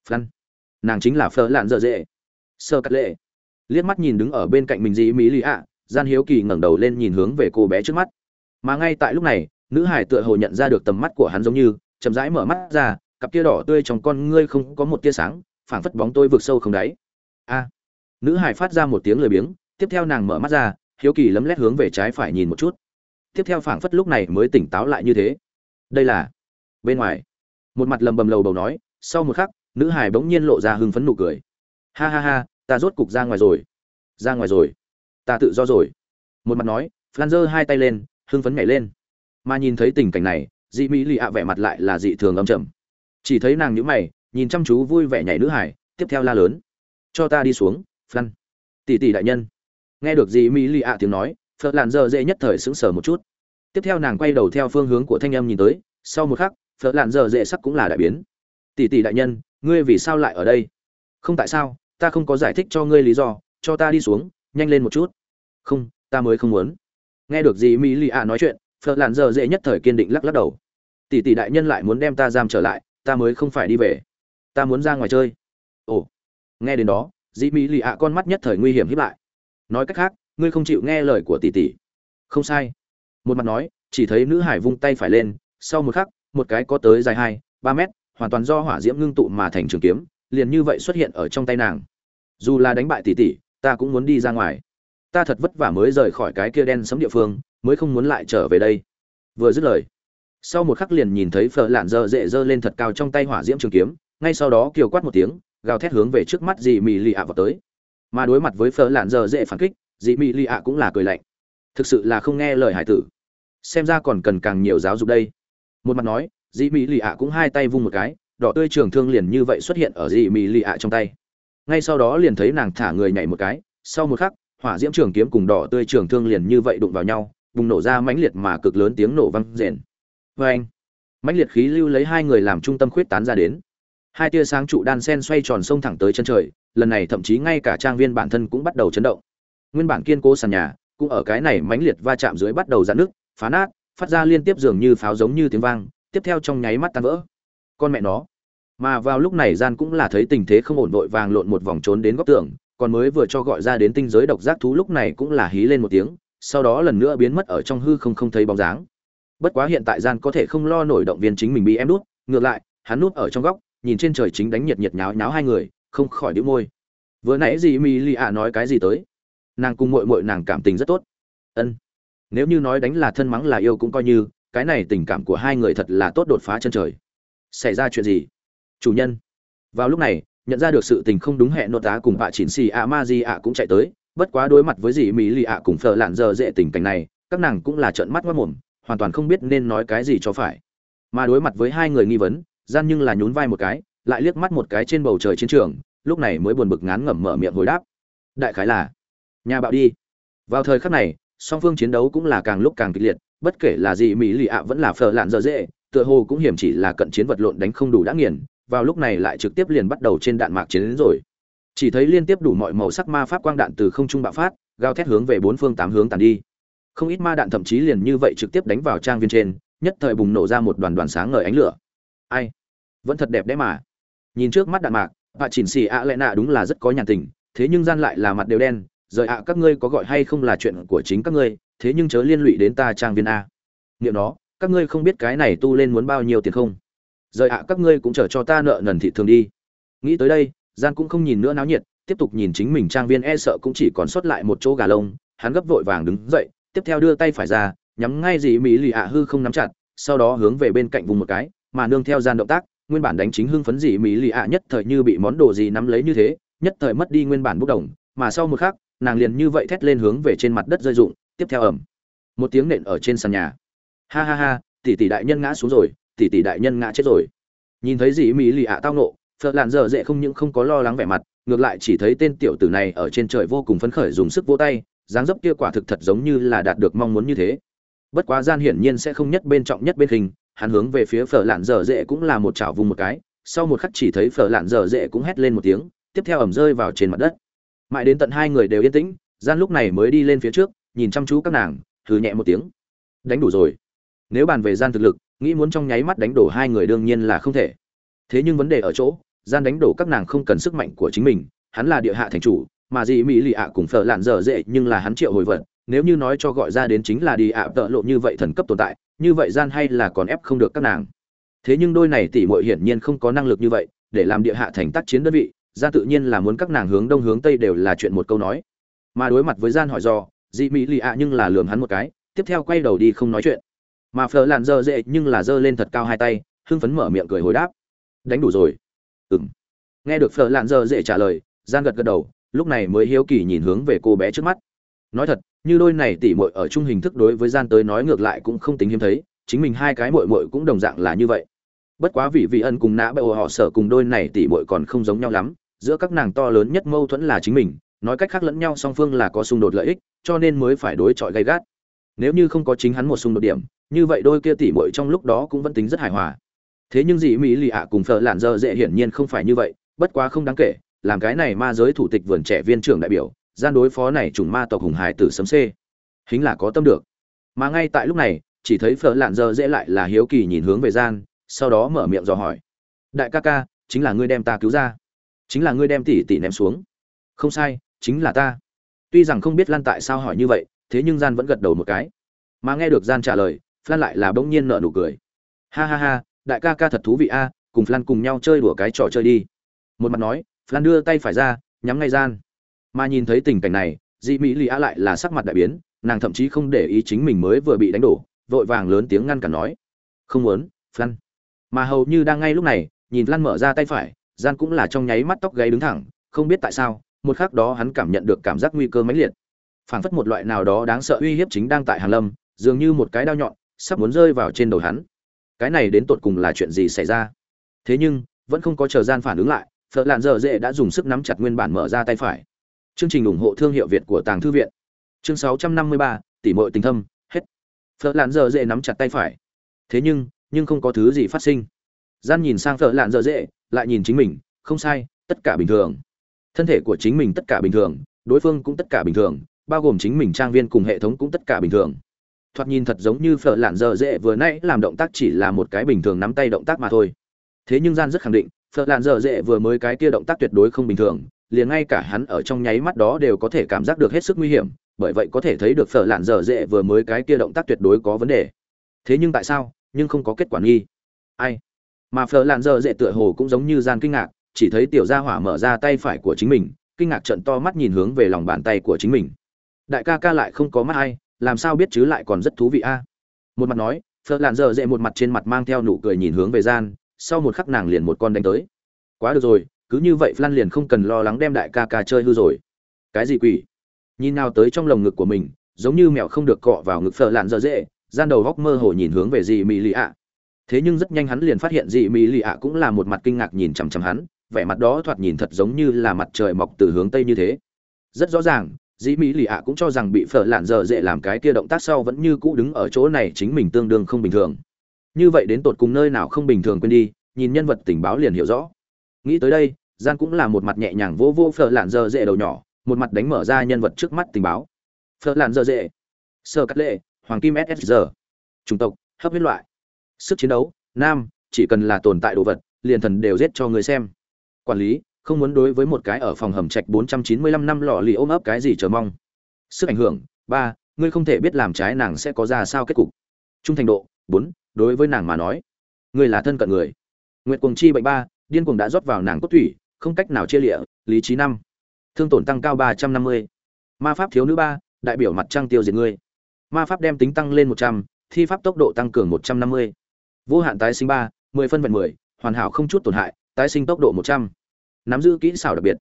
Phan nàng chính là phở lạn dở dễ sơ cắt lệ. Liếc mắt nhìn đứng ở bên cạnh mình dị mỹ lì ạ, gian hiếu kỳ ngẩng đầu lên nhìn hướng về cô bé trước mắt. Mà ngay tại lúc này nữ hải tựa hồ nhận ra được tầm mắt của hắn giống như, chậm rãi mở mắt ra, cặp kia đỏ tươi trong con ngươi không có một tia sáng, phảng phất bóng tôi vượt sâu không đáy. A! Nữ hải phát ra một tiếng lười biếng, tiếp theo nàng mở mắt ra, hiếu kỳ lấm lét hướng về trái phải nhìn một chút. Tiếp theo phảng phất lúc này mới tỉnh táo lại như thế. Đây là bên ngoài. Một mặt lầm bầm lầu bầu nói, sau một khắc, nữ hải bỗng nhiên lộ ra hưng phấn nụ cười. Ha ha ha, ta rốt cục ra ngoài rồi. Ra ngoài rồi. Ta tự do rồi. Một mặt nói flan hai tay lên, hưng phấn nhảy lên mà nhìn thấy tình cảnh này dị mỹ lì ạ vẻ mặt lại là dị thường âm trầm. Chỉ thấy nàng nhíu mày, nhìn chăm chú vui vẻ nhảy nữ hải, tiếp theo la lớn. Cho ta đi xuống phân tỷ tỷ đại nhân. Nghe được dị mỹ lì ạ tiếng nói, phật làn dơ dễ nhất thời sững sờ một chút. Tiếp theo nàng quay đầu theo phương hướng của thanh âm nhìn tới, sau một khắc, phật làn dơ dễ sắc cũng là đại biến. Tỷ tỷ đại nhân, ngươi vì sao lại ở đây? Không tại sao, ta không có giải thích cho ngươi lý do, cho ta đi xuống, nhanh lên một chút. Không, ta mới không muốn. Nghe được dị mỹ lì ạ nói chuyện phật làn giờ dễ nhất thời kiên định lắc lắc đầu. Tỷ tỷ đại nhân lại muốn đem ta giam trở lại, ta mới không phải đi về. Ta muốn ra ngoài chơi. Ồ, nghe đến đó, dĩ mỹ lì ạ con mắt nhất thời nguy hiểm hiếp lại. Nói cách khác, ngươi không chịu nghe lời của tỷ tỷ. Không sai. Một mặt nói, chỉ thấy nữ hải vung tay phải lên, sau một khắc, một cái có tới dài hai, ba mét, hoàn toàn do hỏa diễm ngưng tụ mà thành trường kiếm, liền như vậy xuất hiện ở trong tay nàng. Dù là đánh bại tỷ tỷ, ta cũng muốn đi ra ngoài. Ta thật vất vả mới rời khỏi cái kia đen sấm địa phương mới không muốn lại trở về đây. Vừa dứt lời, sau một khắc liền nhìn thấy phở lạn dơ dễ dơ lên thật cao trong tay hỏa diễm trường kiếm, ngay sau đó kiều quát một tiếng, gào thét hướng về trước mắt dì mì lì ạ vào tới. Mà đối mặt với phở lạn dơ dễ phản kích dì mì lì ạ cũng là cười lạnh. Thực sự là không nghe lời hải tử. Xem ra còn cần càng nhiều giáo dục đây. Một mặt nói dì mì lì ạ cũng hai tay vung một cái, đỏ tươi trường thương liền như vậy xuất hiện ở dì mì lì ạ trong tay. Ngay sau đó liền thấy nàng thả người nhảy một cái, sau một khắc, hỏa diễm trường kiếm cùng đỏ tươi trường thương liền như vậy đụng vào nhau bùng nổ ra mãnh liệt mà cực lớn tiếng nổ vang rền. Oeng! mãnh liệt khí lưu lấy hai người làm trung tâm khuyết tán ra đến. Hai tia sáng trụ đan sen xoay tròn sông thẳng tới chân trời, lần này thậm chí ngay cả trang viên bản thân cũng bắt đầu chấn động. Nguyên bản kiên cố sàn nhà, cũng ở cái này mãnh liệt va chạm dưới bắt đầu rạn nước phá nát, phát ra liên tiếp dường như pháo giống như tiếng vang, tiếp theo trong nháy mắt tan vỡ. Con mẹ nó. Mà vào lúc này gian cũng là thấy tình thế không ổn, vội vàng lộn một vòng trốn đến góc tường, còn mới vừa cho gọi ra đến tinh giới độc giác thú lúc này cũng là hí lên một tiếng sau đó lần nữa biến mất ở trong hư không không thấy bóng dáng. Bất quá hiện tại gian có thể không lo nổi động viên chính mình bị em đút, ngược lại, hắn nuốt ở trong góc, nhìn trên trời chính đánh nhiệt nhiệt nháo nháo hai người, không khỏi đĩu môi. Vừa nãy gì mi lì ạ nói cái gì tới? Nàng cùng mội mội nàng cảm tình rất tốt. Ân. Nếu như nói đánh là thân mắng là yêu cũng coi như, cái này tình cảm của hai người thật là tốt đột phá chân trời. Xảy ra chuyện gì? Chủ nhân. Vào lúc này, nhận ra được sự tình không đúng hẹn nốt tá cùng bạ chỉnh xì ạ ma di ạ cũng chạy tới bất quá đối mặt với dì mỹ lì ạ cùng phở lạn giờ dễ tình cảnh này, các nàng cũng là trợn mắt mất mồm, hoàn toàn không biết nên nói cái gì cho phải. Mà đối mặt với hai người nghi vấn, gian nhưng là nhún vai một cái, lại liếc mắt một cái trên bầu trời chiến trường, lúc này mới buồn bực ngán ngẩm mở miệng hồi đáp. Đại khái là, nhà bạo đi. Vào thời khắc này, song phương chiến đấu cũng là càng lúc càng kịch liệt, bất kể là gì mỹ lì ạ vẫn là phở lạn dở dễ, tựa hồ cũng hiểm chỉ là cận chiến vật lộn đánh không đủ đã nghiền, vào lúc này lại trực tiếp liền bắt đầu trên đạn mạc chiến đến rồi chỉ thấy liên tiếp đủ mọi màu sắc ma pháp quang đạn từ không trung bạo phát gào thét hướng về bốn phương tám hướng tàn đi. Không ít ma đạn thậm chí liền như vậy trực tiếp đánh vào trang viên trên nhất thời bùng nổ ra một đoàn đoàn sáng ngời ánh lửa. Ai? Vẫn thật đẹp đấy mà. Nhìn trước mắt đạn mạc bà chỉnh xì ạ lẽ nạ đúng là rất có nhàn tình thế nhưng gian lại là mặt đều đen rời ạ à, các ngươi có gọi hay không là chuyện của chính các ngươi thế nhưng chớ liên lụy đến ta trang viên a. Nghiệm đó, các ngươi không biết cái này tu lên muốn bao nhiêu tiền không? Rời ạ các ngươi cũng chờ cho ta nợ nần thị thường đi. Nghĩ tới đây gian cũng không nhìn nữa náo nhiệt, tiếp tục nhìn chính mình trang viên e sợ cũng chỉ còn sót lại một chỗ gà lông, hắn gấp vội vàng đứng dậy, tiếp theo đưa tay phải ra, nhắm ngay dì mỹ lì ạ hư không nắm chặt, sau đó hướng về bên cạnh vùng một cái, mà nương theo gian động tác, nguyên bản đánh chính hưng phấn dì mỹ lì ạ nhất thời như bị món đồ gì nắm lấy như thế, nhất thời mất đi nguyên bản bốc đồng, mà sau một khắc, nàng liền như vậy thét lên hướng về trên mặt đất rơi rụng, tiếp theo ẩm một tiếng nện ở trên sàn nhà. Ha ha ha, tỷ tỷ đại nhân ngã xuống rồi, tỷ tỷ đại nhân ngã chết rồi. Nhìn thấy dì mỹ lì ạ tao nộ phật lạn dở dễ không những không có lo lắng vẻ mặt, ngược lại chỉ thấy tên tiểu tử này ở trên trời vô cùng phấn khởi dùng sức vỗ tay, dáng dấp kia quả thực thật giống như là đạt được mong muốn như thế. Bất quá gian hiển nhiên sẽ không nhất bên trọng nhất bên hình, hắn hướng về phía phở lạn dở dễ cũng là một chảo vùng một cái, sau một khắc chỉ thấy phở lạn dở dễ cũng hét lên một tiếng, tiếp theo ẩm rơi vào trên mặt đất. Mãi đến tận hai người đều yên tĩnh, gian lúc này mới đi lên phía trước, nhìn chăm chú các nàng thử nhẹ một tiếng. Đánh đủ rồi. Nếu bàn về gian thực lực, nghĩ muốn trong nháy mắt đánh đổ hai người đương nhiên là không thể. Thế nhưng vấn đề ở chỗ gian đánh đổ các nàng không cần sức mạnh của chính mình, hắn là địa hạ thành chủ, mà gì mỹ lì ạ cùng phở lạn dở dễ, nhưng là hắn triệu hồi vật, nếu như nói cho gọi ra đến chính là đi ạ, tợ lộ như vậy thần cấp tồn tại, như vậy gian hay là còn ép không được các nàng. Thế nhưng đôi này tỷ muội hiển nhiên không có năng lực như vậy, để làm địa hạ thành tác chiến đơn vị gian tự nhiên là muốn các nàng hướng đông hướng tây đều là chuyện một câu nói. Mà đối mặt với gian hỏi do, dị mỹ lì ạ nhưng là lườm hắn một cái, tiếp theo quay đầu đi không nói chuyện. Mà phở lạn dơ dễ nhưng là giơ lên thật cao hai tay, hưng phấn mở miệng cười hồi đáp. Đánh đủ rồi ừm. Nghe được phở lạn dơ dễ trả lời gian gật gật đầu, lúc này mới hiếu kỳ nhìn hướng về cô bé trước mắt. Nói thật, như đôi này tỉ muội ở chung hình thức đối với gian tới nói ngược lại cũng không tính hiếm thấy, chính mình hai cái muội muội cũng đồng dạng là như vậy. Bất quá vì vị ân cùng nã bệ họ sở cùng đôi này tỉ muội còn không giống nhau lắm, giữa các nàng to lớn nhất mâu thuẫn là chính mình, nói cách khác lẫn nhau song phương là có xung đột lợi ích, cho nên mới phải đối chọi gay gắt. Nếu như không có chính hắn một xung đột điểm, như vậy đôi kia tỉ muội trong lúc đó cũng vẫn tính rất hài hòa thế nhưng dị mỹ lì ạ cùng phở lạn dơ dễ hiển nhiên không phải như vậy, bất quá không đáng kể, làm cái này ma giới thủ tịch vườn trẻ viên trưởng đại biểu, gian đối phó này trùng ma tộc hùng hải tử sấm xê. Hính là có tâm được. Mà ngay tại lúc này, chỉ thấy phở lạn dơ dễ lại là hiếu kỳ nhìn hướng về gian, sau đó mở miệng dò hỏi. Đại ca ca, chính là ngươi đem ta cứu ra. Chính là ngươi đem tỷ tỷ ném xuống. Không sai, chính là ta. Tuy rằng không biết lan tại sao hỏi như vậy, thế nhưng gian vẫn gật đầu một cái. Mà nghe được gian trả lời, lan lại là bỗng nhiên nở nụ cười. Ha ha ha đại ca ca thật thú vị a, cùng flan cùng nhau chơi đùa cái trò chơi đi. Một mặt nói, flan đưa tay phải ra, nhắm ngay gian. Mà nhìn thấy tình cảnh này dị mỹ lì a lại là sắc mặt đại biến, nàng thậm chí không để ý chính mình mới vừa bị đánh đổ, vội vàng lớn tiếng ngăn cản nói, không muốn, flan. Mà hầu như đang ngay lúc này, nhìn flan mở ra tay phải, gian cũng là trong nháy mắt tóc gáy đứng thẳng, không biết tại sao, một khắc đó hắn cảm nhận được cảm giác nguy cơ mãnh liệt. Phảng phất một loại nào đó đáng sợ uy hiếp chính đang tại hàn lâm, dường như một cái đao nhọn, sắp muốn rơi vào trên đầu hắn cái này đến tột cùng là chuyện gì xảy ra? Thế nhưng vẫn không có chờ gian phản ứng lại phở lạn dở dễ đã dùng sức nắm chặt nguyên bản mở ra tay phải. Chương trình ủng hộ thương hiệu việt của tàng thư viện. Chương 653, tỷ muội tình thâm hết. Phở lạn dở dễ nắm chặt tay phải. Thế nhưng nhưng không có thứ gì phát sinh. Gian nhìn sang phở lạn dở dễ lại nhìn chính mình không sai tất cả bình thường. Thân thể của chính mình tất cả bình thường đối phương cũng tất cả bình thường bao gồm chính mình trang viên cùng hệ thống cũng tất cả bình thường thoạt nhìn thật giống như phở lạn dở dễ vừa nãy làm động tác chỉ là một cái bình thường nắm tay động tác mà thôi. Thế nhưng gian rất khẳng định, phở lạn dở dễ vừa mới cái kia động tác tuyệt đối không bình thường, liền ngay cả hắn ở trong nháy mắt đó đều có thể cảm giác được hết sức nguy hiểm, bởi vậy có thể thấy được phở lạn dở dễ vừa mới cái kia động tác tuyệt đối có vấn đề. Thế nhưng tại sao, nhưng không có kết quả nghi. Ai? Mà phở lạn dở dễ tựa hồ cũng giống như gian kinh ngạc, chỉ thấy tiểu gia hỏa mở ra tay phải của chính mình, kinh ngạc trận to mắt nhìn hướng về lòng bàn tay của chính mình. Đại ca ca lại không có mắt ai làm sao biết chứ lại còn rất thú vị a? Một mặt nói, phở lạn dở dễ một mặt trên mặt mang theo nụ cười nhìn hướng về gian, sau một khắc nàng liền một con đánh tới. Quá được rồi, cứ như vậy flan liền không cần lo lắng đem đại ca ca chơi hư rồi. Cái gì quỷ? Nhìn nào tới trong lồng ngực của mình, giống như mèo không được cọ vào ngực phở lạn dở dễ gian đầu góc mơ hồ nhìn hướng về dì mỹ lì ạ. Thế nhưng rất nhanh hắn liền phát hiện dì mỹ lì ạ cũng là một mặt kinh ngạc nhìn chằm chằm hắn, vẻ mặt đó thoạt nhìn thật giống như là mặt trời mọc từ hướng tây như thế. Rất rõ ràng dĩ mỹ lì ạ cũng cho rằng bị phở lạn dở dễ làm cái kia động tác sau vẫn như cũ đứng ở chỗ này chính mình tương đương không bình thường. Như vậy đến tột cùng nơi nào không bình thường quên đi, nhìn nhân vật tình báo liền hiểu rõ. Nghĩ tới đây, gian cũng là một mặt nhẹ nhàng vô vô phở lạn dở dễ đầu nhỏ, một mặt đánh mở ra nhân vật trước mắt tình báo. Phở lạn dở dễ. Sơ cắt lệ, hoàng kim ssr chủng tộc, hấp huyết loại. Sức chiến đấu, nam, chỉ cần là tồn tại đồ vật, liền thần đều giết cho người xem. Quản lý không muốn đối với một cái ở phòng hầm trạch 495 năm lọ lì ôm ấp cái gì chờ mong. Sức ảnh hưởng ba ngươi không thể biết làm trái nàng sẽ có ra sao kết cục. Trung thành độ bốn đối với nàng mà nói ngươi là thân cận người. Nguyệt cuồng chi bệnh ba điên cuồng đã rót vào nàng cốt thủy không cách nào chia lìa, lý trí năm. Thương tổn tăng cao ba trăm năm mươi. Ma pháp thiếu nữ ba đại biểu mặt trăng tiêu diệt ngươi. Ma pháp đem tính tăng lên một trăm thi pháp tốc độ tăng cường một trăm năm mươi. Vô hạn tái sinh ba mười phân vận mười hoàn hảo không chút tổn hại tái sinh tốc độ một trăm nắm giữ kỹ xảo đặc biệt.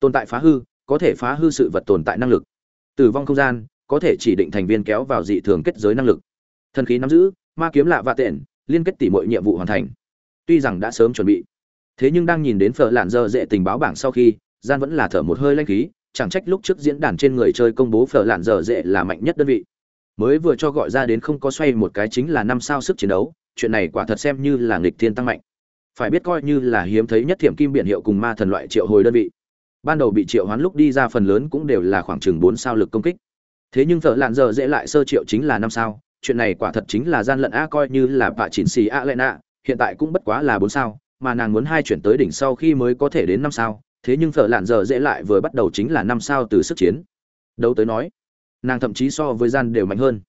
Tồn tại phá hư, có thể phá hư sự vật tồn tại năng lực. Tử vong không gian, có thể chỉ định thành viên kéo vào dị thường kết giới năng lực. Thần khí nắm giữ, ma kiếm lạ và tện liên kết tỉ mọi nhiệm vụ hoàn thành. Tuy rằng đã sớm chuẩn bị, thế nhưng đang nhìn đến phở lạn dơ dễ tình báo bảng sau khi, gian vẫn là thở một hơi lanh khí, chẳng trách lúc trước diễn đàn trên người chơi công bố phở lạn dơ dễ là mạnh nhất đơn vị. Mới vừa cho gọi ra đến không có xoay một cái chính là năm sao sức chiến đấu, chuyện này quả thật xem như là nghịch thiên tăng mạnh phải biết coi như là hiếm thấy nhất thiểm kim biển hiệu cùng ma thần loại triệu hồi đơn vị. Ban đầu bị triệu hoán lúc đi ra phần lớn cũng đều là khoảng chừng bốn sao lực công kích. Thế nhưng thợ lạn giờ dễ lại sơ triệu chính là năm sao, chuyện này quả thật chính là gian lận a coi như là bạ chỉnh xì a lệ nạ hiện tại cũng bất quá là bốn sao, mà nàng muốn hai chuyển tới đỉnh sau khi mới có thể đến năm sao, thế nhưng thợ lạn giờ dễ lại vừa bắt đầu chính là năm sao từ sức chiến. Đâu tới nói, nàng thậm chí so với gian đều mạnh hơn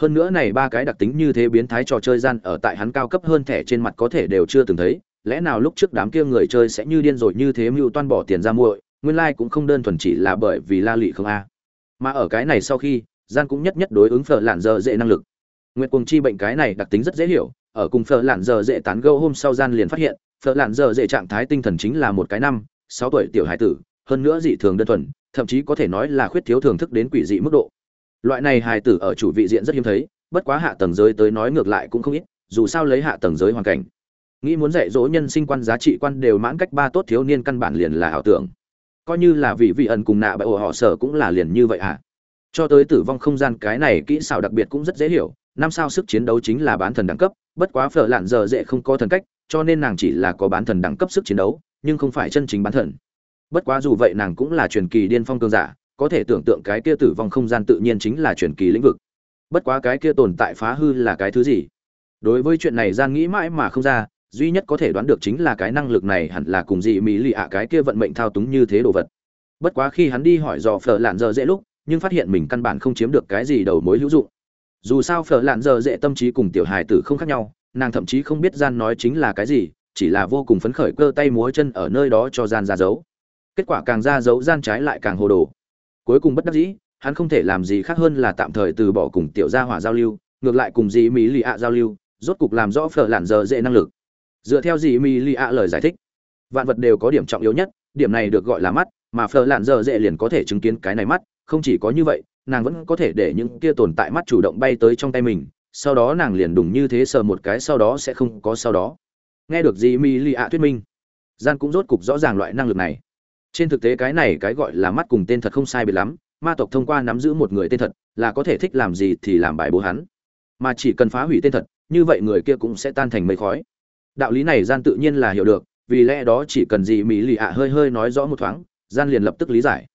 hơn nữa này ba cái đặc tính như thế biến thái trò chơi gian ở tại hắn cao cấp hơn thẻ trên mặt có thể đều chưa từng thấy. Lẽ nào lúc trước đám kia người chơi sẽ như điên rồi như thế mưu toan bỏ tiền ra muội, nguyên lai like cũng không đơn thuần chỉ là bởi vì la lụy không a. Mà ở cái này sau khi, gian cũng nhất nhất đối ứng phở lạn giờ dễ năng lực. Nguyệt cuồng chi bệnh cái này đặc tính rất dễ hiểu, ở cùng phở lạn giờ dễ tán gẫu hôm sau gian liền phát hiện, phở lạn giờ dễ trạng thái tinh thần chính là một cái năm, sáu tuổi tiểu hải tử, hơn nữa dị thường đơn thuần, thậm chí có thể nói là khuyết thiếu thưởng thức đến quỷ dị mức độ loại này hài tử ở chủ vị diện rất hiếm thấy, bất quá hạ tầng giới tới nói ngược lại cũng không ít, dù sao lấy hạ tầng giới hoàn cảnh. Nghĩ muốn dạy dỗ nhân sinh quan giá trị quan đều mãn cách ba tốt thiếu niên căn bản liền là ảo tưởng. Coi như là vị vị ẩn cùng nạ bại ổ họ sở cũng là liền như vậy à. Cho tới tử vong không gian cái này kỹ xảo đặc biệt cũng rất dễ hiểu, năm sao sức chiến đấu chính là bán thần đẳng cấp, bất quá phở lạn giờ dễ không có thần cách, cho nên nàng chỉ là có bán thần đẳng cấp sức chiến đấu, nhưng không phải chân chính bán thần. Bất quá dù vậy nàng cũng là truyền kỳ điên phong cường giả có thể tưởng tượng cái kia tử vong không gian tự nhiên chính là truyền kỳ lĩnh vực. Bất quá cái kia tồn tại phá hư là cái thứ gì? Đối với chuyện này gian nghĩ mãi mà không ra, duy nhất có thể đoán được chính là cái năng lực này hẳn là cùng dị mỹ lì ạ cái kia vận mệnh thao túng như thế đồ vật. Bất quá khi hắn đi hỏi dò phở lạn giờ dễ lúc, nhưng phát hiện mình căn bản không chiếm được cái gì đầu mối hữu dụng. Dù sao phở lạn giờ dễ tâm trí cùng tiểu hài tử không khác nhau, nàng thậm chí không biết gian nói chính là cái gì, chỉ là vô cùng phấn khởi cơ tay múa chân ở nơi đó cho gian ra dấu. Kết quả càng ra dấu, gian trái lại càng hồ đồ cuối cùng bất đắc dĩ, hắn không thể làm gì khác hơn là tạm thời từ bỏ cùng tiểu gia hỏa giao lưu, ngược lại cùng dì mỹ lì ạ giao lưu, rốt cục làm rõ phở lản giờ dễ năng lực. Dựa theo dì mỹ lì ạ lời giải thích, vạn vật đều có điểm trọng yếu nhất, điểm này được gọi là mắt, mà phở lản giờ dễ liền có thể chứng kiến cái này mắt, không chỉ có như vậy, nàng vẫn có thể để những kia tồn tại mắt chủ động bay tới trong tay mình, sau đó nàng liền đùng như thế sờ một cái, sau đó sẽ không có sau đó. Nghe được dì mỹ lì ạ thuyết minh, gian cũng rốt cục rõ ràng loại năng lực này trên thực tế cái này cái gọi là mắt cùng tên thật không sai biệt lắm, ma tộc thông qua nắm giữ một người tên thật, là có thể thích làm gì thì làm bài bố hắn. Mà chỉ cần phá hủy tên thật, như vậy người kia cũng sẽ tan thành mây khói. Đạo lý này gian tự nhiên là hiểu được, vì lẽ đó chỉ cần gì mỹ lì ạ hơi hơi nói rõ một thoáng, gian liền lập tức lý giải.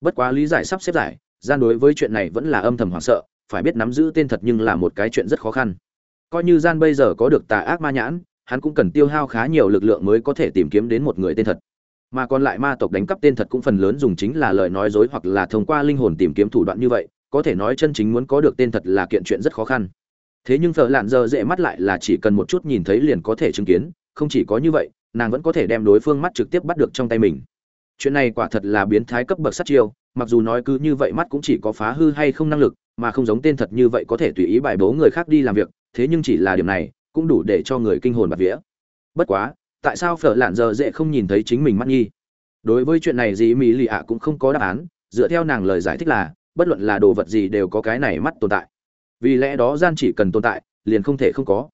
Bất quá lý giải sắp xếp giải, gian đối với chuyện này vẫn là âm thầm hoảng sợ, phải biết nắm giữ tên thật nhưng là một cái chuyện rất khó khăn. Coi như gian bây giờ có được tà ác ma nhãn, hắn cũng cần tiêu hao khá nhiều lực lượng mới có thể tìm kiếm đến một người tên thật mà còn lại ma tộc đánh cắp tên thật cũng phần lớn dùng chính là lời nói dối hoặc là thông qua linh hồn tìm kiếm thủ đoạn như vậy, có thể nói chân chính muốn có được tên thật là kiện chuyện rất khó khăn. Thế nhưng thợ lạn giờ dễ mắt lại là chỉ cần một chút nhìn thấy liền có thể chứng kiến, không chỉ có như vậy, nàng vẫn có thể đem đối phương mắt trực tiếp bắt được trong tay mình. Chuyện này quả thật là biến thái cấp bậc sát chiêu, mặc dù nói cứ như vậy mắt cũng chỉ có phá hư hay không năng lực, mà không giống tên thật như vậy có thể tùy ý bài bố người khác đi làm việc, thế nhưng chỉ là điểm này, cũng đủ để cho người kinh hồn bạt vía. Bất quá tại sao phở lạn giờ dễ không nhìn thấy chính mình mắt nhi đối với chuyện này, dì mỹ lì ạ cũng không có đáp án, dựa theo nàng lời giải thích là, bất luận là đồ vật gì đều có cái này mắt tồn tại. Vì lẽ đó gian chỉ cần tồn tại, liền không thể không có.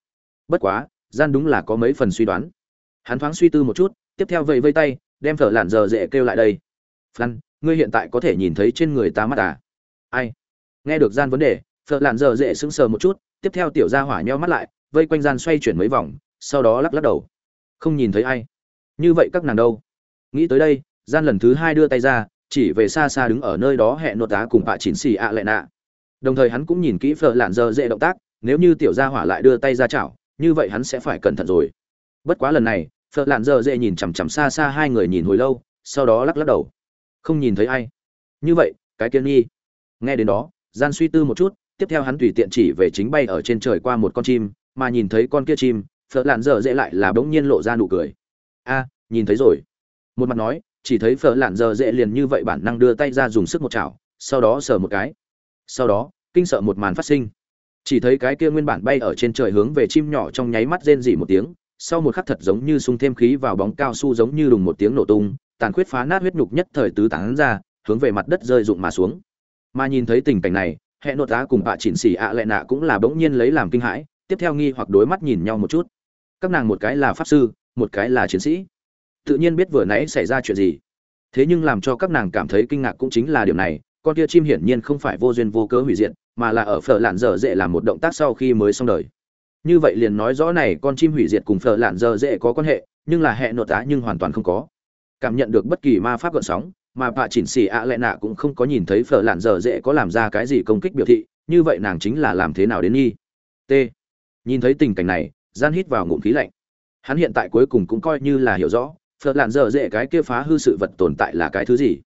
Bất quá, gian đúng là có mấy phần suy đoán. Hắn thoáng suy tư một chút, tiếp theo vẫy vây tay, đem phở lạn giờ dễ kêu lại đây. Phan ngươi hiện tại có thể nhìn thấy trên người ta mắt à? Ai? Nghe được gian vấn đề, phở lạn giờ dễ sững sờ một chút, tiếp theo tiểu gia hỏa nheo mắt lại, vây quanh gian xoay chuyển mấy vòng, sau đó lắc lắc đầu không nhìn thấy ai. Như vậy các nàng đâu? Nghĩ tới đây, gian lần thứ hai đưa tay ra, chỉ về xa xa đứng ở nơi đó hẹn nốt tá cùng bạ chín xì ạ lệ nạ. Đồng thời hắn cũng nhìn kỹ phở lạn giờ dễ động tác, nếu như tiểu gia hỏa lại đưa tay ra chảo, như vậy hắn sẽ phải cẩn thận rồi. Bất quá lần này, phở lạn giờ dễ nhìn chằm chằm xa xa hai người nhìn hồi lâu, sau đó lắc lắc đầu. Không nhìn thấy ai. Như vậy, cái kiên nghi. Nghe đến đó, gian suy tư một chút, tiếp theo hắn tùy tiện chỉ về chính bay ở trên trời qua một con chim, mà nhìn thấy con kia chim phở lạn dở dễ lại là bỗng nhiên lộ ra nụ cười. A, nhìn thấy rồi. Một mặt nói, chỉ thấy phở lạn dở dễ liền như vậy bản năng đưa tay ra dùng sức một chảo, sau đó sờ một cái. Sau đó, kinh sợ một màn phát sinh. Chỉ thấy cái kia nguyên bản bay ở trên trời hướng về chim nhỏ trong nháy mắt rên rỉ một tiếng, sau một khắc thật giống như sung thêm khí vào bóng cao su giống như đùng một tiếng nổ tung, tàn khuyết phá nát huyết nhục nhất thời tứ tán ra, hướng về mặt đất rơi rụng mà xuống. Mà nhìn thấy tình cảnh này hệ nội tá cùng bạ chỉnh xỉ ạ lệ nạ cũng là bỗng nhiên lấy làm kinh hãi, tiếp theo nghi hoặc đối mắt nhìn nhau một chút các nàng một cái là pháp sư, một cái là chiến sĩ. Tự nhiên biết vừa nãy xảy ra chuyện gì. Thế nhưng làm cho các nàng cảm thấy kinh ngạc cũng chính là điều này, con kia chim hiển nhiên không phải vô duyên vô cớ hủy diệt, mà là ở phở lạn dở dễ làm một động tác sau khi mới xong đời. Như vậy liền nói rõ này con chim hủy diệt cùng phở lạn dở dễ có quan hệ, nhưng là hệ nội tá nhưng hoàn toàn không có. Cảm nhận được bất kỳ ma pháp gợn sóng, mà bà chỉnh xì ạ lệ nạ cũng không có nhìn thấy phở lạn dở dễ có làm ra cái gì công kích biểu thị, như vậy nàng chính là làm thế nào đến nghi? T. Nhìn thấy tình cảnh này gian hít vào ngụm khí lạnh. Hắn hiện tại cuối cùng cũng coi như là hiểu rõ phật lạn dở dễ cái kia phá hư sự vật tồn tại là cái thứ gì.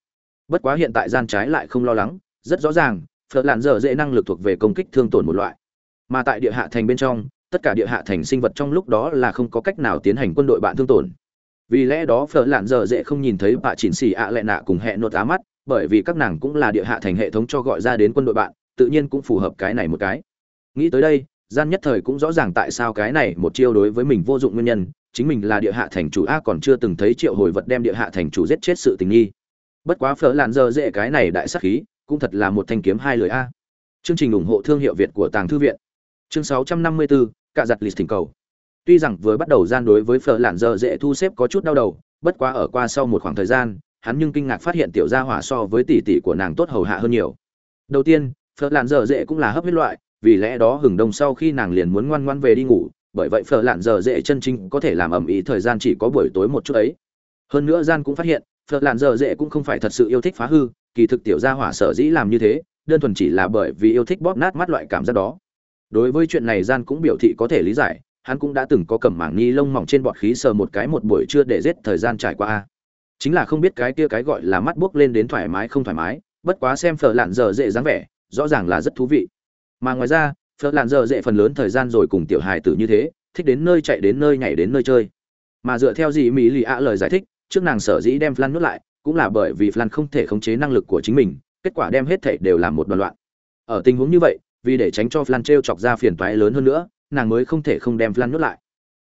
Bất quá hiện tại gian trái lại không lo lắng, rất rõ ràng phật lạn dở dễ năng lực thuộc về công kích thương tổn một loại. Mà tại địa hạ thành bên trong, tất cả địa hạ thành sinh vật trong lúc đó là không có cách nào tiến hành quân đội bạn thương tổn. Vì lẽ đó phở lạn dở dễ không nhìn thấy bà chỉnh xì ạ à lệ nạ cùng hệ nốt á mắt, bởi vì các nàng cũng là địa hạ thành hệ thống cho gọi ra đến quân đội bạn, tự nhiên cũng phù hợp cái này một cái. Nghĩ tới đây gian nhất thời cũng rõ ràng tại sao cái này một chiêu đối với mình vô dụng nguyên nhân chính mình là địa hạ thành chủ a còn chưa từng thấy triệu hồi vật đem địa hạ thành chủ giết chết sự tình nghi. Bất quá phở làn dơ dễ cái này đại sắc khí cũng thật là một thanh kiếm hai lời a. Chương trình ủng hộ thương hiệu việt của tàng thư viện. Chương 654, cạ giặt lịch thỉnh cầu. Tuy rằng vừa bắt đầu gian đối với phở làn dơ dễ thu xếp có chút đau đầu bất quá ở qua sau một khoảng thời gian hắn nhưng kinh ngạc phát hiện tiểu gia hỏa so với tỷ tỷ của nàng tốt hầu hạ hơn nhiều. Đầu tiên phở làn dơ dễ cũng là hấp huyết loại vì lẽ đó hừng đông sau khi nàng liền muốn ngoan ngoan về đi ngủ, bởi vậy phở lạn giờ dễ chân chính có thể làm ẩm ý thời gian chỉ có buổi tối một chút ấy. Hơn nữa gian cũng phát hiện, phở lạn giờ dễ cũng không phải thật sự yêu thích phá hư, kỳ thực tiểu gia hỏa sở dĩ làm như thế, đơn thuần chỉ là bởi vì yêu thích bóp nát mắt loại cảm giác đó. Đối với chuyện này gian cũng biểu thị có thể lý giải, hắn cũng đã từng có cầm mảng ni lông mỏng trên bọt khí sờ một cái một buổi trưa để giết thời gian trải qua. Chính là không biết cái kia cái gọi là mắt buốc lên đến thoải mái không thoải mái, bất quá xem phở lạn giờ dễ dáng vẻ, rõ ràng là rất thú vị mà ngoài ra phật lặn dở dễ phần lớn thời gian rồi cùng tiểu hài tử như thế, thích đến nơi chạy đến nơi nhảy đến nơi chơi. Mà dựa theo gì mỹ lì ạ lời giải thích, trước nàng sở dĩ đem flan nuốt lại, cũng là bởi vì flan không thể khống chế năng lực của chính mình, kết quả đem hết thảy đều làm một đoàn loạn. Ở tình huống như vậy, vì để tránh cho flan treo chọc ra phiền toái lớn hơn nữa, nàng mới không thể không đem flan nuốt lại.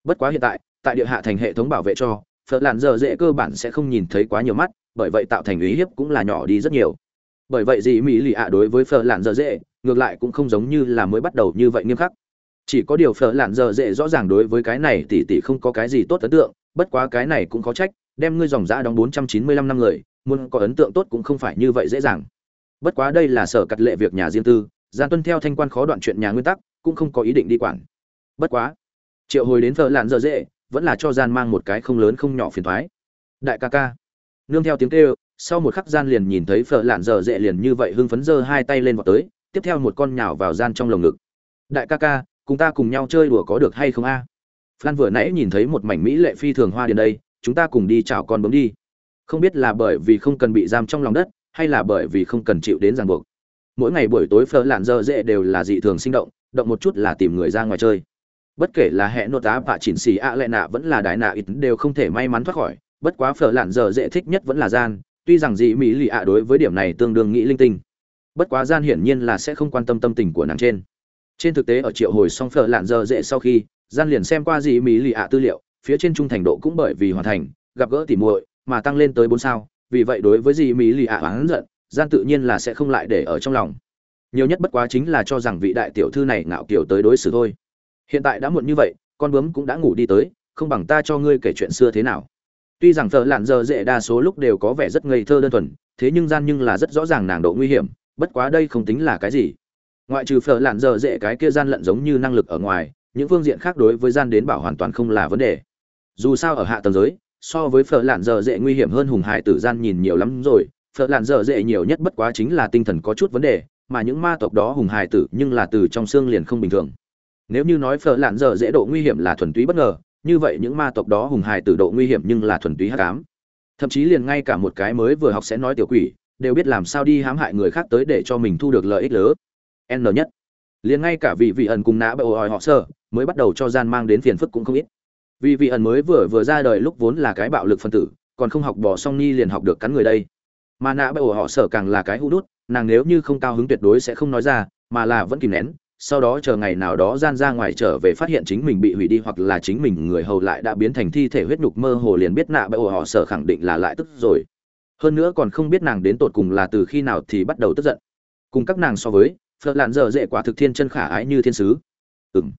Bất quá hiện tại tại địa hạ thành hệ thống bảo vệ cho phật lạn giờ dễ cơ bản sẽ không nhìn thấy quá nhiều mắt, bởi vậy tạo thành uy hiếp cũng là nhỏ đi rất nhiều. Bởi vậy gì mỹ lì ạ đối với phở lạn dở dễ ngược lại cũng không giống như là mới bắt đầu như vậy nghiêm khắc. Chỉ có điều phở lạn giờ dễ rõ ràng đối với cái này tỷ tỷ không có cái gì tốt ấn tượng, bất quá cái này cũng có trách, đem ngươi dòng giã đóng bốn trăm chín mươi lăm năm người, muốn có ấn tượng tốt cũng không phải như vậy dễ dàng. Bất quá đây là sở cắt lệ việc nhà riêng tư gian tuân theo thanh quan khó đoạn chuyện nhà nguyên tắc, cũng không có ý định đi quản. Bất quá, triệu hồi đến phở lạn giờ dễ, vẫn là cho gian mang một cái không lớn không nhỏ phiền thoái. Đại ca ca, nương theo tiếng kêu, sau một khắc gian liền nhìn thấy phở lạn giờ dễ liền như vậy hưng phấn giơ hai tay lên vào tới tiếp theo một con nhào vào gian trong lồng ngực. Đại ca ca, cùng ta cùng nhau chơi đùa có được hay không a? À? Flan vừa nãy nhìn thấy một mảnh mỹ lệ phi thường hoa điền đây, chúng ta cùng đi chào con bướm đi. Không biết là bởi vì không cần bị giam trong lòng đất, hay là bởi vì không cần chịu đến ràng buộc. Mỗi ngày buổi tối phở lạn dơ dễ đều là dị thường sinh động động một chút là tìm người ra ngoài chơi. Bất kể là hệ nốt tá và chỉnh xì ạ lệ nạ vẫn là đại nạ ít đều không thể may mắn thoát khỏi, bất quá phở lạn dơ dễ thích nhất vẫn là gian. Tuy rằng dị mỹ lì ạ đối với điểm này tương đương nghĩ linh tinh bất quá gian hiển nhiên là sẽ không quan tâm tâm tình của nàng trên. Trên thực tế ở triệu hồi song phở lạn giờ dễ sau khi, gian liền xem qua dị mỹ lì ạ tư liệu, phía trên trung thành độ cũng bởi vì hoàn thành, gặp gỡ tỉ muội, mà tăng lên tới bốn sao. Vì vậy đối với dị mỹ lì ạ oán giận, gian tự nhiên là sẽ không lại để ở trong lòng. Nhiều nhất bất quá chính là cho rằng vị đại tiểu thư này ngạo kiểu tới đối xử thôi. Hiện tại đã muộn như vậy, con bướm cũng đã ngủ đi tới, không bằng ta cho ngươi kể chuyện xưa thế nào. Tuy rằng thợ lạn giờ dễ đa số lúc đều có vẻ rất ngây thơ đơn thuần, thế nhưng gian nhưng là rất rõ ràng nàng độ nguy hiểm bất quá đây không tính là cái gì. Ngoại trừ phở lạn Dở dễ, cái kia gian lận giống như năng lực ở ngoài, những phương diện khác đối với gian đến bảo hoàn toàn không là vấn đề. Dù sao ở hạ tầng giới, so với phở lạn Dở dễ nguy hiểm hơn hùng hải tử gian nhìn nhiều lắm rồi. Phở lạn Dở dễ nhiều nhất bất quá chính là tinh thần có chút vấn đề, mà những ma tộc đó hùng hải tử nhưng là từ trong xương liền không bình thường. Nếu như nói phở lạn Dở dễ độ nguy hiểm là thuần túy bất ngờ, như vậy những ma tộc đó hùng Hải tử độ nguy hiểm nhưng là thuần túy hắc ám. Thậm chí liền ngay cả một cái mới vừa học sẽ nói tiểu quỷ đều biết làm sao đi hãm hại người khác tới để cho mình thu được lợi ích lớn. N nhất. Liền ngay cả vị vị ẩn cùng nã bởi họ sở mới bắt đầu cho gian mang đến phiền phức cũng không ít. Vì vị ẩn mới vừa vừa ra đời lúc vốn là cái bạo lực phân tử, còn không học bỏ song ni liền học được cắn người đây. Mà nã bởi họ sở càng là cái hũ đút, nàng nếu như không cao hứng tuyệt đối sẽ không nói ra, mà là vẫn kìm nén, sau đó chờ ngày nào đó gian ra ngoài trở về phát hiện chính mình bị hủy đi hoặc là chính mình người hầu lại đã biến thành thi thể huyết nhục mơ hồ liền biết nạ bậy họ sở khẳng định là lại tức rồi hơn nữa còn không biết nàng đến tột cùng là từ khi nào thì bắt đầu tức giận. Cùng các nàng so với, phật lạn dở dễ quả thực thiên chân khả ái như thiên sứ. Ừng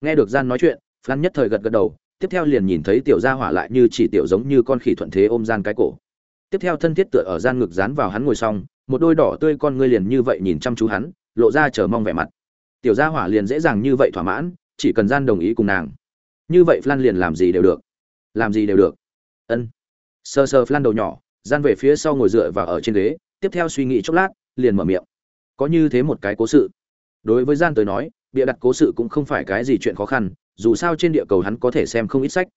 nghe được gian nói chuyện phan nhất thời gật gật đầu, tiếp theo liền nhìn thấy tiểu gia hỏa lại như chỉ tiểu giống như con khỉ thuận thế ôm gian cái cổ. Tiếp theo thân thiết tựa ở gian ngực dán vào hắn ngồi xong, một đôi đỏ tươi con ngươi liền như vậy nhìn chăm chú hắn, lộ ra chờ mong vẻ mặt. Tiểu gia hỏa liền dễ dàng như vậy thỏa mãn, chỉ cần gian đồng ý cùng nàng. Như vậy flan liền làm gì đều được. Làm gì đều được. Ân. Sơ sơ flan đầu nhỏ gian về phía sau ngồi dựa và ở trên ghế, tiếp theo suy nghĩ chốc lát, liền mở miệng. Có như thế một cái cố sự. Đối với gian tới nói, bịa đặt cố sự cũng không phải cái gì chuyện khó khăn, dù sao trên địa cầu hắn có thể xem không ít sách.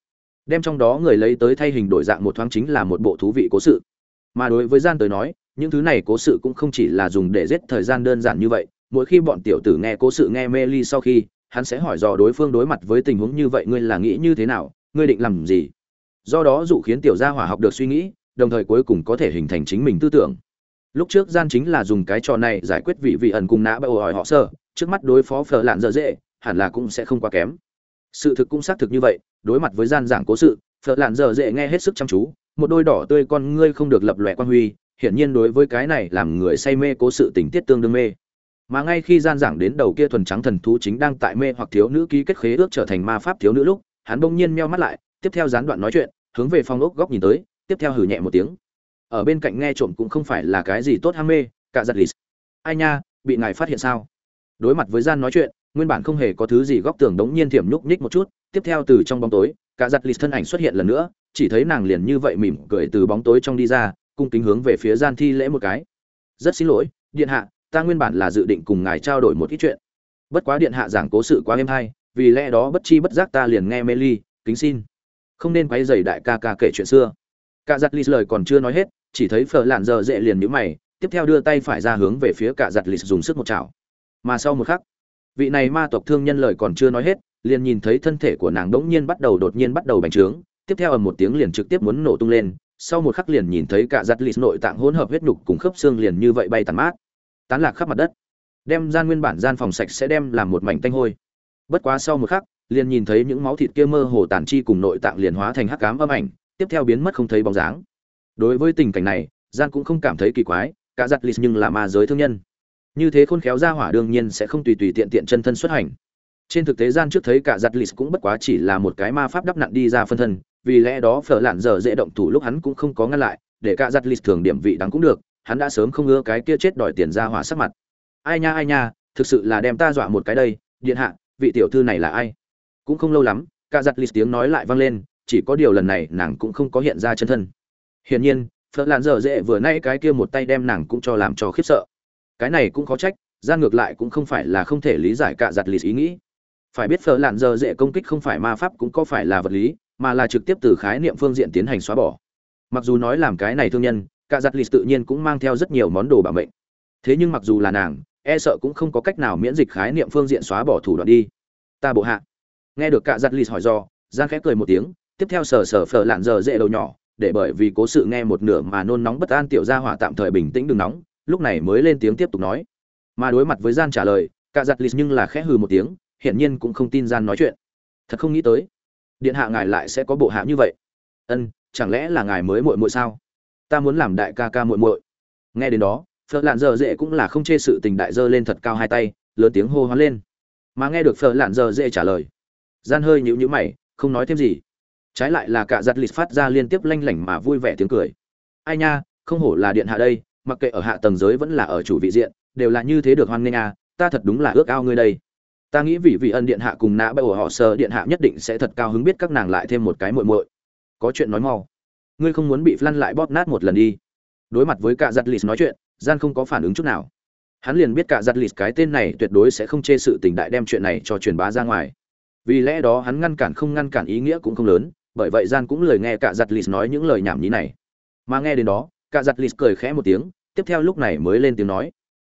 Đem trong đó người lấy tới thay hình đổi dạng một thoáng chính là một bộ thú vị cố sự. Mà đối với gian tới nói, những thứ này cố sự cũng không chỉ là dùng để giết thời gian đơn giản như vậy, mỗi khi bọn tiểu tử nghe cố sự nghe mê ly sau khi, hắn sẽ hỏi dò đối phương đối mặt với tình huống như vậy ngươi là nghĩ như thế nào, ngươi định làm gì? Do đó dụ khiến tiểu gia hỏa học được suy nghĩ đồng thời cuối cùng có thể hình thành chính mình tư tưởng. Lúc trước gian chính là dùng cái trò này giải quyết vị vị ẩn cùng nã bao hỏi họ sơ, trước mắt đối phó phở lạn dở dễ, hẳn là cũng sẽ không quá kém. Sự thực cũng xác thực như vậy, đối mặt với gian giảng cố sự, phở lạn dở dễ nghe hết sức chăm chú, một đôi đỏ tươi con ngươi không được lập lòe quan huy, hiển nhiên đối với cái này làm người say mê cố sự tình tiết tương đương mê. Mà ngay khi gian giảng đến đầu kia thuần trắng thần thú chính đang tại mê hoặc thiếu nữ ký kết khế ước trở thành ma pháp thiếu nữ lúc, hắn bỗng nhiên meo mắt lại, tiếp theo gián đoạn nói chuyện, hướng về phòng ốc góc nhìn tới tiếp theo hử nhẹ một tiếng. Ở bên cạnh nghe trộm cũng không phải là cái gì tốt ham mê, cả giật lì ai nha, bị ngài phát hiện sao? Đối mặt với gian nói chuyện, nguyên bản không hề có thứ gì góc tường đống nhiên thiểm nhúc nhích một chút, tiếp theo từ trong bóng tối, cả giật lì thân ảnh xuất hiện lần nữa, chỉ thấy nàng liền như vậy mỉm cười từ bóng tối trong đi ra, cung kính hướng về phía gian thi lễ một cái. Rất xin lỗi, điện hạ, ta nguyên bản là dự định cùng ngài trao đổi một ít chuyện. Bất quá điện hạ giảng cố sự quá êm hay, vì lẽ đó bất chi bất giác ta liền nghe mê ly kính xin. Không nên quay dày đại ca ca kể chuyện xưa cả giặt lì lời còn chưa nói hết, chỉ thấy phở lạn giờ dễ liền nhíu mày, tiếp theo đưa tay phải ra hướng về phía cả giặt lì dùng sức một chảo. Mà sau một khắc, vị này ma tộc thương nhân lời còn chưa nói hết, liền nhìn thấy thân thể của nàng đống nhiên bắt đầu đột nhiên bắt đầu bành trướng, tiếp theo ở một tiếng liền trực tiếp muốn nổ tung lên, sau một khắc liền nhìn thấy cả giặt lì nội tạng hỗn hợp huyết nhục cùng khớp xương liền như vậy bay tàn mát, tán lạc khắp mặt đất. Đem gian nguyên bản gian phòng sạch sẽ đem làm một mảnh tanh hôi. Bất quá sau một khắc, liền nhìn thấy những máu thịt kia mơ hồ tàn chi cùng nội tạng liền hóa thành hắc cám âm ảnh tiếp theo biến mất không thấy bóng dáng. Đối với tình cảnh này gian cũng không cảm thấy kỳ quái, cả giặt lịch nhưng là ma giới thương nhân. Như thế khôn khéo ra hỏa đương nhiên sẽ không tùy tùy tiện tiện chân thân xuất hành. Trên thực tế gian trước thấy cả giặt lịch cũng bất quá chỉ là một cái ma pháp đắp nặn đi ra phân thân, vì lẽ đó phở lạn giờ dễ động thủ lúc hắn cũng không có ngăn lại, để cả giặt lịch thường điểm vị đáng cũng được, hắn đã sớm không ưa cái kia chết đòi tiền ra hỏa sắc mặt. Ai nha ai nha, thực sự là đem ta dọa một cái đây, điện hạ, vị tiểu thư này là ai? Cũng không lâu lắm, cả giặt lịch tiếng nói lại vang lên chỉ có điều lần này nàng cũng không có hiện ra chân thân. Hiển nhiên phật lạn dở dễ vừa nay cái kia một tay đem nàng cũng cho làm cho khiếp sợ. Cái này cũng khó trách gian ngược lại cũng không phải là không thể lý giải cả giặt lì ý nghĩ. Phải biết phở lạn giờ dễ công kích không phải ma pháp cũng có phải là vật lý, mà là trực tiếp từ khái niệm phương diện tiến hành xóa bỏ. Mặc dù nói làm cái này thương nhân, cả giặt lì tự nhiên cũng mang theo rất nhiều món đồ bảo mệnh. Thế nhưng mặc dù là nàng e sợ cũng không có cách nào miễn dịch khái niệm phương diện xóa bỏ thủ đoạn đi. Ta bộ hạ. Nghe được cả giặt lì hỏi do gian khẽ cười một tiếng tiếp theo sờ sờ phở lạn giờ dễ đầu nhỏ, để bởi vì cố sự nghe một nửa mà nôn nóng bất an tiểu gia hỏa tạm thời bình tĩnh đừng nóng, lúc này mới lên tiếng tiếp tục nói. Mà đối mặt với gian trả lời, cả giặt lịch nhưng là khẽ hừ một tiếng, hiển nhiên cũng không tin gian nói chuyện. Thật không nghĩ tới, điện hạ ngài lại sẽ có bộ hạ như vậy. Ân, chẳng lẽ là ngài mới muội muội sao? Ta muốn làm đại ca ca muội muội. Nghe đến đó, phở lạn giờ dễ cũng là không chê sự tình đại dơ lên thật cao hai tay, lớn tiếng hô hoán lên. Mà nghe được phở lạn giờ dễ trả lời, gian hơi nhíu nhíu mày, không nói thêm gì trái lại là cả giặt lịch phát ra liên tiếp lanh lảnh mà vui vẻ tiếng cười. Ai nha, không hổ là điện hạ đây, mặc kệ ở hạ tầng giới vẫn là ở chủ vị diện, đều là như thế được hoan nghênh à ta thật đúng là ước ao ngươi đây. Ta nghĩ vị vị ân điện hạ cùng nã bay ổ họ sơ điện hạ nhất định sẽ thật cao hứng biết các nàng lại thêm một cái muội muội. Có chuyện nói mau. Ngươi không muốn bị flan lại bóp nát một lần đi. Đối mặt với cả giặt lịch nói chuyện, gian không có phản ứng chút nào. Hắn liền biết cả giặt lịch cái tên này tuyệt đối sẽ không chê sự tình đại đem chuyện này cho truyền bá ra ngoài. Vì lẽ đó hắn ngăn cản không ngăn cản ý nghĩa cũng không lớn bởi vậy gian cũng lời nghe cả giặt lì nói những lời nhảm nhí này. Mà nghe đến đó, cả giặt lì cười khẽ một tiếng, tiếp theo lúc này mới lên tiếng nói.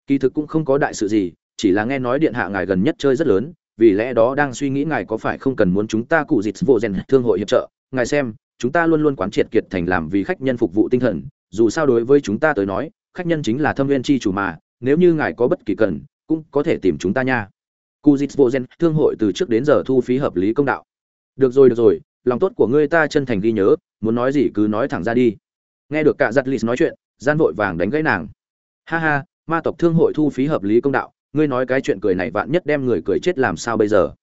Kỳ thực cũng không có đại sự gì, chỉ là nghe nói điện hạ ngài gần nhất chơi rất lớn, vì lẽ đó đang suy nghĩ ngài có phải không cần muốn chúng ta cụ dịch vô rèn thương hội hiệp trợ. Ngài xem, chúng ta luôn luôn quán triệt kiệt thành làm vì khách nhân phục vụ tinh thần, dù sao đối với chúng ta tới nói, khách nhân chính là thâm viên chi chủ mà, nếu như ngài có bất kỳ cần, cũng có thể tìm chúng ta nha. Cụ dịch vô rèn thương hội từ trước đến giờ thu phí hợp lý công đạo. Được rồi được rồi lòng tốt của ngươi ta chân thành ghi nhớ, muốn nói gì cứ nói thẳng ra đi. Nghe được cả giặt lì nói chuyện, gian vội vàng đánh gãy nàng. Ha ha, ma tộc thương hội thu phí hợp lý công đạo, ngươi nói cái chuyện cười này vạn nhất đem người cười chết làm sao bây giờ?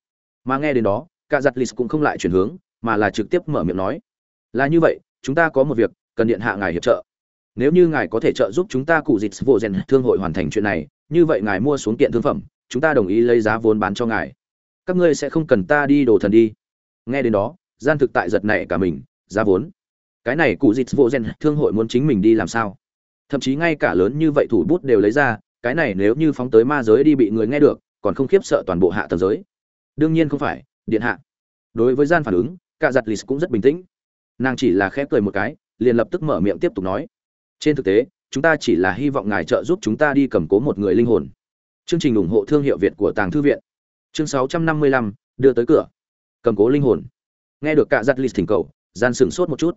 Mà nghe đến đó, cả giặt lì cũng không lại chuyển hướng, mà là trực tiếp mở miệng nói, là như vậy, chúng ta có một việc, cần điện hạ ngài hiệp trợ. Nếu như ngài có thể trợ giúp chúng ta cụ dịch vô rèn thương hội hoàn thành chuyện này, như vậy ngài mua xuống kiện thương phẩm, chúng ta đồng ý lấy giá vốn bán cho ngài. Các ngươi sẽ không cần ta đi đồ thần đi. Nghe đến đó gian thực tại giật này cả mình ra vốn. Cái này cụ dịt vô gen thương hội muốn chính mình đi làm sao? Thậm chí ngay cả lớn như vậy thủ bút đều lấy ra cái này nếu như phóng tới ma giới đi bị người nghe được còn không khiếp sợ toàn bộ hạ tầng giới. Đương nhiên không phải điện hạ. Đối với gian phản ứng cả giặt lịch cũng rất bình tĩnh. Nàng chỉ là khép cười một cái liền lập tức mở miệng tiếp tục nói. Trên thực tế chúng ta chỉ là hy vọng ngài trợ giúp chúng ta đi cầm cố một người linh hồn. Chương trình ủng hộ thương hiệu việt của tàng thư viện. Chương 655, đưa tới cửa. Cầm cố linh hồn nghe được cả giặt lịch thỉnh cầu, gian sửng sốt một chút.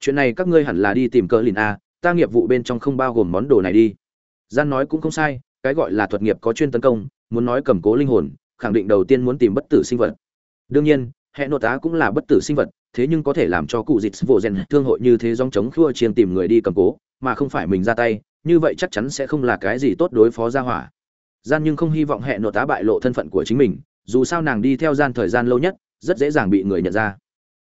Chuyện này các ngươi hẳn là đi tìm cờ lìn a, ta nghiệp vụ bên trong không bao gồm món đồ này đi. Gian nói cũng không sai, cái gọi là thuật nghiệp có chuyên tấn công, muốn nói cầm cố linh hồn, khẳng định đầu tiên muốn tìm bất tử sinh vật. Đương nhiên, hệ nội tá cũng là bất tử sinh vật, thế nhưng có thể làm cho cụ dịch vô rèn thương hội như thế dòng chống khua chiên tìm người đi cầm cố, mà không phải mình ra tay, như vậy chắc chắn sẽ không là cái gì tốt đối phó ra hỏa. Gian nhưng không hy vọng hệ nội tá bại lộ thân phận của chính mình, dù sao nàng đi theo gian thời gian lâu nhất rất dễ dàng bị người nhận ra.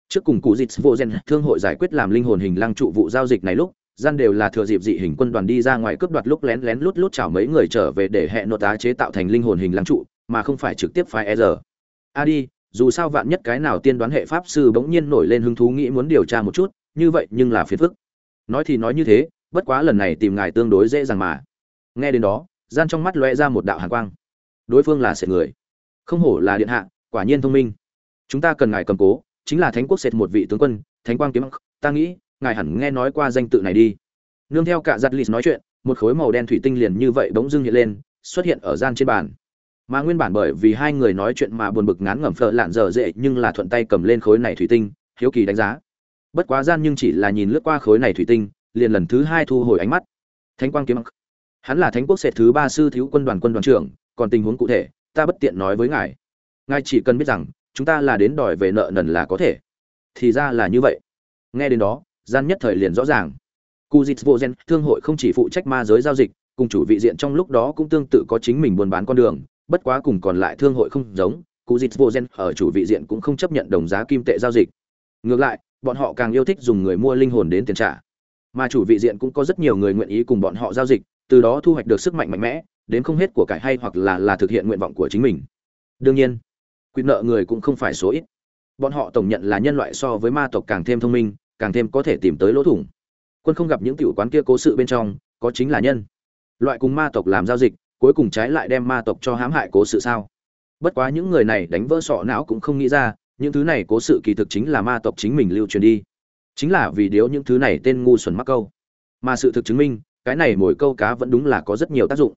Trước cùng cụ dịch vô gen thương hội giải quyết làm linh hồn hình lăng trụ vụ giao dịch này lúc, gian đều là thừa dịp dị hình quân đoàn đi ra ngoài cướp đoạt lúc lén lén lút lút chào mấy người trở về để hẹn nội tá chế tạo thành linh hồn hình lăng trụ, mà không phải trực tiếp phái e giờ a đi, dù sao vạn nhất cái nào tiên đoán hệ pháp sư bỗng nhiên nổi lên hứng thú nghĩ muốn điều tra một chút, như vậy nhưng là phiền phức. Nói thì nói như thế, bất quá lần này tìm ngài tương đối dễ dàng mà. Nghe đến đó, gian trong mắt lóe ra một đạo hàn quang. Đối phương là sệt người. Không hổ là điện hạ, quả nhiên thông minh chúng ta cần ngài cầm cố, chính là thánh quốc sệt một vị tướng quân, thánh quang kiếm ta nghĩ, ngài hẳn nghe nói qua danh tự này đi. Nương theo cả giặt lịt nói chuyện, một khối màu đen thủy tinh liền như vậy bỗng dưng hiện lên, xuất hiện ở gian trên bàn. Mà nguyên bản bởi vì hai người nói chuyện mà buồn bực ngán ngẩm phở lạn dở dễ, nhưng là thuận tay cầm lên khối này thủy tinh, hiếu kỳ đánh giá. Bất quá gian nhưng chỉ là nhìn lướt qua khối này thủy tinh, liền lần thứ hai thu hồi ánh mắt. Thánh quang kiếm hắn là thánh quốc sệt thứ ba sư thiếu quân đoàn quân đoàn trưởng, còn tình huống cụ thể, ta bất tiện nói với ngài. Ngài chỉ cần biết rằng chúng ta là đến đòi về nợ nần là có thể thì ra là như vậy nghe đến đó gian nhất thời liền rõ ràng Kuzitvogen thương hội không chỉ phụ trách ma giới giao dịch, cùng chủ vị diện trong lúc đó cũng tương tự có chính mình buôn bán con đường, bất quá cùng còn lại thương hội không giống, Kuzitvogen ở chủ vị diện cũng không chấp nhận đồng giá kim tệ giao dịch. Ngược lại, bọn họ càng yêu thích dùng người mua linh hồn đến tiền trả. Mà chủ vị diện cũng có rất nhiều người nguyện ý cùng bọn họ giao dịch, từ đó thu hoạch được sức mạnh mạnh mẽ, đến không hết của cải hay hoặc là là thực hiện nguyện vọng của chính mình. Đương nhiên, quy nợ người cũng không phải số ít. Bọn họ tổng nhận là nhân loại so với ma tộc càng thêm thông minh, càng thêm có thể tìm tới lỗ thủng. Quân không gặp những tiểu quán kia cố sự bên trong có chính là nhân. Loại cùng ma tộc làm giao dịch cuối cùng trái lại đem ma tộc cho hãm hại cố sự sao? Bất quá những người này đánh vỡ sọ não cũng không nghĩ ra những thứ này cố sự kỳ thực chính là ma tộc chính mình lưu truyền đi. Chính là vì điếu những thứ này tên ngu xuẩn mắc câu. Mà sự thực chứng minh cái này mỗi câu cá vẫn đúng là có rất nhiều tác dụng.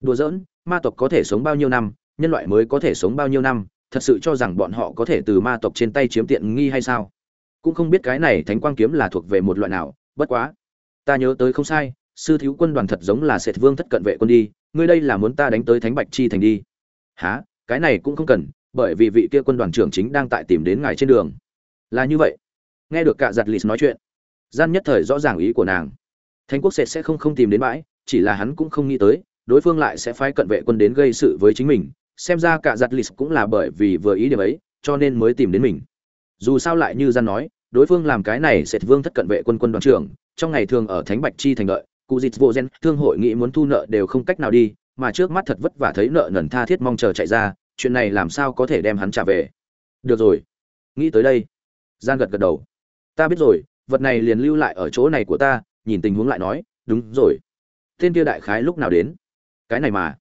Đùa giỡn ma tộc có thể sống bao nhiêu năm nhân loại mới có thể sống bao nhiêu năm thật sự cho rằng bọn họ có thể từ ma tộc trên tay chiếm tiện nghi hay sao? Cũng không biết cái này thánh quang kiếm là thuộc về một loại nào, bất quá. Ta nhớ tới không sai, sư thiếu quân đoàn thật giống là sệt vương thất cận vệ quân đi, ngươi đây là muốn ta đánh tới thánh bạch chi thành đi. Há cái này cũng không cần, bởi vì vị kia quân đoàn trưởng chính đang tại tìm đến ngài trên đường. Là như vậy. Nghe được cả giặt lì nói chuyện. Gian nhất thời rõ ràng ý của nàng. Thánh quốc sệt sẽ không không tìm đến bãi, chỉ là hắn cũng không nghĩ tới, đối phương lại sẽ phái cận vệ quân đến gây sự với chính mình xem ra cả giặt lịch cũng là bởi vì vừa ý điểm ấy, cho nên mới tìm đến mình. Dù sao lại như gian nói, đối phương làm cái này sẽ vương thất cận vệ quân quân đoàn trưởng, trong ngày thường ở thánh bạch chi thành lợi cụ dịch vô gen, thương hội nghĩ muốn thu nợ đều không cách nào đi, mà trước mắt thật vất vả thấy nợ nần tha thiết mong chờ chạy ra, chuyện này làm sao có thể đem hắn trả về. Được rồi. Nghĩ tới đây, gian gật gật đầu. Ta biết rồi, vật này liền lưu lại ở chỗ này của ta, nhìn tình huống lại nói, đúng rồi. Tên kia đại khái lúc nào đến? Cái này mà.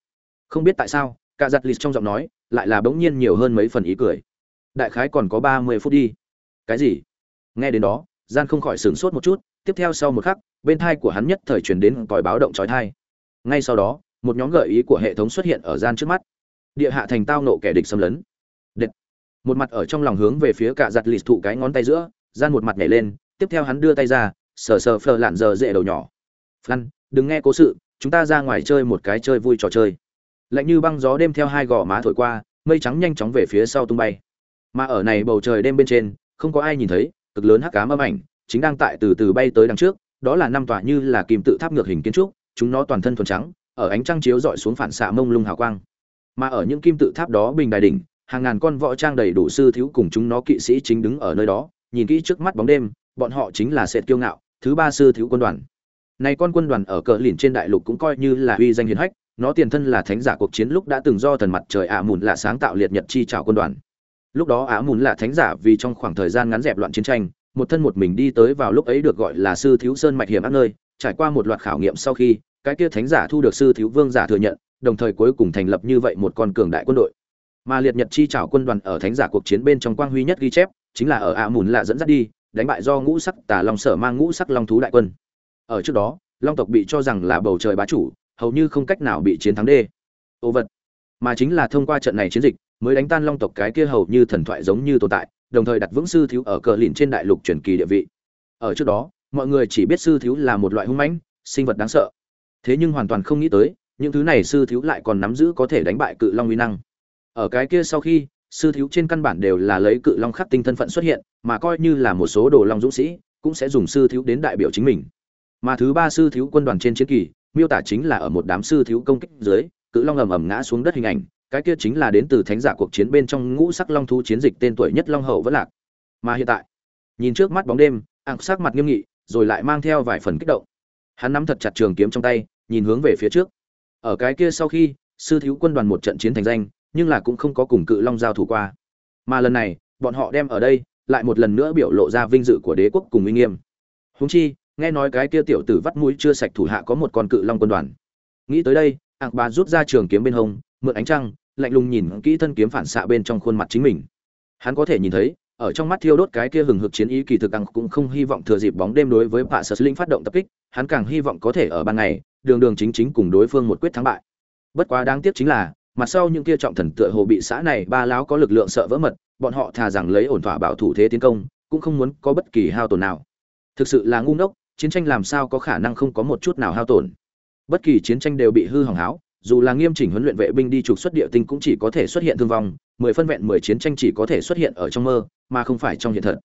Không biết tại sao cả giặt lịt trong giọng nói lại là bỗng nhiên nhiều hơn mấy phần ý cười. Đại khái còn có ba mươi phút đi. Cái gì? Nghe đến đó gian không khỏi sửng sốt một chút tiếp theo sau một khắc bên thai của hắn nhất thời truyền đến còi báo động trói thai ngay sau đó một nhóm gợi ý của hệ thống xuất hiện ở gian trước mắt. Địa hạ thành tao nộ kẻ địch xâm lấn. Địch. một mặt ở trong lòng hướng về phía cả giặt lịt thụ cái ngón tay giữa gian một mặt nhảy lên tiếp theo hắn đưa tay ra sờ sờ phờ lạn giờ dễ đầu nhỏ. Flan, đừng nghe cố sự chúng ta ra ngoài chơi một cái chơi vui trò chơi lạnh như băng gió đêm theo hai gò má thổi qua, mây trắng nhanh chóng về phía sau tung bay. Mà ở này bầu trời đêm bên trên, không có ai nhìn thấy, cực lớn hắc cám âm ảnh, chính đang tại từ từ bay tới đằng trước, đó là năm tòa như là kim tự tháp ngược hình kiến trúc, chúng nó toàn thân thuần trắng, ở ánh trăng chiếu rọi xuống phản xạ mông lung hào quang. Mà ở những kim tự tháp đó bình đài đỉnh, hàng ngàn con võ trang đầy đủ sư thiếu cùng chúng nó kỵ sĩ chính đứng ở nơi đó, nhìn kỹ trước mắt bóng đêm, bọn họ chính là sệt kiêu ngạo, thứ ba sư thiếu quân đoàn. Này con quân đoàn ở cờ lìn trên đại lục cũng coi như là uy danh hiển hách nó tiền thân là thánh giả cuộc chiến lúc đã từng do thần mặt trời ả mùn là sáng tạo liệt nhật chi trào quân đoàn. Lúc đó ả mùn là thánh giả vì trong khoảng thời gian ngắn dẹp loạn chiến tranh, một thân một mình đi tới vào lúc ấy được gọi là sư thiếu sơn mạch hiểm ác nơi, trải qua một loạt khảo nghiệm sau khi, cái kia thánh giả thu được sư thiếu vương giả thừa nhận, đồng thời cuối cùng thành lập như vậy một con cường đại quân đội. Mà liệt nhật chi trảo quân đoàn ở thánh giả cuộc chiến bên trong quang huy nhất ghi chép, chính là ở ả mùn là dẫn dắt đi, đánh bại do ngũ sắc tà long sở mang ngũ sắc long thú đại quân. Ở trước đó, long tộc bị cho rằng là bầu trời bá chủ hầu như không cách nào bị chiến thắng đê. Ô vật. Mà chính là thông qua trận này chiến dịch, mới đánh tan long tộc cái kia hầu như thần thoại giống như tồn tại, đồng thời đặt vững sư thiếu ở cờ lìn trên đại lục truyền kỳ địa vị. Ở trước đó, mọi người chỉ biết sư thiếu là một loại hung mãnh, sinh vật đáng sợ. Thế nhưng hoàn toàn không nghĩ tới, những thứ này sư thiếu lại còn nắm giữ có thể đánh bại cự long uy năng. Ở cái kia sau khi, sư thiếu trên căn bản đều là lấy cự long khắc tinh thân phận xuất hiện, mà coi như là một số đồ long dũng sĩ, cũng sẽ dùng sư thiếu đến đại biểu chính mình. Mà thứ ba sư thiếu quân đoàn trên chiến kỳ miêu tả chính là ở một đám sư thiếu công kích dưới, cự long ầm ầm ngã xuống đất hình ảnh, cái kia chính là đến từ thánh giả cuộc chiến bên trong ngũ sắc long thú chiến dịch tên tuổi nhất long hậu vẫn lạc. Mà hiện tại, nhìn trước mắt bóng đêm ạng sắc mặt nghiêm nghị, rồi lại mang theo vài phần kích động. Hắn nắm thật chặt trường kiếm trong tay, nhìn hướng về phía trước. Ở cái kia sau khi, sư thiếu quân đoàn một trận chiến thành danh, nhưng là cũng không có cùng cự long giao thủ qua. Mà lần này, bọn họ đem ở đây, lại một lần nữa biểu lộ ra vinh dự của đế quốc cùng uy nghiêm. Húng chi nghe nói cái kia tiểu tử vắt mũi chưa sạch thủ hạ có một con cự long quân đoàn. Nghĩ tới đây ạng bà rút ra trường kiếm bên hông mượn ánh trăng lạnh lùng nhìn kỹ thân kiếm phản xạ bên trong khuôn mặt chính mình. Hắn có thể nhìn thấy ở trong mắt thiêu đốt cái kia hừng hực chiến ý kỳ thực càng cũng không hy vọng thừa dịp bóng đêm đối với Pạ Sở Linh phát động tập kích, hắn càng hy vọng có thể ở ban ngày, đường đường chính chính cùng đối phương một quyết thắng bại. Bất quá đáng tiếc chính là, mặt sau những kia trọng thần tựa hồ bị xã này ba láo có lực lượng sợ vỡ mật, bọn họ thà rằng lấy ổn thỏa bảo thủ thế tiến công, cũng không muốn có bất kỳ hao tổn nào. Thực sự là ngu ngốc chiến tranh làm sao có khả năng không có một chút nào hao tổn. Bất kỳ chiến tranh đều bị hư hỏng háo, dù là nghiêm chỉnh huấn luyện vệ binh đi trục xuất địa tinh cũng chỉ có thể xuất hiện thương vong, mười phân vẹn mười chiến tranh chỉ có thể xuất hiện ở trong mơ, mà không phải trong hiện thật.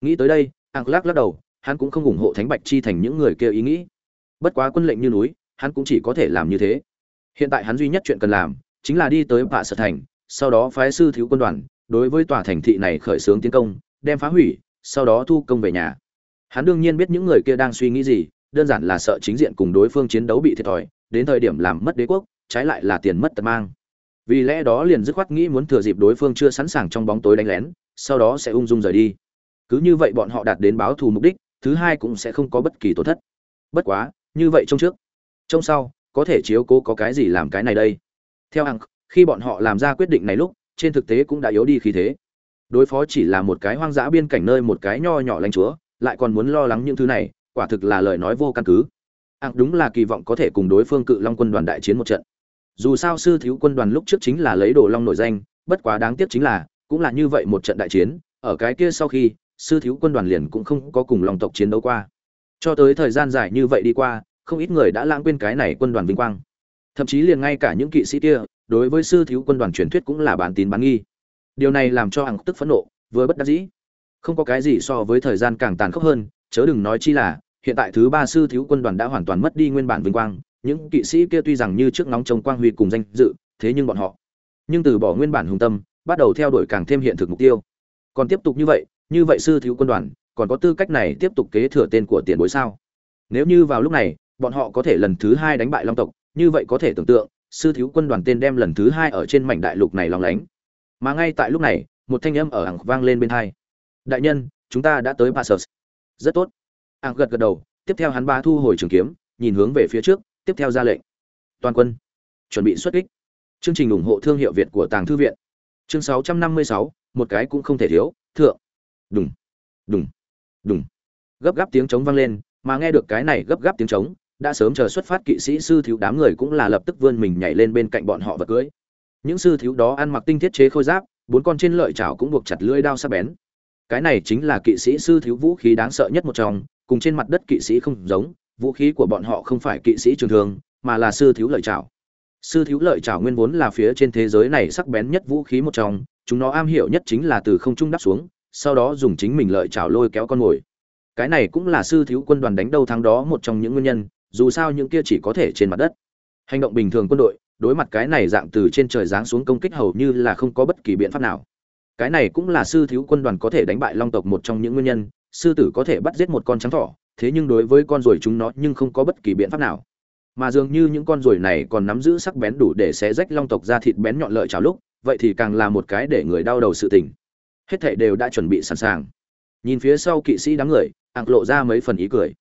Nghĩ tới đây ác lắc lắc đầu, hắn cũng không ủng hộ thánh bạch chi thành những người kêu ý nghĩ. Bất quá quân lệnh như núi, hắn cũng chỉ có thể làm như thế. Hiện tại hắn duy nhất chuyện cần làm, chính là đi tới bạ sở thành, sau đó phái sư thiếu quân đoàn, đối với tòa thành thị này khởi xướng tiến công, đem phá hủy, sau đó thu công về nhà hắn đương nhiên biết những người kia đang suy nghĩ gì, đơn giản là sợ chính diện cùng đối phương chiến đấu bị thiệt thòi, đến thời điểm làm mất đế quốc, trái lại là tiền mất tật mang. Vì lẽ đó liền dứt khoát nghĩ muốn thừa dịp đối phương chưa sẵn sàng trong bóng tối đánh lén, sau đó sẽ ung dung rời đi. Cứ như vậy bọn họ đạt đến báo thù mục đích, thứ hai cũng sẽ không có bất kỳ tổn thất. Bất quá, như vậy trong trước. Trong sau, có thể chiếu cố có cái gì làm cái này đây. Theo hằng, khi bọn họ làm ra quyết định này lúc, trên thực tế cũng đã yếu đi khí thế. Đối phó chỉ là một cái hoang dã biên cảnh nơi một cái nho nhỏ lãnh chúa lại còn muốn lo lắng những thứ này, quả thực là lời nói vô căn cứ. Hằng đúng là kỳ vọng có thể cùng đối phương cự long quân đoàn đại chiến một trận. Dù sao sư thiếu quân đoàn lúc trước chính là lấy đồ long nổi danh, bất quá đáng tiếc chính là, cũng là như vậy một trận đại chiến, ở cái kia sau khi, sư thiếu quân đoàn liền cũng không có cùng lòng tộc chiến đấu qua. Cho tới thời gian dài như vậy đi qua, không ít người đã lãng quên cái này quân đoàn vinh quang. Thậm chí liền ngay cả những kỵ sĩ kia, đối với sư thiếu quân đoàn truyền thuyết cũng là bán tín bán nghi. Điều này làm cho Hằng tức phẫn nộ, vừa bất đắc dĩ không có cái gì so với thời gian càng tàn khốc hơn, chớ đừng nói chi là, hiện tại thứ ba sư thiếu quân đoàn đã hoàn toàn mất đi nguyên bản vinh quang, những kỵ sĩ kia tuy rằng như trước nóng trong quang huy cùng danh dự, thế nhưng bọn họ nhưng từ bỏ nguyên bản hùng tâm, bắt đầu theo đuổi càng thêm hiện thực mục tiêu. Còn tiếp tục như vậy như vậy sư thiếu quân đoàn còn có tư cách này tiếp tục kế thừa tên của tiền bối sao? Nếu như vào lúc này, bọn họ có thể lần thứ hai đánh bại long tộc, như vậy có thể tưởng tượng, sư thiếu quân đoàn tên đem lần thứ hai ở trên mảnh đại lục này lòng lánh. Mà ngay tại lúc này, một thanh âm ở hàng vang lên bên hai đại nhân chúng ta đã tới passus rất tốt. Hàng gật gật đầu tiếp theo hắn ba thu hồi trường kiếm nhìn hướng về phía trước tiếp theo ra lệnh. Toàn quân chuẩn bị xuất kích. Chương trình ủng hộ thương hiệu việt của tàng thư viện. Chương 656, một cái cũng không thể thiếu thượng. Đùng đùng đùng. Gấp gáp tiếng trống vang lên mà nghe được cái này gấp gáp tiếng trống đã sớm chờ xuất phát kỵ sĩ sư thiếu đám người cũng là lập tức vươn mình nhảy lên bên cạnh bọn họ vật cưới. Những sư thiếu đó ăn mặc tinh thiết chế khôi giáp bốn con trên lợi chảo cũng buộc chặt lưỡi đao sắc bén cái này chính là kỵ sĩ sư thiếu vũ khí đáng sợ nhất một trong, cùng trên mặt đất kỵ sĩ không giống, vũ khí của bọn họ không phải kỵ sĩ trường thường, mà là sư thiếu lợi chảo sư thiếu lợi chảo nguyên vốn là phía trên thế giới này sắc bén nhất vũ khí một trong, chúng nó am hiểu nhất chính là từ không trung đắp xuống, sau đó dùng chính mình lợi chảo lôi kéo con mồi. Cái này cũng là sư thiếu quân đoàn đánh đâu thắng đó một trong những nguyên nhân, dù sao những kia chỉ có thể trên mặt đất. Hành động bình thường quân đội, đối mặt cái này dạng từ trên trời giáng xuống công kích hầu như là không có bất kỳ biện pháp nào cái này cũng là sư thiếu quân đoàn có thể đánh bại long tộc một trong những nguyên nhân, sư tử có thể bắt giết một con trắng thỏ, thế nhưng đối với con ruồi chúng nó nhưng không có bất kỳ biện pháp nào. Mà dường như những con ruồi này còn nắm giữ sắc bén đủ để xé rách long tộc ra thịt bén nhọn lợi chảo lúc, vậy thì càng là một cái để người đau đầu sự tình. Hết thảy đều đã chuẩn bị sẵn sàng. Nhìn phía sau kỵ sĩ đám người ạng lộ ra mấy phần ý cười.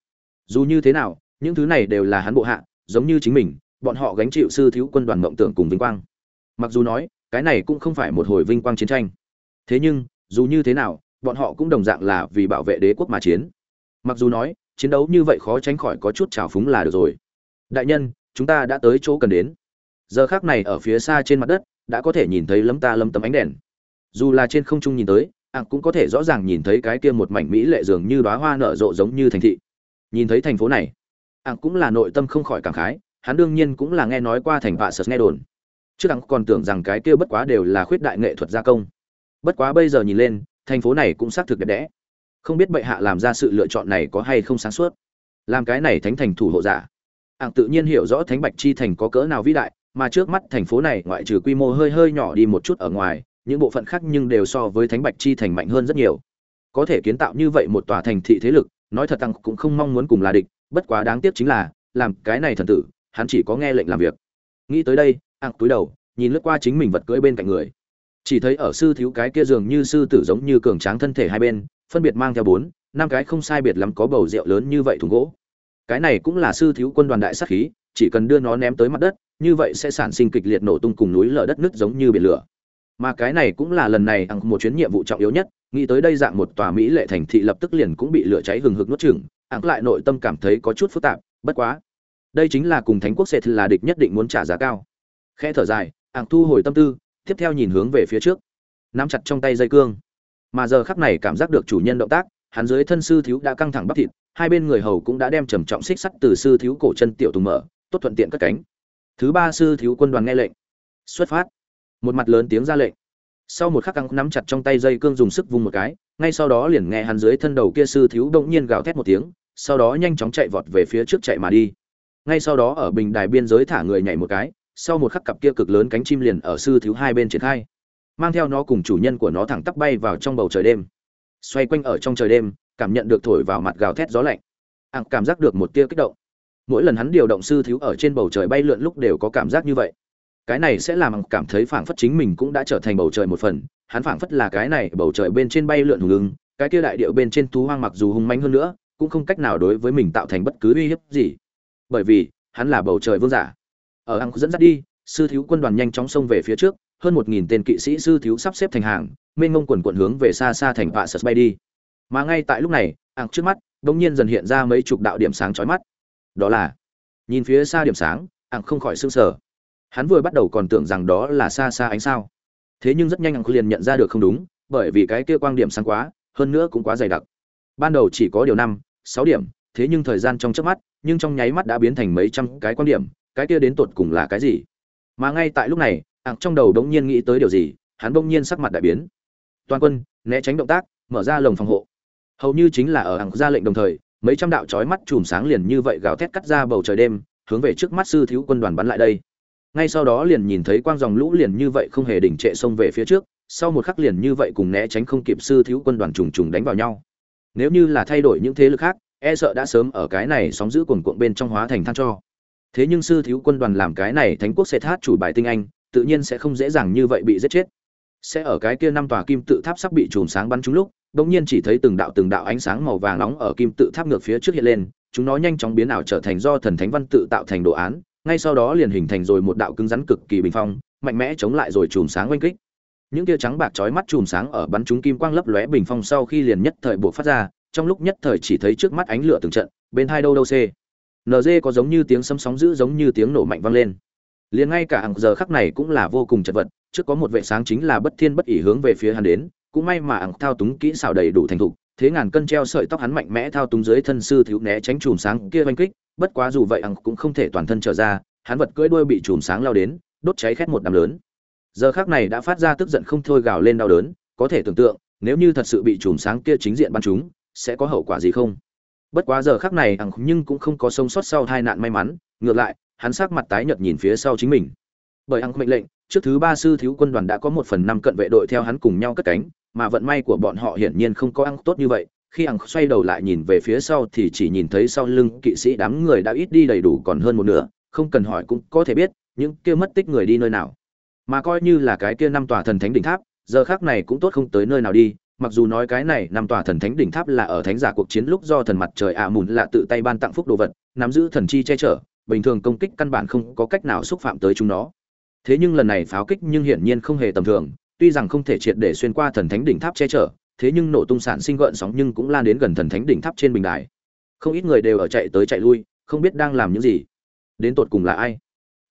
Dù như thế nào, những thứ này đều là hắn bộ hạ, giống như chính mình, bọn họ gánh chịu sư thiếu quân đoàn mộng tưởng cùng vinh quang. Mặc dù nói, cái này cũng không phải một hồi vinh quang chiến tranh thế nhưng, dù như thế nào, bọn họ cũng đồng dạng là vì bảo vệ đế quốc mà chiến. Mặc dù nói, chiến đấu như vậy khó tránh khỏi có chút trào phúng là được rồi. Đại nhân, chúng ta đã tới chỗ cần đến. Giờ khác này ở phía xa trên mặt đất, đã có thể nhìn thấy lấm ta lấm tấm ánh đèn. Dù là trên không trung nhìn tới ạng cũng có thể rõ ràng nhìn thấy cái kia một mảnh mỹ lệ dường như đóa hoa nở rộ giống như thành thị. Nhìn thấy thành phố này ạng cũng là nội tâm không khỏi cảm khái, hắn đương nhiên cũng là nghe nói qua thành vạ sật nghe đồn. Trước ạng còn tưởng rằng cái kia bất quá đều là khuyết đại nghệ thuật gia công bất quá bây giờ nhìn lên, thành phố này cũng xác thực đẹp đẽ. Không biết bệ hạ làm ra sự lựa chọn này có hay không sáng suốt. Làm cái này thánh thành thủ hộ giả. Ạng tự nhiên hiểu rõ thánh bạch chi thành có cỡ nào vĩ đại, mà trước mắt thành phố này ngoại trừ quy mô hơi hơi nhỏ đi một chút ở ngoài, những bộ phận khác nhưng đều so với thánh bạch chi thành mạnh hơn rất nhiều. Có thể kiến tạo như vậy một tòa thành thị thế lực, nói thật tăng cũng không mong muốn cùng là địch, bất quá đáng tiếc chính là, làm cái này thần tử, hắn chỉ có nghe lệnh làm việc. Nghĩ tới đây ạng túi đầu, nhìn lướt qua chính mình vật cưỡi bên cạnh người chỉ thấy ở sư thiếu cái kia dường như sư tử giống như cường tráng thân thể hai bên, phân biệt mang theo bốn, năm cái không sai biệt lắm có bầu rượu lớn như vậy thùng gỗ. Cái này cũng là sư thiếu quân đoàn đại sát khí, chỉ cần đưa nó ném tới mặt đất, như vậy sẽ sản sinh kịch liệt nổ tung cùng núi lở đất nứt giống như biển lửa. Mà cái này cũng là lần này ăn một chuyến nhiệm vụ trọng yếu nhất, nghĩ tới đây dạng một tòa mỹ lệ thành thị lập tức liền cũng bị lửa cháy hừng hực nuốt chửng ăn lại nội tâm cảm thấy có chút phức tạp, bất quá. Đây chính là cùng thánh quốc sệt là địch nhất định muốn trả giá cao. Khẽ thở dài ăn thu hồi tâm tư tiếp theo nhìn hướng về phía trước. Nắm chặt trong tay dây cương. Mà giờ khắc này cảm giác được chủ nhân động tác, hắn dưới thân sư thiếu đã căng thẳng bắp thịt, hai bên người hầu cũng đã đem trầm trọng xích sắt từ sư thiếu cổ chân tiểu tùng mở, tốt thuận tiện cất cánh. Thứ ba sư thiếu quân đoàn nghe lệnh. Xuất phát. Một mặt lớn tiếng ra lệnh. Sau một khắc căng nắm chặt trong tay dây cương dùng sức vung một cái, ngay sau đó liền nghe hắn dưới thân đầu kia sư thiếu động nhiên gào thét một tiếng, sau đó nhanh chóng chạy vọt về phía trước chạy mà đi. Ngay sau đó ở bình đài biên giới thả người nhảy một cái sau một khắc cặp kia cực lớn cánh chim liền ở sư thiếu hai bên triển khai, mang theo nó cùng chủ nhân của nó thẳng tắp bay vào trong bầu trời đêm. Xoay quanh ở trong trời đêm, cảm nhận được thổi vào mặt gào thét gió lạnh. Ạng cảm giác được một tia kích động. Mỗi lần hắn điều động sư thiếu ở trên bầu trời bay lượn lúc đều có cảm giác như vậy. Cái này sẽ làm cảm thấy phảng phất chính mình cũng đã trở thành bầu trời một phần, hắn phảng phất là cái này bầu trời bên trên bay lượn hùng ứng cái kia đại điệu bên trên thú hoang mặc dù hung manh hơn nữa, cũng không cách nào đối với mình tạo thành bất cứ uy hiếp gì. Bởi vì, hắn là bầu trời vương giả ở ăn dẫn dắt đi, sư thiếu quân đoàn nhanh chóng xông về phía trước, hơn một nghìn tên kỵ sĩ sư thiếu sắp xếp thành hàng, mênh ngông quần quận hướng về xa xa thành vạ sật bay đi. Mà ngay tại lúc này ăn trước mắt, đống nhiên dần hiện ra mấy chục đạo điểm sáng chói mắt. Đó là, nhìn phía xa điểm sáng ăn không khỏi sưng sờ. Hắn vừa bắt đầu còn tưởng rằng đó là xa xa ánh sao. Thế nhưng rất nhanh ăn liền nhận ra được không đúng, bởi vì cái kia quang điểm sáng quá, hơn nữa cũng quá dày đặc. Ban đầu chỉ có điều năm, sáu điểm, thế nhưng thời gian trong chớp mắt, nhưng trong nháy mắt đã biến thành mấy trăm cái quan điểm cái kia đến tột cùng là cái gì? Mà ngay tại lúc này ạng trong đầu đống nhiên nghĩ tới điều gì, hắn bỗng nhiên sắc mặt đại biến. Toàn quân, né tránh động tác, mở ra lồng phòng hộ. Hầu như chính là ở ạng ra lệnh đồng thời, mấy trăm đạo chói mắt chùm sáng liền như vậy gào thét cắt ra bầu trời đêm, hướng về trước mắt sư thiếu quân đoàn bắn lại đây. Ngay sau đó liền nhìn thấy quang dòng lũ liền như vậy không hề đỉnh trệ xông về phía trước, sau một khắc liền như vậy cùng né tránh không kịp sư thiếu quân đoàn trùng trùng đánh vào nhau. Nếu như là thay đổi những thế lực khác e sợ đã sớm ở cái này sóng giữ cuồn cuộn bên trong hóa thành than cho thế nhưng sư thiếu quân đoàn làm cái này thánh quốc sẽ thát chủ bài tinh anh, tự nhiên sẽ không dễ dàng như vậy bị giết chết. Sẽ ở cái kia năm tòa kim tự tháp sắp bị chùm sáng bắn trúng lúc, bỗng nhiên chỉ thấy từng đạo từng đạo ánh sáng màu vàng nóng ở kim tự tháp ngược phía trước hiện lên, chúng nó nhanh chóng biến ảo trở thành do thần thánh văn tự tạo thành đồ án, ngay sau đó liền hình thành rồi một đạo cứng rắn cực kỳ bình phong, mạnh mẽ chống lại rồi chùm sáng oanh kích. Những tia trắng bạc chói mắt chùm sáng ở bắn trúng kim quang lấp lóe bình phong sau khi liền nhất thời buộc phát ra, trong lúc nhất thời chỉ thấy trước mắt ánh lửa từng trận, bên hai đâu đâu c nd có giống như tiếng sấm sóng dữ giống như tiếng nổ mạnh vang lên. Liền ngay cả hằng giờ khắc này cũng là vô cùng chật vật, trước có một vệ sáng chính là bất thiên bất ỉ hướng về phía hắn đến, cũng may mà ẳng thao túng kỹ xảo đầy đủ thành thục, thế ngàn cân treo sợi tóc hắn mạnh mẽ thao túng dưới thân sư thiếu né tránh chùm sáng kia oanh kích, bất quá dù vậy ẳng cũng không thể toàn thân trở ra, hắn vật cưỡi đuôi bị chùm sáng lao đến, đốt cháy khét một đám lớn. Giờ khắc này đã phát ra tức giận không thôi gào lên đau đớn, có thể tưởng tượng, nếu như thật sự bị chùm sáng kia chính diện bắn chúng sẽ có hậu quả gì không? Bất quá giờ khắc này ẳng nhưng cũng không có sống sót sau tai nạn may mắn, ngược lại, hắn sắc mặt tái nhợt nhìn phía sau chính mình. Bởi ẳng mệnh lệnh, trước thứ ba sư thiếu quân đoàn đã có một phần năm cận vệ đội theo hắn cùng nhau cất cánh, mà vận may của bọn họ hiển nhiên không có ăn tốt như vậy. Khi ẳng xoay đầu lại nhìn về phía sau thì chỉ nhìn thấy sau lưng kỵ sĩ đám người đã ít đi đầy đủ còn hơn một nửa, không cần hỏi cũng có thể biết những kia mất tích người đi nơi nào. Mà coi như là cái kia năm tòa thần thánh đỉnh tháp, giờ khác này cũng tốt không tới nơi nào đi mặc dù nói cái này năm tòa thần thánh đỉnh tháp là ở thánh giả cuộc chiến lúc do thần mặt trời ạ mùn lạ tự tay ban tặng phúc đồ vật, nắm giữ thần chi che chở, bình thường công kích căn bản không có cách nào xúc phạm tới chúng nó. Thế nhưng lần này pháo kích nhưng hiển nhiên không hề tầm thường, tuy rằng không thể triệt để xuyên qua thần thánh đỉnh tháp che chở, thế nhưng nổ tung sản sinh gợn sóng nhưng cũng lan đến gần thần thánh đỉnh tháp trên bình đài. Không ít người đều ở chạy tới chạy lui, không biết đang làm những gì. Đến tột cùng là ai?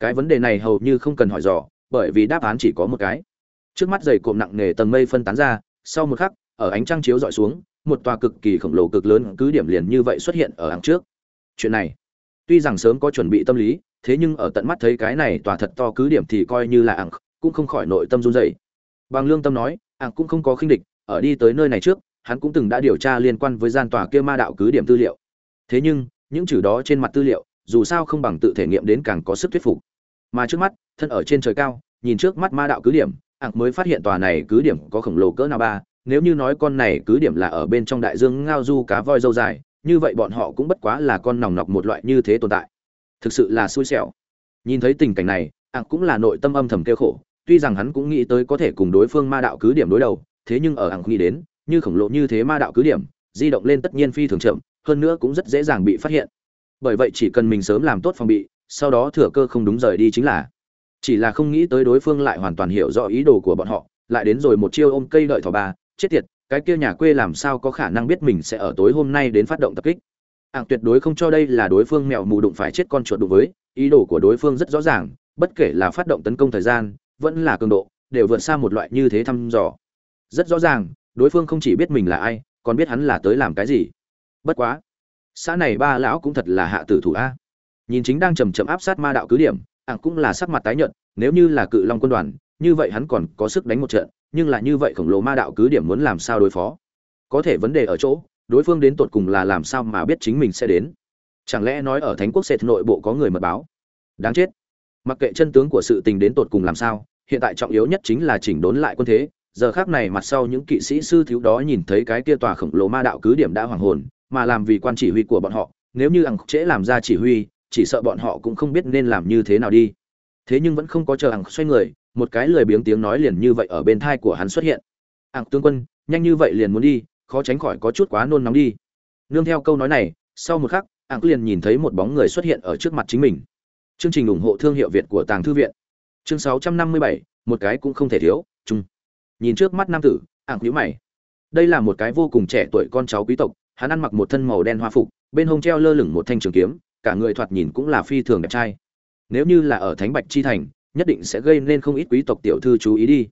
Cái vấn đề này hầu như không cần hỏi dò, bởi vì đáp án chỉ có một cái. Trước mắt dày cộm nặng nề tầng mây phân tán ra sau một khắc, ở ánh trăng chiếu dọi xuống, một tòa cực kỳ khổng lồ cực lớn cứ điểm liền như vậy xuất hiện ở hàng trước. Chuyện này, tuy rằng sớm có chuẩn bị tâm lý, thế nhưng ở tận mắt thấy cái này tòa thật to cứ điểm thì coi như là ảng cũng không khỏi nội tâm run dậy bằng lương tâm nói, ảng cũng không có khinh địch, ở đi tới nơi này trước, hắn cũng từng đã điều tra liên quan với gian tòa kia ma đạo cứ điểm tư liệu. Thế nhưng, những chữ đó trên mặt tư liệu, dù sao không bằng tự thể nghiệm đến càng có sức thuyết phục. Mà trước mắt, thân ở trên trời cao, nhìn trước mắt ma đạo cứ điểm ảng mới phát hiện tòa này cứ điểm có khổng lồ cỡ nào ba, nếu như nói con này cứ điểm là ở bên trong đại dương ngao du cá voi dâu dài, như vậy bọn họ cũng bất quá là con nòng nọc một loại như thế tồn tại. Thực sự là xui xẻo. Nhìn thấy tình cảnh này, ảng cũng là nội tâm âm thầm kêu khổ, tuy rằng hắn cũng nghĩ tới có thể cùng đối phương ma đạo cứ điểm đối đầu, thế nhưng ở ảng nghĩ đến, như khổng lồ như thế ma đạo cứ điểm, di động lên tất nhiên phi thường chậm, hơn nữa cũng rất dễ dàng bị phát hiện. Bởi vậy chỉ cần mình sớm làm tốt phòng bị, sau đó thừa cơ không đúng rời đi chính là chỉ là không nghĩ tới đối phương lại hoàn toàn hiểu rõ ý đồ của bọn họ, lại đến rồi một chiêu ôm cây đợi thỏ ba, chết tiệt, cái kia nhà quê làm sao có khả năng biết mình sẽ ở tối hôm nay đến phát động tập kích. Ạng tuyệt đối không cho đây là đối phương mèo mù đụng phải chết con chuột đụng với, ý đồ của đối phương rất rõ ràng, bất kể là phát động tấn công thời gian, vẫn là cường độ, đều vượt xa một loại như thế thăm dò. Rất rõ ràng, đối phương không chỉ biết mình là ai, còn biết hắn là tới làm cái gì. Bất quá, xã này ba lão cũng thật là hạ tử thủ a. Nhìn chính đang chầm chậm áp sát ma đạo cứ điểm ảng cũng là sắc mặt tái nhợt, nếu như là cự long quân đoàn, như vậy hắn còn có sức đánh một trận, nhưng là như vậy khổng lồ ma đạo cứ điểm muốn làm sao đối phó? Có thể vấn đề ở chỗ, đối phương đến tột cùng là làm sao mà biết chính mình sẽ đến? Chẳng lẽ nói ở thánh quốc sệt nội bộ có người mật báo? Đáng chết. Mặc kệ chân tướng của sự tình đến tột cùng làm sao, hiện tại trọng yếu nhất chính là chỉnh đốn lại quân thế. Giờ khác này mặt sau những kỵ sĩ sư thiếu đó nhìn thấy cái kia tòa khổng lồ ma đạo cứ điểm đã hoàng hồn, mà làm vì quan chỉ huy của bọn họ, nếu như ằng trễ làm ra chỉ huy chỉ sợ bọn họ cũng không biết nên làm như thế nào đi. Thế nhưng vẫn không có chờ ẳng xoay người một cái lười biếng tiếng nói liền như vậy ở bên thai của hắn xuất hiện. Ẳng tướng quân nhanh như vậy liền muốn đi khó tránh khỏi có chút quá nôn nóng đi. Nương theo câu nói này sau một khắc ẳng liền nhìn thấy một bóng người xuất hiện ở trước mặt chính mình. Chương trình ủng hộ thương hiệu việt của tàng thư viện. Chương 657, một cái cũng không thể thiếu chung. Nhìn trước mắt nam tử ẳng nhíu mày. Đây là một cái vô cùng trẻ tuổi con cháu quý tộc hắn ăn mặc một thân màu đen hoa phục bên hông treo lơ lửng một thanh trường kiếm cả người thoạt nhìn cũng là phi thường đẹp trai. Nếu như là ở thánh bạch chi thành, nhất định sẽ gây nên không ít quý tộc tiểu thư chú ý đi.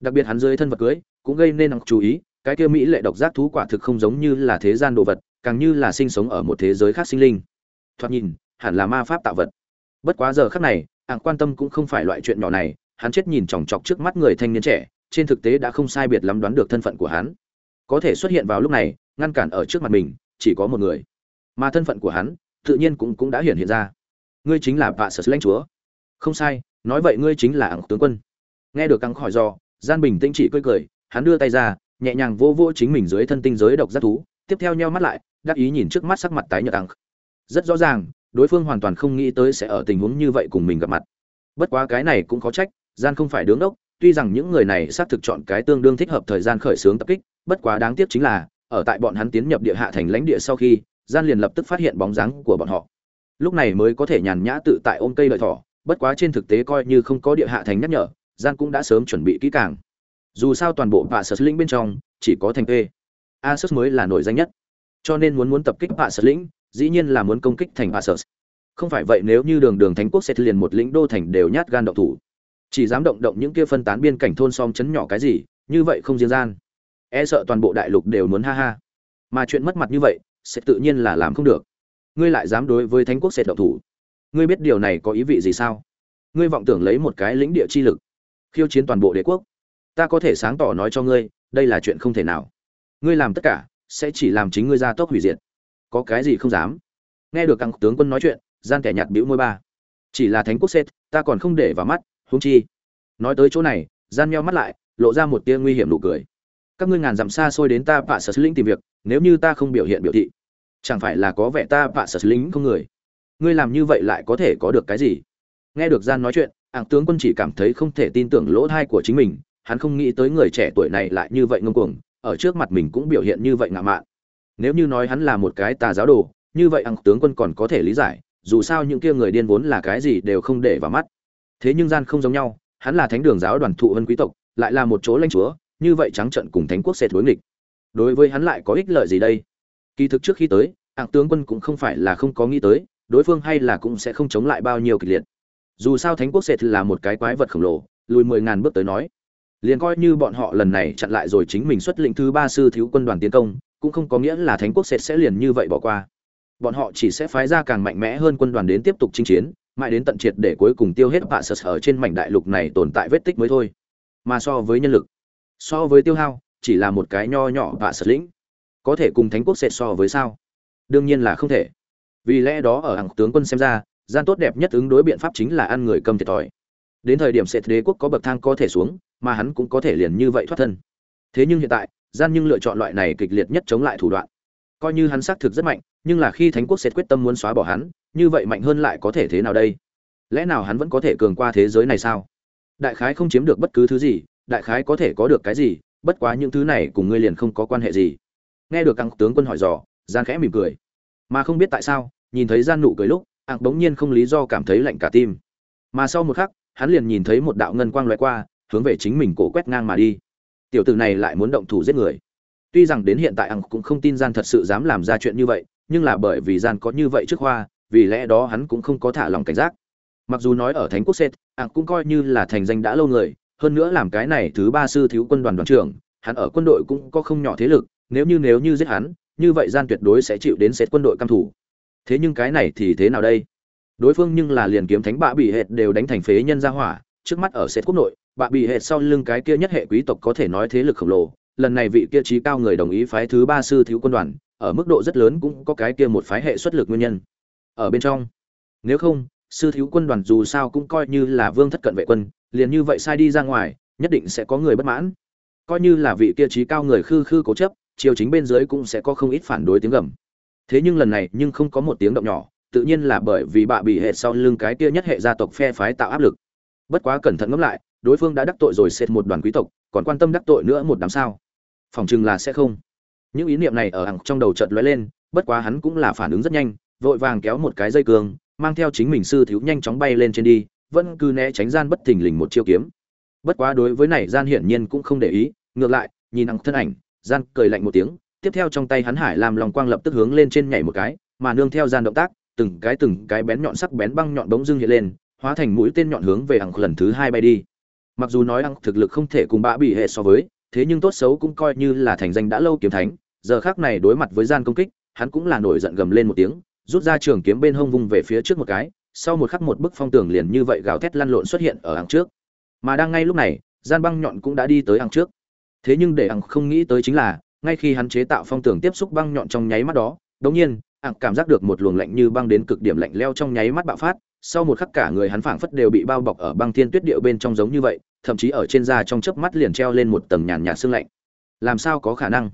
Đặc biệt hắn dưới thân vật cưới, cũng gây nên chú ý, cái kia mỹ lệ độc giác thú quả thực không giống như là thế gian đồ vật, càng như là sinh sống ở một thế giới khác sinh linh. Thoạt nhìn, hẳn là ma pháp tạo vật. Bất quá giờ khác này hắn quan tâm cũng không phải loại chuyện nhỏ này, hắn chết nhìn chòng chọc trước mắt người thanh niên trẻ, trên thực tế đã không sai biệt lắm đoán được thân phận của hắn. Có thể xuất hiện vào lúc này, ngăn cản ở trước mặt mình, chỉ có một người. Mà thân phận của hắn tự nhiên cũng cũng đã hiện hiện ra. Ngươi chính là vạ sở lãnh chúa. Không sai nói vậy ngươi chính là ảng tướng quân. Nghe được căng khỏi dò, gian bình tĩnh chỉ cười cười hắn đưa tay ra nhẹ nhàng vô vô chính mình dưới thân tinh giới độc giác thú tiếp theo nheo mắt lại đắc ý nhìn trước mắt sắc mặt tái nhợt ảng rất rõ ràng đối phương hoàn toàn không nghĩ tới sẽ ở tình huống như vậy cùng mình gặp mặt. Bất quá cái này cũng có trách gian không phải đứng đốc tuy rằng những người này xác thực chọn cái tương đương thích hợp thời gian khởi xướng tập kích bất quá đáng tiếc chính là ở tại bọn hắn tiến nhập địa hạ thành lãnh địa sau khi gian liền lập tức phát hiện bóng dáng của bọn họ. Lúc này mới có thể nhàn nhã tự tại ôm cây lợi thỏ, bất quá trên thực tế coi như không có địa hạ thành nhắc nhở, gian cũng đã sớm chuẩn bị kỹ càng. Dù sao toàn bộ vạ sở lĩnh bên trong, chỉ có thành p. Asus mới là nổi danh nhất. Cho nên muốn muốn tập kích vạ sở lĩnh, dĩ nhiên là muốn công kích thành vạ sở. Không phải vậy nếu như đường đường thánh quốc sẽ liền một lĩnh đô thành đều nhát gan động thủ. Chỉ dám động động những kia phân tán biên cảnh thôn xóm chấn nhỏ cái gì, như vậy không riêng gian. E sợ toàn bộ đại lục đều muốn ha ha. Mà chuyện mất mặt như vậy sẽ tự nhiên là làm không được. Ngươi lại dám đối với thánh quốc sẽ động thủ. Ngươi biết điều này có ý vị gì sao? Ngươi vọng tưởng lấy một cái lĩnh địa chi lực, khiêu chiến toàn bộ đế quốc. Ta có thể sáng tỏ nói cho ngươi, đây là chuyện không thể nào. Ngươi làm tất cả, sẽ chỉ làm chính ngươi ra tốc hủy diệt. Có cái gì không dám? Nghe được căng tướng quân nói chuyện, gian kẻ nhạt bĩu môi ba. Chỉ là thánh quốc xét ta còn không để vào mắt, huống chi. Nói tới chỗ này, gian meo mắt lại, lộ ra một tia nguy hiểm nụ cười các ngươi ngàn dặm xa xôi đến ta pạ sở linh tìm việc, nếu như ta không biểu hiện biểu thị, chẳng phải là có vẻ ta pạ sở lính không người? Ngươi làm như vậy lại có thể có được cái gì? Nghe được gian nói chuyện, ảng tướng quân chỉ cảm thấy không thể tin tưởng lỗ thai của chính mình, hắn không nghĩ tới người trẻ tuổi này lại như vậy ngông cuồng, ở trước mặt mình cũng biểu hiện như vậy ngạo mạn. Nếu như nói hắn là một cái tà giáo đồ, như vậy ảng tướng quân còn có thể lý giải, dù sao những kia người điên vốn là cái gì đều không để vào mắt. Thế nhưng gian không giống nhau, hắn là thánh đường giáo đoàn thụ vân quý tộc, lại là một chỗ lãnh chúa như vậy trắng trận cùng thánh quốc sẽ đối nghịch. Đối với hắn lại có ích lợi gì đây? Kỳ thực trước khi tới ạng tướng quân cũng không phải là không có nghĩ tới, đối phương hay là cũng sẽ không chống lại bao nhiêu kịch liệt. Dù sao thánh quốc sẽ là một cái quái vật khổng lồ, lùi mười ngàn bước tới nói. Liền coi như bọn họ lần này chặn lại rồi chính mình xuất lĩnh thứ ba sư thiếu quân đoàn tiến công, cũng không có nghĩa là thánh quốc sẽ sẽ liền như vậy bỏ qua. Bọn họ chỉ sẽ phái ra càng mạnh mẽ hơn quân đoàn đến tiếp tục chinh chiến, mãi đến tận triệt để cuối cùng tiêu hết bạ sật ở trên mảnh đại lục này tồn tại vết tích mới thôi. Mà so với nhân lực so với tiêu hao, chỉ là một cái nho nhỏ và sật lĩnh. Có thể cùng thánh quốc sệt so với sao? Đương nhiên là không thể. Vì lẽ đó ở hàng tướng quân xem ra, gian tốt đẹp nhất ứng đối biện pháp chính là ăn người cầm thiệt thòi. Đến thời điểm sệt đế quốc có bậc thang có thể xuống, mà hắn cũng có thể liền như vậy thoát thân. Thế nhưng hiện tại, gian nhưng lựa chọn loại này kịch liệt nhất chống lại thủ đoạn. Coi như hắn xác thực rất mạnh, nhưng là khi thánh quốc sệt quyết tâm muốn xóa bỏ hắn, như vậy mạnh hơn lại có thể thế nào đây? Lẽ nào hắn vẫn có thể cường qua thế giới này sao? Đại khái không chiếm được bất cứ thứ gì đại khái có thể có được cái gì bất quá những thứ này cùng ngươi liền không có quan hệ gì. Nghe được căng tướng quân hỏi dò gian khẽ mỉm cười. Mà không biết tại sao nhìn thấy gian nụ cười lúc ạng bỗng nhiên không lý do cảm thấy lạnh cả tim. Mà sau một khắc hắn liền nhìn thấy một đạo ngân quang loại qua hướng về chính mình cổ quét ngang mà đi. Tiểu tử này lại muốn động thủ giết người. Tuy rằng đến hiện tại ạng cũng không tin gian thật sự dám làm ra chuyện như vậy nhưng là bởi vì gian có như vậy trước hoa, vì lẽ đó hắn cũng không có thả lòng cảnh giác. Mặc dù nói ở thánh quốc sệt ạng cũng coi như là thành danh đã lâu người hơn nữa làm cái này thứ ba sư thiếu quân đoàn đoàn trưởng, hắn ở quân đội cũng có không nhỏ thế lực, nếu như nếu như giết hắn, như vậy gian tuyệt đối sẽ chịu đến xét quân đội căm thủ thế nhưng cái này thì thế nào đây? Đối phương nhưng là liền kiếm thánh bạ bị hệt đều đánh thành phế nhân ra hỏa, trước mắt ở xét quốc nội, bạ bị hệt sau lưng cái kia nhất hệ quý tộc có thể nói thế lực khổng lồ, lần này vị kia trí cao người đồng ý phái thứ ba sư thiếu quân đoàn, ở mức độ rất lớn cũng có cái kia một phái hệ xuất lực nguyên nhân. Ở bên trong, nếu không, sư thiếu quân đoàn dù sao cũng coi như là vương thất cận vệ quân liền như vậy sai đi ra ngoài, nhất định sẽ có người bất mãn. Coi như là vị kia trí cao người khư khư cố chấp chiều chính bên dưới cũng sẽ có không ít phản đối tiếng gầm. Thế nhưng lần này nhưng không có một tiếng động nhỏ, tự nhiên là bởi vì bạ bị hệ sau lưng cái kia nhất hệ gia tộc phe phái tạo áp lực. Bất quá cẩn thận ngẫm lại, đối phương đã đắc tội rồi xệt một đoàn quý tộc, còn quan tâm đắc tội nữa một đám sao? Phòng chừng là sẽ không. Những ý niệm này ở hằng trong đầu chợt lóe lên, bất quá hắn cũng là phản ứng rất nhanh, vội vàng kéo một cái dây cường mang theo chính mình sư thiếu nhanh chóng bay lên trên đi vẫn cứ né tránh gian bất thình lình một chiêu kiếm. Bất quá đối với này, gian hiển nhiên cũng không để ý, ngược lại, nhìn ăn thân ảnh, gian cười lạnh một tiếng, tiếp theo trong tay hắn hải làm lòng quang lập tức hướng lên trên nhảy một cái, mà nương theo gian động tác, từng cái từng cái bén nhọn sắc bén băng nhọn bỗng dưng hiện lên, hóa thành mũi tên nhọn hướng về ăn lần thứ hai bay đi. Mặc dù nói ăn thực lực không thể cùng bã bị hệ so với, thế nhưng tốt xấu cũng coi như là thành danh đã lâu kiếm thánh, giờ khác này đối mặt với gian công kích, hắn cũng là nổi giận gầm lên một tiếng, rút ra trường kiếm bên hông vung về phía trước một cái sau một khắc một bức phong tường liền như vậy gào thét lăn lộn xuất hiện ở hàng trước. Mà đang ngay lúc này, gian băng nhọn cũng đã đi tới hàng trước. Thế nhưng để hàng không nghĩ tới chính là, ngay khi hắn chế tạo phong tường tiếp xúc băng nhọn trong nháy mắt đó đống nhiên, hàng cảm giác được một luồng lạnh như băng đến cực điểm lạnh leo trong nháy mắt bạo phát. Sau một khắc cả người hắn phảng phất đều bị bao bọc ở băng thiên tuyết điệu bên trong giống như vậy, thậm chí ở trên da trong chớp mắt liền treo lên một tầng nhàn nhạt sương lạnh. Làm sao có khả năng?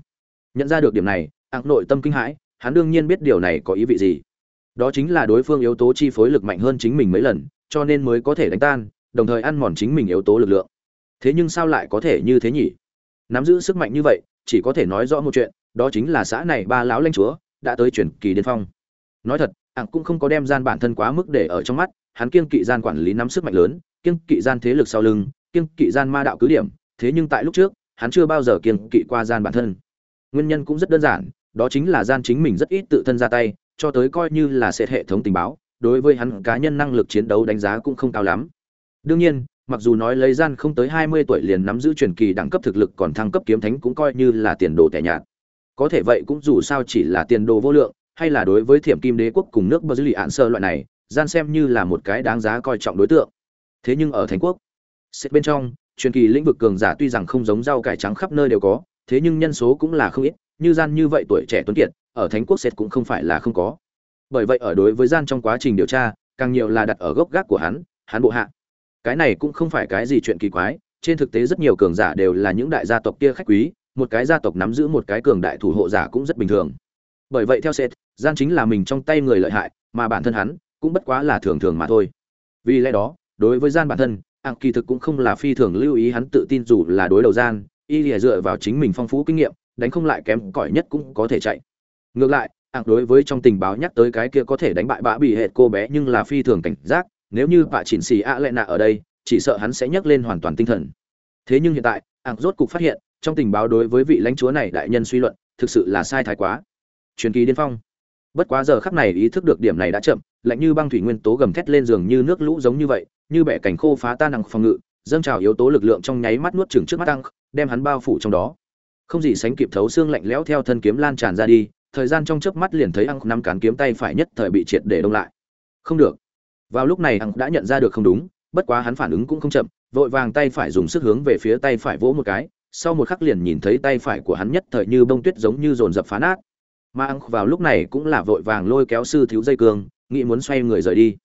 Nhận ra được điểm này ác nội tâm kinh hãi, hắn đương nhiên biết điều này có ý vị gì đó chính là đối phương yếu tố chi phối lực mạnh hơn chính mình mấy lần, cho nên mới có thể đánh tan, đồng thời ăn mòn chính mình yếu tố lực lượng. Thế nhưng sao lại có thể như thế nhỉ? Nắm giữ sức mạnh như vậy, chỉ có thể nói rõ một chuyện, đó chính là xã này ba lão lãnh chúa đã tới chuyển kỳ điên phong. Nói thật ạng cũng không có đem gian bản thân quá mức để ở trong mắt, hắn kiêng kỵ gian quản lý nắm sức mạnh lớn, kiêng kỵ gian thế lực sau lưng, kiêng kỵ gian ma đạo cứ điểm, thế nhưng tại lúc trước, hắn chưa bao giờ kiêng kỵ qua gian bản thân. Nguyên nhân cũng rất đơn giản, đó chính là gian chính mình rất ít tự thân ra tay cho tới coi như là sẽ hệ thống tình báo, đối với hắn cá nhân năng lực chiến đấu đánh giá cũng không cao lắm. Đương nhiên, mặc dù nói lấy gian không tới hai mươi tuổi liền nắm giữ truyền kỳ đẳng cấp thực lực còn thăng cấp kiếm thánh cũng coi như là tiền đồ tẻ nhạt. Có thể vậy cũng dù sao chỉ là tiền đồ vô lượng, hay là đối với thiểm kim đế quốc cùng nước bờ dư lì ạn sơ loại này, gian xem như là một cái đáng giá coi trọng đối tượng. Thế nhưng ở thánh quốc xét bên trong, truyền kỳ lĩnh vực cường giả tuy rằng không giống rau cải trắng khắp nơi đều có, thế nhưng nhân số cũng là không ít, như gian như vậy tuổi trẻ tuấn kiệt ở thánh quốc sệt cũng không phải là không có. Bởi vậy ở đối với gian trong quá trình điều tra, càng nhiều là đặt ở gốc gác của hắn hắn bộ hạ. Cái này cũng không phải cái gì chuyện kỳ quái, trên thực tế rất nhiều cường giả đều là những đại gia tộc kia khách quý, một cái gia tộc nắm giữ một cái cường đại thủ hộ giả cũng rất bình thường. Bởi vậy theo sệt, gian chính là mình trong tay người lợi hại, mà bản thân hắn cũng bất quá là thường thường mà thôi. Vì lẽ đó, đối với gian bản thân ạng kỳ thực cũng không là phi thường lưu ý hắn tự tin dù là đối đầu gian, y lìa dựa vào chính mình phong phú kinh nghiệm, đánh không lại kém cỏi nhất cũng có thể chạy ngược lại ạng đối với trong tình báo nhắc tới cái kia có thể đánh bại bã bị hệ cô bé nhưng là phi thường cảnh giác, nếu như bà chỉnh xì a lệ nạ ở đây, chỉ sợ hắn sẽ nhấc lên hoàn toàn tinh thần. Thế nhưng hiện tại ạng rốt cục phát hiện, trong tình báo đối với vị lãnh chúa này đại nhân suy luận, thực sự là sai thái quá. Truyền kỳ điên phong. Bất quá giờ khắc này ý thức được điểm này đã chậm, lạnh như băng thủy nguyên tố gầm thét lên giường như nước lũ giống như vậy, như bẻ cảnh khô phá tan năng phòng ngự, dâng trào yếu tố lực lượng trong nháy mắt nuốt chừng trước mắt tăng, đem hắn bao phủ trong đó. Không gì sánh kịp thấu xương lạnh lẽo theo thân kiếm lan tràn ra đi thời gian trong chớp mắt liền thấy ăn năm cán kiếm tay phải nhất thời bị triệt để đông lại. Không được. Vào lúc này ăn đã nhận ra được không đúng, bất quá hắn phản ứng cũng không chậm, vội vàng tay phải dùng sức hướng về phía tay phải vỗ một cái, sau một khắc liền nhìn thấy tay phải của hắn nhất thời như bông tuyết giống như dồn dập phá nát. Mà ăn vào lúc này cũng là vội vàng lôi kéo sư thiếu dây cương nghĩ muốn xoay người rời đi.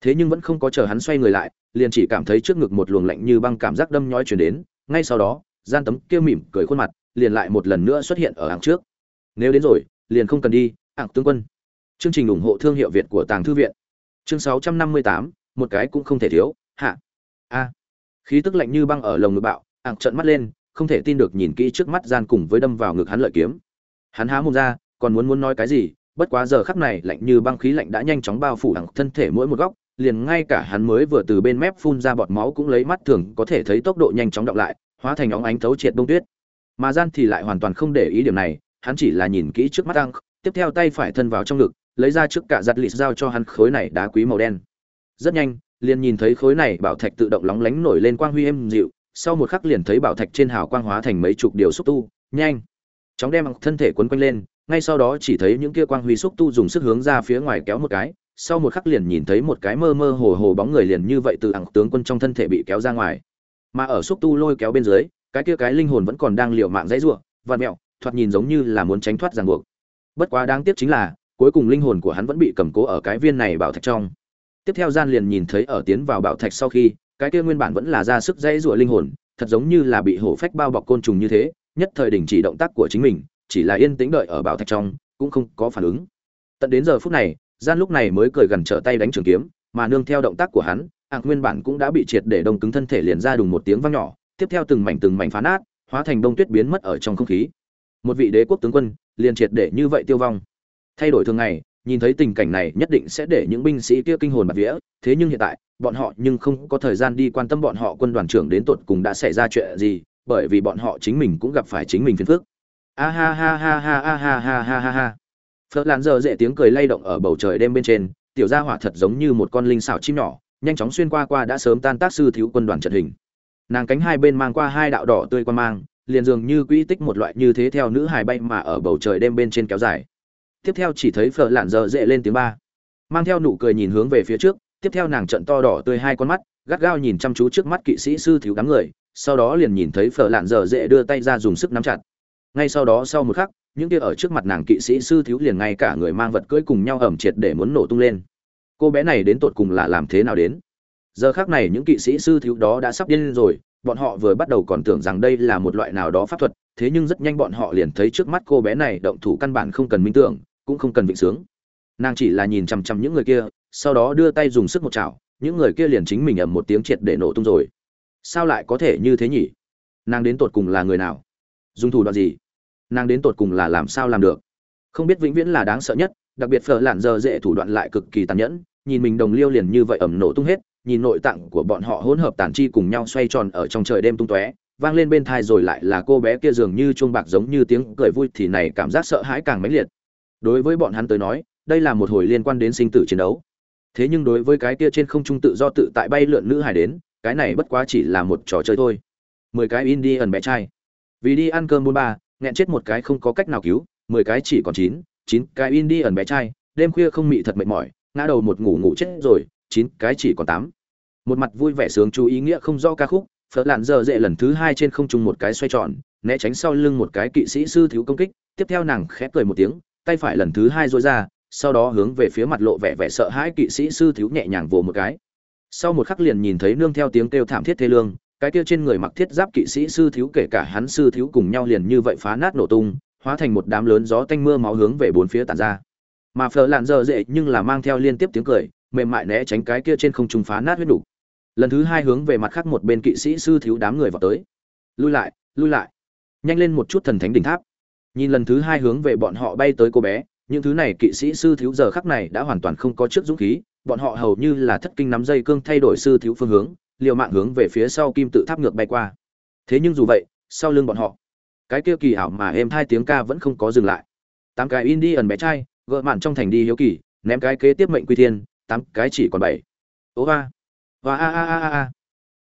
Thế nhưng vẫn không có chờ hắn xoay người lại, liền chỉ cảm thấy trước ngực một luồng lạnh như băng cảm giác đâm nhói chuyển đến, ngay sau đó, gian tấm kia mỉm cười khuôn mặt liền lại một lần nữa xuất hiện ở hàng trước. Nếu đến rồi liền không cần đi ảng tướng quân. Chương trình ủng hộ thương hiệu việt của tàng thư viện. Chương 658, một cái cũng không thể thiếu hạ. A. Khí tức lạnh như băng ở lồng ngực bạo ảng trợn mắt lên không thể tin được nhìn kỹ trước mắt gian cùng với đâm vào ngực hắn lợi kiếm. Hắn há mồm ra còn muốn muốn nói cái gì bất quá giờ khắc này lạnh như băng khí lạnh đã nhanh chóng bao phủ ảng thân thể mỗi một góc liền ngay cả hắn mới vừa từ bên mép phun ra bọt máu cũng lấy mắt thường có thể thấy tốc độ nhanh chóng đọng lại hóa thành óng ánh thấu triệt bông tuyết. Mà gian thì lại hoàn toàn không để ý điểm này hắn chỉ là nhìn kỹ trước mắt tăng tiếp theo tay phải thân vào trong ngực, lấy ra trước cả giặt lịt giao cho hắn khối này đá quý màu đen. Rất nhanh, liền nhìn thấy khối này bảo thạch tự động lóng lánh nổi lên quang huy êm dịu, sau một khắc liền thấy bảo thạch trên hào quang hóa thành mấy chục điều xúc tu, nhanh. Chóng đem thân thể quấn quanh lên, ngay sau đó chỉ thấy những kia quang huy xúc tu dùng sức hướng ra phía ngoài kéo một cái, sau một khắc liền nhìn thấy một cái mơ mơ hồ hồ bóng người liền như vậy từ ẳng tướng quân trong thân thể bị kéo ra ngoài. Mà ở xúc tu lôi kéo bên dưới, cái kia cái linh hồn vẫn còn đang liều mạng dãy rủa, vặn mẹo thoạt nhìn giống như là muốn tránh thoát ràng buộc. Bất quá đáng tiếc chính là, cuối cùng linh hồn của hắn vẫn bị cầm cố ở cái viên này bảo thạch trong. Tiếp theo gian liền nhìn thấy ở tiến vào bảo thạch sau khi, cái kia nguyên bản vẫn là ra sức dãy rủa linh hồn, thật giống như là bị hổ phách bao bọc côn trùng như thế, nhất thời đình chỉ động tác của chính mình, chỉ là yên tĩnh đợi ở bảo thạch trong, cũng không có phản ứng. Tận đến giờ phút này, gian lúc này mới cười gần trở tay đánh trường kiếm, mà nương theo động tác của hắn, ạc nguyên bản cũng đã bị triệt để đông cứng thân thể liền ra đùng một tiếng vang nhỏ, tiếp theo từng mảnh từng mảnh phá nát, hóa thành đông tuyết biến mất ở trong không khí một vị đế quốc tướng quân, liền triệt để như vậy tiêu vong. Thay đổi thường ngày, nhìn thấy tình cảnh này nhất định sẽ để những binh sĩ kia kinh hồn bạt vía. Thế nhưng hiện tại, bọn họ nhưng không có thời gian đi quan tâm bọn họ quân đoàn trưởng đến tột cùng đã xảy ra chuyện gì, bởi vì bọn họ chính mình cũng gặp phải chính mình phiền phức. A ha ha ha ha ha ha ha ha ha ha. Phật lán giờ dễ tiếng cười lay động ở bầu trời đêm bên trên, tiểu gia hỏa thật giống như một con linh xảo chim nhỏ, nhanh chóng xuyên qua qua đã sớm tan tác sư thiếu quân đoàn trận hình. Nàng cánh hai bên mang qua hai đạo đỏ tươi quan mang liền dường như quỹ tích một loại như thế theo nữ hài bay mà ở bầu trời đêm bên trên kéo dài. Tiếp theo chỉ thấy phở lạn dở dễ lên tiếng ba. Mang theo nụ cười nhìn hướng về phía trước, tiếp theo nàng trận to đỏ tươi hai con mắt, gắt gao nhìn chăm chú trước mắt kỵ sĩ sư thiếu đám người, sau đó liền nhìn thấy phở lạn dở dễ đưa tay ra dùng sức nắm chặt. Ngay sau đó sau một khắc, những kia ở trước mặt nàng kỵ sĩ sư thiếu liền ngay cả người mang vật cưỡi cùng nhau ẩm triệt để muốn nổ tung lên. Cô bé này đến tột cùng là làm thế nào đến? Giờ khác này những kỵ sĩ sư thiếu đó đã sắp điên rồi bọn họ vừa bắt đầu còn tưởng rằng đây là một loại nào đó pháp thuật, thế nhưng rất nhanh bọn họ liền thấy trước mắt cô bé này động thủ căn bản không cần minh tưởng, cũng không cần vịnh sướng. Nàng chỉ là nhìn chằm chằm những người kia, sau đó đưa tay dùng sức một chảo, những người kia liền chính mình ầm một tiếng triệt để nổ tung rồi. Sao lại có thể như thế nhỉ? Nàng đến tột cùng là người nào? Dùng thủ đoạn gì? Nàng đến tột cùng là làm sao làm được? Không biết vĩnh viễn là đáng sợ nhất, đặc biệt phở lạn giờ dễ thủ đoạn lại cực kỳ tàn nhẫn, nhìn mình đồng liêu liền như vậy ẩm nổ tung hết nhìn nội tạng của bọn họ hỗn hợp tàn chi cùng nhau xoay tròn ở trong trời đêm tung tóe, vang lên bên thai rồi lại là cô bé kia dường như chuông bạc giống như tiếng cười vui thì này cảm giác sợ hãi càng mãnh liệt. Đối với bọn hắn tới nói, đây là một hồi liên quan đến sinh tử chiến đấu. Thế nhưng đối với cái kia trên không trung tự do tự tại bay lượn nữ hải đến, cái này bất quá chỉ là một trò chơi thôi. Mười cái in đi ẩn bé trai. Vì đi ăn cơm buôn ba, nghẹn chết một cái không có cách nào cứu, mười cái chỉ còn chín chín cái in đi ẩn bé trai, đêm khuya không mị thật mệt mỏi, ngã đầu một ngủ ngủ chết rồi chín, cái chỉ còn tám. Một mặt vui vẻ sướng chú ý nghĩa không rõ ca khúc, phở lạn giờ dễ lần thứ hai trên không trung một cái xoay tròn, né tránh sau lưng một cái kỵ sĩ sư thiếu công kích, tiếp theo nàng khẽ cười một tiếng, tay phải lần thứ hai dối ra, sau đó hướng về phía mặt lộ vẻ vẻ sợ hãi kỵ sĩ sư thiếu nhẹ nhàng vồ một cái. Sau một khắc liền nhìn thấy nương theo tiếng kêu thảm thiết thê lương, cái kia trên người mặc thiết giáp kỵ sĩ sư thiếu kể cả hắn sư thiếu cùng nhau liền như vậy phá nát nổ tung, hóa thành một đám lớn gió tanh mưa máu hướng về bốn phía tàn ra. Mà phở lạn giờ dễ nhưng là mang theo liên tiếp tiếng cười mềm mại né tránh cái kia trên không trung phá nát huyết đủ. Lần thứ hai hướng về mặt khác một bên kỵ sĩ sư thiếu đám người vào tới. Lui lại lui lại. Nhanh lên một chút thần thánh đỉnh tháp. Nhìn lần thứ hai hướng về bọn họ bay tới cô bé, những thứ này kỵ sĩ sư thiếu giờ khắc này đã hoàn toàn không có trước dũng khí, bọn họ hầu như là thất kinh nắm dây cương thay đổi sư thiếu phương hướng, liều mạng hướng về phía sau kim tự tháp ngược bay qua. Thế nhưng dù vậy, sau lưng bọn họ, cái kia kỳ ảo mà êm hai tiếng ca vẫn không có dừng lại. Tám cái in đi ẩn bé trai, gỡ mạn trong thành đi hiếu kỳ, ném cái kế tiếp mệnh quy thiên tám cái chỉ còn bảy. Ố va. Và a a a a.